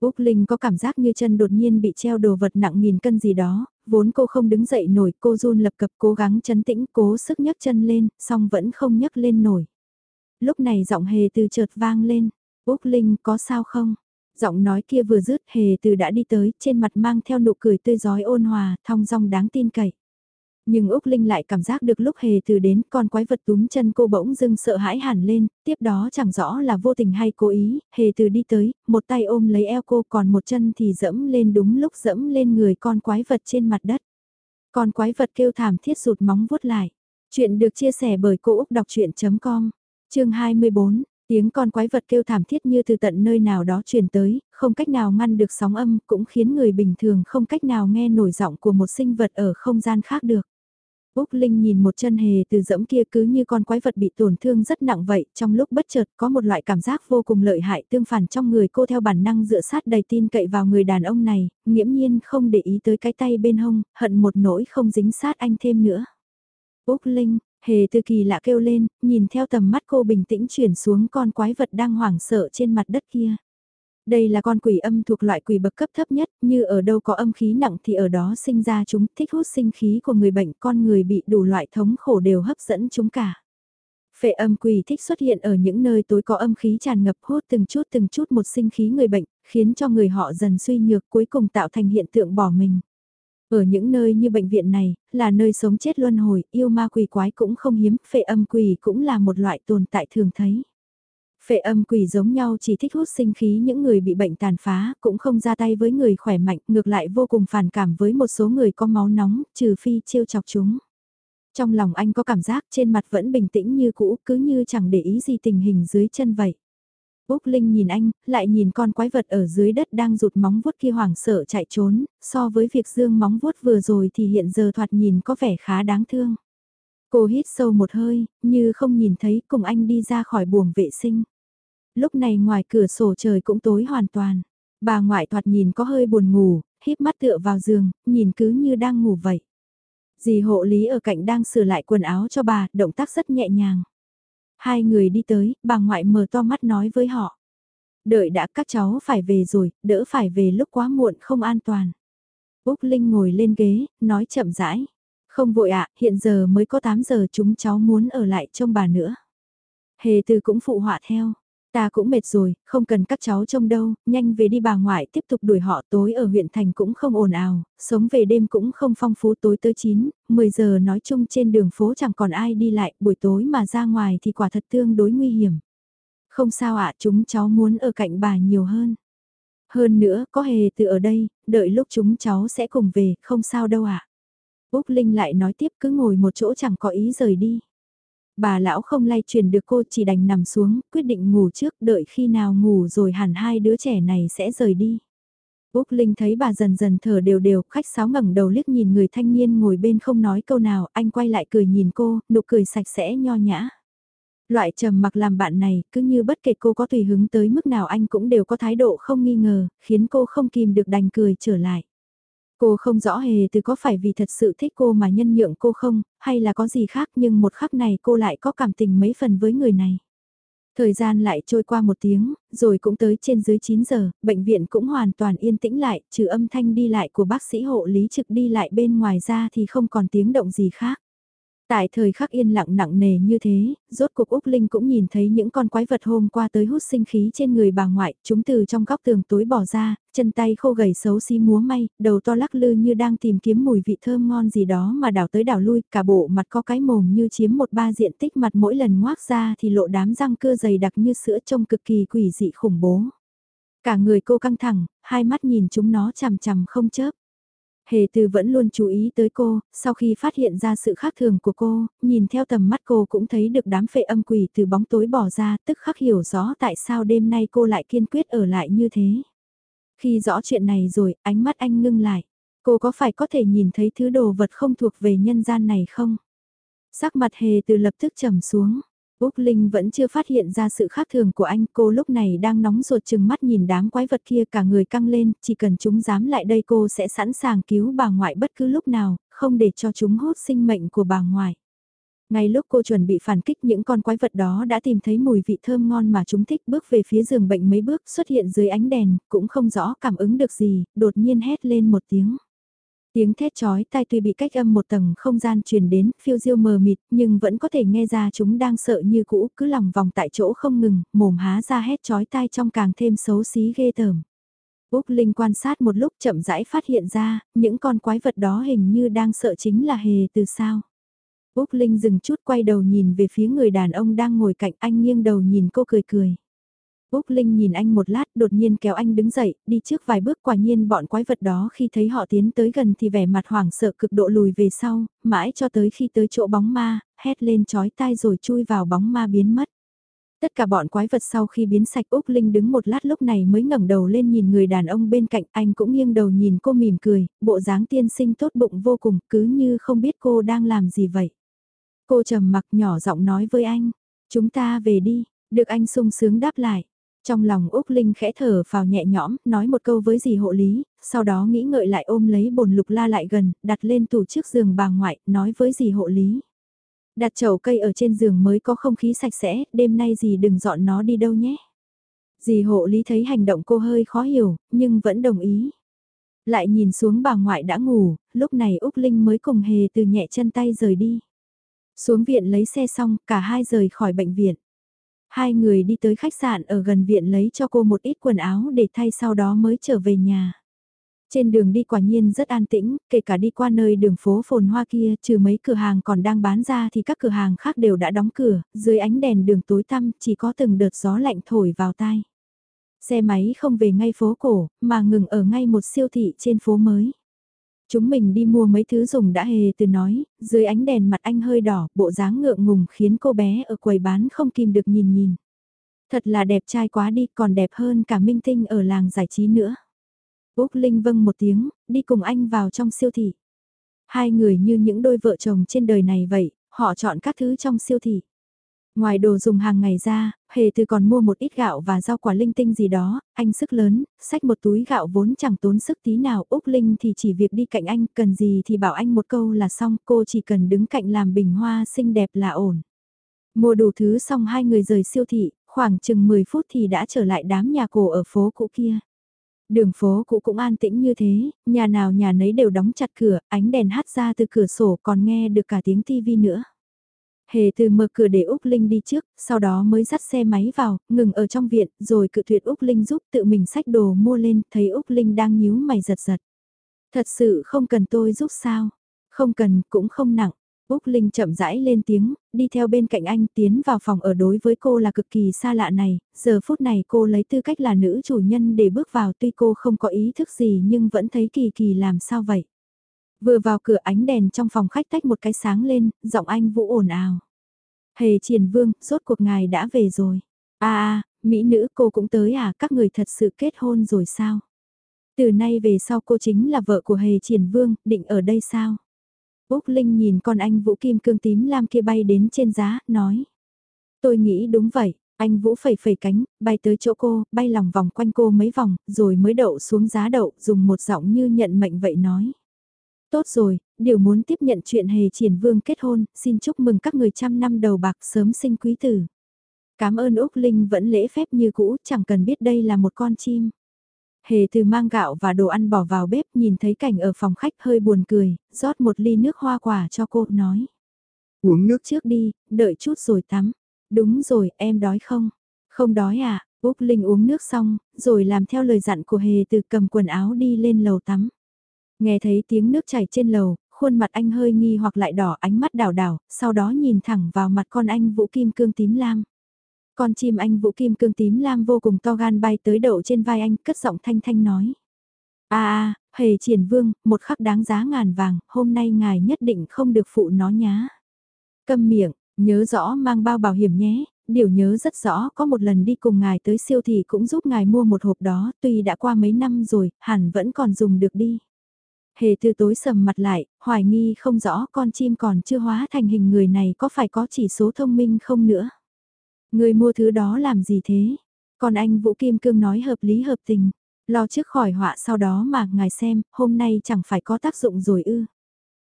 Úc Linh có cảm giác như chân đột nhiên bị treo đồ vật nặng nghìn cân gì đó, vốn cô không đứng dậy nổi, cô run lập cập cố gắng chấn tĩnh cố sức nhấc chân lên, song vẫn không nhấc lên nổi. Lúc này giọng hề từ chợt vang lên, Úc Linh có sao không? Giọng nói kia vừa dứt hề từ đã đi tới, trên mặt mang theo nụ cười tươi giói ôn hòa, thong dong đáng tin cậy. Nhưng Úc Linh lại cảm giác được lúc hề từ đến con quái vật túm chân cô bỗng dưng sợ hãi hẳn lên, tiếp đó chẳng rõ là vô tình hay cố ý, hề từ đi tới, một tay ôm lấy eo cô còn một chân thì dẫm lên đúng lúc dẫm lên người con quái vật trên mặt đất. Con quái vật kêu thảm thiết rụt móng vuốt lại. Chuyện được chia sẻ bởi Cô Úc Đọc Chuyện.com, chương 24. Tiếng con quái vật kêu thảm thiết như từ tận nơi nào đó truyền tới, không cách nào ngăn được sóng âm, cũng khiến người bình thường không cách nào nghe nổi giọng của một sinh vật ở không gian khác được. Úc Linh nhìn một chân hề từ dẫm kia cứ như con quái vật bị tổn thương rất nặng vậy, trong lúc bất chợt có một loại cảm giác vô cùng lợi hại tương phản trong người cô theo bản năng dựa sát đầy tin cậy vào người đàn ông này, nghiễm nhiên không để ý tới cái tay bên hông, hận một nỗi không dính sát anh thêm nữa. Úc Linh, Hề từ kỳ lạ kêu lên, nhìn theo tầm mắt cô bình tĩnh chuyển xuống con quái vật đang hoảng sợ trên mặt đất kia. Đây là con quỷ âm thuộc loại quỷ bậc cấp thấp nhất, như ở đâu có âm khí nặng thì ở đó sinh ra chúng thích hút sinh khí của người bệnh, con người bị đủ loại thống khổ đều hấp dẫn chúng cả. Phệ âm quỷ thích xuất hiện ở những nơi tối có âm khí tràn ngập hút từng chút từng chút một sinh khí người bệnh, khiến cho người họ dần suy nhược cuối cùng tạo thành hiện tượng bỏ mình. Ở những nơi như bệnh viện này, là nơi sống chết luân hồi, yêu ma quỷ quái cũng không hiếm, phệ âm quỷ cũng là một loại tồn tại thường thấy. Phệ âm quỷ giống nhau chỉ thích hút sinh khí những người bị bệnh tàn phá, cũng không ra tay với người khỏe mạnh, ngược lại vô cùng phản cảm với một số người có máu nóng, trừ phi chiêu chọc chúng. Trong lòng anh có cảm giác trên mặt vẫn bình tĩnh như cũ, cứ như chẳng để ý gì tình hình dưới chân vậy. Úc Linh nhìn anh, lại nhìn con quái vật ở dưới đất đang rụt móng vuốt kia hoảng sợ chạy trốn, so với việc dương móng vuốt vừa rồi thì hiện giờ thoạt nhìn có vẻ khá đáng thương. Cô hít sâu một hơi, như không nhìn thấy cùng anh đi ra khỏi buồng vệ sinh. Lúc này ngoài cửa sổ trời cũng tối hoàn toàn. Bà ngoại thoạt nhìn có hơi buồn ngủ, híp mắt tựa vào giường, nhìn cứ như đang ngủ vậy. Dì hộ lý ở cạnh đang sửa lại quần áo cho bà, động tác rất nhẹ nhàng. Hai người đi tới, bà ngoại mở to mắt nói với họ. Đợi đã các cháu phải về rồi, đỡ phải về lúc quá muộn không an toàn. Úc Linh ngồi lên ghế, nói chậm rãi. Không vội ạ, hiện giờ mới có 8 giờ chúng cháu muốn ở lại trông bà nữa. Hề từ cũng phụ họa theo. Ta cũng mệt rồi, không cần các cháu trông đâu, nhanh về đi bà ngoại tiếp tục đuổi họ tối ở huyện thành cũng không ồn ào, sống về đêm cũng không phong phú tối tới 9, 10 giờ nói chung trên đường phố chẳng còn ai đi lại, buổi tối mà ra ngoài thì quả thật tương đối nguy hiểm. Không sao ạ, chúng cháu muốn ở cạnh bà nhiều hơn. Hơn nữa, có hề từ ở đây, đợi lúc chúng cháu sẽ cùng về, không sao đâu ạ. Úc Linh lại nói tiếp cứ ngồi một chỗ chẳng có ý rời đi. Bà lão không lay truyền được cô chỉ đành nằm xuống, quyết định ngủ trước đợi khi nào ngủ rồi hẳn hai đứa trẻ này sẽ rời đi. Úc Linh thấy bà dần dần thở đều đều, khách sáo ngẩng đầu liếc nhìn người thanh niên ngồi bên không nói câu nào, anh quay lại cười nhìn cô, nụ cười sạch sẽ nho nhã. Loại trầm mặc làm bạn này, cứ như bất kể cô có tùy hứng tới mức nào anh cũng đều có thái độ không nghi ngờ, khiến cô không kìm được đành cười trở lại. Cô không rõ hề từ có phải vì thật sự thích cô mà nhân nhượng cô không, hay là có gì khác nhưng một khắc này cô lại có cảm tình mấy phần với người này. Thời gian lại trôi qua một tiếng, rồi cũng tới trên dưới 9 giờ, bệnh viện cũng hoàn toàn yên tĩnh lại, trừ âm thanh đi lại của bác sĩ hộ lý trực đi lại bên ngoài ra thì không còn tiếng động gì khác. Tại thời khắc yên lặng nặng nề như thế, rốt cuộc Úc Linh cũng nhìn thấy những con quái vật hôm qua tới hút sinh khí trên người bà ngoại, chúng từ trong góc tường tối bỏ ra, chân tay khô gầy xấu xí múa may, đầu to lắc lư như đang tìm kiếm mùi vị thơm ngon gì đó mà đảo tới đảo lui, cả bộ mặt có cái mồm như chiếm một ba diện tích mặt mỗi lần ngoác ra thì lộ đám răng cưa dày đặc như sữa trông cực kỳ quỷ dị khủng bố. Cả người cô căng thẳng, hai mắt nhìn chúng nó chằm chằm không chớp. Hề từ vẫn luôn chú ý tới cô, sau khi phát hiện ra sự khác thường của cô, nhìn theo tầm mắt cô cũng thấy được đám phệ âm quỷ từ bóng tối bỏ ra, tức khắc hiểu rõ tại sao đêm nay cô lại kiên quyết ở lại như thế. Khi rõ chuyện này rồi, ánh mắt anh ngưng lại. Cô có phải có thể nhìn thấy thứ đồ vật không thuộc về nhân gian này không? Sắc mặt hề từ lập tức trầm xuống. Úc Linh vẫn chưa phát hiện ra sự khác thường của anh, cô lúc này đang nóng ruột chừng mắt nhìn đám quái vật kia cả người căng lên, chỉ cần chúng dám lại đây cô sẽ sẵn sàng cứu bà ngoại bất cứ lúc nào, không để cho chúng hốt sinh mệnh của bà ngoại. Ngay lúc cô chuẩn bị phản kích những con quái vật đó đã tìm thấy mùi vị thơm ngon mà chúng thích bước về phía giường bệnh mấy bước xuất hiện dưới ánh đèn, cũng không rõ cảm ứng được gì, đột nhiên hét lên một tiếng. Tiếng thét chói tai tuy bị cách âm một tầng không gian truyền đến, phiêu diêu mờ mịt, nhưng vẫn có thể nghe ra chúng đang sợ như cũ, cứ lòng vòng tại chỗ không ngừng, mồm há ra hét chói tai trong càng thêm xấu xí ghê tởm. Úc Linh quan sát một lúc chậm rãi phát hiện ra, những con quái vật đó hình như đang sợ chính là hề từ sao. Úc Linh dừng chút quay đầu nhìn về phía người đàn ông đang ngồi cạnh anh nghiêng đầu nhìn cô cười cười. Úc Linh nhìn anh một lát đột nhiên kéo anh đứng dậy, đi trước vài bước quả nhiên bọn quái vật đó khi thấy họ tiến tới gần thì vẻ mặt hoảng sợ cực độ lùi về sau, mãi cho tới khi tới chỗ bóng ma, hét lên chói tai rồi chui vào bóng ma biến mất. Tất cả bọn quái vật sau khi biến sạch Úc Linh đứng một lát lúc này mới ngẩng đầu lên nhìn người đàn ông bên cạnh anh cũng nghiêng đầu nhìn cô mỉm cười, bộ dáng tiên sinh tốt bụng vô cùng cứ như không biết cô đang làm gì vậy. Cô trầm mặc nhỏ giọng nói với anh, chúng ta về đi, được anh sung sướng đáp lại. Trong lòng Úc Linh khẽ thở vào nhẹ nhõm, nói một câu với dì hộ lý, sau đó nghĩ ngợi lại ôm lấy bồn lục la lại gần, đặt lên tủ trước giường bà ngoại, nói với dì hộ lý. Đặt chậu cây ở trên giường mới có không khí sạch sẽ, đêm nay dì đừng dọn nó đi đâu nhé. Dì hộ lý thấy hành động cô hơi khó hiểu, nhưng vẫn đồng ý. Lại nhìn xuống bà ngoại đã ngủ, lúc này Úc Linh mới cùng hề từ nhẹ chân tay rời đi. Xuống viện lấy xe xong, cả hai rời khỏi bệnh viện. Hai người đi tới khách sạn ở gần viện lấy cho cô một ít quần áo để thay sau đó mới trở về nhà. Trên đường đi quả nhiên rất an tĩnh, kể cả đi qua nơi đường phố phồn hoa kia, trừ mấy cửa hàng còn đang bán ra thì các cửa hàng khác đều đã đóng cửa, dưới ánh đèn đường tối tăm chỉ có từng đợt gió lạnh thổi vào tai. Xe máy không về ngay phố cổ, mà ngừng ở ngay một siêu thị trên phố mới. Chúng mình đi mua mấy thứ dùng đã hề từ nói, dưới ánh đèn mặt anh hơi đỏ, bộ dáng ngượng ngùng khiến cô bé ở quầy bán không kìm được nhìn nhìn. Thật là đẹp trai quá đi, còn đẹp hơn cả minh tinh ở làng giải trí nữa. Úc Linh vâng một tiếng, đi cùng anh vào trong siêu thị. Hai người như những đôi vợ chồng trên đời này vậy, họ chọn các thứ trong siêu thị. Ngoài đồ dùng hàng ngày ra, Hề Từ còn mua một ít gạo và rau quả linh tinh gì đó, anh sức lớn, xách một túi gạo vốn chẳng tốn sức tí nào, Úc Linh thì chỉ việc đi cạnh anh, cần gì thì bảo anh một câu là xong, cô chỉ cần đứng cạnh làm bình hoa xinh đẹp là ổn. Mua đủ thứ xong hai người rời siêu thị, khoảng chừng 10 phút thì đã trở lại đám nhà cổ ở phố cũ kia. Đường phố cũ cũng an tĩnh như thế, nhà nào nhà nấy đều đóng chặt cửa, ánh đèn hắt ra từ cửa sổ còn nghe được cả tiếng tivi nữa. Hề từ mở cửa để Úc Linh đi trước, sau đó mới dắt xe máy vào, ngừng ở trong viện, rồi cự tuyệt Úc Linh giúp tự mình xách đồ mua lên, thấy Úc Linh đang nhíu mày giật giật. Thật sự không cần tôi giúp sao? Không cần, cũng không nặng. Úc Linh chậm rãi lên tiếng, đi theo bên cạnh anh tiến vào phòng ở đối với cô là cực kỳ xa lạ này, giờ phút này cô lấy tư cách là nữ chủ nhân để bước vào tuy cô không có ý thức gì nhưng vẫn thấy kỳ kỳ làm sao vậy. Vừa vào cửa ánh đèn trong phòng khách tách một cái sáng lên, giọng anh vũ ồn ào. Hề triển vương, rốt cuộc ngài đã về rồi. a à, mỹ nữ cô cũng tới à, các người thật sự kết hôn rồi sao? Từ nay về sau cô chính là vợ của Hề triển Vương, định ở đây sao? Úc Linh nhìn con anh Vũ Kim Cương tím lam kia bay đến trên giá, nói. Tôi nghĩ đúng vậy, anh Vũ phẩy phẩy cánh, bay tới chỗ cô, bay lòng vòng quanh cô mấy vòng, rồi mới đậu xuống giá đậu, dùng một giọng như nhận mệnh vậy nói. Tốt rồi, điều muốn tiếp nhận chuyện hề triển vương kết hôn, xin chúc mừng các người trăm năm đầu bạc sớm sinh quý tử. Cảm ơn Úc Linh vẫn lễ phép như cũ, chẳng cần biết đây là một con chim. Hề từ mang gạo và đồ ăn bỏ vào bếp nhìn thấy cảnh ở phòng khách hơi buồn cười, rót một ly nước hoa quả cho cô, nói. Uống nước trước đi, đợi chút rồi tắm. Đúng rồi, em đói không? Không đói à? Úc Linh uống nước xong, rồi làm theo lời dặn của Hề từ cầm quần áo đi lên lầu tắm. Nghe thấy tiếng nước chảy trên lầu, khuôn mặt anh hơi nghi hoặc lại đỏ ánh mắt đảo đảo, sau đó nhìn thẳng vào mặt con anh Vũ Kim Cương tím lam. Con chim anh Vũ Kim Cương tím lam vô cùng to gan bay tới đậu trên vai anh, cất giọng thanh thanh nói. a a hề triển vương, một khắc đáng giá ngàn vàng, hôm nay ngài nhất định không được phụ nó nhá. Câm miệng, nhớ rõ mang bao bảo hiểm nhé, điều nhớ rất rõ có một lần đi cùng ngài tới siêu thị cũng giúp ngài mua một hộp đó, tuy đã qua mấy năm rồi, hẳn vẫn còn dùng được đi. Hề từ tối sầm mặt lại, hoài nghi không rõ con chim còn chưa hóa thành hình người này có phải có chỉ số thông minh không nữa. Người mua thứ đó làm gì thế? Còn anh Vũ Kim Cương nói hợp lý hợp tình. Lo trước khỏi họa sau đó mà ngài xem, hôm nay chẳng phải có tác dụng rồi ư.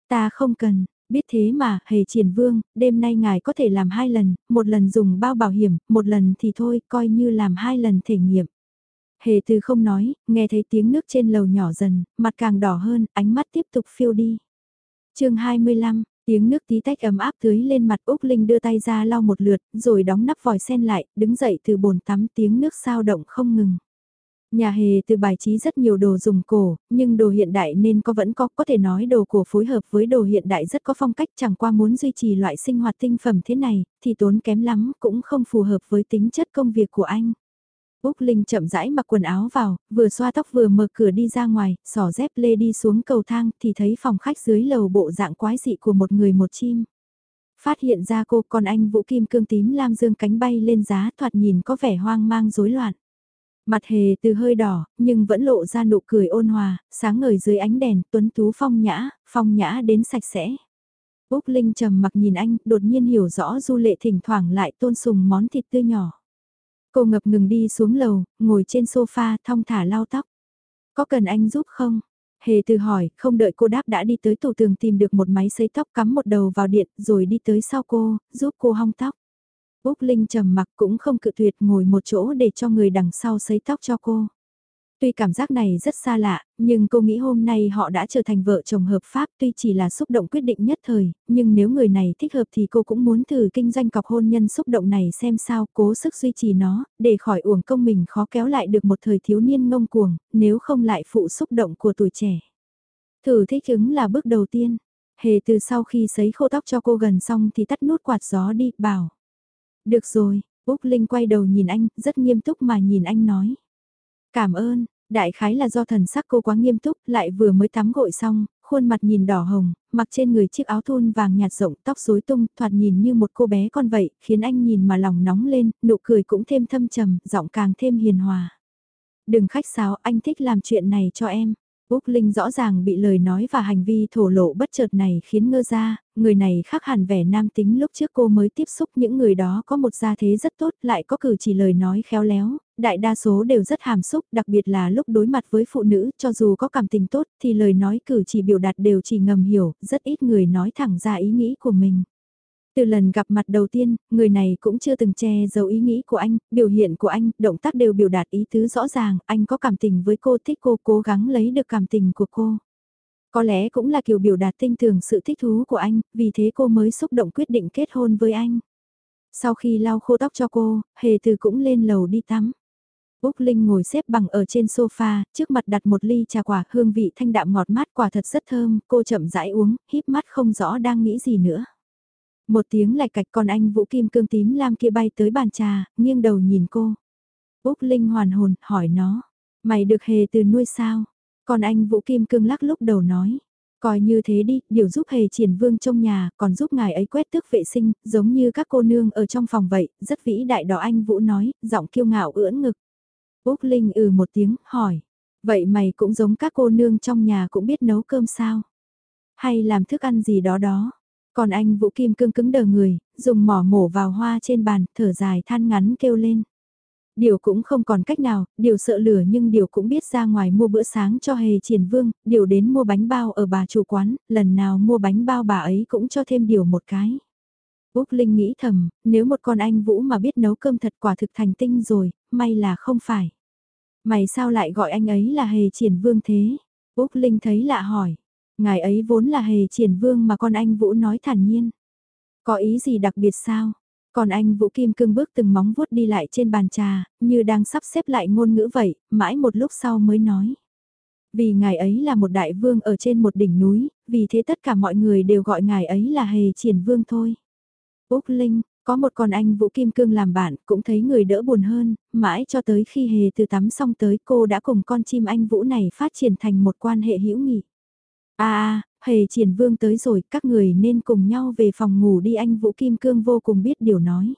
Ta không cần, biết thế mà, hề triển vương, đêm nay ngài có thể làm hai lần, một lần dùng bao bảo hiểm, một lần thì thôi, coi như làm hai lần thể nghiệm. Hề từ không nói, nghe thấy tiếng nước trên lầu nhỏ dần, mặt càng đỏ hơn, ánh mắt tiếp tục phiêu đi. chương 25, tiếng nước tí tách ấm áp tưới lên mặt Úc Linh đưa tay ra lau một lượt, rồi đóng nắp vòi sen lại, đứng dậy từ bồn tắm tiếng nước sao động không ngừng. Nhà hề từ bài trí rất nhiều đồ dùng cổ, nhưng đồ hiện đại nên có vẫn có, có thể nói đồ cổ phối hợp với đồ hiện đại rất có phong cách chẳng qua muốn duy trì loại sinh hoạt tinh phẩm thế này, thì tốn kém lắm, cũng không phù hợp với tính chất công việc của anh. Úc Linh chậm rãi mặc quần áo vào, vừa xoa tóc vừa mở cửa đi ra ngoài, sỏ dép lê đi xuống cầu thang thì thấy phòng khách dưới lầu bộ dạng quái dị của một người một chim. Phát hiện ra cô còn anh Vũ Kim cương tím lam dương cánh bay lên giá thoạt nhìn có vẻ hoang mang rối loạn. Mặt hề từ hơi đỏ, nhưng vẫn lộ ra nụ cười ôn hòa, sáng ngời dưới ánh đèn, tuấn tú phong nhã, phong nhã đến sạch sẽ. Úc Linh trầm mặc nhìn anh, đột nhiên hiểu rõ du lệ thỉnh thoảng lại tôn sùng món thịt tươi nhỏ. Cô ngập ngừng đi xuống lầu, ngồi trên sofa thong thả lau tóc. Có cần anh giúp không? Hề từ hỏi, không đợi cô đáp đã đi tới tủ tường tìm được một máy sấy tóc cắm một đầu vào điện rồi đi tới sau cô, giúp cô hong tóc. Úc Linh trầm mặc cũng không cự tuyệt ngồi một chỗ để cho người đằng sau sấy tóc cho cô. Tuy cảm giác này rất xa lạ, nhưng cô nghĩ hôm nay họ đã trở thành vợ chồng hợp pháp tuy chỉ là xúc động quyết định nhất thời, nhưng nếu người này thích hợp thì cô cũng muốn thử kinh doanh cọc hôn nhân xúc động này xem sao cố sức duy trì nó, để khỏi uổng công mình khó kéo lại được một thời thiếu niên ngông cuồng, nếu không lại phụ xúc động của tuổi trẻ. Thử thích ứng là bước đầu tiên. Hề từ sau khi sấy khô tóc cho cô gần xong thì tắt nút quạt gió đi, bảo. Được rồi, Úc Linh quay đầu nhìn anh, rất nghiêm túc mà nhìn anh nói. Cảm ơn, đại khái là do thần sắc cô quá nghiêm túc, lại vừa mới tắm gội xong, khuôn mặt nhìn đỏ hồng, mặc trên người chiếc áo thun vàng nhạt rộng, tóc rối tung, thoạt nhìn như một cô bé con vậy, khiến anh nhìn mà lòng nóng lên, nụ cười cũng thêm thâm trầm, giọng càng thêm hiền hòa. Đừng khách sáo, anh thích làm chuyện này cho em. Úc Linh rõ ràng bị lời nói và hành vi thổ lộ bất chợt này khiến ngơ ra, người này khác hẳn vẻ nam tính lúc trước cô mới tiếp xúc những người đó có một gia thế rất tốt lại có cử chỉ lời nói khéo léo, đại đa số đều rất hàm xúc đặc biệt là lúc đối mặt với phụ nữ cho dù có cảm tình tốt thì lời nói cử chỉ biểu đạt đều chỉ ngầm hiểu, rất ít người nói thẳng ra ý nghĩ của mình. Từ lần gặp mặt đầu tiên, người này cũng chưa từng che giấu ý nghĩ của anh, biểu hiện của anh, động tác đều biểu đạt ý tứ rõ ràng, anh có cảm tình với cô thích cô cố gắng lấy được cảm tình của cô. Có lẽ cũng là kiểu biểu đạt tinh thường sự thích thú của anh, vì thế cô mới xúc động quyết định kết hôn với anh. Sau khi lau khô tóc cho cô, Hề Từ cũng lên lầu đi tắm. Úc Linh ngồi xếp bằng ở trên sofa, trước mặt đặt một ly trà quả hương vị thanh đạm ngọt mát quả thật rất thơm, cô chậm rãi uống, híp mắt không rõ đang nghĩ gì nữa. Một tiếng lạch cạch còn anh Vũ Kim Cương tím lam kia bay tới bàn trà, nghiêng đầu nhìn cô. Úc Linh hoàn hồn, hỏi nó. Mày được hề từ nuôi sao? Còn anh Vũ Kim Cương lắc lúc đầu nói. Coi như thế đi, điều giúp hề triển vương trong nhà, còn giúp ngài ấy quét tước vệ sinh, giống như các cô nương ở trong phòng vậy, rất vĩ đại đó anh Vũ nói, giọng kiêu ngạo ưỡn ngực. Úc Linh ừ một tiếng, hỏi. Vậy mày cũng giống các cô nương trong nhà cũng biết nấu cơm sao? Hay làm thức ăn gì đó đó? Còn anh Vũ Kim cương cứng đờ người, dùng mỏ mổ vào hoa trên bàn, thở dài than ngắn kêu lên. Điều cũng không còn cách nào, điều sợ lửa nhưng điều cũng biết ra ngoài mua bữa sáng cho hề triển vương, điều đến mua bánh bao ở bà chủ quán, lần nào mua bánh bao bà ấy cũng cho thêm điều một cái. Úc Linh nghĩ thầm, nếu một con anh Vũ mà biết nấu cơm thật quả thực thành tinh rồi, may là không phải. Mày sao lại gọi anh ấy là hề triển vương thế? Úc Linh thấy lạ hỏi. Ngài ấy vốn là hề triển vương mà con anh Vũ nói thản nhiên. Có ý gì đặc biệt sao? Còn anh Vũ Kim cương bước từng móng vuốt đi lại trên bàn trà, như đang sắp xếp lại ngôn ngữ vậy, mãi một lúc sau mới nói. Vì ngài ấy là một đại vương ở trên một đỉnh núi, vì thế tất cả mọi người đều gọi ngài ấy là hề triển vương thôi. Úc Linh, có một con anh Vũ Kim Cương làm bạn, cũng thấy người đỡ buồn hơn, mãi cho tới khi hề từ tắm xong tới cô đã cùng con chim anh Vũ này phát triển thành một quan hệ hữu nghị a à, hề triển vương tới rồi, các người nên cùng nhau về phòng ngủ đi anh Vũ Kim Cương vô cùng biết điều nói.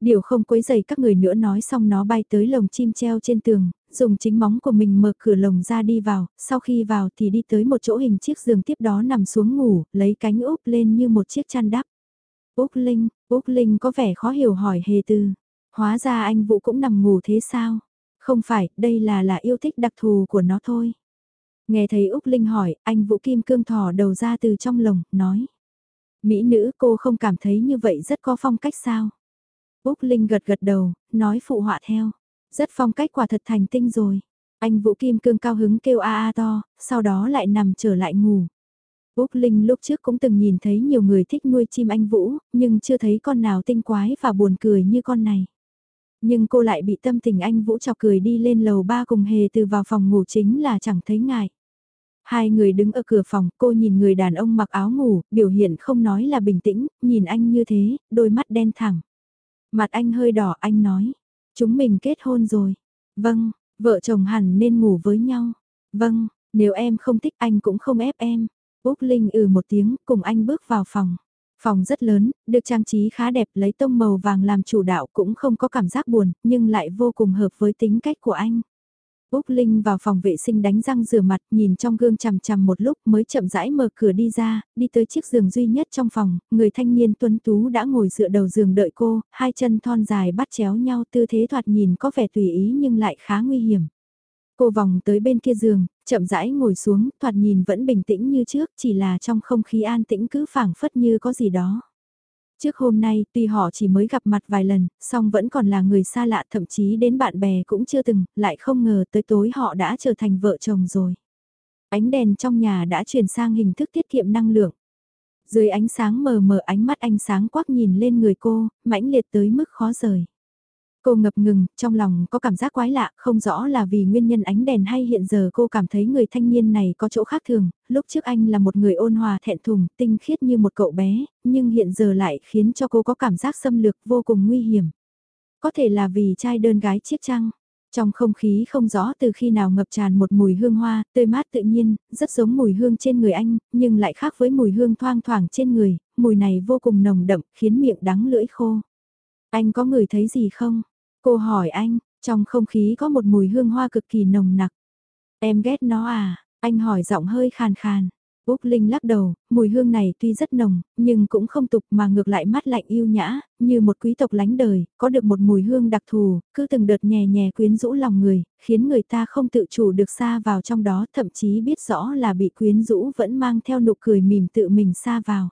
Điều không quấy dày các người nữa nói xong nó bay tới lồng chim treo trên tường, dùng chính móng của mình mở cửa lồng ra đi vào, sau khi vào thì đi tới một chỗ hình chiếc giường tiếp đó nằm xuống ngủ, lấy cánh úp lên như một chiếc chăn đắp. Úc Linh, Úc Linh có vẻ khó hiểu hỏi hề tư. Hóa ra anh Vũ cũng nằm ngủ thế sao? Không phải, đây là là yêu thích đặc thù của nó thôi. Nghe thấy Úc Linh hỏi, anh Vũ Kim Cương thỏ đầu ra từ trong lồng, nói. Mỹ nữ cô không cảm thấy như vậy rất có phong cách sao? Úc Linh gật gật đầu, nói phụ họa theo. Rất phong cách quả thật thành tinh rồi. Anh Vũ Kim Cương cao hứng kêu a a to, sau đó lại nằm trở lại ngủ. Úc Linh lúc trước cũng từng nhìn thấy nhiều người thích nuôi chim anh Vũ, nhưng chưa thấy con nào tinh quái và buồn cười như con này. Nhưng cô lại bị tâm tình anh Vũ chọc cười đi lên lầu ba cùng hề từ vào phòng ngủ chính là chẳng thấy ngại. Hai người đứng ở cửa phòng, cô nhìn người đàn ông mặc áo ngủ, biểu hiện không nói là bình tĩnh, nhìn anh như thế, đôi mắt đen thẳng. Mặt anh hơi đỏ, anh nói, chúng mình kết hôn rồi. Vâng, vợ chồng hẳn nên ngủ với nhau. Vâng, nếu em không thích anh cũng không ép em. Úc Linh ừ một tiếng, cùng anh bước vào phòng. Phòng rất lớn, được trang trí khá đẹp lấy tông màu vàng làm chủ đạo cũng không có cảm giác buồn, nhưng lại vô cùng hợp với tính cách của anh. Úc Linh vào phòng vệ sinh đánh răng rửa mặt, nhìn trong gương chằm chằm một lúc mới chậm rãi mở cửa đi ra, đi tới chiếc giường duy nhất trong phòng, người thanh niên tuấn tú đã ngồi dựa đầu giường đợi cô, hai chân thon dài bắt chéo nhau tư thế thoạt nhìn có vẻ tùy ý nhưng lại khá nguy hiểm. Cô vòng tới bên kia giường, chậm rãi ngồi xuống, thoạt nhìn vẫn bình tĩnh như trước, chỉ là trong không khí an tĩnh cứ phảng phất như có gì đó. Trước hôm nay, tuy họ chỉ mới gặp mặt vài lần, song vẫn còn là người xa lạ thậm chí đến bạn bè cũng chưa từng, lại không ngờ tới tối họ đã trở thành vợ chồng rồi. Ánh đèn trong nhà đã chuyển sang hình thức tiết kiệm năng lượng. Dưới ánh sáng mờ mờ ánh mắt anh sáng quắc nhìn lên người cô, mãnh liệt tới mức khó rời. Cô ngập ngừng, trong lòng có cảm giác quái lạ, không rõ là vì nguyên nhân ánh đèn hay hiện giờ cô cảm thấy người thanh niên này có chỗ khác thường, lúc trước anh là một người ôn hòa thẹn thùng, tinh khiết như một cậu bé, nhưng hiện giờ lại khiến cho cô có cảm giác xâm lược vô cùng nguy hiểm. Có thể là vì trai đơn gái chiếc trăng. Trong không khí không rõ từ khi nào ngập tràn một mùi hương hoa, tươi mát tự nhiên, rất giống mùi hương trên người anh, nhưng lại khác với mùi hương thoang thoảng trên người, mùi này vô cùng nồng đậm, khiến miệng đắng lưỡi khô. Anh có người thấy gì không? Cô hỏi anh, trong không khí có một mùi hương hoa cực kỳ nồng nặc. Em ghét nó à? Anh hỏi giọng hơi khàn khàn. Úc Linh lắc đầu, mùi hương này tuy rất nồng, nhưng cũng không tục mà ngược lại mát lạnh yêu nhã, như một quý tộc lánh đời, có được một mùi hương đặc thù, cứ từng đợt nhẹ nhẹ quyến rũ lòng người, khiến người ta không tự chủ được xa vào trong đó, thậm chí biết rõ là bị quyến rũ vẫn mang theo nụ cười mỉm tự mình xa vào.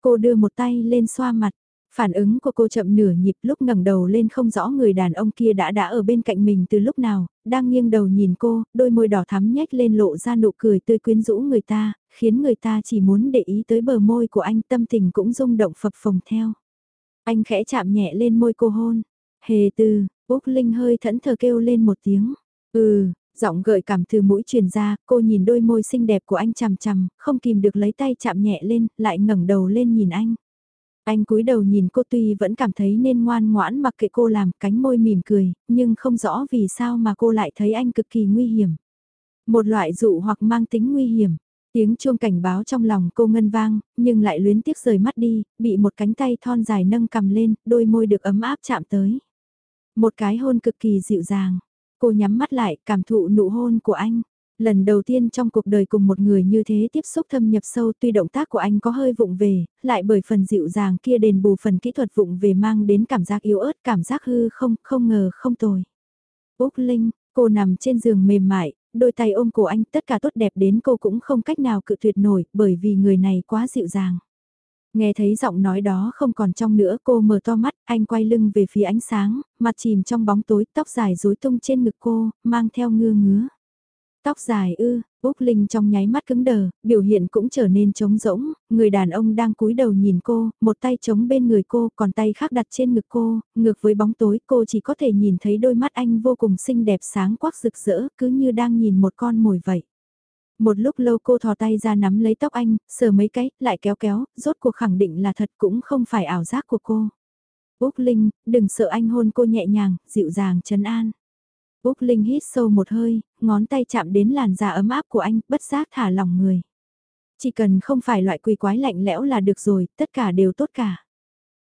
Cô đưa một tay lên xoa mặt, Phản ứng của cô chậm nửa nhịp lúc ngẩng đầu lên không rõ người đàn ông kia đã đã ở bên cạnh mình từ lúc nào, đang nghiêng đầu nhìn cô, đôi môi đỏ thắm nhếch lên lộ ra nụ cười tươi quyến rũ người ta, khiến người ta chỉ muốn để ý tới bờ môi của anh tâm tình cũng rung động phập phồng theo. Anh khẽ chạm nhẹ lên môi cô hôn. Hề từ, Úc Linh hơi thẫn thờ kêu lên một tiếng. Ừ, giọng gợi cảm từ mũi truyền ra, cô nhìn đôi môi xinh đẹp của anh chằm chằm, không kìm được lấy tay chạm nhẹ lên, lại ngẩng đầu lên nhìn anh. Anh cúi đầu nhìn cô tuy vẫn cảm thấy nên ngoan ngoãn mặc kệ cô làm cánh môi mỉm cười, nhưng không rõ vì sao mà cô lại thấy anh cực kỳ nguy hiểm. Một loại dụ hoặc mang tính nguy hiểm. Tiếng chuông cảnh báo trong lòng cô ngân vang, nhưng lại luyến tiếc rời mắt đi, bị một cánh tay thon dài nâng cầm lên, đôi môi được ấm áp chạm tới. Một cái hôn cực kỳ dịu dàng. Cô nhắm mắt lại, cảm thụ nụ hôn của anh. Lần đầu tiên trong cuộc đời cùng một người như thế tiếp xúc thâm nhập sâu tuy động tác của anh có hơi vụng về, lại bởi phần dịu dàng kia đền bù phần kỹ thuật vụng về mang đến cảm giác yếu ớt, cảm giác hư không, không ngờ không tồi. Úc Linh, cô nằm trên giường mềm mại, đôi tay ôm cổ anh tất cả tốt đẹp đến cô cũng không cách nào cự tuyệt nổi bởi vì người này quá dịu dàng. Nghe thấy giọng nói đó không còn trong nữa cô mở to mắt, anh quay lưng về phía ánh sáng, mặt chìm trong bóng tối, tóc dài rối tung trên ngực cô, mang theo ngưa ngứa. Tóc dài ư, Úc Linh trong nháy mắt cứng đờ, biểu hiện cũng trở nên trống rỗng, người đàn ông đang cúi đầu nhìn cô, một tay chống bên người cô, còn tay khác đặt trên ngực cô, ngược với bóng tối cô chỉ có thể nhìn thấy đôi mắt anh vô cùng xinh đẹp sáng quắc rực rỡ, cứ như đang nhìn một con mồi vậy. Một lúc lâu cô thò tay ra nắm lấy tóc anh, sờ mấy cái, lại kéo kéo, rốt cuộc khẳng định là thật cũng không phải ảo giác của cô. Úc Linh, đừng sợ anh hôn cô nhẹ nhàng, dịu dàng trấn an. Úc Linh hít sâu một hơi, ngón tay chạm đến làn da ấm áp của anh, bất giác thả lòng người. Chỉ cần không phải loại quỷ quái lạnh lẽo là được rồi, tất cả đều tốt cả.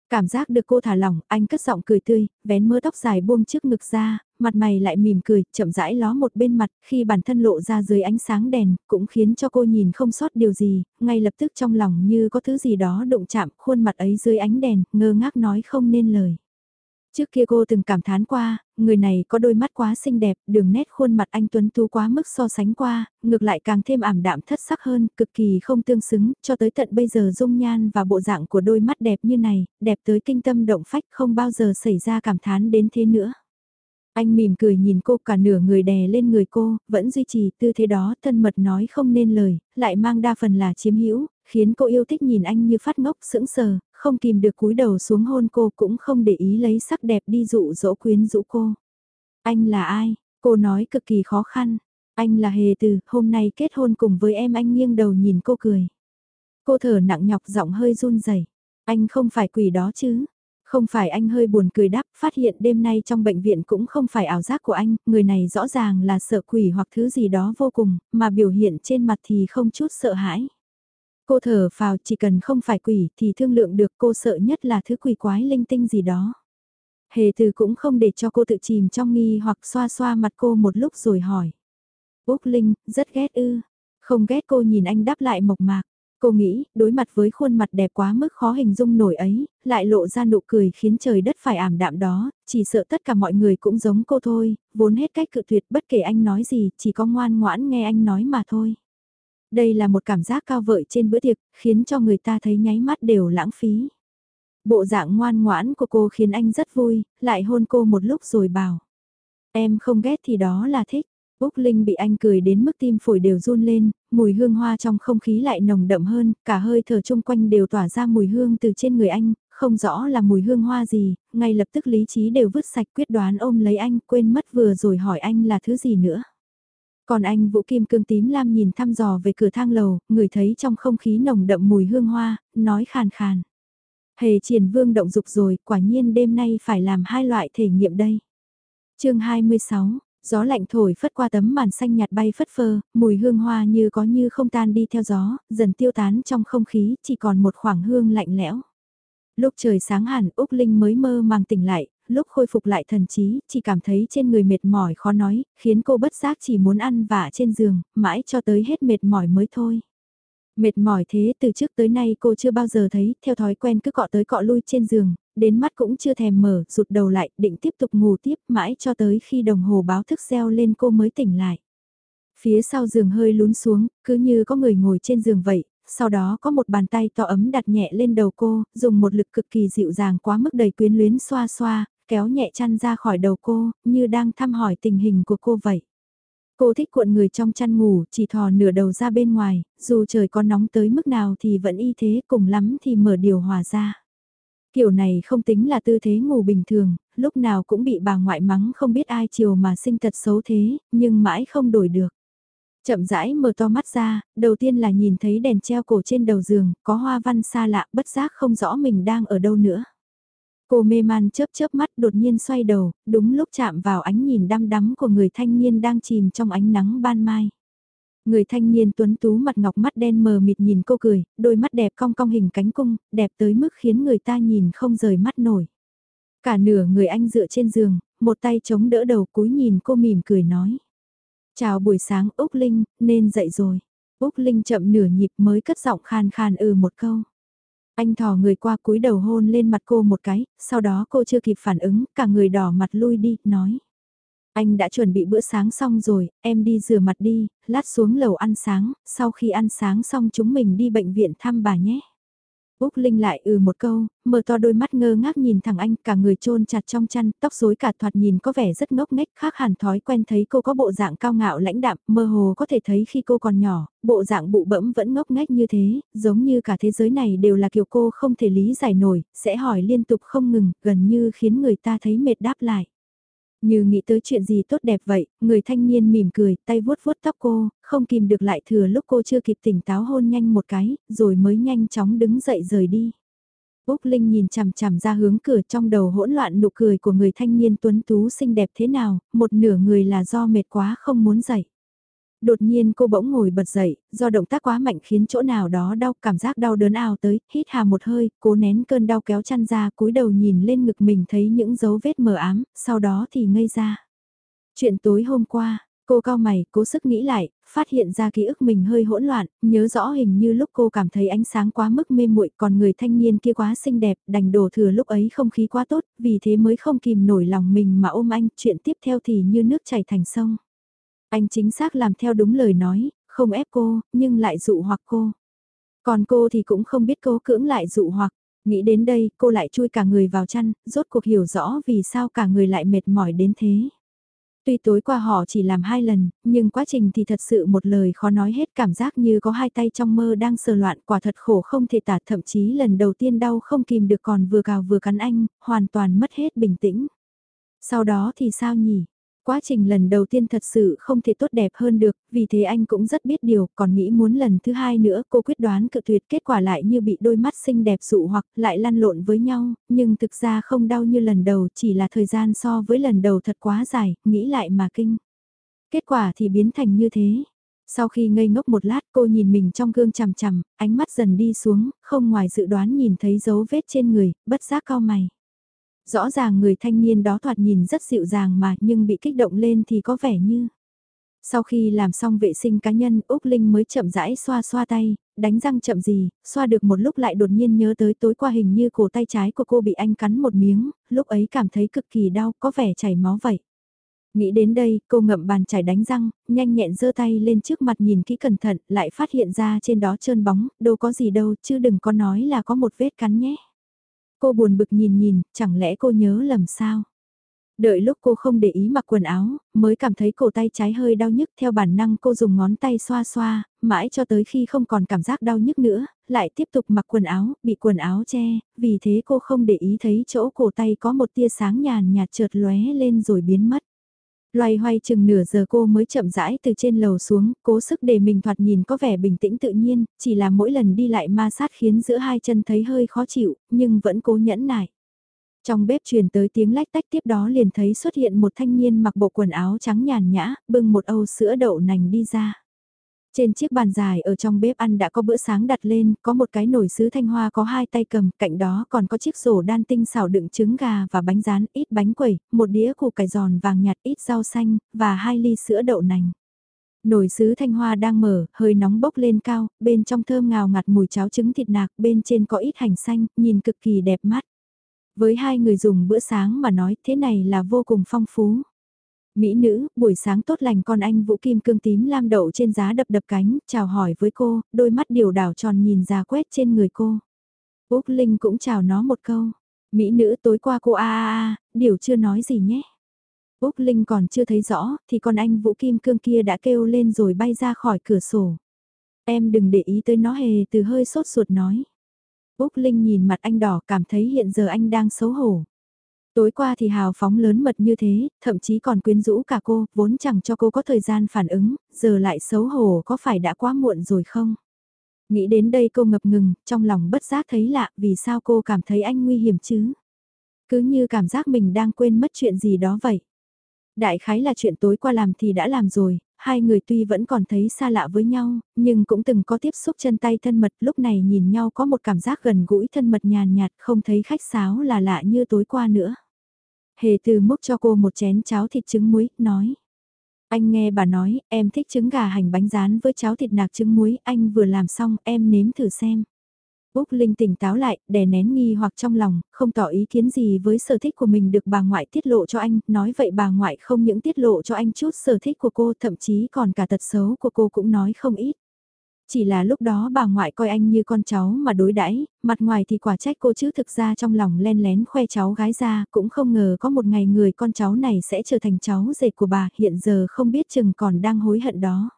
Cảm giác được cô thả lỏng, anh cất giọng cười tươi, vén mớ tóc dài buông trước ngực ra, mặt mày lại mỉm cười, chậm rãi ló một bên mặt, khi bản thân lộ ra dưới ánh sáng đèn, cũng khiến cho cô nhìn không sót điều gì, ngay lập tức trong lòng như có thứ gì đó đụng chạm, khuôn mặt ấy dưới ánh đèn, ngơ ngác nói không nên lời. Trước kia cô từng cảm thán qua, người này có đôi mắt quá xinh đẹp, đường nét khuôn mặt anh Tuấn Tú quá mức so sánh qua, ngược lại càng thêm ảm đạm thất sắc hơn, cực kỳ không tương xứng, cho tới tận bây giờ dung nhan và bộ dạng của đôi mắt đẹp như này, đẹp tới kinh tâm động phách không bao giờ xảy ra cảm thán đến thế nữa. Anh mỉm cười nhìn cô cả nửa người đè lên người cô, vẫn duy trì tư thế đó thân mật nói không nên lời, lại mang đa phần là chiếm hữu khiến cô yêu thích nhìn anh như phát ngốc sững sờ, không kìm được cúi đầu xuống hôn cô cũng không để ý lấy sắc đẹp đi dụ dỗ quyến rũ cô. Anh là ai? Cô nói cực kỳ khó khăn. Anh là Hề Từ, hôm nay kết hôn cùng với em anh nghiêng đầu nhìn cô cười. Cô thở nặng nhọc giọng hơi run rẩy. Anh không phải quỷ đó chứ? Không phải anh hơi buồn cười đáp, phát hiện đêm nay trong bệnh viện cũng không phải ảo giác của anh, người này rõ ràng là sợ quỷ hoặc thứ gì đó vô cùng, mà biểu hiện trên mặt thì không chút sợ hãi. Cô thở phào chỉ cần không phải quỷ thì thương lượng được cô sợ nhất là thứ quỷ quái linh tinh gì đó. Hề từ cũng không để cho cô tự chìm trong nghi hoặc xoa xoa mặt cô một lúc rồi hỏi. Úc Linh, rất ghét ư. Không ghét cô nhìn anh đáp lại mộc mạc. Cô nghĩ, đối mặt với khuôn mặt đẹp quá mức khó hình dung nổi ấy, lại lộ ra nụ cười khiến trời đất phải ảm đạm đó, chỉ sợ tất cả mọi người cũng giống cô thôi, vốn hết cách cự tuyệt bất kể anh nói gì, chỉ có ngoan ngoãn nghe anh nói mà thôi. Đây là một cảm giác cao vợi trên bữa tiệc, khiến cho người ta thấy nháy mắt đều lãng phí. Bộ dạng ngoan ngoãn của cô khiến anh rất vui, lại hôn cô một lúc rồi bảo. Em không ghét thì đó là thích. Úc Linh bị anh cười đến mức tim phổi đều run lên, mùi hương hoa trong không khí lại nồng đậm hơn, cả hơi thở chung quanh đều tỏa ra mùi hương từ trên người anh, không rõ là mùi hương hoa gì, ngay lập tức lý trí đều vứt sạch quyết đoán ôm lấy anh, quên mất vừa rồi hỏi anh là thứ gì nữa. Còn anh Vũ Kim Cương tím lam nhìn thăm dò về cửa thang lầu, người thấy trong không khí nồng đậm mùi hương hoa, nói khàn khàn. Hề triển vương động dục rồi, quả nhiên đêm nay phải làm hai loại thể nghiệm đây. chương 26, gió lạnh thổi phất qua tấm màn xanh nhạt bay phất phơ, mùi hương hoa như có như không tan đi theo gió, dần tiêu tán trong không khí, chỉ còn một khoảng hương lạnh lẽo. Lúc trời sáng hẳn Úc Linh mới mơ màng tỉnh lại, lúc khôi phục lại thần trí, chỉ cảm thấy trên người mệt mỏi khó nói, khiến cô bất giác chỉ muốn ăn vả trên giường, mãi cho tới hết mệt mỏi mới thôi. Mệt mỏi thế từ trước tới nay cô chưa bao giờ thấy, theo thói quen cứ cọ tới cọ lui trên giường, đến mắt cũng chưa thèm mở, rụt đầu lại, định tiếp tục ngủ tiếp mãi cho tới khi đồng hồ báo thức reo lên cô mới tỉnh lại. Phía sau giường hơi lún xuống, cứ như có người ngồi trên giường vậy, sau đó có một bàn tay to ấm đặt nhẹ lên đầu cô, dùng một lực cực kỳ dịu dàng quá mức đầy quyến luyến xoa xoa, kéo nhẹ chăn ra khỏi đầu cô, như đang thăm hỏi tình hình của cô vậy. Cô thích cuộn người trong chăn ngủ, chỉ thò nửa đầu ra bên ngoài, dù trời có nóng tới mức nào thì vẫn y thế, cùng lắm thì mở điều hòa ra. Kiểu này không tính là tư thế ngủ bình thường, lúc nào cũng bị bà ngoại mắng không biết ai chiều mà sinh tật xấu thế, nhưng mãi không đổi được. Chậm rãi mở to mắt ra, đầu tiên là nhìn thấy đèn treo cổ trên đầu giường, có hoa văn xa lạ, bất giác không rõ mình đang ở đâu nữa. Cô mê man chớp chớp mắt đột nhiên xoay đầu, đúng lúc chạm vào ánh nhìn đăm đắm của người thanh niên đang chìm trong ánh nắng ban mai. Người thanh niên tuấn tú mặt ngọc mắt đen mờ mịt nhìn cô cười, đôi mắt đẹp cong cong hình cánh cung, đẹp tới mức khiến người ta nhìn không rời mắt nổi. Cả nửa người anh dựa trên giường, một tay chống đỡ đầu cúi nhìn cô mỉm cười nói. Chào buổi sáng Úc Linh, nên dậy rồi. Úc Linh chậm nửa nhịp mới cất giọng khan khan ừ một câu. Anh thò người qua cúi đầu hôn lên mặt cô một cái, sau đó cô chưa kịp phản ứng, cả người đỏ mặt lui đi, nói. Anh đã chuẩn bị bữa sáng xong rồi, em đi rửa mặt đi, lát xuống lầu ăn sáng, sau khi ăn sáng xong chúng mình đi bệnh viện thăm bà nhé. Úc Linh lại ừ một câu, mở to đôi mắt ngơ ngác nhìn thẳng anh, cả người trôn chặt trong chăn, tóc rối cả thoạt nhìn có vẻ rất ngốc nghếch, khác hẳn thói quen thấy cô có bộ dạng cao ngạo lãnh đạm, mơ hồ có thể thấy khi cô còn nhỏ, bộ dạng bụ bẫm vẫn ngốc nghếch như thế, giống như cả thế giới này đều là kiểu cô không thể lý giải nổi, sẽ hỏi liên tục không ngừng, gần như khiến người ta thấy mệt đáp lại. Như nghĩ tới chuyện gì tốt đẹp vậy, người thanh niên mỉm cười, tay vuốt vuốt tóc cô, không kìm được lại thừa lúc cô chưa kịp tỉnh táo hôn nhanh một cái, rồi mới nhanh chóng đứng dậy rời đi. Úc Linh nhìn chằm chằm ra hướng cửa trong đầu hỗn loạn nụ cười của người thanh niên tuấn tú xinh đẹp thế nào, một nửa người là do mệt quá không muốn dậy. Đột nhiên cô bỗng ngồi bật dậy, do động tác quá mạnh khiến chỗ nào đó đau, cảm giác đau đớn ào tới, hít hà một hơi, cố nén cơn đau kéo chăn ra, cúi đầu nhìn lên ngực mình thấy những dấu vết mờ ám, sau đó thì ngây ra. Chuyện tối hôm qua, cô cao mày, cố sức nghĩ lại, phát hiện ra ký ức mình hơi hỗn loạn, nhớ rõ hình như lúc cô cảm thấy ánh sáng quá mức mê muội còn người thanh niên kia quá xinh đẹp, đành đổ thừa lúc ấy không khí quá tốt, vì thế mới không kìm nổi lòng mình mà ôm anh, chuyện tiếp theo thì như nước chảy thành sông. Anh chính xác làm theo đúng lời nói, không ép cô, nhưng lại dụ hoặc cô. Còn cô thì cũng không biết cố cưỡng lại dụ hoặc. Nghĩ đến đây, cô lại chui cả người vào chăn, rốt cuộc hiểu rõ vì sao cả người lại mệt mỏi đến thế. Tuy tối qua họ chỉ làm hai lần, nhưng quá trình thì thật sự một lời khó nói hết cảm giác như có hai tay trong mơ đang sờ loạn quả thật khổ không thể tả thậm chí lần đầu tiên đau không kìm được còn vừa cào vừa cắn anh, hoàn toàn mất hết bình tĩnh. Sau đó thì sao nhỉ? Quá trình lần đầu tiên thật sự không thể tốt đẹp hơn được, vì thế anh cũng rất biết điều, còn nghĩ muốn lần thứ hai nữa cô quyết đoán cự tuyệt kết quả lại như bị đôi mắt xinh đẹp dụ hoặc lại lăn lộn với nhau, nhưng thực ra không đau như lần đầu chỉ là thời gian so với lần đầu thật quá dài, nghĩ lại mà kinh. Kết quả thì biến thành như thế. Sau khi ngây ngốc một lát cô nhìn mình trong gương chằm chằm, ánh mắt dần đi xuống, không ngoài dự đoán nhìn thấy dấu vết trên người, bất giác cao mày. Rõ ràng người thanh niên đó thoạt nhìn rất dịu dàng mà nhưng bị kích động lên thì có vẻ như. Sau khi làm xong vệ sinh cá nhân, Úc Linh mới chậm rãi xoa xoa tay, đánh răng chậm gì, xoa được một lúc lại đột nhiên nhớ tới tối qua hình như cổ tay trái của cô bị anh cắn một miếng, lúc ấy cảm thấy cực kỳ đau, có vẻ chảy máu vậy. Nghĩ đến đây, cô ngậm bàn chải đánh răng, nhanh nhẹn giơ tay lên trước mặt nhìn kỹ cẩn thận, lại phát hiện ra trên đó trơn bóng, đâu có gì đâu, chứ đừng có nói là có một vết cắn nhé. Cô buồn bực nhìn nhìn, chẳng lẽ cô nhớ lầm sao? Đợi lúc cô không để ý mặc quần áo, mới cảm thấy cổ tay trái hơi đau nhức theo bản năng cô dùng ngón tay xoa xoa, mãi cho tới khi không còn cảm giác đau nhức nữa, lại tiếp tục mặc quần áo, bị quần áo che, vì thế cô không để ý thấy chỗ cổ tay có một tia sáng nhàn nhạt trượt lóe lên rồi biến mất. Loay hoay chừng nửa giờ cô mới chậm rãi từ trên lầu xuống, cố sức để mình thoạt nhìn có vẻ bình tĩnh tự nhiên, chỉ là mỗi lần đi lại ma sát khiến giữa hai chân thấy hơi khó chịu, nhưng vẫn cố nhẫn nại. Trong bếp truyền tới tiếng lách tách tiếp đó liền thấy xuất hiện một thanh niên mặc bộ quần áo trắng nhàn nhã, bưng một âu sữa đậu nành đi ra. Trên chiếc bàn dài ở trong bếp ăn đã có bữa sáng đặt lên, có một cái nồi sứ thanh hoa có hai tay cầm, cạnh đó còn có chiếc rổ đan tinh xào đựng trứng gà và bánh rán, ít bánh quẩy, một đĩa củ cải giòn vàng nhạt ít rau xanh, và hai ly sữa đậu nành. Nồi sứ thanh hoa đang mở, hơi nóng bốc lên cao, bên trong thơm ngào ngạt mùi cháo trứng thịt nạc, bên trên có ít hành xanh, nhìn cực kỳ đẹp mắt. Với hai người dùng bữa sáng mà nói thế này là vô cùng phong phú. Mỹ nữ, buổi sáng tốt lành con anh Vũ Kim Cương tím lam đậu trên giá đập đập cánh, chào hỏi với cô, đôi mắt điều đảo tròn nhìn ra quét trên người cô. Úc Linh cũng chào nó một câu. Mỹ nữ tối qua cô a a a, điều chưa nói gì nhé. Úc Linh còn chưa thấy rõ, thì con anh Vũ Kim Cương kia đã kêu lên rồi bay ra khỏi cửa sổ. Em đừng để ý tới nó hề từ hơi sốt ruột nói. Úc Linh nhìn mặt anh đỏ cảm thấy hiện giờ anh đang xấu hổ. Tối qua thì hào phóng lớn mật như thế, thậm chí còn quyến rũ cả cô, vốn chẳng cho cô có thời gian phản ứng, giờ lại xấu hổ có phải đã quá muộn rồi không? Nghĩ đến đây cô ngập ngừng, trong lòng bất giác thấy lạ vì sao cô cảm thấy anh nguy hiểm chứ? Cứ như cảm giác mình đang quên mất chuyện gì đó vậy. Đại khái là chuyện tối qua làm thì đã làm rồi, hai người tuy vẫn còn thấy xa lạ với nhau, nhưng cũng từng có tiếp xúc chân tay thân mật lúc này nhìn nhau có một cảm giác gần gũi thân mật nhàn nhạt không thấy khách sáo là lạ như tối qua nữa. Hề từ múc cho cô một chén cháo thịt trứng muối, nói. Anh nghe bà nói, em thích trứng gà hành bánh rán với cháo thịt nạc trứng muối, anh vừa làm xong, em nếm thử xem. Úc Linh tỉnh táo lại, đè nén nghi hoặc trong lòng, không tỏ ý kiến gì với sở thích của mình được bà ngoại tiết lộ cho anh, nói vậy bà ngoại không những tiết lộ cho anh chút sở thích của cô, thậm chí còn cả tật xấu của cô cũng nói không ít. Chỉ là lúc đó bà ngoại coi anh như con cháu mà đối đãi, mặt ngoài thì quả trách cô chứ thực ra trong lòng len lén khoe cháu gái ra, cũng không ngờ có một ngày người con cháu này sẽ trở thành cháu rể của bà, hiện giờ không biết chừng còn đang hối hận đó.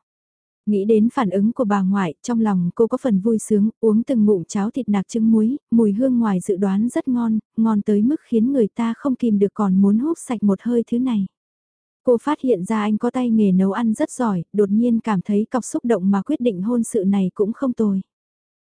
Nghĩ đến phản ứng của bà ngoại, trong lòng cô có phần vui sướng, uống từng ngụm cháo thịt nạc trứng muối, mùi hương ngoài dự đoán rất ngon, ngon tới mức khiến người ta không kìm được còn muốn hút sạch một hơi thứ này. Cô phát hiện ra anh có tay nghề nấu ăn rất giỏi, đột nhiên cảm thấy cọc xúc động mà quyết định hôn sự này cũng không tồi.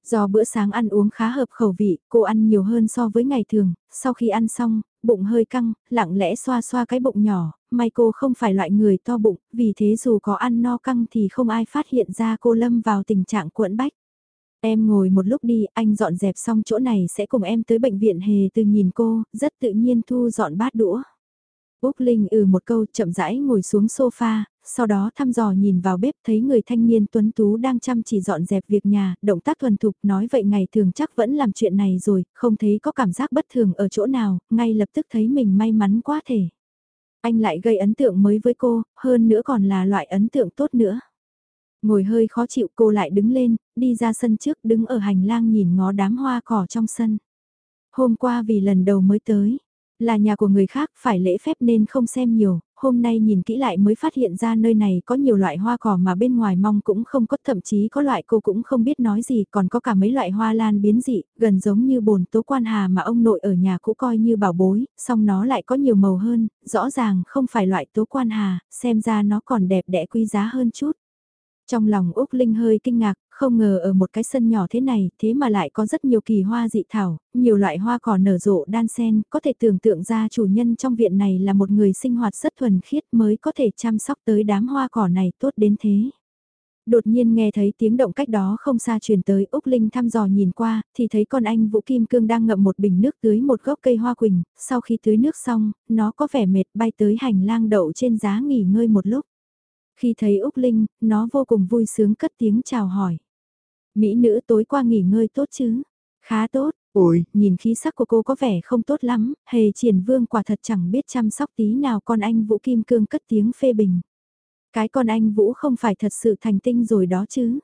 Do bữa sáng ăn uống khá hợp khẩu vị, cô ăn nhiều hơn so với ngày thường, sau khi ăn xong, bụng hơi căng, lặng lẽ xoa xoa cái bụng nhỏ, may cô không phải loại người to bụng, vì thế dù có ăn no căng thì không ai phát hiện ra cô lâm vào tình trạng cuộn bách. Em ngồi một lúc đi, anh dọn dẹp xong chỗ này sẽ cùng em tới bệnh viện hề từ nhìn cô, rất tự nhiên thu dọn bát đũa. Úc Linh ừ một câu chậm rãi ngồi xuống sofa, sau đó thăm dò nhìn vào bếp thấy người thanh niên tuấn tú đang chăm chỉ dọn dẹp việc nhà, động tác thuần thục nói vậy ngày thường chắc vẫn làm chuyện này rồi, không thấy có cảm giác bất thường ở chỗ nào, ngay lập tức thấy mình may mắn quá thể. Anh lại gây ấn tượng mới với cô, hơn nữa còn là loại ấn tượng tốt nữa. Ngồi hơi khó chịu cô lại đứng lên, đi ra sân trước đứng ở hành lang nhìn ngó đám hoa cỏ trong sân. Hôm qua vì lần đầu mới tới, là nhà của người khác phải lễ phép nên không xem nhiều, hôm nay nhìn kỹ lại mới phát hiện ra nơi này có nhiều loại hoa cỏ mà bên ngoài mong cũng không có thậm chí có loại cô cũng không biết nói gì còn có cả mấy loại hoa lan biến dị, gần giống như bồn tố quan hà mà ông nội ở nhà cũ coi như bảo bối, song nó lại có nhiều màu hơn, rõ ràng không phải loại tố quan hà, xem ra nó còn đẹp đẽ quý giá hơn chút. Trong lòng Úc Linh hơi kinh ngạc, không ngờ ở một cái sân nhỏ thế này, thế mà lại có rất nhiều kỳ hoa dị thảo, nhiều loại hoa cỏ nở rộ đan sen, có thể tưởng tượng ra chủ nhân trong viện này là một người sinh hoạt rất thuần khiết mới có thể chăm sóc tới đám hoa cỏ này tốt đến thế. Đột nhiên nghe thấy tiếng động cách đó không xa truyền tới Úc Linh thăm dò nhìn qua, thì thấy con anh Vũ Kim Cương đang ngậm một bình nước tưới một gốc cây hoa quỳnh, sau khi tưới nước xong, nó có vẻ mệt bay tới hành lang đậu trên giá nghỉ ngơi một lúc. Khi thấy Úc Linh, nó vô cùng vui sướng cất tiếng chào hỏi. Mỹ nữ tối qua nghỉ ngơi tốt chứ? Khá tốt, ôi, nhìn khí sắc của cô có vẻ không tốt lắm, hề triển vương quả thật chẳng biết chăm sóc tí nào con anh Vũ Kim Cương cất tiếng phê bình. Cái con anh Vũ không phải thật sự thành tinh rồi đó chứ?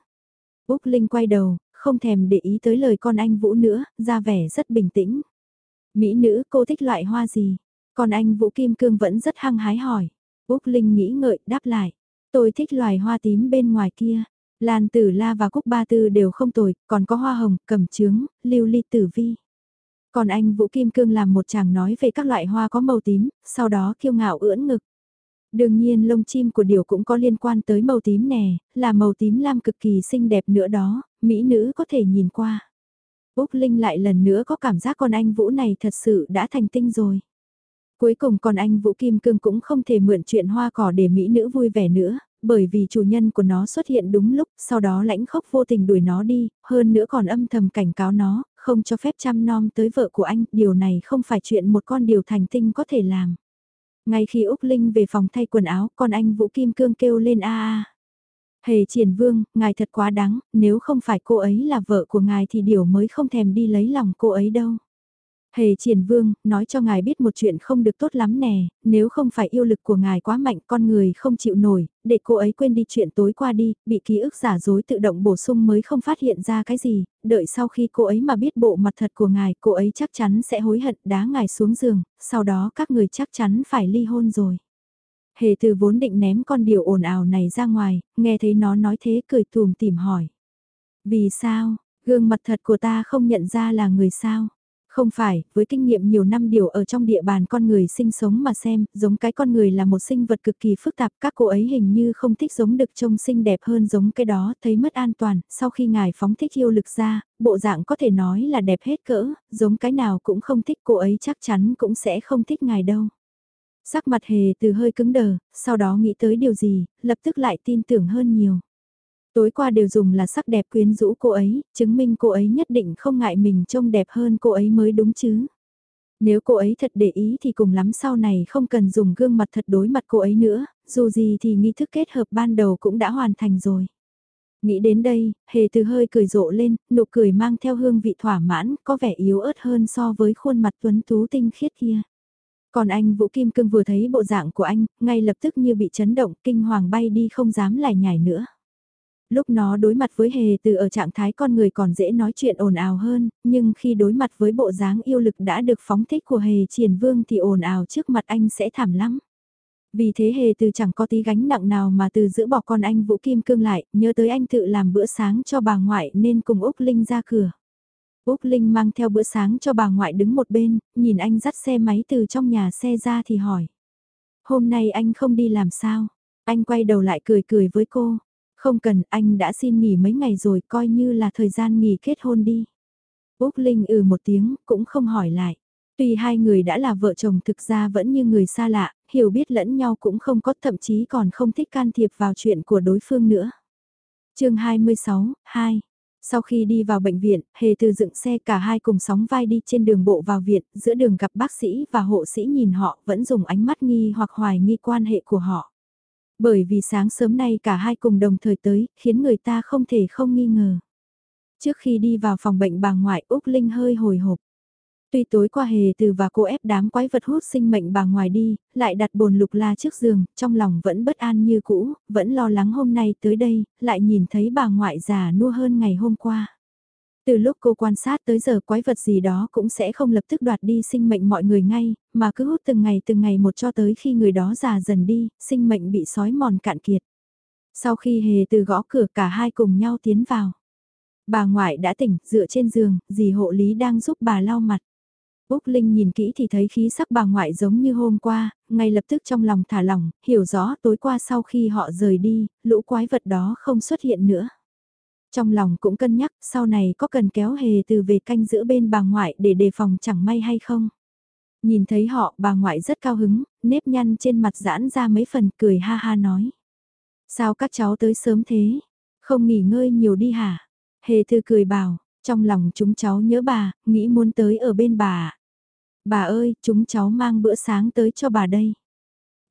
Úc Linh quay đầu, không thèm để ý tới lời con anh Vũ nữa, ra vẻ rất bình tĩnh. Mỹ nữ cô thích loại hoa gì? Còn anh Vũ Kim Cương vẫn rất hăng hái hỏi. Úc Linh nghĩ ngợi đáp lại. Tôi thích loài hoa tím bên ngoài kia. Lan tử la và cúc ba tư đều không tồi, còn có hoa hồng, cẩm trướng, lưu ly tử vi. Còn anh Vũ Kim Cương làm một chàng nói về các loại hoa có màu tím, sau đó kiêu ngạo ưỡn ngực. Đương nhiên lông chim của điều cũng có liên quan tới màu tím nè, là màu tím lam cực kỳ xinh đẹp nữa đó, mỹ nữ có thể nhìn qua. Úc Linh lại lần nữa có cảm giác con anh Vũ này thật sự đã thành tinh rồi. Cuối cùng con anh Vũ Kim Cương cũng không thể mượn chuyện hoa cỏ để mỹ nữ vui vẻ nữa, bởi vì chủ nhân của nó xuất hiện đúng lúc, sau đó lãnh khốc vô tình đuổi nó đi, hơn nữa còn âm thầm cảnh cáo nó, không cho phép chăm nom tới vợ của anh, điều này không phải chuyện một con điều thành tinh có thể làm. Ngay khi Úc Linh về phòng thay quần áo, con anh Vũ Kim Cương kêu lên a a. Hề triển vương, ngài thật quá đáng, nếu không phải cô ấy là vợ của ngài thì điều mới không thèm đi lấy lòng cô ấy đâu. Hề triển vương, nói cho ngài biết một chuyện không được tốt lắm nè, nếu không phải yêu lực của ngài quá mạnh con người không chịu nổi, để cô ấy quên đi chuyện tối qua đi, bị ký ức giả dối tự động bổ sung mới không phát hiện ra cái gì, đợi sau khi cô ấy mà biết bộ mặt thật của ngài, cô ấy chắc chắn sẽ hối hận đá ngài xuống giường, sau đó các người chắc chắn phải ly hôn rồi. Hề từ vốn định ném con điều ồn ào này ra ngoài, nghe thấy nó nói thế cười tùm tìm hỏi. Vì sao, gương mặt thật của ta không nhận ra là người sao? Không phải, với kinh nghiệm nhiều năm điều ở trong địa bàn con người sinh sống mà xem, giống cái con người là một sinh vật cực kỳ phức tạp, các cô ấy hình như không thích giống được trông xinh đẹp hơn giống cái đó, thấy mất an toàn, sau khi ngài phóng thích yêu lực ra, bộ dạng có thể nói là đẹp hết cỡ, giống cái nào cũng không thích cô ấy chắc chắn cũng sẽ không thích ngài đâu. Sắc mặt hề từ hơi cứng đờ, sau đó nghĩ tới điều gì, lập tức lại tin tưởng hơn nhiều. Tối qua đều dùng là sắc đẹp quyến rũ cô ấy, chứng minh cô ấy nhất định không ngại mình trông đẹp hơn cô ấy mới đúng chứ. Nếu cô ấy thật để ý thì cùng lắm sau này không cần dùng gương mặt thật đối mặt cô ấy nữa, dù gì thì nghi thức kết hợp ban đầu cũng đã hoàn thành rồi. Nghĩ đến đây, hề từ hơi cười rộ lên, nụ cười mang theo hương vị thỏa mãn, có vẻ yếu ớt hơn so với khuôn mặt tuấn tú tinh khiết kia. Còn anh Vũ Kim Cương vừa thấy bộ dạng của anh, ngay lập tức như bị chấn động, kinh hoàng bay đi không dám lại nhảy nữa lúc nó đối mặt với hề từ ở trạng thái con người còn dễ nói chuyện ồn ào hơn, nhưng khi đối mặt với bộ dáng yêu lực đã được phóng thích của hề triển vương thì ồn ào trước mặt anh sẽ thảm lắm. Vì thế hề từ chẳng có tí gánh nặng nào mà từ giữ bỏ con anh Vũ Kim Cương lại, nhớ tới anh tự làm bữa sáng cho bà ngoại nên cùng Úc Linh ra cửa. Úc Linh mang theo bữa sáng cho bà ngoại đứng một bên, nhìn anh dắt xe máy từ trong nhà xe ra thì hỏi. Hôm nay anh không đi làm sao? Anh quay đầu lại cười cười với cô. Không cần, anh đã xin nghỉ mấy ngày rồi, coi như là thời gian nghỉ kết hôn đi. Úc Linh ừ một tiếng, cũng không hỏi lại. Tuy hai người đã là vợ chồng thực ra vẫn như người xa lạ, hiểu biết lẫn nhau cũng không có thậm chí còn không thích can thiệp vào chuyện của đối phương nữa. chương 26, 2 Sau khi đi vào bệnh viện, hề từ dựng xe cả hai cùng sóng vai đi trên đường bộ vào viện, giữa đường gặp bác sĩ và hộ sĩ nhìn họ vẫn dùng ánh mắt nghi hoặc hoài nghi quan hệ của họ. Bởi vì sáng sớm nay cả hai cùng đồng thời tới, khiến người ta không thể không nghi ngờ. Trước khi đi vào phòng bệnh bà ngoại Úc Linh hơi hồi hộp. Tuy tối qua hề từ và cô ép đám quái vật hút sinh mệnh bà ngoài đi, lại đặt bồn lục la trước giường, trong lòng vẫn bất an như cũ, vẫn lo lắng hôm nay tới đây, lại nhìn thấy bà ngoại già nua hơn ngày hôm qua. Từ lúc cô quan sát tới giờ quái vật gì đó cũng sẽ không lập tức đoạt đi sinh mệnh mọi người ngay, mà cứ hút từng ngày từng ngày một cho tới khi người đó già dần đi, sinh mệnh bị sói mòn cạn kiệt. Sau khi hề từ gõ cửa cả hai cùng nhau tiến vào. Bà ngoại đã tỉnh, dựa trên giường, dì hộ lý đang giúp bà lau mặt. Úc Linh nhìn kỹ thì thấy khí sắc bà ngoại giống như hôm qua, ngay lập tức trong lòng thả lỏng, hiểu rõ tối qua sau khi họ rời đi, lũ quái vật đó không xuất hiện nữa. Trong lòng cũng cân nhắc sau này có cần kéo hề từ về canh giữa bên bà ngoại để đề phòng chẳng may hay không. Nhìn thấy họ bà ngoại rất cao hứng, nếp nhăn trên mặt giãn ra mấy phần cười ha ha nói. Sao các cháu tới sớm thế? Không nghỉ ngơi nhiều đi hả? Hề thư cười bảo, trong lòng chúng cháu nhớ bà, nghĩ muốn tới ở bên bà. Bà ơi, chúng cháu mang bữa sáng tới cho bà đây.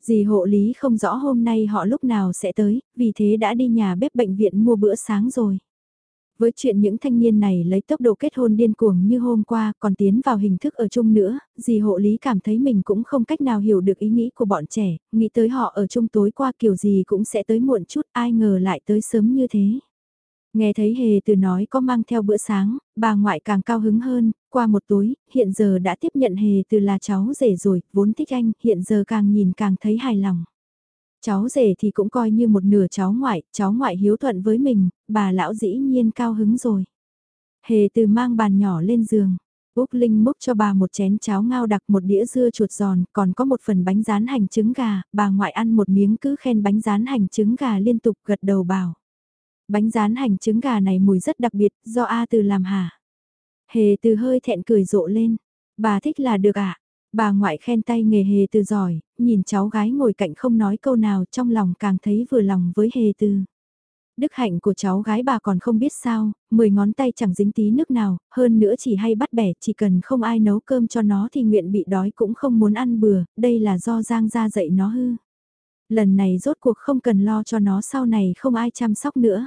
Dì hộ lý không rõ hôm nay họ lúc nào sẽ tới, vì thế đã đi nhà bếp bệnh viện mua bữa sáng rồi. Với chuyện những thanh niên này lấy tốc độ kết hôn điên cuồng như hôm qua còn tiến vào hình thức ở chung nữa, dì hộ lý cảm thấy mình cũng không cách nào hiểu được ý nghĩ của bọn trẻ, nghĩ tới họ ở chung tối qua kiểu gì cũng sẽ tới muộn chút ai ngờ lại tới sớm như thế. Nghe thấy hề từ nói có mang theo bữa sáng, bà ngoại càng cao hứng hơn, qua một tối, hiện giờ đã tiếp nhận hề từ là cháu rể rồi, vốn thích anh, hiện giờ càng nhìn càng thấy hài lòng. Cháu rể thì cũng coi như một nửa cháu ngoại, cháu ngoại hiếu thuận với mình, bà lão dĩ nhiên cao hứng rồi. Hề từ mang bàn nhỏ lên giường. Úc Linh múc cho bà một chén cháo ngao đặc một đĩa dưa chuột giòn, còn có một phần bánh rán hành trứng gà, bà ngoại ăn một miếng cứ khen bánh rán hành trứng gà liên tục gật đầu bảo. Bánh rán hành trứng gà này mùi rất đặc biệt, do A từ làm hả? Hề từ hơi thẹn cười rộ lên, bà thích là được ạ. À? Bà ngoại khen tay nghề hề từ giỏi, nhìn cháu gái ngồi cạnh không nói câu nào trong lòng càng thấy vừa lòng với hề từ. Đức hạnh của cháu gái bà còn không biết sao, mười ngón tay chẳng dính tí nước nào, hơn nữa chỉ hay bắt bẻ, chỉ cần không ai nấu cơm cho nó thì nguyện bị đói cũng không muốn ăn bừa, đây là do Giang gia dạy nó hư. Lần này rốt cuộc không cần lo cho nó sau này không ai chăm sóc nữa.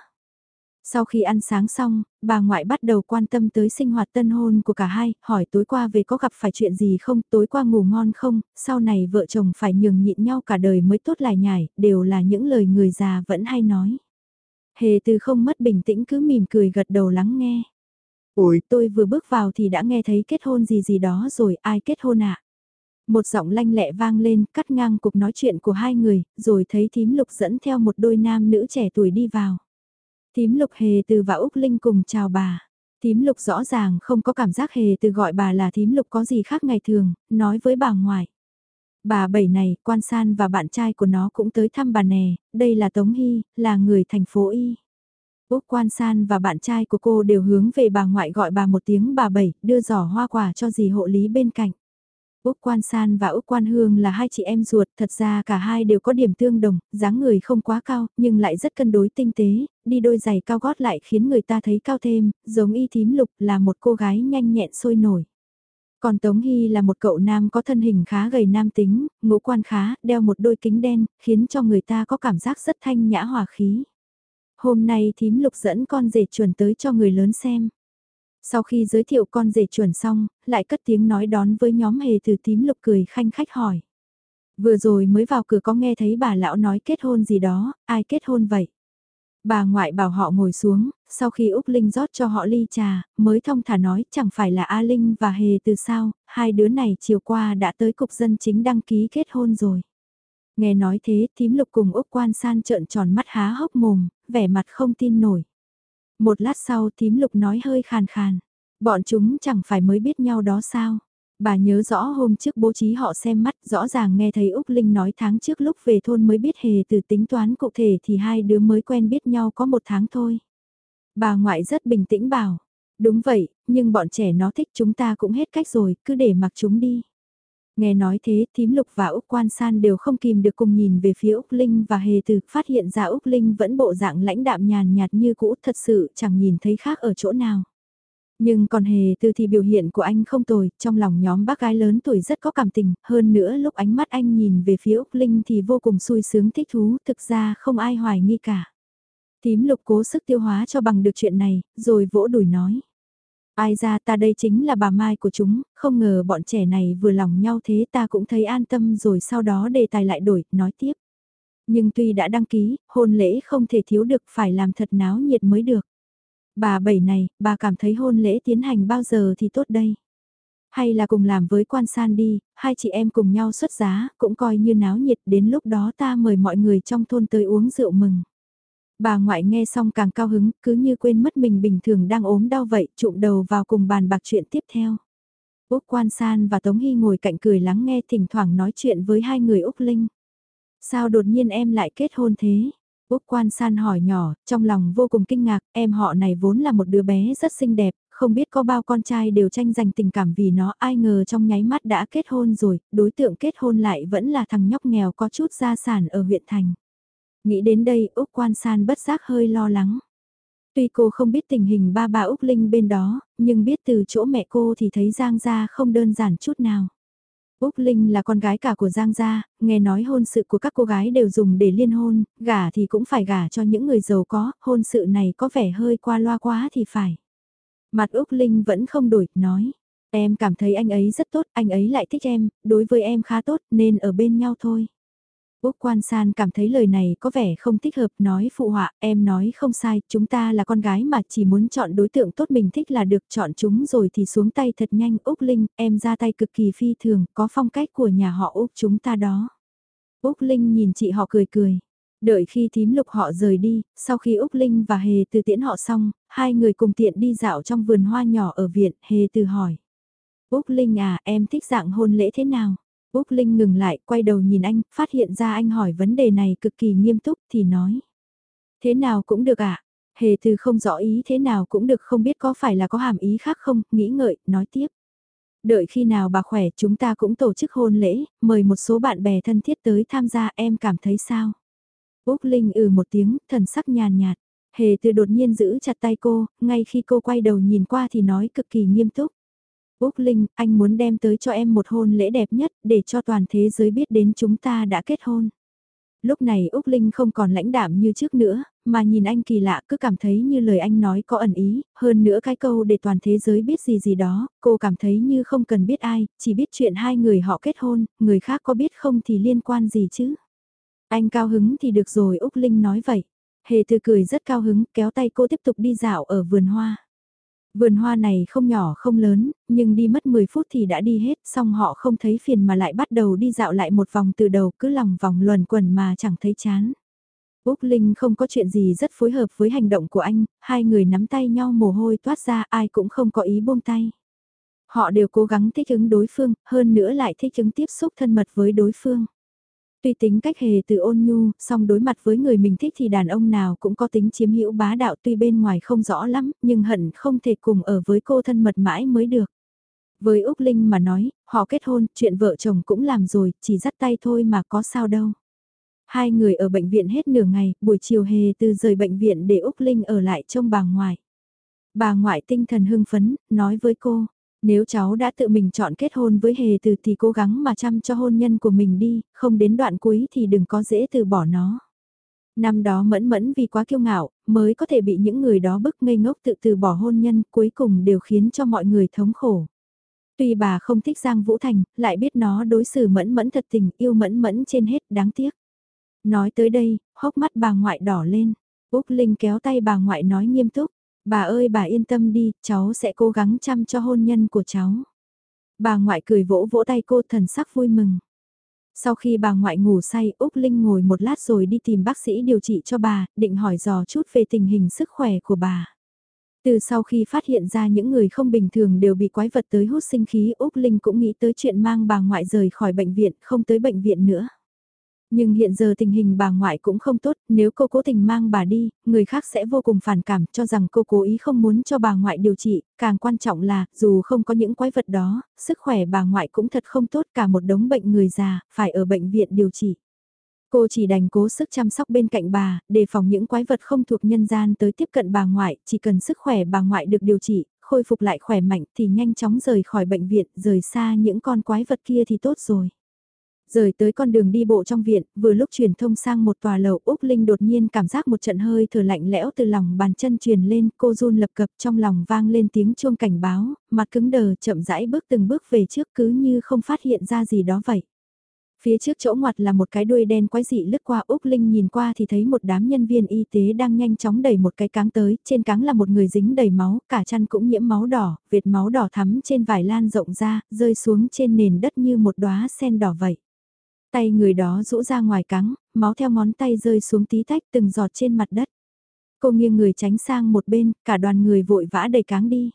Sau khi ăn sáng xong, bà ngoại bắt đầu quan tâm tới sinh hoạt tân hôn của cả hai, hỏi tối qua về có gặp phải chuyện gì không, tối qua ngủ ngon không, sau này vợ chồng phải nhường nhịn nhau cả đời mới tốt lại nhải, đều là những lời người già vẫn hay nói. Hề từ không mất bình tĩnh cứ mỉm cười gật đầu lắng nghe. Ôi, tôi vừa bước vào thì đã nghe thấy kết hôn gì gì đó rồi, ai kết hôn ạ? À? Một giọng lanh lẹ vang lên, cắt ngang cuộc nói chuyện của hai người, rồi thấy thím lục dẫn theo một đôi nam nữ trẻ tuổi đi vào. Thím lục hề từ và Úc Linh cùng chào bà. Thím lục rõ ràng không có cảm giác hề từ gọi bà là thím lục có gì khác ngày thường, nói với bà ngoại. Bà bảy này, quan san và bạn trai của nó cũng tới thăm bà nè, đây là Tống Hy, là người thành phố Y. Úc quan san và bạn trai của cô đều hướng về bà ngoại gọi bà một tiếng bà bảy, đưa giỏ hoa quả cho dì hộ lý bên cạnh. Úc Quan San và Úc Quan Hương là hai chị em ruột, thật ra cả hai đều có điểm tương đồng, dáng người không quá cao, nhưng lại rất cân đối tinh tế, đi đôi giày cao gót lại khiến người ta thấy cao thêm, giống y thím lục là một cô gái nhanh nhẹn sôi nổi. Còn Tống Hy là một cậu nam có thân hình khá gầy nam tính, ngũ quan khá, đeo một đôi kính đen, khiến cho người ta có cảm giác rất thanh nhã hòa khí. Hôm nay thím lục dẫn con rể chuẩn tới cho người lớn xem. Sau khi giới thiệu con rể chuẩn xong, lại cất tiếng nói đón với nhóm hề từ tím lục cười khanh khách hỏi. Vừa rồi mới vào cửa có nghe thấy bà lão nói kết hôn gì đó, ai kết hôn vậy? Bà ngoại bảo họ ngồi xuống, sau khi Úc Linh rót cho họ ly trà, mới thông thả nói chẳng phải là A Linh và Hề từ sao, hai đứa này chiều qua đã tới cục dân chính đăng ký kết hôn rồi. Nghe nói thế, tím lục cùng Úc quan san trợn tròn mắt há hốc mồm, vẻ mặt không tin nổi. Một lát sau tím lục nói hơi khàn khàn. Bọn chúng chẳng phải mới biết nhau đó sao? Bà nhớ rõ hôm trước bố trí họ xem mắt rõ ràng nghe thấy Úc Linh nói tháng trước lúc về thôn mới biết hề từ tính toán cụ thể thì hai đứa mới quen biết nhau có một tháng thôi. Bà ngoại rất bình tĩnh bảo, đúng vậy, nhưng bọn trẻ nó thích chúng ta cũng hết cách rồi, cứ để mặc chúng đi. Nghe nói thế, thím lục và Úc Quan San đều không kìm được cùng nhìn về phía Úc Linh và Hề Từ, phát hiện ra Úc Linh vẫn bộ dạng lãnh đạm nhàn nhạt như cũ, thật sự chẳng nhìn thấy khác ở chỗ nào. Nhưng còn Hề Từ thì biểu hiện của anh không tồi, trong lòng nhóm bác gái lớn tuổi rất có cảm tình, hơn nữa lúc ánh mắt anh nhìn về phía Úc Linh thì vô cùng sui sướng thích thú, thực ra không ai hoài nghi cả. Thím lục cố sức tiêu hóa cho bằng được chuyện này, rồi vỗ đùi nói. Ai ra ta đây chính là bà Mai của chúng, không ngờ bọn trẻ này vừa lòng nhau thế ta cũng thấy an tâm rồi sau đó đề tài lại đổi, nói tiếp. Nhưng tuy đã đăng ký, hôn lễ không thể thiếu được phải làm thật náo nhiệt mới được. Bà bảy này, bà cảm thấy hôn lễ tiến hành bao giờ thì tốt đây? Hay là cùng làm với quan san đi, hai chị em cùng nhau xuất giá, cũng coi như náo nhiệt đến lúc đó ta mời mọi người trong thôn tới uống rượu mừng. Bà ngoại nghe xong càng cao hứng, cứ như quên mất mình bình thường đang ốm đau vậy, trụm đầu vào cùng bàn bạc chuyện tiếp theo. Úc Quan San và Tống Hy ngồi cạnh cười lắng nghe thỉnh thoảng nói chuyện với hai người Úc Linh. Sao đột nhiên em lại kết hôn thế? Úc Quan San hỏi nhỏ, trong lòng vô cùng kinh ngạc, em họ này vốn là một đứa bé rất xinh đẹp, không biết có bao con trai đều tranh giành tình cảm vì nó, ai ngờ trong nháy mắt đã kết hôn rồi, đối tượng kết hôn lại vẫn là thằng nhóc nghèo có chút gia sản ở huyện thành. Nghĩ đến đây Úc Quan San bất giác hơi lo lắng. Tuy cô không biết tình hình ba bà Úc Linh bên đó, nhưng biết từ chỗ mẹ cô thì thấy Giang Gia không đơn giản chút nào. Úc Linh là con gái cả của Giang Gia, nghe nói hôn sự của các cô gái đều dùng để liên hôn, gả thì cũng phải gả cho những người giàu có, hôn sự này có vẻ hơi qua loa quá thì phải. Mặt Úc Linh vẫn không đổi, nói. Em cảm thấy anh ấy rất tốt, anh ấy lại thích em, đối với em khá tốt nên ở bên nhau thôi. Úc Quan San cảm thấy lời này có vẻ không thích hợp, nói phụ họa, em nói không sai, chúng ta là con gái mà chỉ muốn chọn đối tượng tốt mình thích là được chọn chúng rồi thì xuống tay thật nhanh. Úc Linh, em ra tay cực kỳ phi thường, có phong cách của nhà họ Úc chúng ta đó. Úc Linh nhìn chị họ cười cười. Đợi khi thím lục họ rời đi, sau khi Úc Linh và Hề từ tiễn họ xong, hai người cùng tiện đi dạo trong vườn hoa nhỏ ở viện, Hề từ hỏi. Úc Linh à, em thích dạng hôn lễ thế nào? Úc Linh ngừng lại, quay đầu nhìn anh, phát hiện ra anh hỏi vấn đề này cực kỳ nghiêm túc thì nói. Thế nào cũng được ạ. À? Hề từ không rõ ý thế nào cũng được không biết có phải là có hàm ý khác không, nghĩ ngợi, nói tiếp. Đợi khi nào bà khỏe chúng ta cũng tổ chức hôn lễ, mời một số bạn bè thân thiết tới tham gia em cảm thấy sao? Úc Linh ừ một tiếng, thần sắc nhàn nhạt. Hề từ đột nhiên giữ chặt tay cô, ngay khi cô quay đầu nhìn qua thì nói cực kỳ nghiêm túc. Úc Linh, anh muốn đem tới cho em một hôn lễ đẹp nhất để cho toàn thế giới biết đến chúng ta đã kết hôn. Lúc này Úc Linh không còn lãnh đạm như trước nữa, mà nhìn anh kỳ lạ cứ cảm thấy như lời anh nói có ẩn ý, hơn nữa cái câu để toàn thế giới biết gì gì đó, cô cảm thấy như không cần biết ai, chỉ biết chuyện hai người họ kết hôn, người khác có biết không thì liên quan gì chứ. Anh cao hứng thì được rồi Úc Linh nói vậy. Hề từ cười rất cao hứng kéo tay cô tiếp tục đi dạo ở vườn hoa. Vườn hoa này không nhỏ không lớn, nhưng đi mất 10 phút thì đã đi hết, xong họ không thấy phiền mà lại bắt đầu đi dạo lại một vòng từ đầu cứ lòng vòng luẩn quẩn mà chẳng thấy chán. Úc Linh không có chuyện gì rất phối hợp với hành động của anh, hai người nắm tay nhau mồ hôi toát ra ai cũng không có ý buông tay. Họ đều cố gắng thích ứng đối phương, hơn nữa lại thích ứng tiếp xúc thân mật với đối phương. Tuy tính cách hề từ ôn nhu, song đối mặt với người mình thích thì đàn ông nào cũng có tính chiếm hữu bá đạo tuy bên ngoài không rõ lắm, nhưng hận không thể cùng ở với cô thân mật mãi mới được. Với Úc Linh mà nói, họ kết hôn, chuyện vợ chồng cũng làm rồi, chỉ dắt tay thôi mà có sao đâu. Hai người ở bệnh viện hết nửa ngày, buổi chiều hề từ rời bệnh viện để Úc Linh ở lại trông bà ngoại. Bà ngoại tinh thần hưng phấn, nói với cô, nếu cháu đã tự mình chọn kết hôn với hề từ thì cố gắng mà chăm cho hôn nhân của mình đi, không đến đoạn cuối thì đừng có dễ từ bỏ nó. Năm đó mẫn mẫn vì quá kiêu ngạo, mới có thể bị những người đó bức ngây ngốc tự từ bỏ hôn nhân cuối cùng đều khiến cho mọi người thống khổ. Tuy bà không thích Giang Vũ Thành, lại biết nó đối xử mẫn mẫn thật tình, yêu mẫn mẫn trên hết, đáng tiếc. Nói tới đây, hốc mắt bà ngoại đỏ lên. Úc Linh kéo tay bà ngoại nói nghiêm túc. Bà ơi bà yên tâm đi, cháu sẽ cố gắng chăm cho hôn nhân của cháu. Bà ngoại cười vỗ vỗ tay cô thần sắc vui mừng. Sau khi bà ngoại ngủ say, Úc Linh ngồi một lát rồi đi tìm bác sĩ điều trị cho bà, định hỏi dò chút về tình hình sức khỏe của bà. Từ sau khi phát hiện ra những người không bình thường đều bị quái vật tới hút sinh khí, Úc Linh cũng nghĩ tới chuyện mang bà ngoại rời khỏi bệnh viện, không tới bệnh viện nữa. Nhưng hiện giờ tình hình bà ngoại cũng không tốt, nếu cô cố tình mang bà đi, người khác sẽ vô cùng phản cảm cho rằng cô cố ý không muốn cho bà ngoại điều trị, càng quan trọng là, dù không có những quái vật đó, sức khỏe bà ngoại cũng thật không tốt cả một đống bệnh người già, phải ở bệnh viện điều trị. Cô chỉ đành cố sức chăm sóc bên cạnh bà, đề phòng những quái vật không thuộc nhân gian tới tiếp cận bà ngoại, chỉ cần sức khỏe bà ngoại được điều trị, khôi phục lại khỏe mạnh thì nhanh chóng rời khỏi bệnh viện, rời xa những con quái vật kia thì tốt rồi. Rời tới con đường đi bộ trong viện, vừa lúc truyền thông sang một tòa lầu Úc Linh đột nhiên cảm giác một trận hơi thở lạnh lẽo từ lòng bàn chân truyền lên, cô run lập cập trong lòng vang lên tiếng chuông cảnh báo, mặt cứng đờ chậm rãi bước từng bước về trước cứ như không phát hiện ra gì đó vậy. Phía trước chỗ ngoặt là một cái đuôi đen quái dị lướt qua Úc Linh nhìn qua thì thấy một đám nhân viên y tế đang nhanh chóng đẩy một cái cáng tới, trên cáng là một người dính đầy máu, cả chăn cũng nhiễm máu đỏ, vệt máu đỏ thắm trên vải lan rộng ra, rơi xuống trên nền đất như một đóa sen đỏ vậy. Tay người đó rũ ra ngoài cắn, máu theo ngón tay rơi xuống tí tách từng giọt trên mặt đất. Cô nghiêng người tránh sang một bên, cả đoàn người vội vã đầy cáng đi.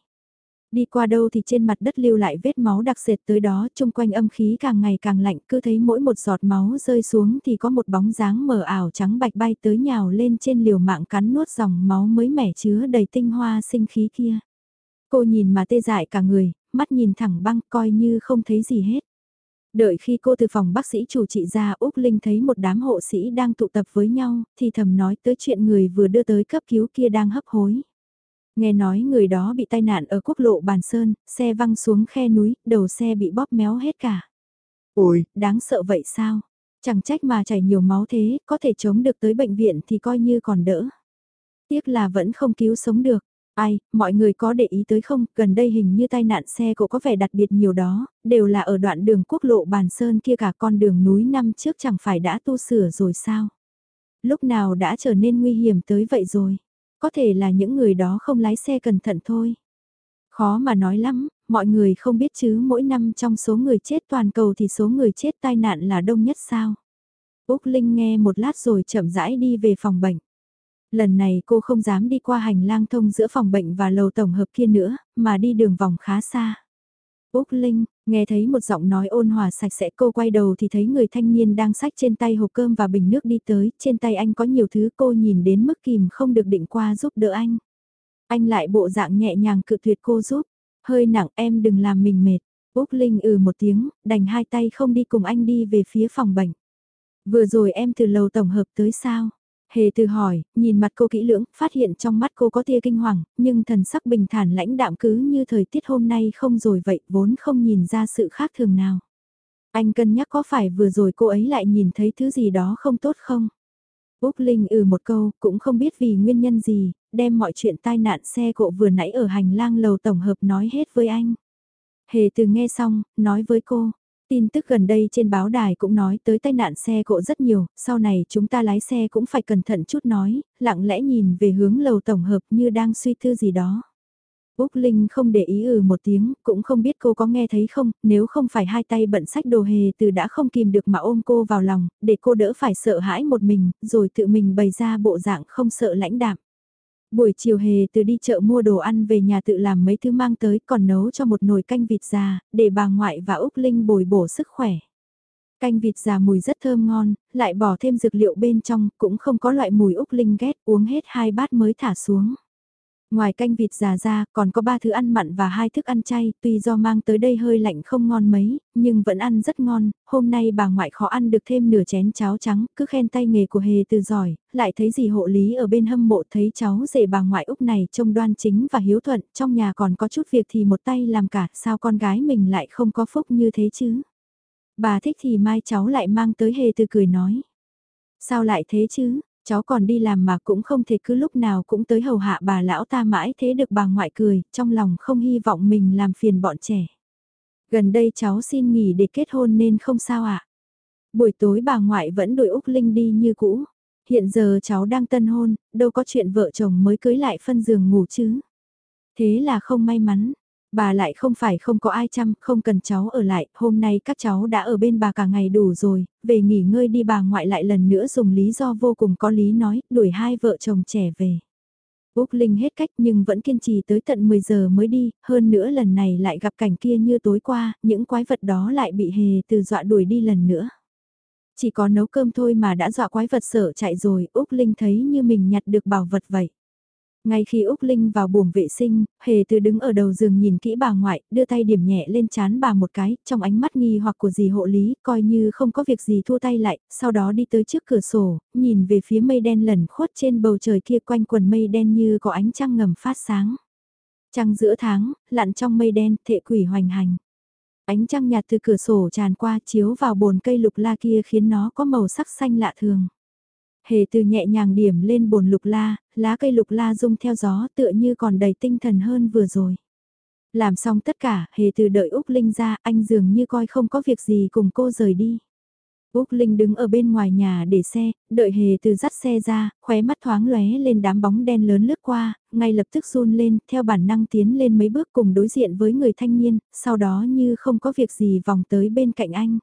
Đi qua đâu thì trên mặt đất lưu lại vết máu đặc sệt tới đó, chung quanh âm khí càng ngày càng lạnh, cứ thấy mỗi một giọt máu rơi xuống thì có một bóng dáng mờ ảo trắng bạch bay tới nhào lên trên liều mạng cắn nuốt dòng máu mới mẻ chứa đầy tinh hoa sinh khí kia. Cô nhìn mà tê dại cả người, mắt nhìn thẳng băng coi như không thấy gì hết. Đợi khi cô từ phòng bác sĩ chủ trị ra Úc Linh thấy một đám hộ sĩ đang tụ tập với nhau, thì thầm nói tới chuyện người vừa đưa tới cấp cứu kia đang hấp hối. Nghe nói người đó bị tai nạn ở quốc lộ Bàn Sơn, xe văng xuống khe núi, đầu xe bị bóp méo hết cả. Ôi, đáng sợ vậy sao? Chẳng trách mà chảy nhiều máu thế, có thể chống được tới bệnh viện thì coi như còn đỡ. Tiếc là vẫn không cứu sống được. Ai, mọi người có để ý tới không, gần đây hình như tai nạn xe cộ có vẻ đặc biệt nhiều đó, đều là ở đoạn đường quốc lộ Bàn Sơn kia cả con đường núi năm trước chẳng phải đã tu sửa rồi sao? Lúc nào đã trở nên nguy hiểm tới vậy rồi? Có thể là những người đó không lái xe cẩn thận thôi. Khó mà nói lắm, mọi người không biết chứ mỗi năm trong số người chết toàn cầu thì số người chết tai nạn là đông nhất sao? Úc Linh nghe một lát rồi chậm rãi đi về phòng bệnh. Lần này cô không dám đi qua hành lang thông giữa phòng bệnh và lầu tổng hợp kia nữa, mà đi đường vòng khá xa. Úc Linh, nghe thấy một giọng nói ôn hòa sạch sẽ cô quay đầu thì thấy người thanh niên đang xách trên tay hộp cơm và bình nước đi tới, trên tay anh có nhiều thứ cô nhìn đến mức kìm không được định qua giúp đỡ anh. Anh lại bộ dạng nhẹ nhàng cự tuyệt cô giúp, hơi nặng em đừng làm mình mệt. Úc Linh ừ một tiếng, đành hai tay không đi cùng anh đi về phía phòng bệnh. Vừa rồi em từ lầu tổng hợp tới sao? Hề từ hỏi, nhìn mặt cô kỹ lưỡng, phát hiện trong mắt cô có tia kinh hoàng, nhưng thần sắc bình thản lãnh đạm cứ như thời tiết hôm nay không rồi vậy, vốn không nhìn ra sự khác thường nào. Anh cân nhắc có phải vừa rồi cô ấy lại nhìn thấy thứ gì đó không tốt không? Úc Linh ừ một câu, cũng không biết vì nguyên nhân gì, đem mọi chuyện tai nạn xe cộ vừa nãy ở hành lang lầu tổng hợp nói hết với anh. Hề từ nghe xong, nói với cô, Tin tức gần đây trên báo đài cũng nói tới tai nạn xe cộ rất nhiều, sau này chúng ta lái xe cũng phải cẩn thận chút nói, lặng lẽ nhìn về hướng lầu tổng hợp như đang suy tư gì đó. Úc Linh không để ý ừ một tiếng, cũng không biết cô có nghe thấy không, nếu không phải hai tay bận sách đồ hề từ đã không kìm được mà ôm cô vào lòng, để cô đỡ phải sợ hãi một mình, rồi tự mình bày ra bộ dạng không sợ lãnh đạm. Buổi chiều hề từ đi chợ mua đồ ăn về nhà tự làm mấy thứ mang tới còn nấu cho một nồi canh vịt già, để bà ngoại và Úc Linh bồi bổ sức khỏe. Canh vịt già mùi rất thơm ngon, lại bỏ thêm dược liệu bên trong, cũng không có loại mùi Úc Linh ghét, uống hết hai bát mới thả xuống. Ngoài canh vịt già ra, còn có ba thứ ăn mặn và hai thức ăn chay, tuy do mang tới đây hơi lạnh không ngon mấy, nhưng vẫn ăn rất ngon, hôm nay bà ngoại khó ăn được thêm nửa chén cháo trắng, cứ khen tay nghề của hề từ giỏi, lại thấy gì hộ lý ở bên hâm mộ thấy cháu rể bà ngoại Úc này trông đoan chính và hiếu thuận, trong nhà còn có chút việc thì một tay làm cả, sao con gái mình lại không có phúc như thế chứ? Bà thích thì mai cháu lại mang tới hề từ cười nói. Sao lại thế chứ? Cháu còn đi làm mà cũng không thể cứ lúc nào cũng tới hầu hạ bà lão ta mãi thế được bà ngoại cười, trong lòng không hy vọng mình làm phiền bọn trẻ. Gần đây cháu xin nghỉ để kết hôn nên không sao ạ. À? Buổi tối bà ngoại vẫn đuổi Úc Linh đi như cũ. Hiện giờ cháu đang tân hôn, đâu có chuyện vợ chồng mới cưới lại phân giường ngủ chứ. Thế là không may mắn, Bà lại không phải không có ai chăm, không cần cháu ở lại, hôm nay các cháu đã ở bên bà cả ngày đủ rồi, về nghỉ ngơi đi bà ngoại lại lần nữa dùng lý do vô cùng có lý nói, đuổi hai vợ chồng trẻ về. Úc Linh hết cách nhưng vẫn kiên trì tới tận 10 giờ mới đi, hơn nữa lần này lại gặp cảnh kia như tối qua, những quái vật đó lại bị hề từ dọa đuổi đi lần nữa. Chỉ có nấu cơm thôi mà đã dọa quái vật sợ chạy rồi, Úc Linh thấy như mình nhặt được bảo vật vậy. Ngay khi Úc Linh vào buồng vệ sinh, Hề từ đứng ở đầu giường nhìn kỹ bà ngoại, đưa tay điểm nhẹ lên chán bà một cái, trong ánh mắt nghi hoặc của dì hộ lý, coi như không có việc gì thua tay lại, sau đó đi tới trước cửa sổ, nhìn về phía mây đen lẩn khuất trên bầu trời kia quanh quần mây đen như có ánh trăng ngầm phát sáng. Trăng giữa tháng, lặn trong mây đen, thệ quỷ hoành hành. Ánh trăng nhạt từ cửa sổ tràn qua chiếu vào bồn cây lục la kia khiến nó có màu sắc xanh lạ thường. Hề từ nhẹ nhàng điểm lên bồn lục la, lá cây lục la rung theo gió tựa như còn đầy tinh thần hơn vừa rồi. Làm xong tất cả, hề từ đợi Úc Linh ra, anh dường như coi không có việc gì cùng cô rời đi. Úc Linh đứng ở bên ngoài nhà để xe, đợi hề từ dắt xe ra, khóe mắt thoáng lóe lên đám bóng đen lớn lướt qua, ngay lập tức run lên, theo bản năng tiến lên mấy bước cùng đối diện với người thanh niên, sau đó như không có việc gì vòng tới bên cạnh anh.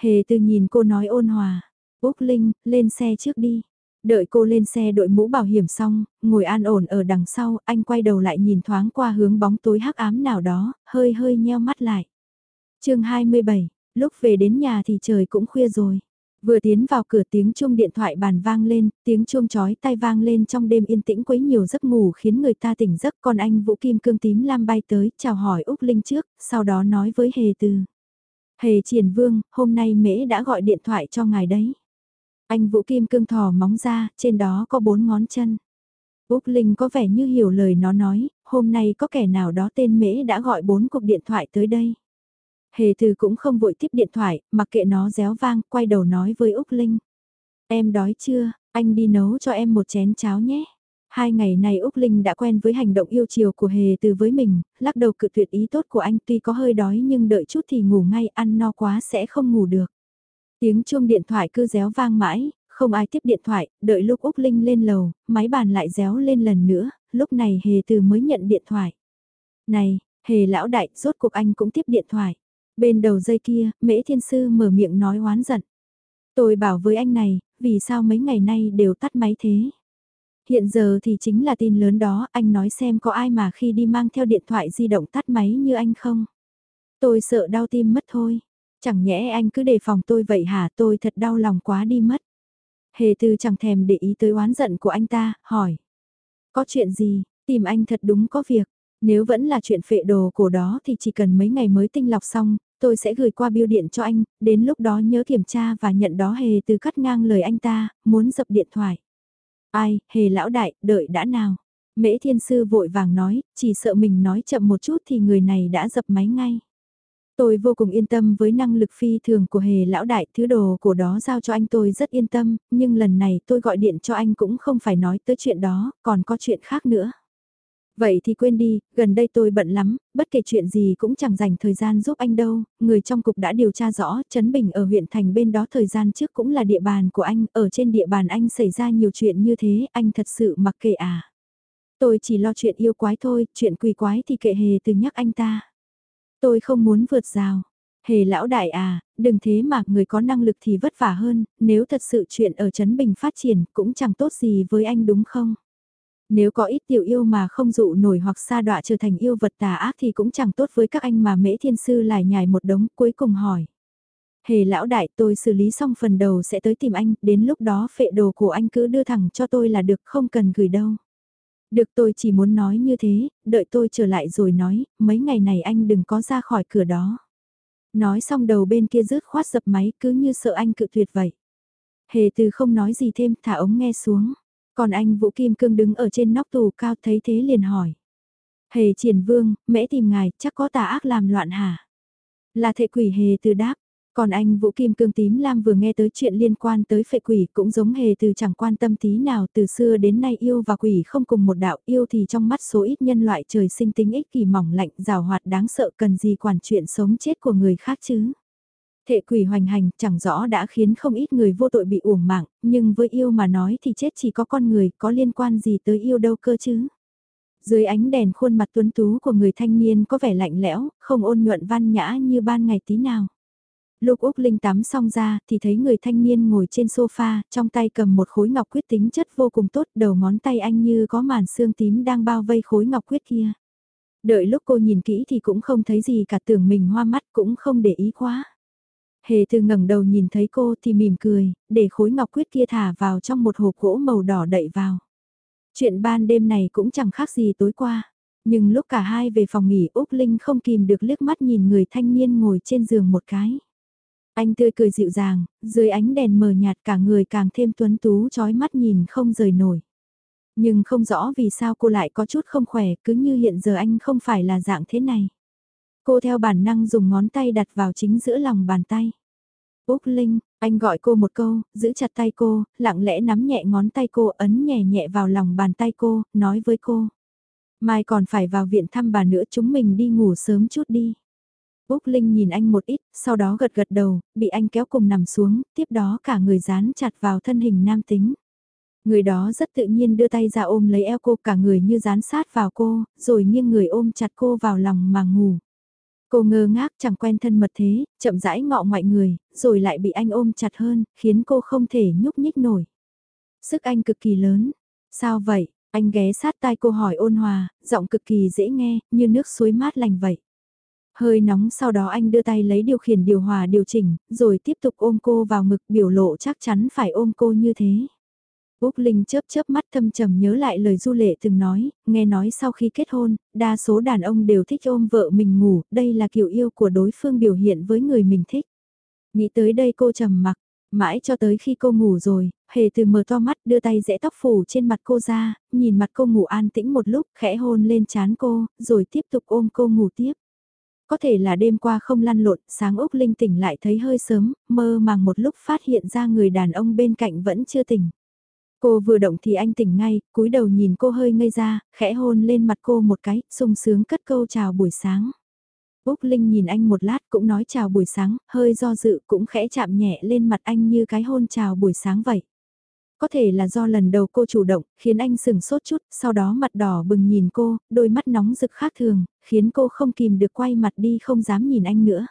Hề từ nhìn cô nói ôn hòa, Úc Linh, lên xe trước đi. Đợi cô lên xe đội mũ bảo hiểm xong, ngồi an ổn ở đằng sau, anh quay đầu lại nhìn thoáng qua hướng bóng tối hắc ám nào đó, hơi hơi nheo mắt lại. chương 27, lúc về đến nhà thì trời cũng khuya rồi. Vừa tiến vào cửa tiếng chuông điện thoại bàn vang lên, tiếng chuông chói tai vang lên trong đêm yên tĩnh quấy nhiều giấc ngủ khiến người ta tỉnh giấc còn anh Vũ Kim Cương tím lam bay tới chào hỏi Úc Linh trước, sau đó nói với Hề Từ. Hề Triển Vương, hôm nay Mễ đã gọi điện thoại cho ngài đấy. Anh Vũ Kim cương thò móng ra, trên đó có bốn ngón chân. Úc Linh có vẻ như hiểu lời nó nói, hôm nay có kẻ nào đó tên Mễ đã gọi bốn cuộc điện thoại tới đây. Hề từ cũng không vội tiếp điện thoại, mặc kệ nó réo vang, quay đầu nói với Úc Linh. Em đói chưa, anh đi nấu cho em một chén cháo nhé. Hai ngày này Úc Linh đã quen với hành động yêu chiều của Hề từ với mình, lắc đầu cự tuyệt ý tốt của anh tuy có hơi đói nhưng đợi chút thì ngủ ngay ăn no quá sẽ không ngủ được. Tiếng chuông điện thoại cứ réo vang mãi, không ai tiếp điện thoại, đợi lúc Úc Linh lên lầu, máy bàn lại réo lên lần nữa, lúc này Hề từ mới nhận điện thoại. Này, Hề lão đại, rốt cuộc anh cũng tiếp điện thoại. Bên đầu dây kia, Mễ Thiên Sư mở miệng nói oán giận. Tôi bảo với anh này, vì sao mấy ngày nay đều tắt máy thế? Hiện giờ thì chính là tin lớn đó, anh nói xem có ai mà khi đi mang theo điện thoại di động tắt máy như anh không? Tôi sợ đau tim mất thôi. Chẳng nhẽ anh cứ đề phòng tôi vậy hả tôi thật đau lòng quá đi mất. Hề từ chẳng thèm để ý tới oán giận của anh ta, hỏi. Có chuyện gì, tìm anh thật đúng có việc. Nếu vẫn là chuyện phệ đồ cổ đó thì chỉ cần mấy ngày mới tinh lọc xong, tôi sẽ gửi qua biêu điện cho anh, đến lúc đó nhớ kiểm tra và nhận đó hề từ cắt ngang lời anh ta, muốn dập điện thoại. Ai, hề lão đại, đợi đã nào. Mễ thiên sư vội vàng nói, chỉ sợ mình nói chậm một chút thì người này đã dập máy ngay. Tôi vô cùng yên tâm với năng lực phi thường của hề lão đại, thứ đồ của đó giao cho anh tôi rất yên tâm, nhưng lần này tôi gọi điện cho anh cũng không phải nói tới chuyện đó, còn có chuyện khác nữa. Vậy thì quên đi, gần đây tôi bận lắm, bất kể chuyện gì cũng chẳng dành thời gian giúp anh đâu, người trong cục đã điều tra rõ, Trấn Bình ở huyện thành bên đó thời gian trước cũng là địa bàn của anh, ở trên địa bàn anh xảy ra nhiều chuyện như thế, anh thật sự mặc kệ à. Tôi chỉ lo chuyện yêu quái thôi, chuyện quỷ quái thì kệ hề từ nhắc anh ta. Tôi không muốn vượt rào. Hề lão đại à, đừng thế mà người có năng lực thì vất vả hơn, nếu thật sự chuyện ở Trấn Bình phát triển cũng chẳng tốt gì với anh đúng không? Nếu có ít tiểu yêu mà không dụ nổi hoặc sa đọa trở thành yêu vật tà ác thì cũng chẳng tốt với các anh mà mễ thiên sư lại nhài một đống cuối cùng hỏi. Hề lão đại tôi xử lý xong phần đầu sẽ tới tìm anh, đến lúc đó phệ đồ của anh cứ đưa thẳng cho tôi là được không cần gửi đâu. Được tôi chỉ muốn nói như thế, đợi tôi trở lại rồi nói, mấy ngày này anh đừng có ra khỏi cửa đó. Nói xong đầu bên kia rứt khoát dập máy cứ như sợ anh cự tuyệt vậy. Hề từ không nói gì thêm thả ống nghe xuống. Còn anh Vũ Kim Cương đứng ở trên nóc tù cao thấy thế liền hỏi. Hề triển vương, mễ tìm ngài, chắc có tà ác làm loạn hả? Là thệ quỷ hề từ đáp. Còn anh Vũ Kim Cương Tím Lam vừa nghe tới chuyện liên quan tới phệ quỷ cũng giống hề từ chẳng quan tâm tí nào từ xưa đến nay yêu và quỷ không cùng một đạo yêu thì trong mắt số ít nhân loại trời sinh tính ích kỳ mỏng lạnh rào hoạt đáng sợ cần gì quản chuyện sống chết của người khác chứ. Thệ quỷ hoành hành chẳng rõ đã khiến không ít người vô tội bị uổng mạng, nhưng với yêu mà nói thì chết chỉ có con người, có liên quan gì tới yêu đâu cơ chứ. Dưới ánh đèn khuôn mặt tuấn tú của người thanh niên có vẻ lạnh lẽo, không ôn nhuận văn nhã như ban ngày tí nào. Lúc Úc Linh tắm xong ra thì thấy người thanh niên ngồi trên sofa, trong tay cầm một khối ngọc quyết tính chất vô cùng tốt, đầu ngón tay anh như có màn xương tím đang bao vây khối ngọc quyết kia. Đợi lúc cô nhìn kỹ thì cũng không thấy gì cả tưởng mình hoa mắt cũng không để ý quá. Hề từ ngẩng đầu nhìn thấy cô thì mỉm cười, để khối ngọc quyết kia thả vào trong một hộp gỗ màu đỏ đậy vào. Chuyện ban đêm này cũng chẳng khác gì tối qua. Nhưng lúc cả hai về phòng nghỉ Úc Linh không kìm được liếc mắt nhìn người thanh niên ngồi trên giường một cái. Anh tươi cười dịu dàng, dưới ánh đèn mờ nhạt cả người càng thêm tuấn tú chói mắt nhìn không rời nổi. Nhưng không rõ vì sao cô lại có chút không khỏe cứ như hiện giờ anh không phải là dạng thế này. Cô theo bản năng dùng ngón tay đặt vào chính giữa lòng bàn tay. Úc Linh, anh gọi cô một câu, giữ chặt tay cô, lặng lẽ nắm nhẹ ngón tay cô ấn nhẹ nhẹ vào lòng bàn tay cô, nói với cô. Mai còn phải vào viện thăm bà nữa chúng mình đi ngủ sớm chút đi. Úc Linh nhìn anh một ít, sau đó gật gật đầu, bị anh kéo cùng nằm xuống, tiếp đó cả người dán chặt vào thân hình nam tính. Người đó rất tự nhiên đưa tay ra ôm lấy eo cô cả người như dán sát vào cô, rồi nghiêng người ôm chặt cô vào lòng mà ngủ. Cô ngơ ngác chẳng quen thân mật thế, chậm rãi ngọ ngoại người, rồi lại bị anh ôm chặt hơn, khiến cô không thể nhúc nhích nổi. Sức anh cực kỳ lớn. Sao vậy? Anh ghé sát tai cô hỏi ôn hòa, giọng cực kỳ dễ nghe, như nước suối mát lành vậy. Hơi nóng sau đó anh đưa tay lấy điều khiển điều hòa điều chỉnh, rồi tiếp tục ôm cô vào ngực biểu lộ chắc chắn phải ôm cô như thế. Úc Linh chớp chớp mắt thâm trầm nhớ lại lời Du Lệ từng nói, nghe nói sau khi kết hôn, đa số đàn ông đều thích ôm vợ mình ngủ, đây là kiểu yêu của đối phương biểu hiện với người mình thích. Nghĩ tới đây cô trầm mặc, mãi cho tới khi cô ngủ rồi, hề từ mở to mắt đưa tay rẽ tóc phủ trên mặt cô ra, nhìn mặt cô ngủ an tĩnh một lúc, khẽ hôn lên chán cô, rồi tiếp tục ôm cô ngủ tiếp. Có thể là đêm qua không lăn lộn, sáng Úc Linh tỉnh lại thấy hơi sớm, mơ màng một lúc phát hiện ra người đàn ông bên cạnh vẫn chưa tỉnh. Cô vừa động thì anh tỉnh ngay, cúi đầu nhìn cô hơi ngây ra, khẽ hôn lên mặt cô một cái, sung sướng cất câu chào buổi sáng. Úc Linh nhìn anh một lát cũng nói chào buổi sáng, hơi do dự cũng khẽ chạm nhẹ lên mặt anh như cái hôn chào buổi sáng vậy. Có thể là do lần đầu cô chủ động, khiến anh sừng sốt chút, sau đó mặt đỏ bừng nhìn cô, đôi mắt nóng rực khác thường, khiến cô không kìm được quay mặt đi không dám nhìn anh nữa.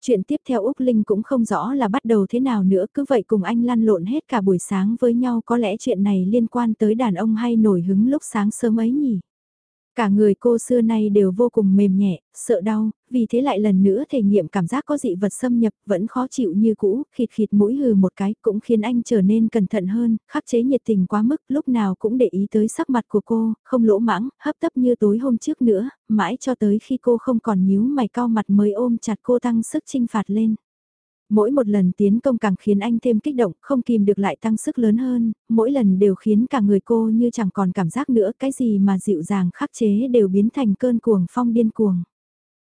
Chuyện tiếp theo Úc Linh cũng không rõ là bắt đầu thế nào nữa, cứ vậy cùng anh lăn lộn hết cả buổi sáng với nhau, có lẽ chuyện này liên quan tới đàn ông hay nổi hứng lúc sáng sớm ấy nhỉ. Cả người cô xưa nay đều vô cùng mềm nhẹ, sợ đau, vì thế lại lần nữa thể nghiệm cảm giác có dị vật xâm nhập vẫn khó chịu như cũ, khịt khịt mũi hừ một cái cũng khiến anh trở nên cẩn thận hơn, khắc chế nhiệt tình quá mức, lúc nào cũng để ý tới sắc mặt của cô, không lỗ mãng, hấp tấp như tối hôm trước nữa, mãi cho tới khi cô không còn nhíu mày cao mặt mới ôm chặt cô tăng sức trinh phạt lên. Mỗi một lần tiến công càng khiến anh thêm kích động, không kìm được lại tăng sức lớn hơn, mỗi lần đều khiến cả người cô như chẳng còn cảm giác nữa, cái gì mà dịu dàng khắc chế đều biến thành cơn cuồng phong điên cuồng.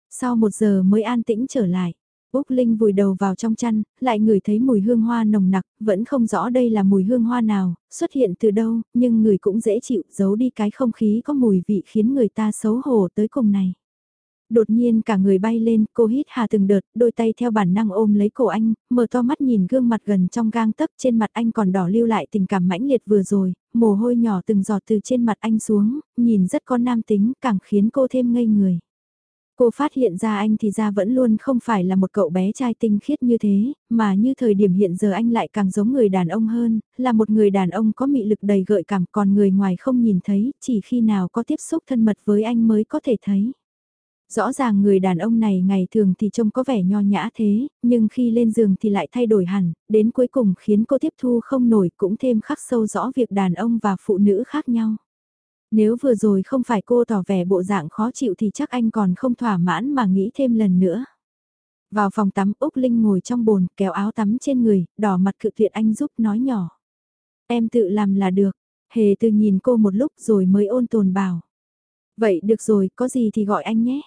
Sau một giờ mới an tĩnh trở lại. Úc Linh vùi đầu vào trong chăn, lại ngửi thấy mùi hương hoa nồng nặc, vẫn không rõ đây là mùi hương hoa nào, xuất hiện từ đâu, nhưng người cũng dễ chịu, giấu đi cái không khí có mùi vị khiến người ta xấu hổ tới cùng này. Đột nhiên cả người bay lên, cô hít hà từng đợt, đôi tay theo bản năng ôm lấy cổ anh, mở to mắt nhìn gương mặt gần trong gang tấc trên mặt anh còn đỏ lưu lại tình cảm mãnh liệt vừa rồi, mồ hôi nhỏ từng giọt từ trên mặt anh xuống, nhìn rất có nam tính, càng khiến cô thêm ngây người. Cô phát hiện ra anh thì ra vẫn luôn không phải là một cậu bé trai tinh khiết như thế, mà như thời điểm hiện giờ anh lại càng giống người đàn ông hơn, là một người đàn ông có mị lực đầy gợi cảm còn người ngoài không nhìn thấy, chỉ khi nào có tiếp xúc thân mật với anh mới có thể thấy. Rõ ràng người đàn ông này ngày thường thì trông có vẻ nho nhã thế, nhưng khi lên giường thì lại thay đổi hẳn, đến cuối cùng khiến cô tiếp thu không nổi cũng thêm khắc sâu rõ việc đàn ông và phụ nữ khác nhau. Nếu vừa rồi không phải cô tỏ vẻ bộ dạng khó chịu thì chắc anh còn không thỏa mãn mà nghĩ thêm lần nữa. Vào phòng tắm Úc Linh ngồi trong bồn kéo áo tắm trên người, đỏ mặt cự tuyệt anh giúp nói nhỏ. Em tự làm là được, hề từ nhìn cô một lúc rồi mới ôn tồn bảo. Vậy được rồi, có gì thì gọi anh nhé.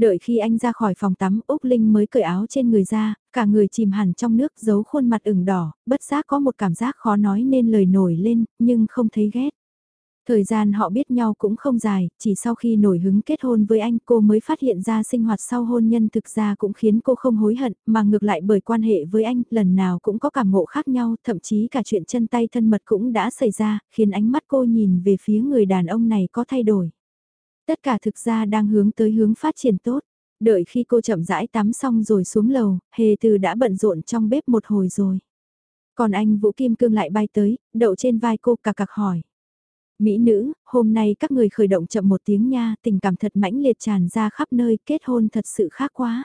Đợi khi anh ra khỏi phòng tắm, Úc Linh mới cởi áo trên người ra, cả người chìm hẳn trong nước giấu khuôn mặt ửng đỏ, bất giác có một cảm giác khó nói nên lời nổi lên, nhưng không thấy ghét. Thời gian họ biết nhau cũng không dài, chỉ sau khi nổi hứng kết hôn với anh cô mới phát hiện ra sinh hoạt sau hôn nhân thực ra cũng khiến cô không hối hận, mà ngược lại bởi quan hệ với anh, lần nào cũng có cảm ngộ khác nhau, thậm chí cả chuyện chân tay thân mật cũng đã xảy ra, khiến ánh mắt cô nhìn về phía người đàn ông này có thay đổi. Tất cả thực ra đang hướng tới hướng phát triển tốt. Đợi khi cô chậm rãi tắm xong rồi xuống lầu, hề từ đã bận rộn trong bếp một hồi rồi. Còn anh Vũ Kim Cương lại bay tới, đậu trên vai cô cà cặc hỏi. Mỹ nữ, hôm nay các người khởi động chậm một tiếng nha, tình cảm thật mãnh liệt tràn ra khắp nơi, kết hôn thật sự khác quá.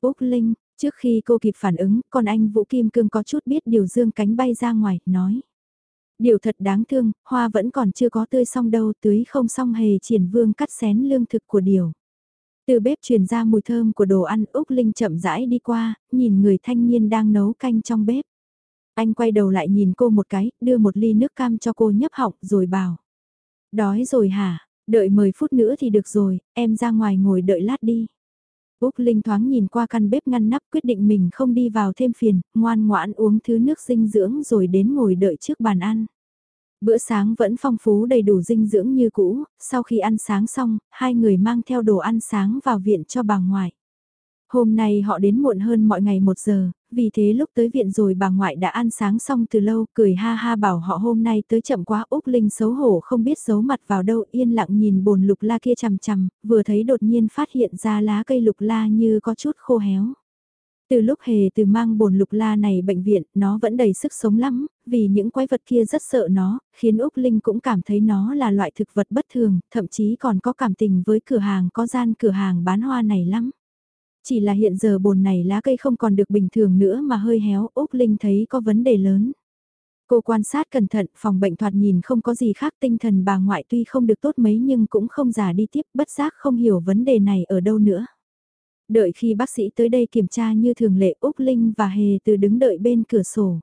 Úc Linh, trước khi cô kịp phản ứng, còn anh Vũ Kim Cương có chút biết điều dương cánh bay ra ngoài, nói. Điều thật đáng thương, hoa vẫn còn chưa có tươi xong đâu, tưới không xong hề triển vương cắt xén lương thực của điều. Từ bếp truyền ra mùi thơm của đồ ăn Úc Linh chậm rãi đi qua, nhìn người thanh niên đang nấu canh trong bếp. Anh quay đầu lại nhìn cô một cái, đưa một ly nước cam cho cô nhấp họng rồi bảo. Đói rồi hả, đợi 10 phút nữa thì được rồi, em ra ngoài ngồi đợi lát đi. Úc Linh thoáng nhìn qua căn bếp ngăn nắp quyết định mình không đi vào thêm phiền, ngoan ngoãn uống thứ nước dinh dưỡng rồi đến ngồi đợi trước bàn ăn. Bữa sáng vẫn phong phú đầy đủ dinh dưỡng như cũ, sau khi ăn sáng xong, hai người mang theo đồ ăn sáng vào viện cho bà ngoại. Hôm nay họ đến muộn hơn mọi ngày một giờ, vì thế lúc tới viện rồi bà ngoại đã ăn sáng xong từ lâu, cười ha ha bảo họ hôm nay tới chậm quá Úc Linh xấu hổ không biết giấu mặt vào đâu yên lặng nhìn bồn lục la kia chằm chằm, vừa thấy đột nhiên phát hiện ra lá cây lục la như có chút khô héo. Từ lúc hề từ mang bồn lục la này bệnh viện, nó vẫn đầy sức sống lắm, vì những quái vật kia rất sợ nó, khiến Úc Linh cũng cảm thấy nó là loại thực vật bất thường, thậm chí còn có cảm tình với cửa hàng có gian cửa hàng bán hoa này lắm. Chỉ là hiện giờ bồn này lá cây không còn được bình thường nữa mà hơi héo, Úc Linh thấy có vấn đề lớn. Cô quan sát cẩn thận, phòng bệnh thoạt nhìn không có gì khác tinh thần bà ngoại tuy không được tốt mấy nhưng cũng không giả đi tiếp, bất giác không hiểu vấn đề này ở đâu nữa. Đợi khi bác sĩ tới đây kiểm tra như thường lệ Úc Linh và Hề từ đứng đợi bên cửa sổ.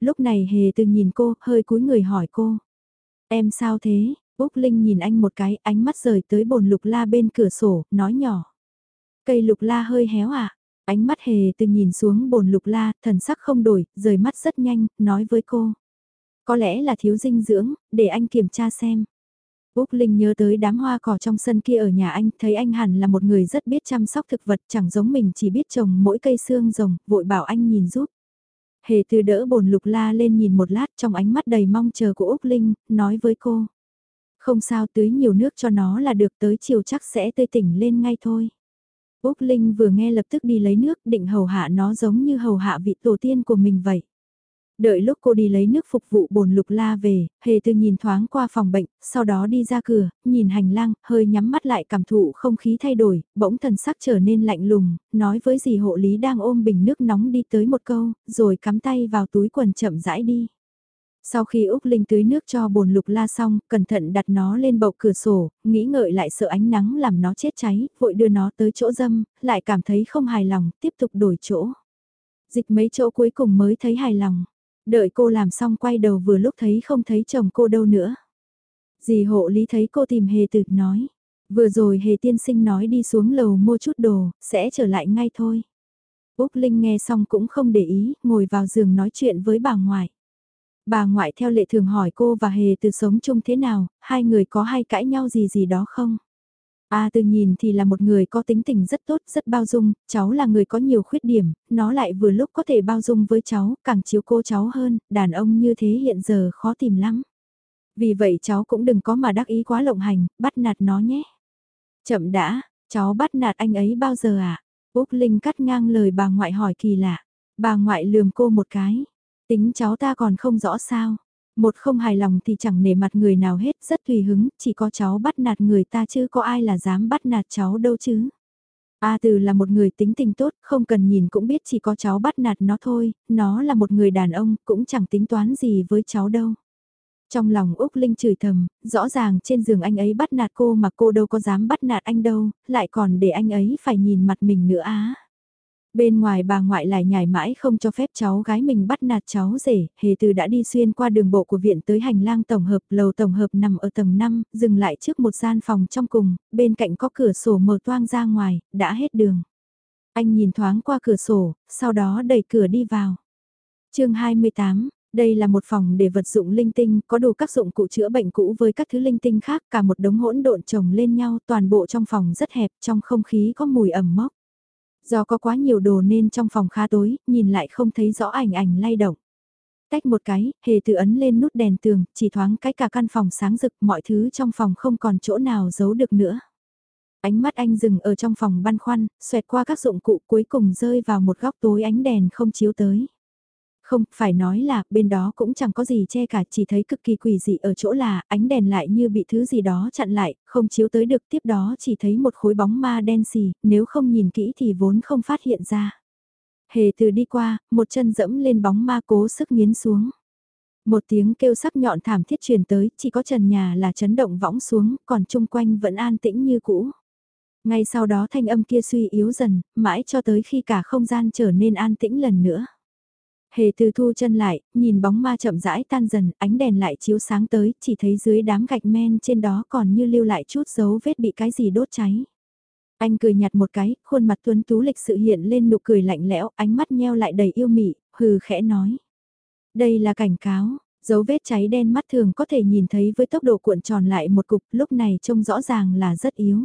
Lúc này Hề từ nhìn cô, hơi cúi người hỏi cô. Em sao thế? Úc Linh nhìn anh một cái, ánh mắt rời tới bồn lục la bên cửa sổ, nói nhỏ. Cây lục la hơi héo à? Ánh mắt hề từ nhìn xuống bồn lục la, thần sắc không đổi, rời mắt rất nhanh, nói với cô. Có lẽ là thiếu dinh dưỡng, để anh kiểm tra xem. Úc Linh nhớ tới đám hoa cỏ trong sân kia ở nhà anh, thấy anh hẳn là một người rất biết chăm sóc thực vật, chẳng giống mình chỉ biết trồng mỗi cây xương rồng, vội bảo anh nhìn giúp. Hề từ đỡ bồn lục la lên nhìn một lát trong ánh mắt đầy mong chờ của Úc Linh, nói với cô. Không sao tưới nhiều nước cho nó là được tới chiều chắc sẽ tươi tỉnh lên ngay thôi. Úc Linh vừa nghe lập tức đi lấy nước định hầu hạ nó giống như hầu hạ vị tổ tiên của mình vậy. Đợi lúc cô đi lấy nước phục vụ bồn lục la về, hề từ nhìn thoáng qua phòng bệnh, sau đó đi ra cửa, nhìn hành lang, hơi nhắm mắt lại cảm thụ không khí thay đổi, bỗng thần sắc trở nên lạnh lùng, nói với dì hộ lý đang ôm bình nước nóng đi tới một câu, rồi cắm tay vào túi quần chậm rãi đi. Sau khi Úc Linh tưới nước cho bồn lục la xong, cẩn thận đặt nó lên bậu cửa sổ, nghĩ ngợi lại sợ ánh nắng làm nó chết cháy, vội đưa nó tới chỗ dâm, lại cảm thấy không hài lòng, tiếp tục đổi chỗ. Dịch mấy chỗ cuối cùng mới thấy hài lòng. Đợi cô làm xong quay đầu vừa lúc thấy không thấy chồng cô đâu nữa. Dì hộ lý thấy cô tìm hề tử nói. Vừa rồi hề tiên sinh nói đi xuống lầu mua chút đồ, sẽ trở lại ngay thôi. Úc Linh nghe xong cũng không để ý, ngồi vào giường nói chuyện với bà ngoại. Bà ngoại theo lệ thường hỏi cô và hề từ sống chung thế nào, hai người có hay cãi nhau gì gì đó không? A từ nhìn thì là một người có tính tình rất tốt, rất bao dung, cháu là người có nhiều khuyết điểm, nó lại vừa lúc có thể bao dung với cháu, càng chiếu cô cháu hơn, đàn ông như thế hiện giờ khó tìm lắm. Vì vậy cháu cũng đừng có mà đắc ý quá lộng hành, bắt nạt nó nhé. Chậm đã, cháu bắt nạt anh ấy bao giờ? À? Úc Linh cắt ngang lời bà ngoại hỏi kỳ lạ. Bà ngoại lườm cô một cái. Tính cháu ta còn không rõ sao. Một không hài lòng thì chẳng nể mặt người nào hết, rất tùy hứng, chỉ có cháu bắt nạt người ta chứ có ai là dám bắt nạt cháu đâu chứ. A Từ là một người tính tình tốt, không cần nhìn cũng biết chỉ có cháu bắt nạt nó thôi, nó là một người đàn ông, cũng chẳng tính toán gì với cháu đâu. Trong lòng Úc Linh chửi thầm, rõ ràng trên giường anh ấy bắt nạt cô mà cô đâu có dám bắt nạt anh đâu, lại còn để anh ấy phải nhìn mặt mình nữa á. Bên ngoài bà ngoại lại nhảy mãi không cho phép cháu gái mình bắt nạt cháu rể, hề từ đã đi xuyên qua đường bộ của viện tới hành lang tổng hợp, lầu tổng hợp nằm ở tầng 5, dừng lại trước một gian phòng trong cùng, bên cạnh có cửa sổ mở toang ra ngoài, đã hết đường. Anh nhìn thoáng qua cửa sổ, sau đó đẩy cửa đi vào. chương 28, đây là một phòng để vật dụng linh tinh, có đủ các dụng cụ chữa bệnh cũ với các thứ linh tinh khác, cả một đống hỗn độn chồng lên nhau, toàn bộ trong phòng rất hẹp, trong không khí có mùi ẩm mốc. Do có quá nhiều đồ nên trong phòng khá tối, nhìn lại không thấy rõ ảnh ảnh lay động. Tách một cái, hề tự ấn lên nút đèn tường, chỉ thoáng cái cả căn phòng sáng rực, mọi thứ trong phòng không còn chỗ nào giấu được nữa. Ánh mắt anh dừng ở trong phòng băn khoăn, xoẹt qua các dụng cụ cuối cùng rơi vào một góc tối ánh đèn không chiếu tới. Không, phải nói là, bên đó cũng chẳng có gì che cả, chỉ thấy cực kỳ quỷ dị ở chỗ là, ánh đèn lại như bị thứ gì đó chặn lại, không chiếu tới được, tiếp đó chỉ thấy một khối bóng ma đen xì, nếu không nhìn kỹ thì vốn không phát hiện ra. Hề từ đi qua, một chân dẫm lên bóng ma cố sức nghiến xuống. Một tiếng kêu sắc nhọn thảm thiết truyền tới, chỉ có trần nhà là chấn động võng xuống, còn chung quanh vẫn an tĩnh như cũ. Ngay sau đó thanh âm kia suy yếu dần, mãi cho tới khi cả không gian trở nên an tĩnh lần nữa. Hề từ thu chân lại, nhìn bóng ma chậm rãi tan dần, ánh đèn lại chiếu sáng tới, chỉ thấy dưới đám gạch men trên đó còn như lưu lại chút dấu vết bị cái gì đốt cháy. Anh cười nhạt một cái, khuôn mặt tuấn tú lịch sự hiện lên nụ cười lạnh lẽo, ánh mắt nheo lại đầy yêu mị, hừ khẽ nói. Đây là cảnh cáo, dấu vết cháy đen mắt thường có thể nhìn thấy với tốc độ cuộn tròn lại một cục, lúc này trông rõ ràng là rất yếu.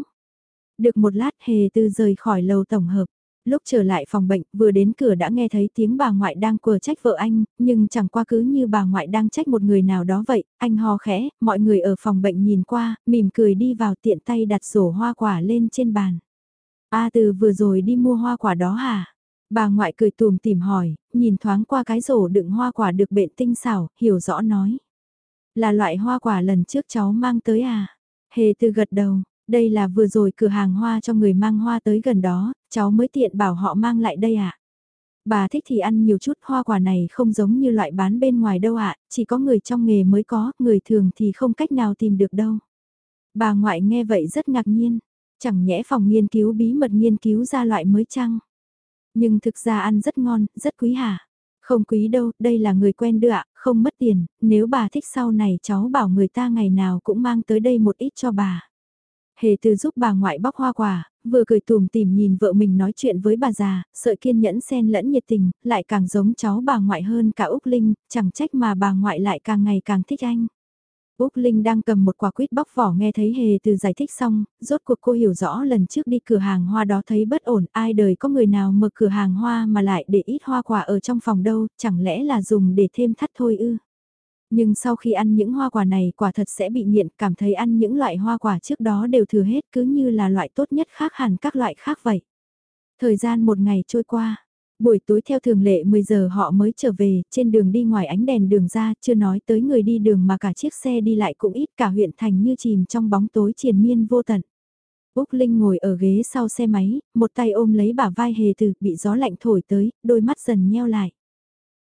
Được một lát hề từ rời khỏi lầu tổng hợp. Lúc trở lại phòng bệnh, vừa đến cửa đã nghe thấy tiếng bà ngoại đang quờ trách vợ anh, nhưng chẳng qua cứ như bà ngoại đang trách một người nào đó vậy, anh ho khẽ, mọi người ở phòng bệnh nhìn qua, mỉm cười đi vào tiện tay đặt sổ hoa quả lên trên bàn. A từ vừa rồi đi mua hoa quả đó hả? Bà ngoại cười tùm tìm hỏi, nhìn thoáng qua cái rổ đựng hoa quả được bện tinh xảo, hiểu rõ nói. Là loại hoa quả lần trước cháu mang tới à? Hề từ gật đầu, đây là vừa rồi cửa hàng hoa cho người mang hoa tới gần đó, cháu mới tiện bảo họ mang lại đây ạ. À? Bà thích thì ăn nhiều chút hoa quả này không giống như loại bán bên ngoài đâu ạ, chỉ có người trong nghề mới có, người thường thì không cách nào tìm được đâu. Bà ngoại nghe vậy rất ngạc nhiên, chẳng nhẽ phòng nghiên cứu bí mật nghiên cứu ra loại mới chăng? Nhưng thực ra ăn rất ngon, rất quý hả? Không quý đâu, đây là người quen đưa ạ, không mất tiền, nếu bà thích sau này cháu bảo người ta ngày nào cũng mang tới đây một ít cho bà. Hề từ giúp bà ngoại bóc hoa quả, vừa cười tùm tìm nhìn vợ mình nói chuyện với bà già, sợi kiên nhẫn xen lẫn nhiệt tình, lại càng giống cháu bà ngoại hơn cả Úc Linh, chẳng trách mà bà ngoại lại càng ngày càng thích anh. Úc Linh đang cầm một quả quýt bóc vỏ nghe thấy hề từ giải thích xong, rốt cuộc cô hiểu rõ lần trước đi cửa hàng hoa đó thấy bất ổn, ai đời có người nào mở cửa hàng hoa mà lại để ít hoa quả ở trong phòng đâu, chẳng lẽ là dùng để thêm thắt thôi ư. Nhưng sau khi ăn những hoa quả này quả thật sẽ bị nghiện, cảm thấy ăn những loại hoa quả trước đó đều thừa hết cứ như là loại tốt nhất khác hẳn các loại khác vậy. Thời gian một ngày trôi qua, Buổi tối theo thường lệ 10 giờ họ mới trở về, trên đường đi ngoài ánh đèn đường ra, chưa nói tới người đi đường mà cả chiếc xe đi lại cũng ít cả huyện thành như chìm trong bóng tối triền miên vô tận. Úc Linh ngồi ở ghế sau xe máy, một tay ôm lấy bả vai hề từ, bị gió lạnh thổi tới, đôi mắt dần nheo lại.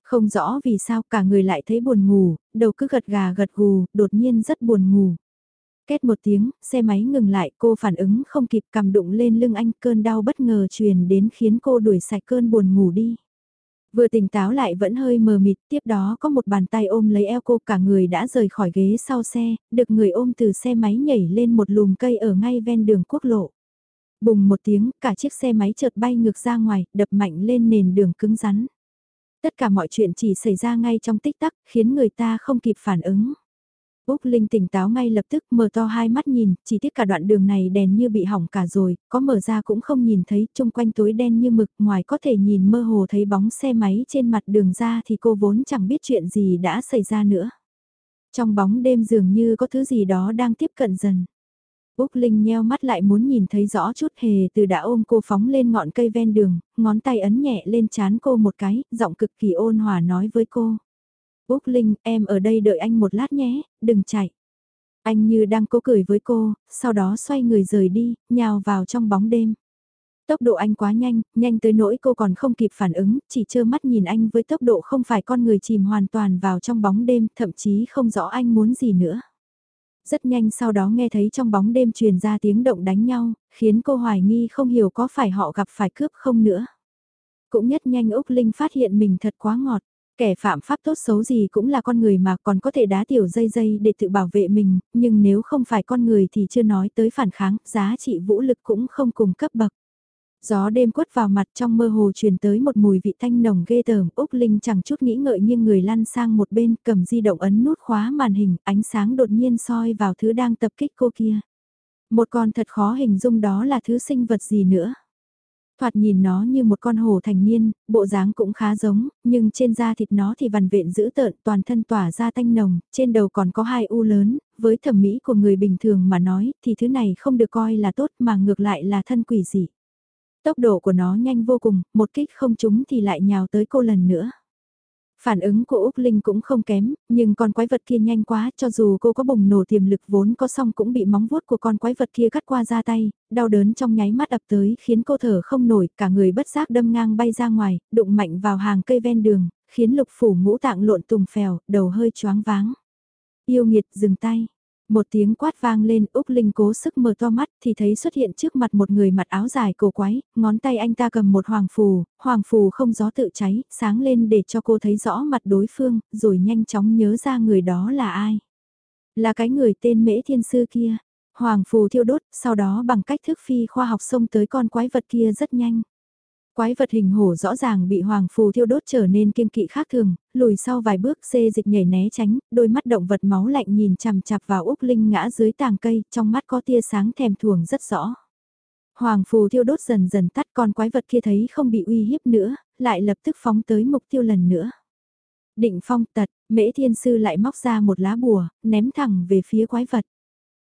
Không rõ vì sao cả người lại thấy buồn ngủ, đầu cứ gật gà gật gù, đột nhiên rất buồn ngủ. Két một tiếng, xe máy ngừng lại, cô phản ứng không kịp cầm đụng lên lưng anh, cơn đau bất ngờ truyền đến khiến cô đuổi sạch cơn buồn ngủ đi. Vừa tỉnh táo lại vẫn hơi mờ mịt, tiếp đó có một bàn tay ôm lấy eo cô cả người đã rời khỏi ghế sau xe, được người ôm từ xe máy nhảy lên một lùm cây ở ngay ven đường quốc lộ. Bùng một tiếng, cả chiếc xe máy chợt bay ngược ra ngoài, đập mạnh lên nền đường cứng rắn. Tất cả mọi chuyện chỉ xảy ra ngay trong tích tắc, khiến người ta không kịp phản ứng. Úc Linh tỉnh táo ngay lập tức mở to hai mắt nhìn, chỉ tiếc cả đoạn đường này đèn như bị hỏng cả rồi, có mở ra cũng không nhìn thấy, chung quanh tối đen như mực, ngoài có thể nhìn mơ hồ thấy bóng xe máy trên mặt đường ra thì cô vốn chẳng biết chuyện gì đã xảy ra nữa. Trong bóng đêm dường như có thứ gì đó đang tiếp cận dần. Úc Linh nheo mắt lại muốn nhìn thấy rõ chút hề từ đã ôm cô phóng lên ngọn cây ven đường, ngón tay ấn nhẹ lên chán cô một cái, giọng cực kỳ ôn hòa nói với cô. Úc Linh, em ở đây đợi anh một lát nhé, đừng chạy. Anh như đang cố cười với cô, sau đó xoay người rời đi, nhào vào trong bóng đêm. Tốc độ anh quá nhanh, nhanh tới nỗi cô còn không kịp phản ứng, chỉ trơ mắt nhìn anh với tốc độ không phải con người chìm hoàn toàn vào trong bóng đêm, thậm chí không rõ anh muốn gì nữa. Rất nhanh sau đó nghe thấy trong bóng đêm truyền ra tiếng động đánh nhau, khiến cô hoài nghi không hiểu có phải họ gặp phải cướp không nữa. Cũng nhất nhanh Úc Linh phát hiện mình thật quá ngọt. Kẻ phạm pháp tốt xấu gì cũng là con người mà còn có thể đá tiểu dây dây để tự bảo vệ mình, nhưng nếu không phải con người thì chưa nói tới phản kháng, giá trị vũ lực cũng không cùng cấp bậc. Gió đêm quất vào mặt trong mơ hồ truyền tới một mùi vị thanh nồng ghê tởm, Úc Linh chẳng chút nghĩ ngợi nhưng người lăn sang một bên cầm di động ấn nút khóa màn hình, ánh sáng đột nhiên soi vào thứ đang tập kích cô kia. Một con thật khó hình dung đó là thứ sinh vật gì nữa. Thoạt nhìn nó như một con hổ thành niên, bộ dáng cũng khá giống, nhưng trên da thịt nó thì vằn vện dữ tợn, toàn thân tỏa ra tanh nồng, trên đầu còn có hai u lớn, với thẩm mỹ của người bình thường mà nói thì thứ này không được coi là tốt mà ngược lại là thân quỷ dị. Tốc độ của nó nhanh vô cùng, một kích không trúng thì lại nhào tới cô lần nữa. Phản ứng của Úc Linh cũng không kém, nhưng con quái vật kia nhanh quá, cho dù cô có bùng nổ tiềm lực vốn có xong cũng bị móng vuốt của con quái vật kia cắt qua ra tay, đau đớn trong nháy mắt ập tới khiến cô thở không nổi, cả người bất giác đâm ngang bay ra ngoài, đụng mạnh vào hàng cây ven đường, khiến lục phủ ngũ tạng lộn tùng phèo, đầu hơi choáng váng. Yêu nghiệt dừng tay, một tiếng quát vang lên, Úc Linh cố sức mở to mắt thì thấy xuất hiện trước mặt một người mặc áo dài cổ quái, ngón tay anh ta cầm một hoàng phù, hoàng phù không gió tự cháy, sáng lên để cho cô thấy rõ mặt đối phương, rồi nhanh chóng nhớ ra người đó là ai. Là cái người tên Mễ Thiên Sư kia. Hoàng phù thiêu đốt, sau đó bằng cách thức phi khoa học xông tới con quái vật kia rất nhanh. Quái vật hình hổ rõ ràng bị hoàng phù thiêu đốt trở nên kiên kỵ khác thường, lùi sau vài bước xê dịch nhảy né tránh, đôi mắt động vật máu lạnh nhìn chằm chằm vào Úc Linh ngã dưới tàng cây, trong mắt có tia sáng thèm thuồng rất rõ. Hoàng phù thiêu đốt dần dần tắt con quái vật kia thấy không bị uy hiếp nữa, lại lập tức phóng tới mục tiêu lần nữa. Định phong tật, mễ thiên sư lại móc ra một lá bùa, ném thẳng về phía quái vật.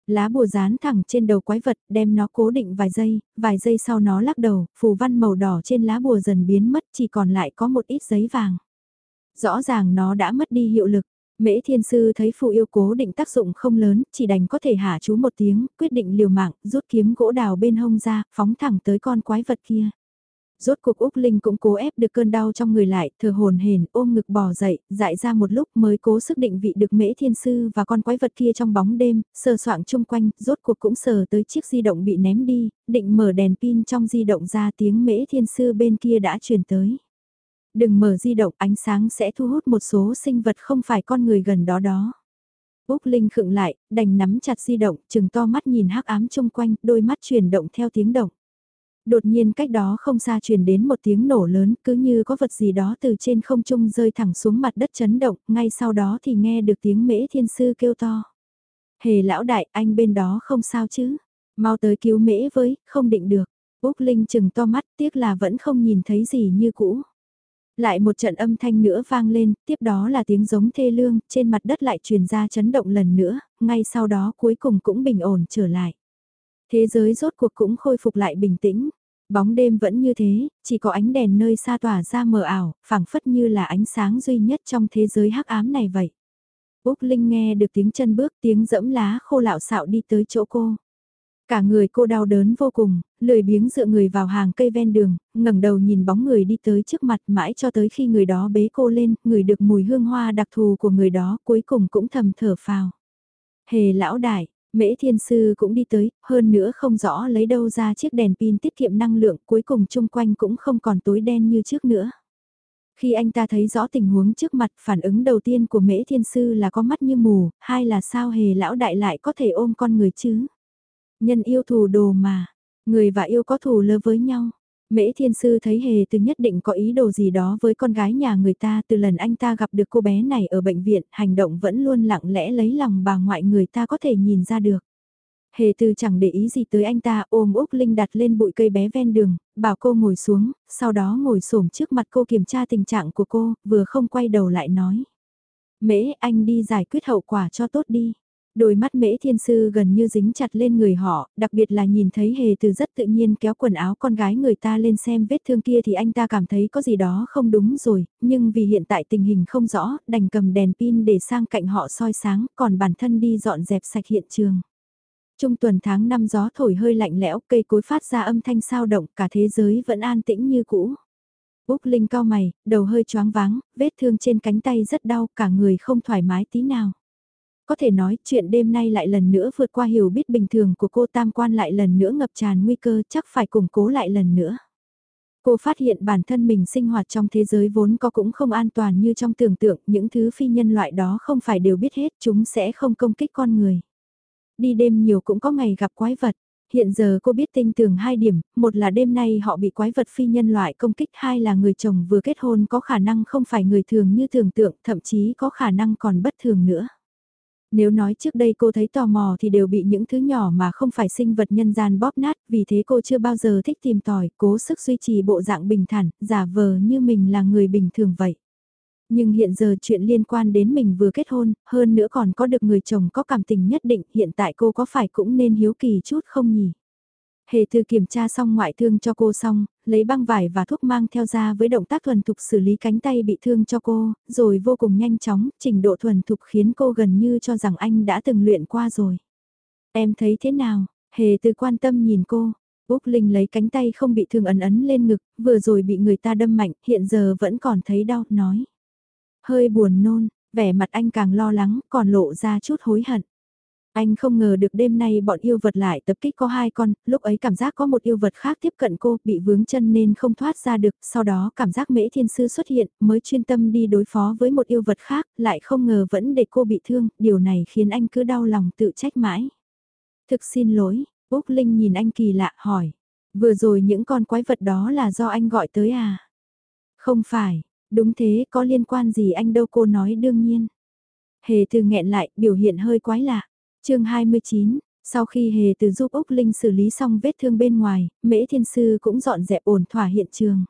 Lá bùa dán thẳng trên đầu quái vật, đem nó cố định vài giây, vài giây sau nó lắc đầu, phù văn màu đỏ trên lá bùa dần biến mất chỉ còn lại có một ít giấy vàng. Rõ ràng nó đã mất đi hiệu lực. Mễ thiên sư thấy phù yêu cố định tác dụng không lớn, chỉ đành có thể hạ chú một tiếng, quyết định liều mạng, rút kiếm gỗ đào bên hông ra, phóng thẳng tới con quái vật kia. Rốt cuộc Úc Linh cũng cố ép được cơn đau trong người lại, thở hồn hển ôm ngực bò dậy, dại ra một lúc mới cố sức định vị được mễ thiên sư và con quái vật kia trong bóng đêm, sờ soạng chung quanh, rốt cuộc cũng sờ tới chiếc di động bị ném đi, định mở đèn pin trong di động ra tiếng mễ thiên sư bên kia đã truyền tới. Đừng mở di động ánh sáng sẽ thu hút một số sinh vật không phải con người gần đó đó. Úc Linh khựng lại, đành nắm chặt di động, chừng to mắt nhìn hắc ám chung quanh, đôi mắt chuyển động theo tiếng động. Đột nhiên cách đó không xa truyền đến một tiếng nổ lớn cứ như có vật gì đó từ trên không trung rơi thẳng xuống mặt đất chấn động, ngay sau đó thì nghe được tiếng mễ thiên sư kêu to. Hề lão đại, anh bên đó không sao chứ? Mau tới cứu mễ với, không định được. Úc Linh chừng to mắt tiếc là vẫn không nhìn thấy gì như cũ. Lại một trận âm thanh nữa vang lên, tiếp đó là tiếng giống thê lương, trên mặt đất lại truyền ra chấn động lần nữa, ngay sau đó cuối cùng cũng bình ổn trở lại. Thế giới rốt cuộc cũng khôi phục lại bình tĩnh. Bóng đêm vẫn như thế, chỉ có ánh đèn nơi xa tỏa ra mờ ảo, phảng phất như là ánh sáng duy nhất trong thế giới hắc ám này vậy. Úc Linh nghe được tiếng chân bước tiếng dẫm lá khô lạo xạo đi tới chỗ cô. Cả người cô đau đớn vô cùng, lười biếng dựa người vào hàng cây ven đường, ngẩng đầu nhìn bóng người đi tới trước mặt mãi cho tới khi người đó bế cô lên, người được mùi hương hoa đặc thù của người đó cuối cùng cũng thầm thở phào. Hề lão đại, mễ thiên sư cũng đi tới, hơn nữa không rõ lấy đâu ra chiếc đèn pin tiết kiệm năng lượng cuối cùng chung quanh cũng không còn tối đen như trước nữa. Khi anh ta thấy rõ tình huống trước mặt, phản ứng đầu tiên của mễ thiên sư là có mắt như mù, hai là sao hề lão đại lại có thể ôm con người chứ? Nhân yêu thù đồ mà, người và yêu có thù lơ với nhau. Mễ thiên sư thấy hề từ nhất định có ý đồ gì đó với con gái nhà người ta từ lần anh ta gặp được cô bé này ở bệnh viện, hành động vẫn luôn lặng lẽ lấy lòng bà ngoại người ta có thể nhìn ra được. Hề từ chẳng để ý gì tới anh ta ôm Úc Linh đặt lên bụi cây bé ven đường, bảo cô ngồi xuống, sau đó ngồi xổm trước mặt cô kiểm tra tình trạng của cô, vừa không quay đầu lại nói. Mễ anh đi giải quyết hậu quả cho tốt đi. Đôi mắt mễ thiên sư gần như dính chặt lên người họ, đặc biệt là nhìn thấy hề từ rất tự nhiên kéo quần áo con gái người ta lên xem vết thương kia thì anh ta cảm thấy có gì đó không đúng rồi, nhưng vì hiện tại tình hình không rõ, đành cầm đèn pin để sang cạnh họ soi sáng, còn bản thân đi dọn dẹp sạch hiện trường. Trung tuần tháng năm gió thổi hơi lạnh lẽo, cây cối phát ra âm thanh sao động, cả thế giới vẫn an tĩnh như cũ. Úc Linh cao mày, đầu hơi choáng váng, vết thương trên cánh tay rất đau, cả người không thoải mái tí nào. Có thể nói chuyện đêm nay lại lần nữa vượt qua hiểu biết bình thường của cô tam quan lại lần nữa ngập tràn nguy cơ chắc phải củng cố lại lần nữa. Cô phát hiện bản thân mình sinh hoạt trong thế giới vốn có cũng không an toàn như trong tưởng tượng, những thứ phi nhân loại đó không phải đều biết hết, chúng sẽ không công kích con người. Đi đêm nhiều cũng có ngày gặp quái vật. Hiện giờ cô biết tinh tường hai điểm, một là đêm nay họ bị quái vật phi nhân loại công kích, hai là người chồng vừa kết hôn có khả năng không phải người thường như tưởng tượng, thậm chí có khả năng còn bất thường nữa. Nếu nói trước đây cô thấy tò mò thì đều bị những thứ nhỏ mà không phải sinh vật nhân gian bóp nát, vì thế cô chưa bao giờ thích tìm tòi, cố sức duy trì bộ dạng bình thản, giả vờ như mình là người bình thường vậy. Nhưng hiện giờ chuyện liên quan đến mình vừa kết hôn, hơn nữa còn có được người chồng có cảm tình nhất định, hiện tại cô có phải cũng nên hiếu kỳ chút không nhỉ? Hề thư kiểm tra xong ngoại thương cho cô xong, lấy băng vải và thuốc mang theo ra với động tác thuần thục xử lý cánh tay bị thương cho cô, rồi vô cùng nhanh chóng, trình độ thuần thục khiến cô gần như cho rằng anh đã từng luyện qua rồi. Em thấy thế nào? Hề từ quan tâm nhìn cô. Úc Linh lấy cánh tay không bị thương ấn ấn lên ngực, vừa rồi bị người ta đâm mạnh, hiện giờ vẫn còn thấy đau, nói. Hơi buồn nôn, vẻ mặt anh càng lo lắng, còn lộ ra chút hối hận. Anh không ngờ được đêm nay bọn yêu vật lại tập kích có hai con, lúc ấy cảm giác có một yêu vật khác tiếp cận cô, bị vướng chân nên không thoát ra được, sau đó cảm giác mễ thiên sư xuất hiện, mới chuyên tâm đi đối phó với một yêu vật khác, lại không ngờ vẫn để cô bị thương, điều này khiến anh cứ đau lòng tự trách mãi. Thực xin lỗi, Úc Linh nhìn anh kỳ lạ hỏi, vừa rồi những con quái vật đó là do anh gọi tới à? Không phải, đúng thế, có liên quan gì anh đâu cô nói đương nhiên. Hề từ nghẹn lại, biểu hiện hơi quái lạ chương 29, sau khi hề từ giúp Úc Linh xử lý xong vết thương bên ngoài, Mễ Thiên Sư cũng dọn dẹp ổn thỏa hiện trường.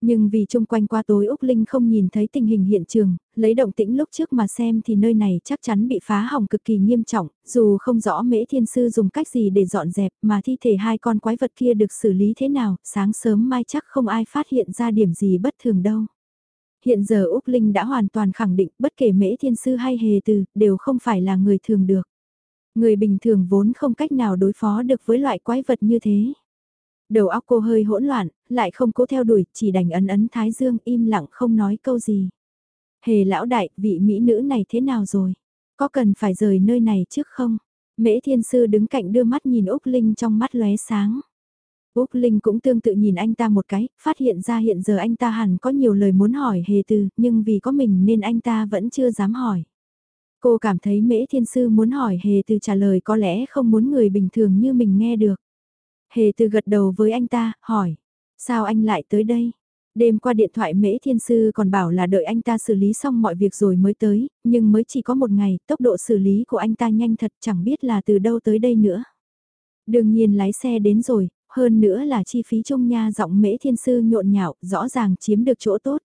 Nhưng vì chung quanh qua tối Úc Linh không nhìn thấy tình hình hiện trường, lấy động tĩnh lúc trước mà xem thì nơi này chắc chắn bị phá hỏng cực kỳ nghiêm trọng, dù không rõ Mễ Thiên Sư dùng cách gì để dọn dẹp mà thi thể hai con quái vật kia được xử lý thế nào, sáng sớm mai chắc không ai phát hiện ra điểm gì bất thường đâu. Hiện giờ Úc Linh đã hoàn toàn khẳng định bất kể Mễ Thiên Sư hay Hề Từ đều không phải là người thường được. Người bình thường vốn không cách nào đối phó được với loại quái vật như thế. Đầu óc cô hơi hỗn loạn, lại không cố theo đuổi, chỉ đành ấn ấn thái dương im lặng không nói câu gì. Hề lão đại, vị mỹ nữ này thế nào rồi? Có cần phải rời nơi này trước không? Mễ thiên sư đứng cạnh đưa mắt nhìn Úc Linh trong mắt lóe sáng. Úc Linh cũng tương tự nhìn anh ta một cái, phát hiện ra hiện giờ anh ta hẳn có nhiều lời muốn hỏi hề từ, nhưng vì có mình nên anh ta vẫn chưa dám hỏi. Cô cảm thấy mễ thiên sư muốn hỏi hề từ trả lời có lẽ không muốn người bình thường như mình nghe được. Hề từ gật đầu với anh ta, hỏi. Sao anh lại tới đây? Đêm qua điện thoại Mễ Thiên Sư còn bảo là đợi anh ta xử lý xong mọi việc rồi mới tới, nhưng mới chỉ có một ngày, tốc độ xử lý của anh ta nhanh thật chẳng biết là từ đâu tới đây nữa. Đương nhiên lái xe đến rồi, hơn nữa là chi phí chung nha giọng Mễ Thiên Sư nhộn nhạo, rõ ràng chiếm được chỗ tốt.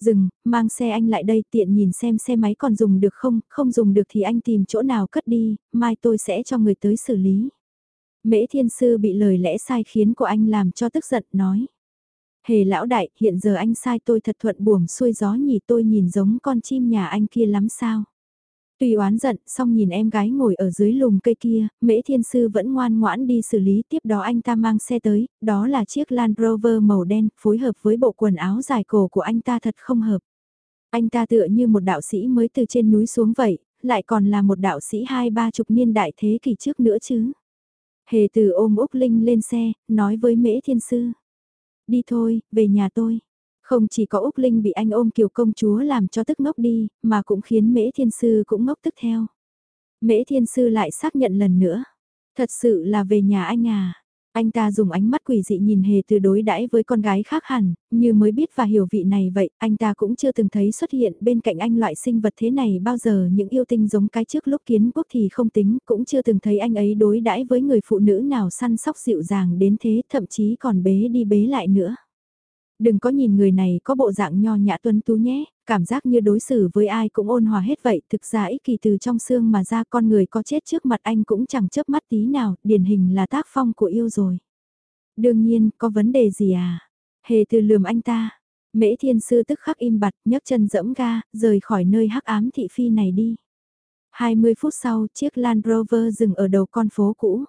Dừng, mang xe anh lại đây tiện nhìn xem xe máy còn dùng được không, không dùng được thì anh tìm chỗ nào cất đi, mai tôi sẽ cho người tới xử lý. Mễ Thiên Sư bị lời lẽ sai khiến của anh làm cho tức giận, nói. Hề lão đại, hiện giờ anh sai tôi thật thuận buồm xuôi gió nhỉ tôi nhìn giống con chim nhà anh kia lắm sao. Tuy oán giận, xong nhìn em gái ngồi ở dưới lùm cây kia, mễ thiên sư vẫn ngoan ngoãn đi xử lý tiếp đó anh ta mang xe tới, đó là chiếc Land Rover màu đen, phối hợp với bộ quần áo dài cổ của anh ta thật không hợp. Anh ta tựa như một đạo sĩ mới từ trên núi xuống vậy, lại còn là một đạo sĩ hai ba chục niên đại thế kỷ trước nữa chứ. Hề từ ôm Úc Linh lên xe, nói với mễ thiên sư. Đi thôi, về nhà tôi. Không chỉ có Úc Linh bị anh ôm kiều công chúa làm cho tức ngốc đi, mà cũng khiến Mễ Thiên Sư cũng ngốc tức theo. Mễ Thiên Sư lại xác nhận lần nữa. Thật sự là về nhà anh à. Anh ta dùng ánh mắt quỷ dị nhìn hề từ đối đãi với con gái khác hẳn, như mới biết và hiểu vị này vậy, anh ta cũng chưa từng thấy xuất hiện bên cạnh anh loại sinh vật thế này bao giờ những yêu tinh giống cái trước lúc kiến quốc thì không tính, cũng chưa từng thấy anh ấy đối đãi với người phụ nữ nào săn sóc dịu dàng đến thế, thậm chí còn bế đi bế lại nữa. Đừng có nhìn người này có bộ dạng nho nhã tuấn tú nhé, cảm giác như đối xử với ai cũng ôn hòa hết vậy, thực ra ích kỳ từ trong xương mà ra con người có chết trước mặt anh cũng chẳng chớp mắt tí nào, điển hình là tác phong của yêu rồi. Đương nhiên, có vấn đề gì à? Hề từ lườm anh ta. Mễ thiên sư tức khắc im bặt, nhấc chân dẫm ga, rời khỏi nơi hắc ám thị phi này đi. 20 phút sau, chiếc Land Rover dừng ở đầu con phố cũ.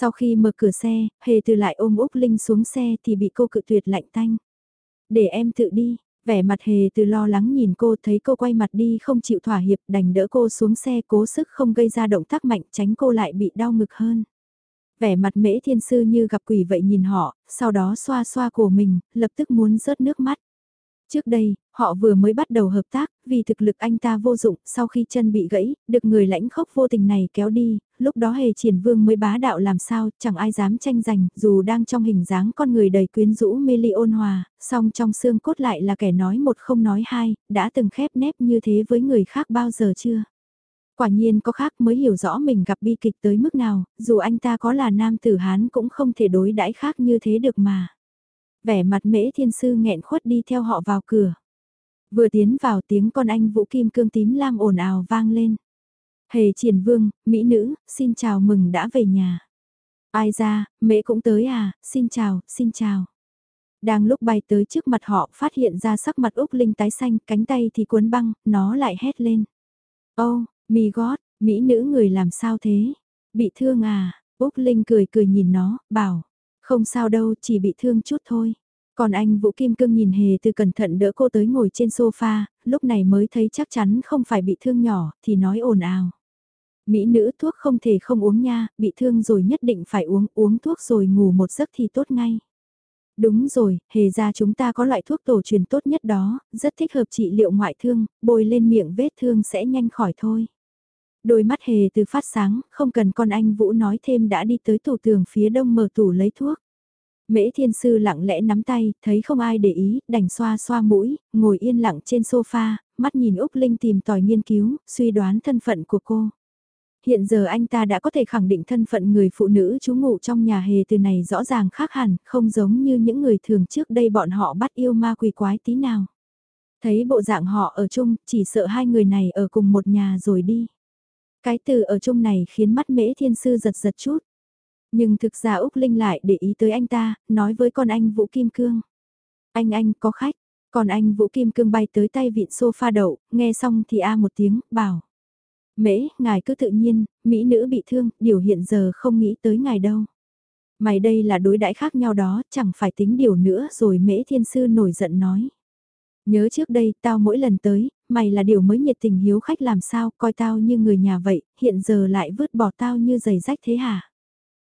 Sau khi mở cửa xe, Hề từ lại ôm Úc Linh xuống xe thì bị cô cự tuyệt lạnh tanh. Để em tự đi, vẻ mặt Hề từ lo lắng nhìn cô thấy cô quay mặt đi không chịu thỏa hiệp đành đỡ cô xuống xe cố sức không gây ra động tác mạnh tránh cô lại bị đau ngực hơn. Vẻ mặt mễ thiên sư như gặp quỷ vậy nhìn họ, sau đó xoa xoa cổ mình, lập tức muốn rớt nước mắt. Trước đây, họ vừa mới bắt đầu hợp tác, vì thực lực anh ta vô dụng, sau khi chân bị gãy, được người lãnh khốc vô tình này kéo đi, lúc đó hề triển vương mới bá đạo làm sao, chẳng ai dám tranh giành, dù đang trong hình dáng con người đầy quyến rũ mê ly ôn hòa, song trong xương cốt lại là kẻ nói một không nói hai, đã từng khép nép như thế với người khác bao giờ chưa? Quả nhiên có khác mới hiểu rõ mình gặp bi kịch tới mức nào, dù anh ta có là nam tử Hán cũng không thể đối đãi khác như thế được mà vẻ mặt mễ thiên sư nghẹn khuất đi theo họ vào cửa. Vừa tiến vào tiếng con anh vũ kim cương tím lam ồn ào vang lên. Hề triển vương, mỹ nữ, xin chào mừng đã về nhà. Ai ra, mễ cũng tới à, xin chào, xin chào. Đang lúc bay tới trước mặt họ phát hiện ra sắc mặt Úc Linh tái xanh, cánh tay thì cuốn băng, nó lại hét lên. Ô, oh, mì gót, mỹ nữ người làm sao thế? Bị thương à? Úc Linh cười cười nhìn nó, bảo. Không sao đâu, chỉ bị thương chút thôi. Còn anh Vũ Kim Cương nhìn hề từ cẩn thận đỡ cô tới ngồi trên sofa, lúc này mới thấy chắc chắn không phải bị thương nhỏ, thì nói ồn ào. Mỹ nữ thuốc không thể không uống nha, bị thương rồi nhất định phải uống, uống thuốc rồi ngủ một giấc thì tốt ngay. Đúng rồi, hề ra chúng ta có loại thuốc tổ truyền tốt nhất đó, rất thích hợp trị liệu ngoại thương, bôi lên miệng vết thương sẽ nhanh khỏi thôi. Đôi mắt hề từ phát sáng, không cần con anh Vũ nói thêm đã đi tới tủ tường phía đông mở tủ lấy thuốc. Mễ thiên sư lặng lẽ nắm tay, thấy không ai để ý, đành xoa xoa mũi, ngồi yên lặng trên sofa, mắt nhìn Úc Linh tìm tòi nghiên cứu, suy đoán thân phận của cô. Hiện giờ anh ta đã có thể khẳng định thân phận người phụ nữ trú ngụ trong nhà hề từ này rõ ràng khác hẳn, không giống như những người thường trước đây bọn họ bắt yêu ma quỷ quái tí nào. Thấy bộ dạng họ ở chung, chỉ sợ hai người này ở cùng một nhà rồi đi. Cái từ ở chung này khiến mắt mễ thiên sư giật giật chút. Nhưng thực ra Úc Linh lại để ý tới anh ta, nói với con anh Vũ Kim Cương. Anh anh có khách, còn anh Vũ Kim Cương bay tới tay vịn sofa đậu, nghe xong thì a một tiếng, bảo. Mễ, ngài cứ tự nhiên, mỹ nữ bị thương, điều hiện giờ không nghĩ tới ngài đâu. Mày đây là đối đãi khác nhau đó, chẳng phải tính điều nữa rồi mễ thiên sư nổi giận nói. Nhớ trước đây, tao mỗi lần tới, mày là điều mới nhiệt tình hiếu khách làm sao, coi tao như người nhà vậy, hiện giờ lại vứt bỏ tao như giày rách thế hả?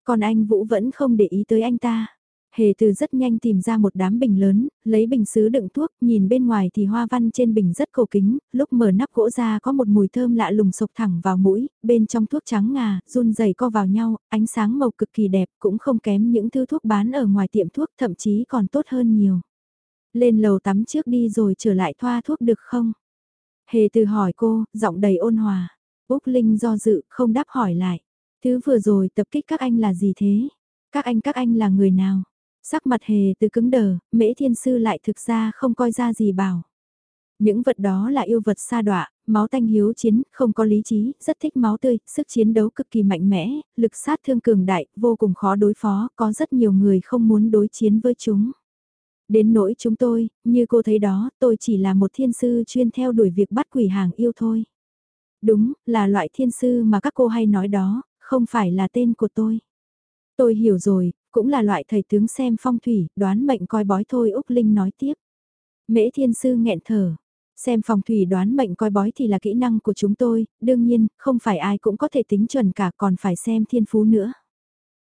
Còn anh Vũ vẫn không để ý tới anh ta. Hề từ rất nhanh tìm ra một đám bình lớn, lấy bình sứ đựng thuốc, nhìn bên ngoài thì hoa văn trên bình rất cổ kính, lúc mở nắp gỗ ra có một mùi thơm lạ lùng sộc thẳng vào mũi, bên trong thuốc trắng ngà, run dày co vào nhau, ánh sáng màu cực kỳ đẹp, cũng không kém những thứ thuốc bán ở ngoài tiệm thuốc, thậm chí còn tốt hơn nhiều. Lên lầu tắm trước đi rồi trở lại thoa thuốc được không? Hề từ hỏi cô, giọng đầy ôn hòa. Úc Linh do dự, không đáp hỏi lại. Thứ vừa rồi tập kích các anh là gì thế? Các anh các anh là người nào? Sắc mặt hề từ cứng đờ, mễ thiên sư lại thực ra không coi ra gì bảo. Những vật đó là yêu vật sa đọa, máu tanh hiếu chiến, không có lý trí, rất thích máu tươi, sức chiến đấu cực kỳ mạnh mẽ, lực sát thương cường đại, vô cùng khó đối phó, có rất nhiều người không muốn đối chiến với chúng. Đến nỗi chúng tôi, như cô thấy đó, tôi chỉ là một thiên sư chuyên theo đuổi việc bắt quỷ hàng yêu thôi. Đúng, là loại thiên sư mà các cô hay nói đó, không phải là tên của tôi. Tôi hiểu rồi, cũng là loại thầy tướng xem phong thủy, đoán mệnh coi bói thôi Úc Linh nói tiếp. Mễ thiên sư nghẹn thở. Xem phong thủy đoán mệnh coi bói thì là kỹ năng của chúng tôi, đương nhiên, không phải ai cũng có thể tính chuẩn cả còn phải xem thiên phú nữa.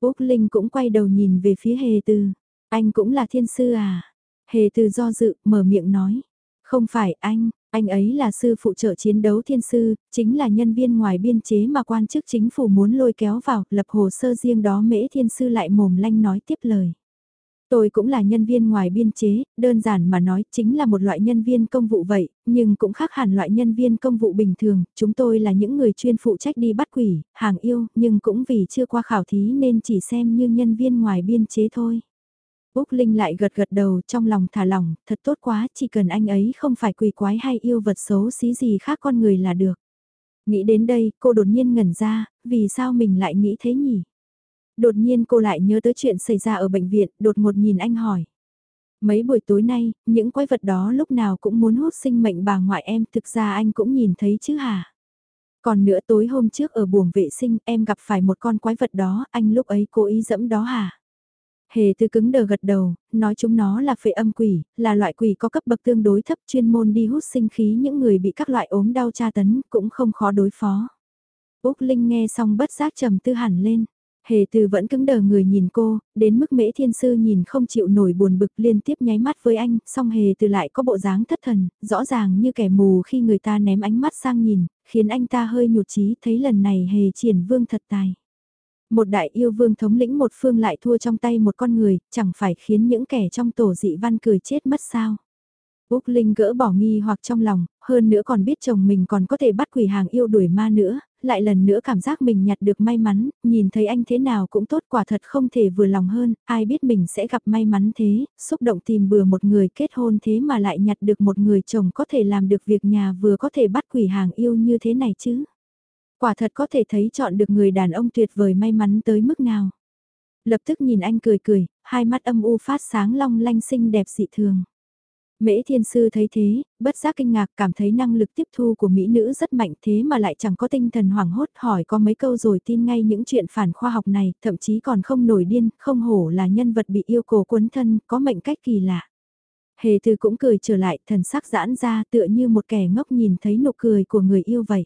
Úc Linh cũng quay đầu nhìn về phía hề từ. Anh cũng là thiên sư à? Hề từ do dự, mở miệng nói. Không phải anh, anh ấy là sư phụ trợ chiến đấu thiên sư, chính là nhân viên ngoài biên chế mà quan chức chính phủ muốn lôi kéo vào, lập hồ sơ riêng đó mễ thiên sư lại mồm lanh nói tiếp lời. Tôi cũng là nhân viên ngoài biên chế, đơn giản mà nói chính là một loại nhân viên công vụ vậy, nhưng cũng khác hẳn loại nhân viên công vụ bình thường, chúng tôi là những người chuyên phụ trách đi bắt quỷ, hàng yêu, nhưng cũng vì chưa qua khảo thí nên chỉ xem như nhân viên ngoài biên chế thôi. Úc Linh lại gật gật đầu trong lòng thả lỏng, thật tốt quá, chỉ cần anh ấy không phải quỷ quái hay yêu vật xấu xí gì khác con người là được. Nghĩ đến đây, cô đột nhiên ngẩn ra, vì sao mình lại nghĩ thế nhỉ? Đột nhiên cô lại nhớ tới chuyện xảy ra ở bệnh viện, đột ngột nhìn anh hỏi. Mấy buổi tối nay, những quái vật đó lúc nào cũng muốn hút sinh mệnh bà ngoại em, thực ra anh cũng nhìn thấy chứ hả? Còn nữa tối hôm trước ở buồng vệ sinh em gặp phải một con quái vật đó, anh lúc ấy cố ý dẫm đó hả? Hề tư cứng đờ gật đầu, nói chúng nó là phệ âm quỷ, là loại quỷ có cấp bậc tương đối thấp chuyên môn đi hút sinh khí những người bị các loại ốm đau tra tấn cũng không khó đối phó. Úc Linh nghe xong bất giác trầm tư hẳn lên. Hề từ vẫn cứng đờ người nhìn cô, đến mức mễ thiên sư nhìn không chịu nổi buồn bực liên tiếp nháy mắt với anh, song hề từ lại có bộ dáng thất thần, rõ ràng như kẻ mù khi người ta ném ánh mắt sang nhìn, khiến anh ta hơi nhụt chí thấy lần này hề triển vương thật tài. Một đại yêu vương thống lĩnh một phương lại thua trong tay một con người, chẳng phải khiến những kẻ trong tổ dị văn cười chết mất sao. Úc Linh gỡ bỏ nghi hoặc trong lòng, hơn nữa còn biết chồng mình còn có thể bắt quỷ hàng yêu đuổi ma nữa, lại lần nữa cảm giác mình nhặt được may mắn, nhìn thấy anh thế nào cũng tốt quả thật không thể vừa lòng hơn, ai biết mình sẽ gặp may mắn thế, xúc động tìm bừa một người kết hôn thế mà lại nhặt được một người chồng có thể làm được việc nhà vừa có thể bắt quỷ hàng yêu như thế này chứ. Quả thật có thể thấy chọn được người đàn ông tuyệt vời may mắn tới mức nào. Lập tức nhìn anh cười cười, hai mắt âm u phát sáng long lanh xinh đẹp dị thường. Mễ thiên sư thấy thế, bất giác kinh ngạc cảm thấy năng lực tiếp thu của mỹ nữ rất mạnh thế mà lại chẳng có tinh thần hoảng hốt hỏi có mấy câu rồi tin ngay những chuyện phản khoa học này, thậm chí còn không nổi điên, không hổ là nhân vật bị yêu cổ cuốn thân, có mệnh cách kỳ lạ. Hề từ cũng cười trở lại, thần sắc giãn ra tựa như một kẻ ngốc nhìn thấy nụ cười của người yêu vậy.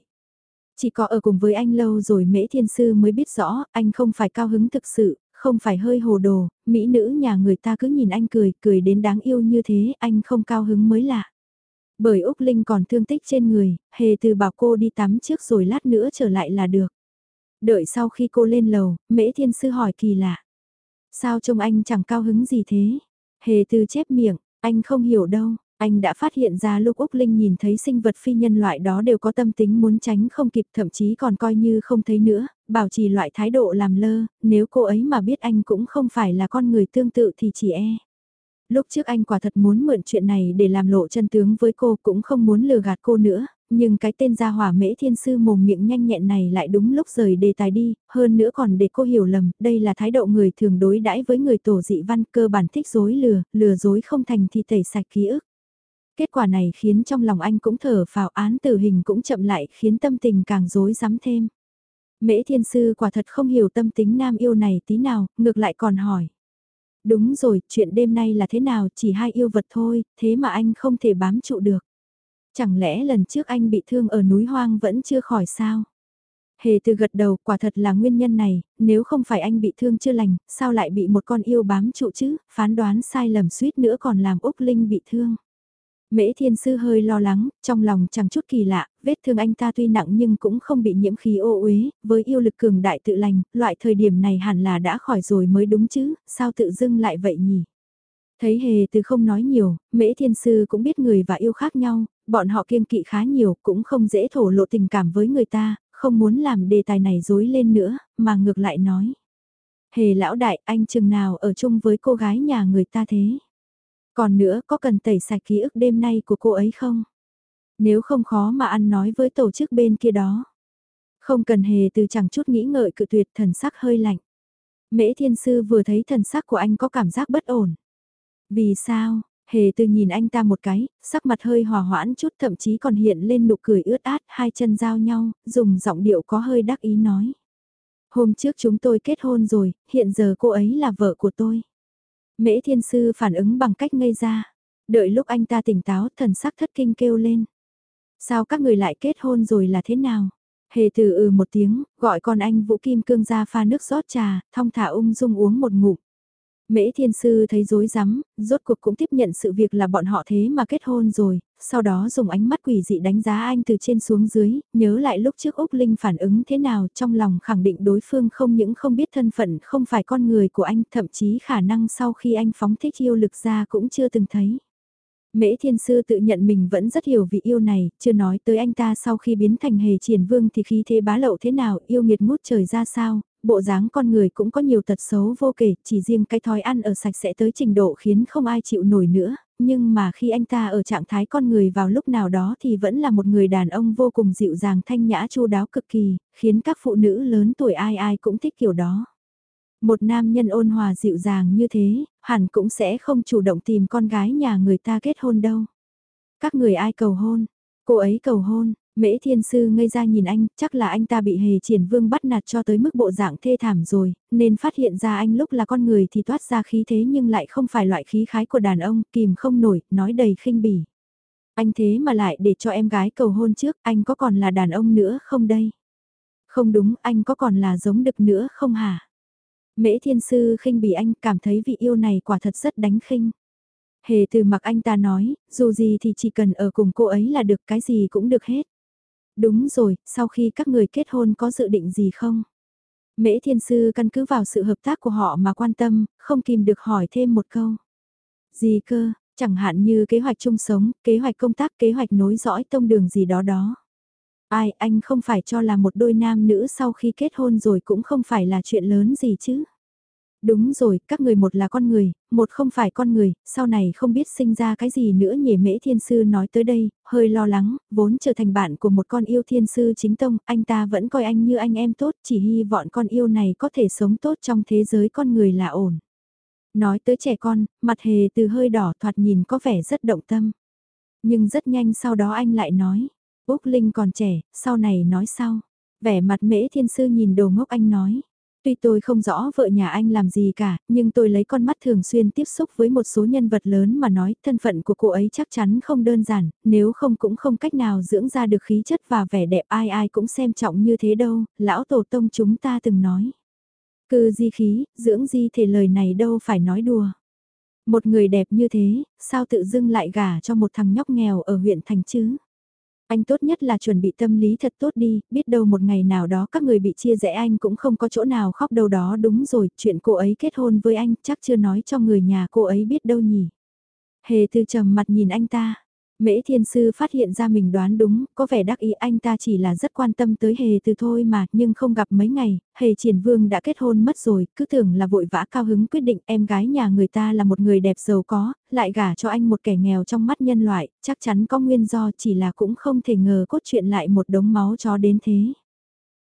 Chỉ có ở cùng với anh lâu rồi mễ thiên sư mới biết rõ, anh không phải cao hứng thực sự, không phải hơi hồ đồ, mỹ nữ nhà người ta cứ nhìn anh cười, cười đến đáng yêu như thế, anh không cao hứng mới lạ. Bởi Úc Linh còn thương tích trên người, hề từ bảo cô đi tắm trước rồi lát nữa trở lại là được. Đợi sau khi cô lên lầu, mễ thiên sư hỏi kỳ lạ. Sao trông anh chẳng cao hứng gì thế? Hề từ chép miệng, anh không hiểu đâu, anh đã phát hiện ra lúc Úc Linh nhìn thấy sinh vật phi nhân loại đó đều có tâm tính muốn tránh không kịp thậm chí còn coi như không thấy nữa, bảo trì loại thái độ làm lơ, nếu cô ấy mà biết anh cũng không phải là con người tương tự thì chỉ e. Lúc trước anh quả thật muốn mượn chuyện này để làm lộ chân tướng với cô cũng không muốn lừa gạt cô nữa, nhưng cái tên gia hỏa mễ thiên sư mồm miệng nhanh nhẹn này lại đúng lúc rời đề tài đi, hơn nữa còn để cô hiểu lầm, đây là thái độ người thường đối đãi với người tổ dị văn cơ bản thích dối lừa, lừa dối không thành thì tẩy sạch ký ức. Kết quả này khiến trong lòng anh cũng thở phào án tử hình cũng chậm lại khiến tâm tình càng rối rắm thêm. Mễ thiên sư quả thật không hiểu tâm tính nam yêu này tí nào, ngược lại còn hỏi. Đúng rồi, chuyện đêm nay là thế nào, chỉ hai yêu vật thôi, thế mà anh không thể bám trụ được. Chẳng lẽ lần trước anh bị thương ở núi hoang vẫn chưa khỏi sao? Hề từ gật đầu, quả thật là nguyên nhân này, nếu không phải anh bị thương chưa lành, sao lại bị một con yêu bám trụ chứ, phán đoán sai lầm suýt nữa còn làm Úc Linh bị thương. Mễ thiên sư hơi lo lắng, trong lòng chẳng chút kỳ lạ, vết thương anh ta tuy nặng nhưng cũng không bị nhiễm khí ô uế, với yêu lực cường đại tự lành, loại thời điểm này hẳn là đã khỏi rồi mới đúng chứ, sao tự dưng lại vậy nhỉ? Thấy hề từ không nói nhiều, mễ thiên sư cũng biết người và yêu khác nhau, bọn họ kiêng kỵ khá nhiều, cũng không dễ thổ lộ tình cảm với người ta, không muốn làm đề tài này dối lên nữa, mà ngược lại nói. Hề lão đại, anh chừng nào ở chung với cô gái nhà người ta thế? Còn nữa, có cần tẩy sạch ký ức đêm nay của cô ấy không? Nếu không khó mà ăn nói với tổ chức bên kia đó. Không cần hề từ chẳng chút nghĩ ngợi cự tuyệt thần sắc hơi lạnh. Mễ thiên sư vừa thấy thần sắc của anh có cảm giác bất ổn. Vì sao? Hề từ nhìn anh ta một cái, sắc mặt hơi hòa hoãn chút thậm chí còn hiện lên nụ cười ướt át, hai chân giao nhau, dùng giọng điệu có hơi đắc ý nói. Hôm trước chúng tôi kết hôn rồi, hiện giờ cô ấy là vợ của tôi. Mễ thiên sư phản ứng bằng cách ngây ra. Đợi lúc anh ta tỉnh táo thần sắc thất kinh kêu lên. Sao các người lại kết hôn rồi là thế nào? Hề từ ừ một tiếng, gọi con anh Vũ Kim Cương ra pha nước rót trà, thong thả ung dung uống một ngụm. Mễ thiên sư thấy rối rắm, rốt cuộc cũng tiếp nhận sự việc là bọn họ thế mà kết hôn rồi, sau đó dùng ánh mắt quỷ dị đánh giá anh từ trên xuống dưới, nhớ lại lúc trước Úc Linh phản ứng thế nào trong lòng khẳng định đối phương không những không biết thân phận không phải con người của anh, thậm chí khả năng sau khi anh phóng thích yêu lực ra cũng chưa từng thấy. Mễ thiên sư tự nhận mình vẫn rất hiểu vị yêu này, chưa nói tới anh ta sau khi biến thành hề triển vương thì khí thế bá lậu thế nào, yêu nghiệt ngút trời ra sao, bộ dáng con người cũng có nhiều tật xấu vô kể, chỉ riêng cái thói ăn ở sạch sẽ tới trình độ khiến không ai chịu nổi nữa, nhưng mà khi anh ta ở trạng thái con người vào lúc nào đó thì vẫn là một người đàn ông vô cùng dịu dàng thanh nhã chu đáo cực kỳ, khiến các phụ nữ lớn tuổi ai ai cũng thích kiểu đó. Một nam nhân ôn hòa dịu dàng như thế, hẳn cũng sẽ không chủ động tìm con gái nhà người ta kết hôn đâu. Các người ai cầu hôn, cô ấy cầu hôn, Mễ thiên sư ngây ra nhìn anh, chắc là anh ta bị hề triển vương bắt nạt cho tới mức bộ dạng thê thảm rồi, nên phát hiện ra anh lúc là con người thì toát ra khí thế nhưng lại không phải loại khí khái của đàn ông, kìm không nổi, nói đầy khinh bỉ. Anh thế mà lại để cho em gái cầu hôn trước, anh có còn là đàn ông nữa không đây? Không đúng, anh có còn là giống đực nữa không hả? Mễ thiên sư khinh bỉ anh cảm thấy vị yêu này quả thật rất đánh khinh. Hề từ mặc anh ta nói, dù gì thì chỉ cần ở cùng cô ấy là được cái gì cũng được hết. Đúng rồi, sau khi các người kết hôn có dự định gì không? Mễ thiên sư căn cứ vào sự hợp tác của họ mà quan tâm, không kìm được hỏi thêm một câu. Gì cơ, chẳng hạn như kế hoạch chung sống, kế hoạch công tác, kế hoạch nối dõi tông đường gì đó đó. Ai, anh không phải cho là một đôi nam nữ sau khi kết hôn rồi cũng không phải là chuyện lớn gì chứ. Đúng rồi, các người một là con người, một không phải con người, sau này không biết sinh ra cái gì nữa nhỉ mễ thiên sư nói tới đây, hơi lo lắng, vốn trở thành bạn của một con yêu thiên sư chính tông, anh ta vẫn coi anh như anh em tốt, chỉ hy vọng con yêu này có thể sống tốt trong thế giới con người là ổn. Nói tới trẻ con, mặt hề từ hơi đỏ thoạt nhìn có vẻ rất động tâm. Nhưng rất nhanh sau đó anh lại nói, Úc Linh còn trẻ, sau này nói sau. Vẻ mặt mễ thiên sư nhìn đồ ngốc anh nói Tuy tôi không rõ vợ nhà anh làm gì cả, nhưng tôi lấy con mắt thường xuyên tiếp xúc với một số nhân vật lớn mà nói thân phận của cô ấy chắc chắn không đơn giản, nếu không cũng không cách nào dưỡng ra được khí chất và vẻ đẹp ai ai cũng xem trọng như thế đâu, lão tổ tông chúng ta từng nói. Cư di khí, dưỡng di thể lời này đâu phải nói đùa. Một người đẹp như thế, sao tự dưng lại gả cho một thằng nhóc nghèo ở huyện thành chứ? Anh tốt nhất là chuẩn bị tâm lý thật tốt đi, biết đâu một ngày nào đó các người bị chia rẽ anh cũng không có chỗ nào khóc đâu đó đúng rồi, chuyện cô ấy kết hôn với anh chắc chưa nói cho người nhà cô ấy biết đâu nhỉ. Hề tư trầm mặt nhìn anh ta, Mễ thiên sư phát hiện ra mình đoán đúng, có vẻ đắc ý anh ta chỉ là rất quan tâm tới hề từ thôi mà, nhưng không gặp mấy ngày, hề triển vương đã kết hôn mất rồi, cứ tưởng là vội vã cao hứng quyết định em gái nhà người ta là một người đẹp giàu có, lại gả cho anh một kẻ nghèo trong mắt nhân loại, chắc chắn có nguyên do chỉ là cũng không thể ngờ cốt truyện lại một đống máu chó đến thế.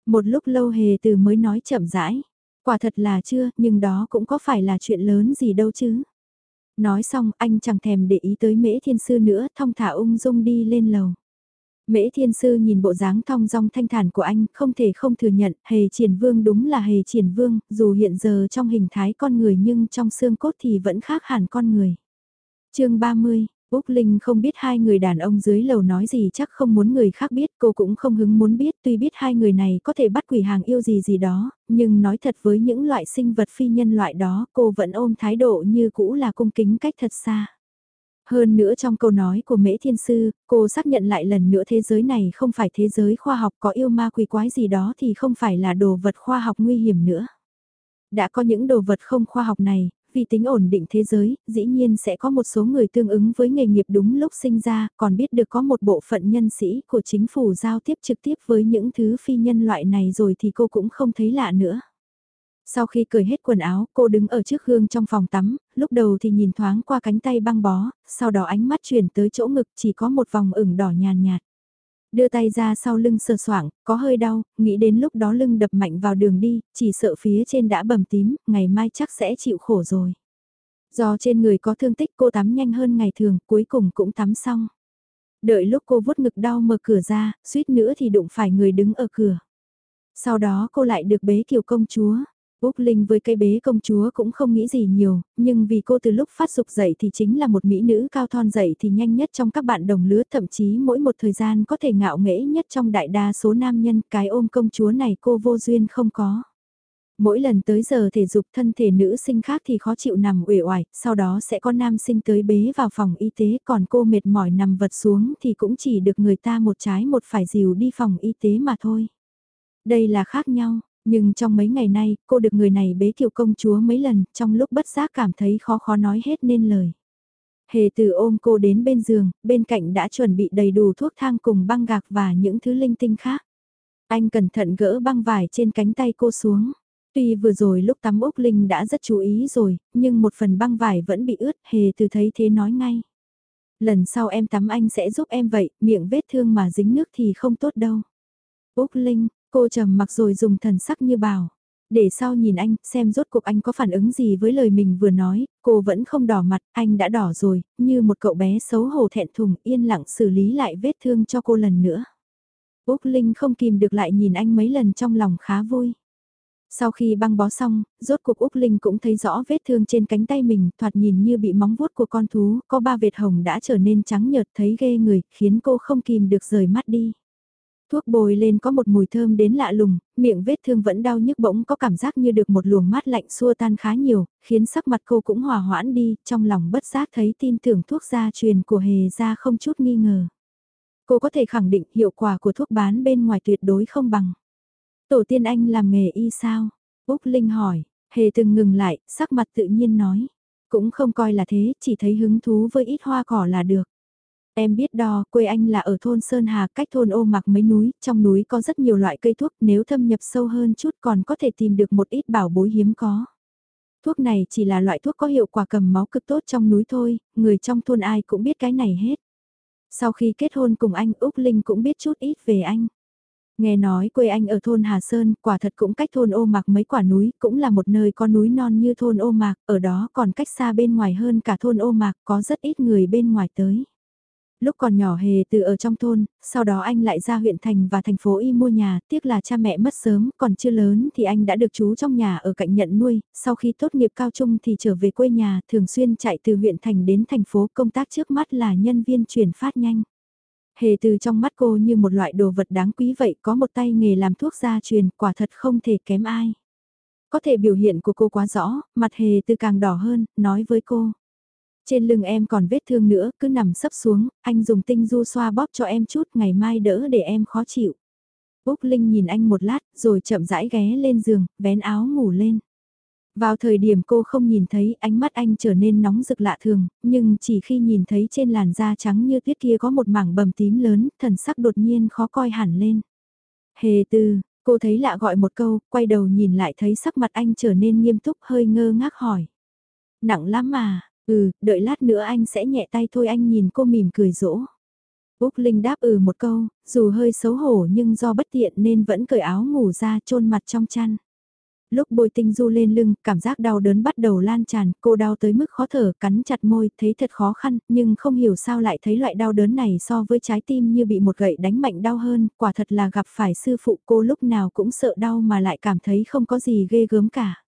Một lúc lâu hề từ mới nói chậm rãi, quả thật là chưa, nhưng đó cũng có phải là chuyện lớn gì đâu chứ. Nói xong, anh chẳng thèm để ý tới mễ thiên sư nữa, thong thả ung dung đi lên lầu. Mễ thiên sư nhìn bộ dáng thong dong thanh thản của anh, không thể không thừa nhận, hề triển vương đúng là hề triển vương, dù hiện giờ trong hình thái con người nhưng trong xương cốt thì vẫn khác hẳn con người. chương 30 Úc Linh không biết hai người đàn ông dưới lầu nói gì chắc không muốn người khác biết, cô cũng không hứng muốn biết, tuy biết hai người này có thể bắt quỷ hàng yêu gì gì đó, nhưng nói thật với những loại sinh vật phi nhân loại đó, cô vẫn ôm thái độ như cũ là cung kính cách thật xa. Hơn nữa trong câu nói của Mễ Thiên Sư, cô xác nhận lại lần nữa thế giới này không phải thế giới khoa học có yêu ma quỷ quái gì đó thì không phải là đồ vật khoa học nguy hiểm nữa. Đã có những đồ vật không khoa học này, vì tính ổn định thế giới, dĩ nhiên sẽ có một số người tương ứng với nghề nghiệp đúng lúc sinh ra, còn biết được có một bộ phận nhân sĩ của chính phủ giao tiếp trực tiếp với những thứ phi nhân loại này rồi thì cô cũng không thấy lạ nữa. Sau khi cởi hết quần áo, cô đứng ở trước gương trong phòng tắm, lúc đầu thì nhìn thoáng qua cánh tay băng bó, sau đó ánh mắt chuyển tới chỗ ngực chỉ có một vòng ửng đỏ nhàn nhạt. Đưa tay ra sau lưng sờ soạng, có hơi đau, nghĩ đến lúc đó lưng đập mạnh vào đường đi, chỉ sợ phía trên đã bầm tím, ngày mai chắc sẽ chịu khổ rồi. Do trên người có thương tích cô tắm nhanh hơn ngày thường, cuối cùng cũng tắm xong. Đợi lúc cô vuốt ngực đau mở cửa ra, suýt nữa thì đụng phải người đứng ở cửa. Sau đó cô lại được bế kiều công chúa, Úc Linh với cây bế công chúa cũng không nghĩ gì nhiều, nhưng vì cô từ lúc phát dục dậy thì chính là một mỹ nữ cao thon dậy thì nhanh nhất trong các bạn đồng lứa thậm chí mỗi một thời gian có thể ngạo nghễ nhất trong đại đa số nam nhân cái ôm công chúa này cô vô duyên không có. Mỗi lần tới giờ thể dục thân thể nữ sinh khác thì khó chịu nằm uể oải, sau đó sẽ có nam sinh tới bế vào phòng y tế còn cô mệt mỏi nằm vật xuống thì cũng chỉ được người ta một trái một phải dìu đi phòng y tế mà thôi. Đây là khác nhau, nhưng trong mấy ngày nay, cô được người này bế kiều công chúa mấy lần, trong lúc bất giác cảm thấy khó khó nói hết nên lời. Hề từ ôm cô đến bên giường, bên cạnh đã chuẩn bị đầy đủ thuốc thang cùng băng gạc và những thứ linh tinh khác. Anh cẩn thận gỡ băng vải trên cánh tay cô xuống. Tuy vừa rồi lúc tắm Úc Linh đã rất chú ý rồi, nhưng một phần băng vải vẫn bị ướt, hề từ thấy thế nói ngay. Lần sau em tắm anh sẽ giúp em vậy, miệng vết thương mà dính nước thì không tốt đâu. Úc Linh, Cô trầm mặc rồi dùng thần sắc như bảo. Để sau nhìn anh, xem rốt cuộc anh có phản ứng gì với lời mình vừa nói, cô vẫn không đỏ mặt, anh đã đỏ rồi, như một cậu bé xấu hổ thẹn thùng yên lặng xử lý lại vết thương cho cô lần nữa. Úc Linh không kìm được lại nhìn anh mấy lần trong lòng khá vui. Sau khi băng bó xong, rốt cuộc Úc Linh cũng thấy rõ vết thương trên cánh tay mình, thoạt nhìn như bị móng vuốt của con thú, có ba vệt hồng đã trở nên trắng nhợt thấy ghê người, khiến cô không kìm được rời mắt đi. Thuốc bồi lên có một mùi thơm đến lạ lùng, miệng vết thương vẫn đau nhức bỗng có cảm giác như được một luồng mát lạnh xua tan khá nhiều, khiến sắc mặt cô cũng hòa hoãn đi, trong lòng bất giác thấy tin tưởng thuốc gia truyền của hề gia không chút nghi ngờ. Cô có thể khẳng định hiệu quả của thuốc bán bên ngoài tuyệt đối không bằng. Tổ tiên anh làm nghề y sao? Úc Linh hỏi, hề từng ngừng lại, sắc mặt tự nhiên nói. Cũng không coi là thế, chỉ thấy hứng thú với ít hoa cỏ là được. Em biết đo, quê anh là ở thôn Sơn Hà cách thôn ô mặc mấy núi, trong núi có rất nhiều loại cây thuốc, nếu thâm nhập sâu hơn chút còn có thể tìm được một ít bảo bối hiếm có. Thuốc này chỉ là loại thuốc có hiệu quả cầm máu cực tốt trong núi thôi, người trong thôn ai cũng biết cái này hết. Sau khi kết hôn cùng anh Úc Linh cũng biết chút ít về anh. Nghe nói quê anh ở thôn Hà Sơn, quả thật cũng cách thôn ô mạc mấy quả núi, cũng là một nơi có núi non như thôn ô mạc, ở đó còn cách xa bên ngoài hơn cả thôn ô mạc, có rất ít người bên ngoài tới lúc còn nhỏ hề từ ở trong thôn, sau đó anh lại ra huyện thành và thành phố y mua nhà, tiếc là cha mẹ mất sớm, còn chưa lớn thì anh đã được chú trong nhà ở cạnh nhận nuôi, sau khi tốt nghiệp cao trung thì trở về quê nhà, thường xuyên chạy từ huyện thành đến thành phố công tác trước mắt là nhân viên chuyển phát nhanh. Hề từ trong mắt cô như một loại đồ vật đáng quý vậy, có một tay nghề làm thuốc gia truyền, quả thật không thể kém ai. Có thể biểu hiện của cô quá rõ, mặt hề từ càng đỏ hơn, nói với cô. Trên lưng em còn vết thương nữa, cứ nằm sấp xuống, anh dùng tinh du xoa bóp cho em chút, ngày mai đỡ để em khó chịu. Úc Linh nhìn anh một lát, rồi chậm rãi ghé lên giường, vén áo ngủ lên. Vào thời điểm cô không nhìn thấy ánh mắt anh trở nên nóng rực lạ thường, nhưng chỉ khi nhìn thấy trên làn da trắng như tuyết kia có một mảng bầm tím lớn, thần sắc đột nhiên khó coi hẳn lên. Hề tư, cô thấy lạ gọi một câu, quay đầu nhìn lại thấy sắc mặt anh trở nên nghiêm túc hơi ngơ ngác hỏi. Nặng lắm mà, Ừ, đợi lát nữa anh sẽ nhẹ tay thôi anh nhìn cô mỉm cười rỗ. Úc Linh đáp ừ một câu, dù hơi xấu hổ nhưng do bất tiện nên vẫn cởi áo ngủ ra chôn mặt trong chăn. Lúc bôi tinh du lên lưng, cảm giác đau đớn bắt đầu lan tràn, cô đau tới mức khó thở, cắn chặt môi, thấy thật khó khăn, nhưng không hiểu sao lại thấy loại đau đớn này so với trái tim như bị một gậy đánh mạnh đau hơn, quả thật là gặp phải sư phụ cô lúc nào cũng sợ đau mà lại cảm thấy không có gì ghê gớm cả.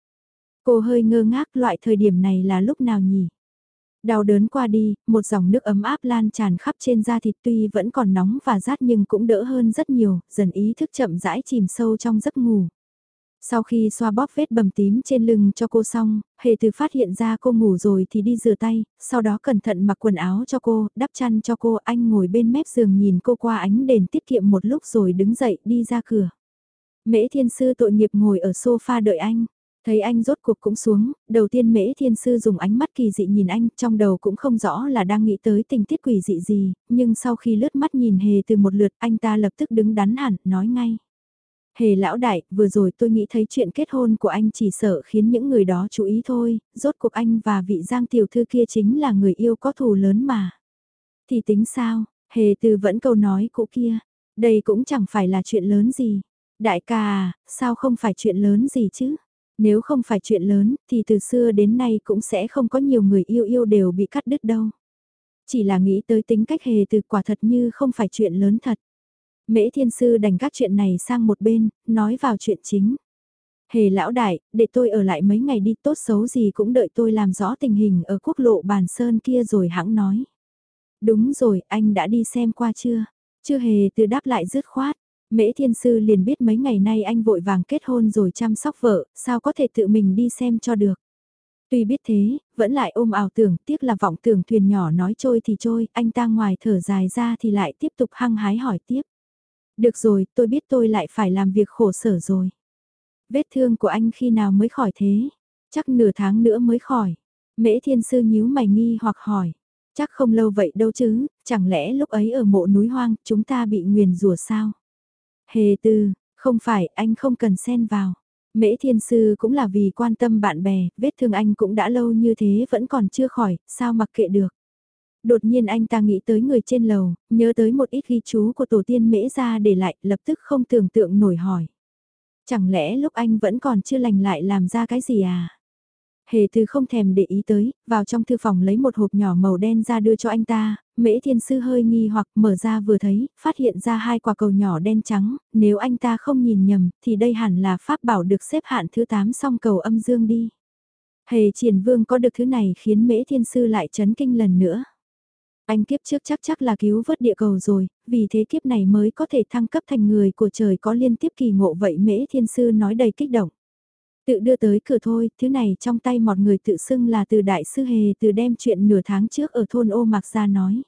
Cô hơi ngơ ngác loại thời điểm này là lúc nào nhỉ? Đau đớn qua đi, một dòng nước ấm áp lan tràn khắp trên da thịt tuy vẫn còn nóng và rát nhưng cũng đỡ hơn rất nhiều, dần ý thức chậm rãi chìm sâu trong giấc ngủ. Sau khi xoa bóp vết bầm tím trên lưng cho cô xong, hề từ phát hiện ra cô ngủ rồi thì đi rửa tay, sau đó cẩn thận mặc quần áo cho cô, đắp chăn cho cô, anh ngồi bên mép giường nhìn cô qua ánh đèn tiết kiệm một lúc rồi đứng dậy đi ra cửa. Mễ thiên sư tội nghiệp ngồi ở sofa đợi anh. Thấy anh rốt cuộc cũng xuống, đầu tiên mễ thiên sư dùng ánh mắt kỳ dị nhìn anh, trong đầu cũng không rõ là đang nghĩ tới tình tiết quỷ dị gì, nhưng sau khi lướt mắt nhìn hề từ một lượt anh ta lập tức đứng đắn hẳn, nói ngay. Hề lão đại, vừa rồi tôi nghĩ thấy chuyện kết hôn của anh chỉ sợ khiến những người đó chú ý thôi, rốt cuộc anh và vị giang tiểu thư kia chính là người yêu có thù lớn mà. Thì tính sao, hề từ vẫn câu nói cũ kia, đây cũng chẳng phải là chuyện lớn gì. Đại ca à, sao không phải chuyện lớn gì chứ? Nếu không phải chuyện lớn thì từ xưa đến nay cũng sẽ không có nhiều người yêu yêu đều bị cắt đứt đâu. Chỉ là nghĩ tới tính cách hề từ quả thật như không phải chuyện lớn thật. Mễ thiên sư đành các chuyện này sang một bên, nói vào chuyện chính. Hề lão đại, để tôi ở lại mấy ngày đi tốt xấu gì cũng đợi tôi làm rõ tình hình ở quốc lộ bàn sơn kia rồi hãng nói. Đúng rồi, anh đã đi xem qua chưa? Chưa hề từ đáp lại dứt khoát. Mễ thiên sư liền biết mấy ngày nay anh vội vàng kết hôn rồi chăm sóc vợ, sao có thể tự mình đi xem cho được. Tuy biết thế, vẫn lại ôm ảo tưởng, tiếc là vọng tưởng thuyền nhỏ nói trôi thì trôi, anh ta ngoài thở dài ra thì lại tiếp tục hăng hái hỏi tiếp. Được rồi, tôi biết tôi lại phải làm việc khổ sở rồi. Vết thương của anh khi nào mới khỏi thế? Chắc nửa tháng nữa mới khỏi. Mễ thiên sư nhíu mày nghi hoặc hỏi. Chắc không lâu vậy đâu chứ, chẳng lẽ lúc ấy ở mộ núi hoang chúng ta bị nguyền rủa sao? Hề tư, không phải anh không cần xen vào. Mễ thiên sư cũng là vì quan tâm bạn bè, vết thương anh cũng đã lâu như thế vẫn còn chưa khỏi, sao mặc kệ được. Đột nhiên anh ta nghĩ tới người trên lầu, nhớ tới một ít ghi chú của tổ tiên mễ ra để lại, lập tức không tưởng tượng nổi hỏi. Chẳng lẽ lúc anh vẫn còn chưa lành lại làm ra cái gì à? Hề từ không thèm để ý tới, vào trong thư phòng lấy một hộp nhỏ màu đen ra đưa cho anh ta, mễ thiên sư hơi nghi hoặc mở ra vừa thấy, phát hiện ra hai quả cầu nhỏ đen trắng, nếu anh ta không nhìn nhầm, thì đây hẳn là pháp bảo được xếp hạn thứ 8 song cầu âm dương đi. Hề triển vương có được thứ này khiến mễ thiên sư lại chấn kinh lần nữa. Anh kiếp trước chắc chắc là cứu vớt địa cầu rồi, vì thế kiếp này mới có thể thăng cấp thành người của trời có liên tiếp kỳ ngộ vậy mễ thiên sư nói đầy kích động. Tự đưa tới cửa thôi, thứ này trong tay một người tự xưng là từ đại sư hề từ đem chuyện nửa tháng trước ở thôn ô mạc ra nói.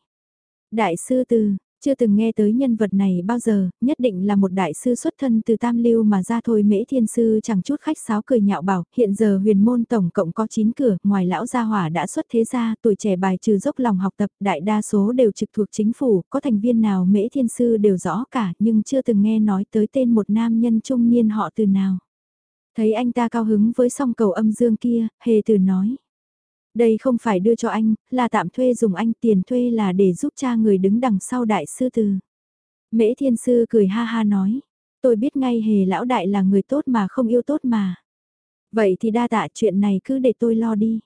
Đại sư từ, chưa từng nghe tới nhân vật này bao giờ, nhất định là một đại sư xuất thân từ Tam Lưu mà ra thôi mễ thiên sư chẳng chút khách sáo cười nhạo bảo, hiện giờ huyền môn tổng cộng có 9 cửa, ngoài lão gia hỏa đã xuất thế gia, tuổi trẻ bài trừ dốc lòng học tập, đại đa số đều trực thuộc chính phủ, có thành viên nào mễ thiên sư đều rõ cả, nhưng chưa từng nghe nói tới tên một nam nhân trung niên họ từ nào. Thấy anh ta cao hứng với song cầu âm dương kia, hề từ nói. Đây không phải đưa cho anh, là tạm thuê dùng anh tiền thuê là để giúp cha người đứng đằng sau đại sư từ. Mễ thiên sư cười ha ha nói. Tôi biết ngay hề lão đại là người tốt mà không yêu tốt mà. Vậy thì đa tạ chuyện này cứ để tôi lo đi.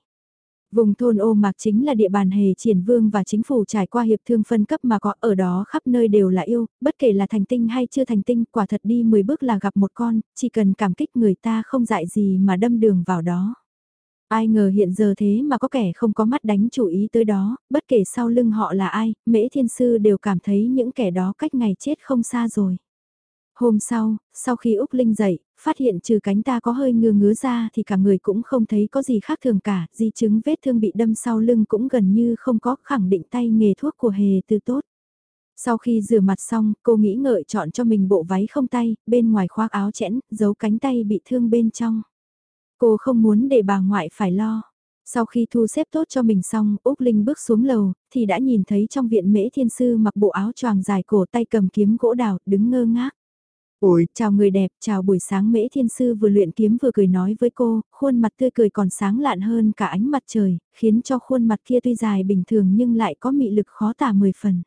Vùng thôn ô mạc chính là địa bàn hề triển vương và chính phủ trải qua hiệp thương phân cấp mà có ở đó khắp nơi đều là yêu, bất kể là thành tinh hay chưa thành tinh, quả thật đi 10 bước là gặp một con, chỉ cần cảm kích người ta không dại gì mà đâm đường vào đó. Ai ngờ hiện giờ thế mà có kẻ không có mắt đánh chủ ý tới đó, bất kể sau lưng họ là ai, mễ thiên sư đều cảm thấy những kẻ đó cách ngày chết không xa rồi. Hôm sau, sau khi Úc Linh dậy, phát hiện trừ cánh ta có hơi ngừa ngứa ra thì cả người cũng không thấy có gì khác thường cả, di chứng vết thương bị đâm sau lưng cũng gần như không có khẳng định tay nghề thuốc của hề từ tốt. Sau khi rửa mặt xong, cô nghĩ ngợi chọn cho mình bộ váy không tay, bên ngoài khoác áo chẽn, giấu cánh tay bị thương bên trong. Cô không muốn để bà ngoại phải lo. Sau khi thu xếp tốt cho mình xong, Úc Linh bước xuống lầu, thì đã nhìn thấy trong viện mễ thiên sư mặc bộ áo choàng dài cổ tay cầm kiếm gỗ đào, đứng ngơ ngác. Ôi, chào người đẹp, chào buổi sáng mễ thiên sư vừa luyện kiếm vừa cười nói với cô, khuôn mặt tươi cười còn sáng lạn hơn cả ánh mặt trời, khiến cho khuôn mặt kia tuy dài bình thường nhưng lại có mị lực khó tả mười phần.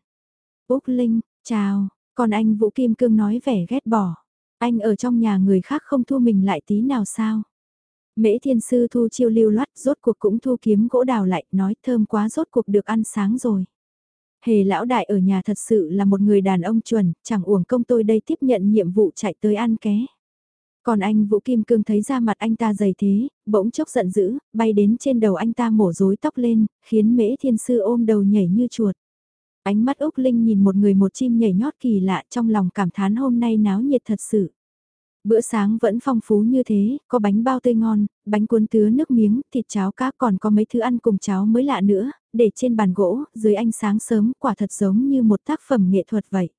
Úc Linh, chào, còn anh Vũ Kim Cương nói vẻ ghét bỏ. Anh ở trong nhà người khác không thu mình lại tí nào sao? Mễ thiên sư thu chiêu lưu loát rốt cuộc cũng thu kiếm gỗ đào lại, nói thơm quá rốt cuộc được ăn sáng rồi. Hề lão đại ở nhà thật sự là một người đàn ông chuẩn, chẳng uổng công tôi đây tiếp nhận nhiệm vụ chạy tới ăn ké. Còn anh Vũ Kim Cương thấy ra mặt anh ta dày thế, bỗng chốc giận dữ, bay đến trên đầu anh ta mổ rối tóc lên, khiến mễ thiên sư ôm đầu nhảy như chuột. Ánh mắt Úc Linh nhìn một người một chim nhảy nhót kỳ lạ trong lòng cảm thán hôm nay náo nhiệt thật sự. Bữa sáng vẫn phong phú như thế, có bánh bao tươi ngon, bánh cuốn tứa nước miếng, thịt cháo cá còn có mấy thứ ăn cùng cháo mới lạ nữa, để trên bàn gỗ, dưới ánh sáng sớm, quả thật giống như một tác phẩm nghệ thuật vậy.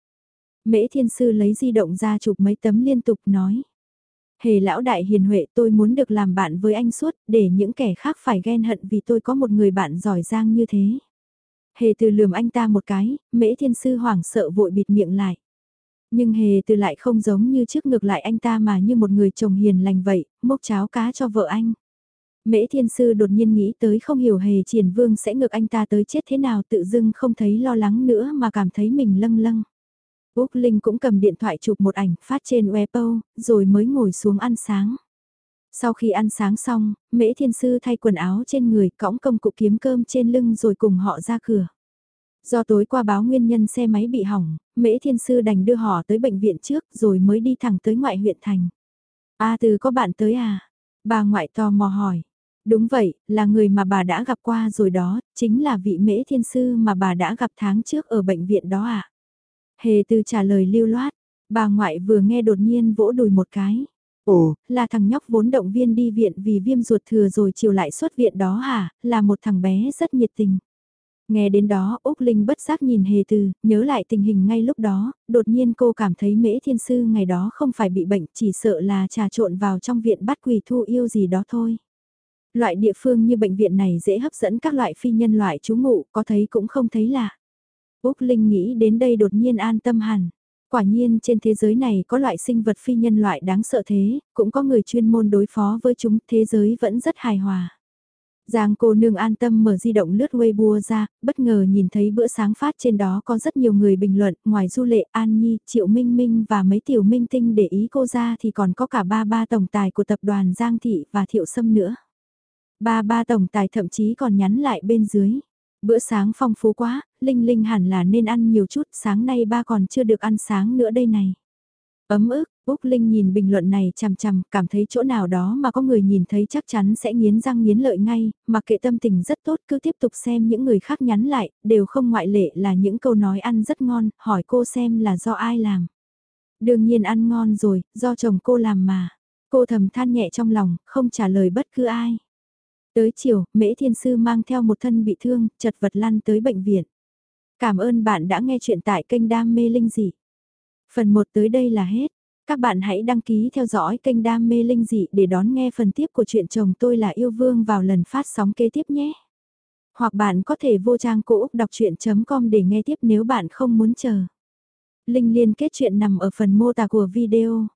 Mễ thiên sư lấy di động ra chụp mấy tấm liên tục nói. Hề lão đại hiền huệ tôi muốn được làm bạn với anh suốt, để những kẻ khác phải ghen hận vì tôi có một người bạn giỏi giang như thế. Hề từ lườm anh ta một cái, mễ thiên sư hoảng sợ vội bịt miệng lại. Nhưng hề từ lại không giống như trước ngược lại anh ta mà như một người chồng hiền lành vậy, mốc cháo cá cho vợ anh. Mễ thiên sư đột nhiên nghĩ tới không hiểu hề triển vương sẽ ngược anh ta tới chết thế nào tự dưng không thấy lo lắng nữa mà cảm thấy mình lâng lâng. Úc Linh cũng cầm điện thoại chụp một ảnh phát trên Weibo, rồi mới ngồi xuống ăn sáng. Sau khi ăn sáng xong, Mễ Thiên Sư thay quần áo trên người, cõng công cụ kiếm cơm trên lưng rồi cùng họ ra cửa. Do tối qua báo nguyên nhân xe máy bị hỏng, Mễ Thiên Sư đành đưa họ tới bệnh viện trước rồi mới đi thẳng tới ngoại huyện thành. A từ có bạn tới à? Bà ngoại tò mò hỏi. Đúng vậy, là người mà bà đã gặp qua rồi đó, chính là vị Mễ Thiên Sư mà bà đã gặp tháng trước ở bệnh viện đó à? Hề từ trả lời lưu loát, bà ngoại vừa nghe đột nhiên vỗ đùi một cái. Ồ, là thằng nhóc vốn động viên đi viện vì viêm ruột thừa rồi chiều lại xuất viện đó hả, là một thằng bé rất nhiệt tình. Nghe đến đó Úc Linh bất giác nhìn hề từ, nhớ lại tình hình ngay lúc đó, đột nhiên cô cảm thấy mễ thiên sư ngày đó không phải bị bệnh chỉ sợ là trà trộn vào trong viện bắt quỳ thu yêu gì đó thôi. Loại địa phương như bệnh viện này dễ hấp dẫn các loại phi nhân loại trú ngụ, có thấy cũng không thấy lạ. Úc Linh nghĩ đến đây đột nhiên an tâm hẳn. Quả nhiên trên thế giới này có loại sinh vật phi nhân loại đáng sợ thế, cũng có người chuyên môn đối phó với chúng, thế giới vẫn rất hài hòa. Giang cô nương an tâm mở di động lướt Weibo ra, bất ngờ nhìn thấy bữa sáng phát trên đó có rất nhiều người bình luận, ngoài Du Lệ, An Nhi, Triệu Minh Minh và mấy tiểu minh tinh để ý cô ra thì còn có cả ba ba tổng tài của tập đoàn Giang Thị và Thiệu Sâm nữa. Ba ba tổng tài thậm chí còn nhắn lại bên dưới. Bữa sáng phong phú quá, Linh Linh hẳn là nên ăn nhiều chút, sáng nay ba còn chưa được ăn sáng nữa đây này. Ấm ức, Úc Linh nhìn bình luận này chằm chằm, cảm thấy chỗ nào đó mà có người nhìn thấy chắc chắn sẽ nghiến răng nghiến lợi ngay, mà kệ tâm tình rất tốt cứ tiếp tục xem những người khác nhắn lại, đều không ngoại lệ là những câu nói ăn rất ngon, hỏi cô xem là do ai làm. Đương nhiên ăn ngon rồi, do chồng cô làm mà. Cô thầm than nhẹ trong lòng, không trả lời bất cứ ai. Tới chiều, Mễ Thiên Sư mang theo một thân bị thương, chật vật lăn tới bệnh viện. Cảm ơn bạn đã nghe chuyện tại kênh Đam Mê Linh Dị. Phần 1 tới đây là hết. Các bạn hãy đăng ký theo dõi kênh Đam Mê Linh Dị để đón nghe phần tiếp của chuyện chồng tôi là yêu vương vào lần phát sóng kế tiếp nhé. Hoặc bạn có thể vô trang cổ Úc đọc chuyện.com để nghe tiếp nếu bạn không muốn chờ. Linh liên kết chuyện nằm ở phần mô tả của video.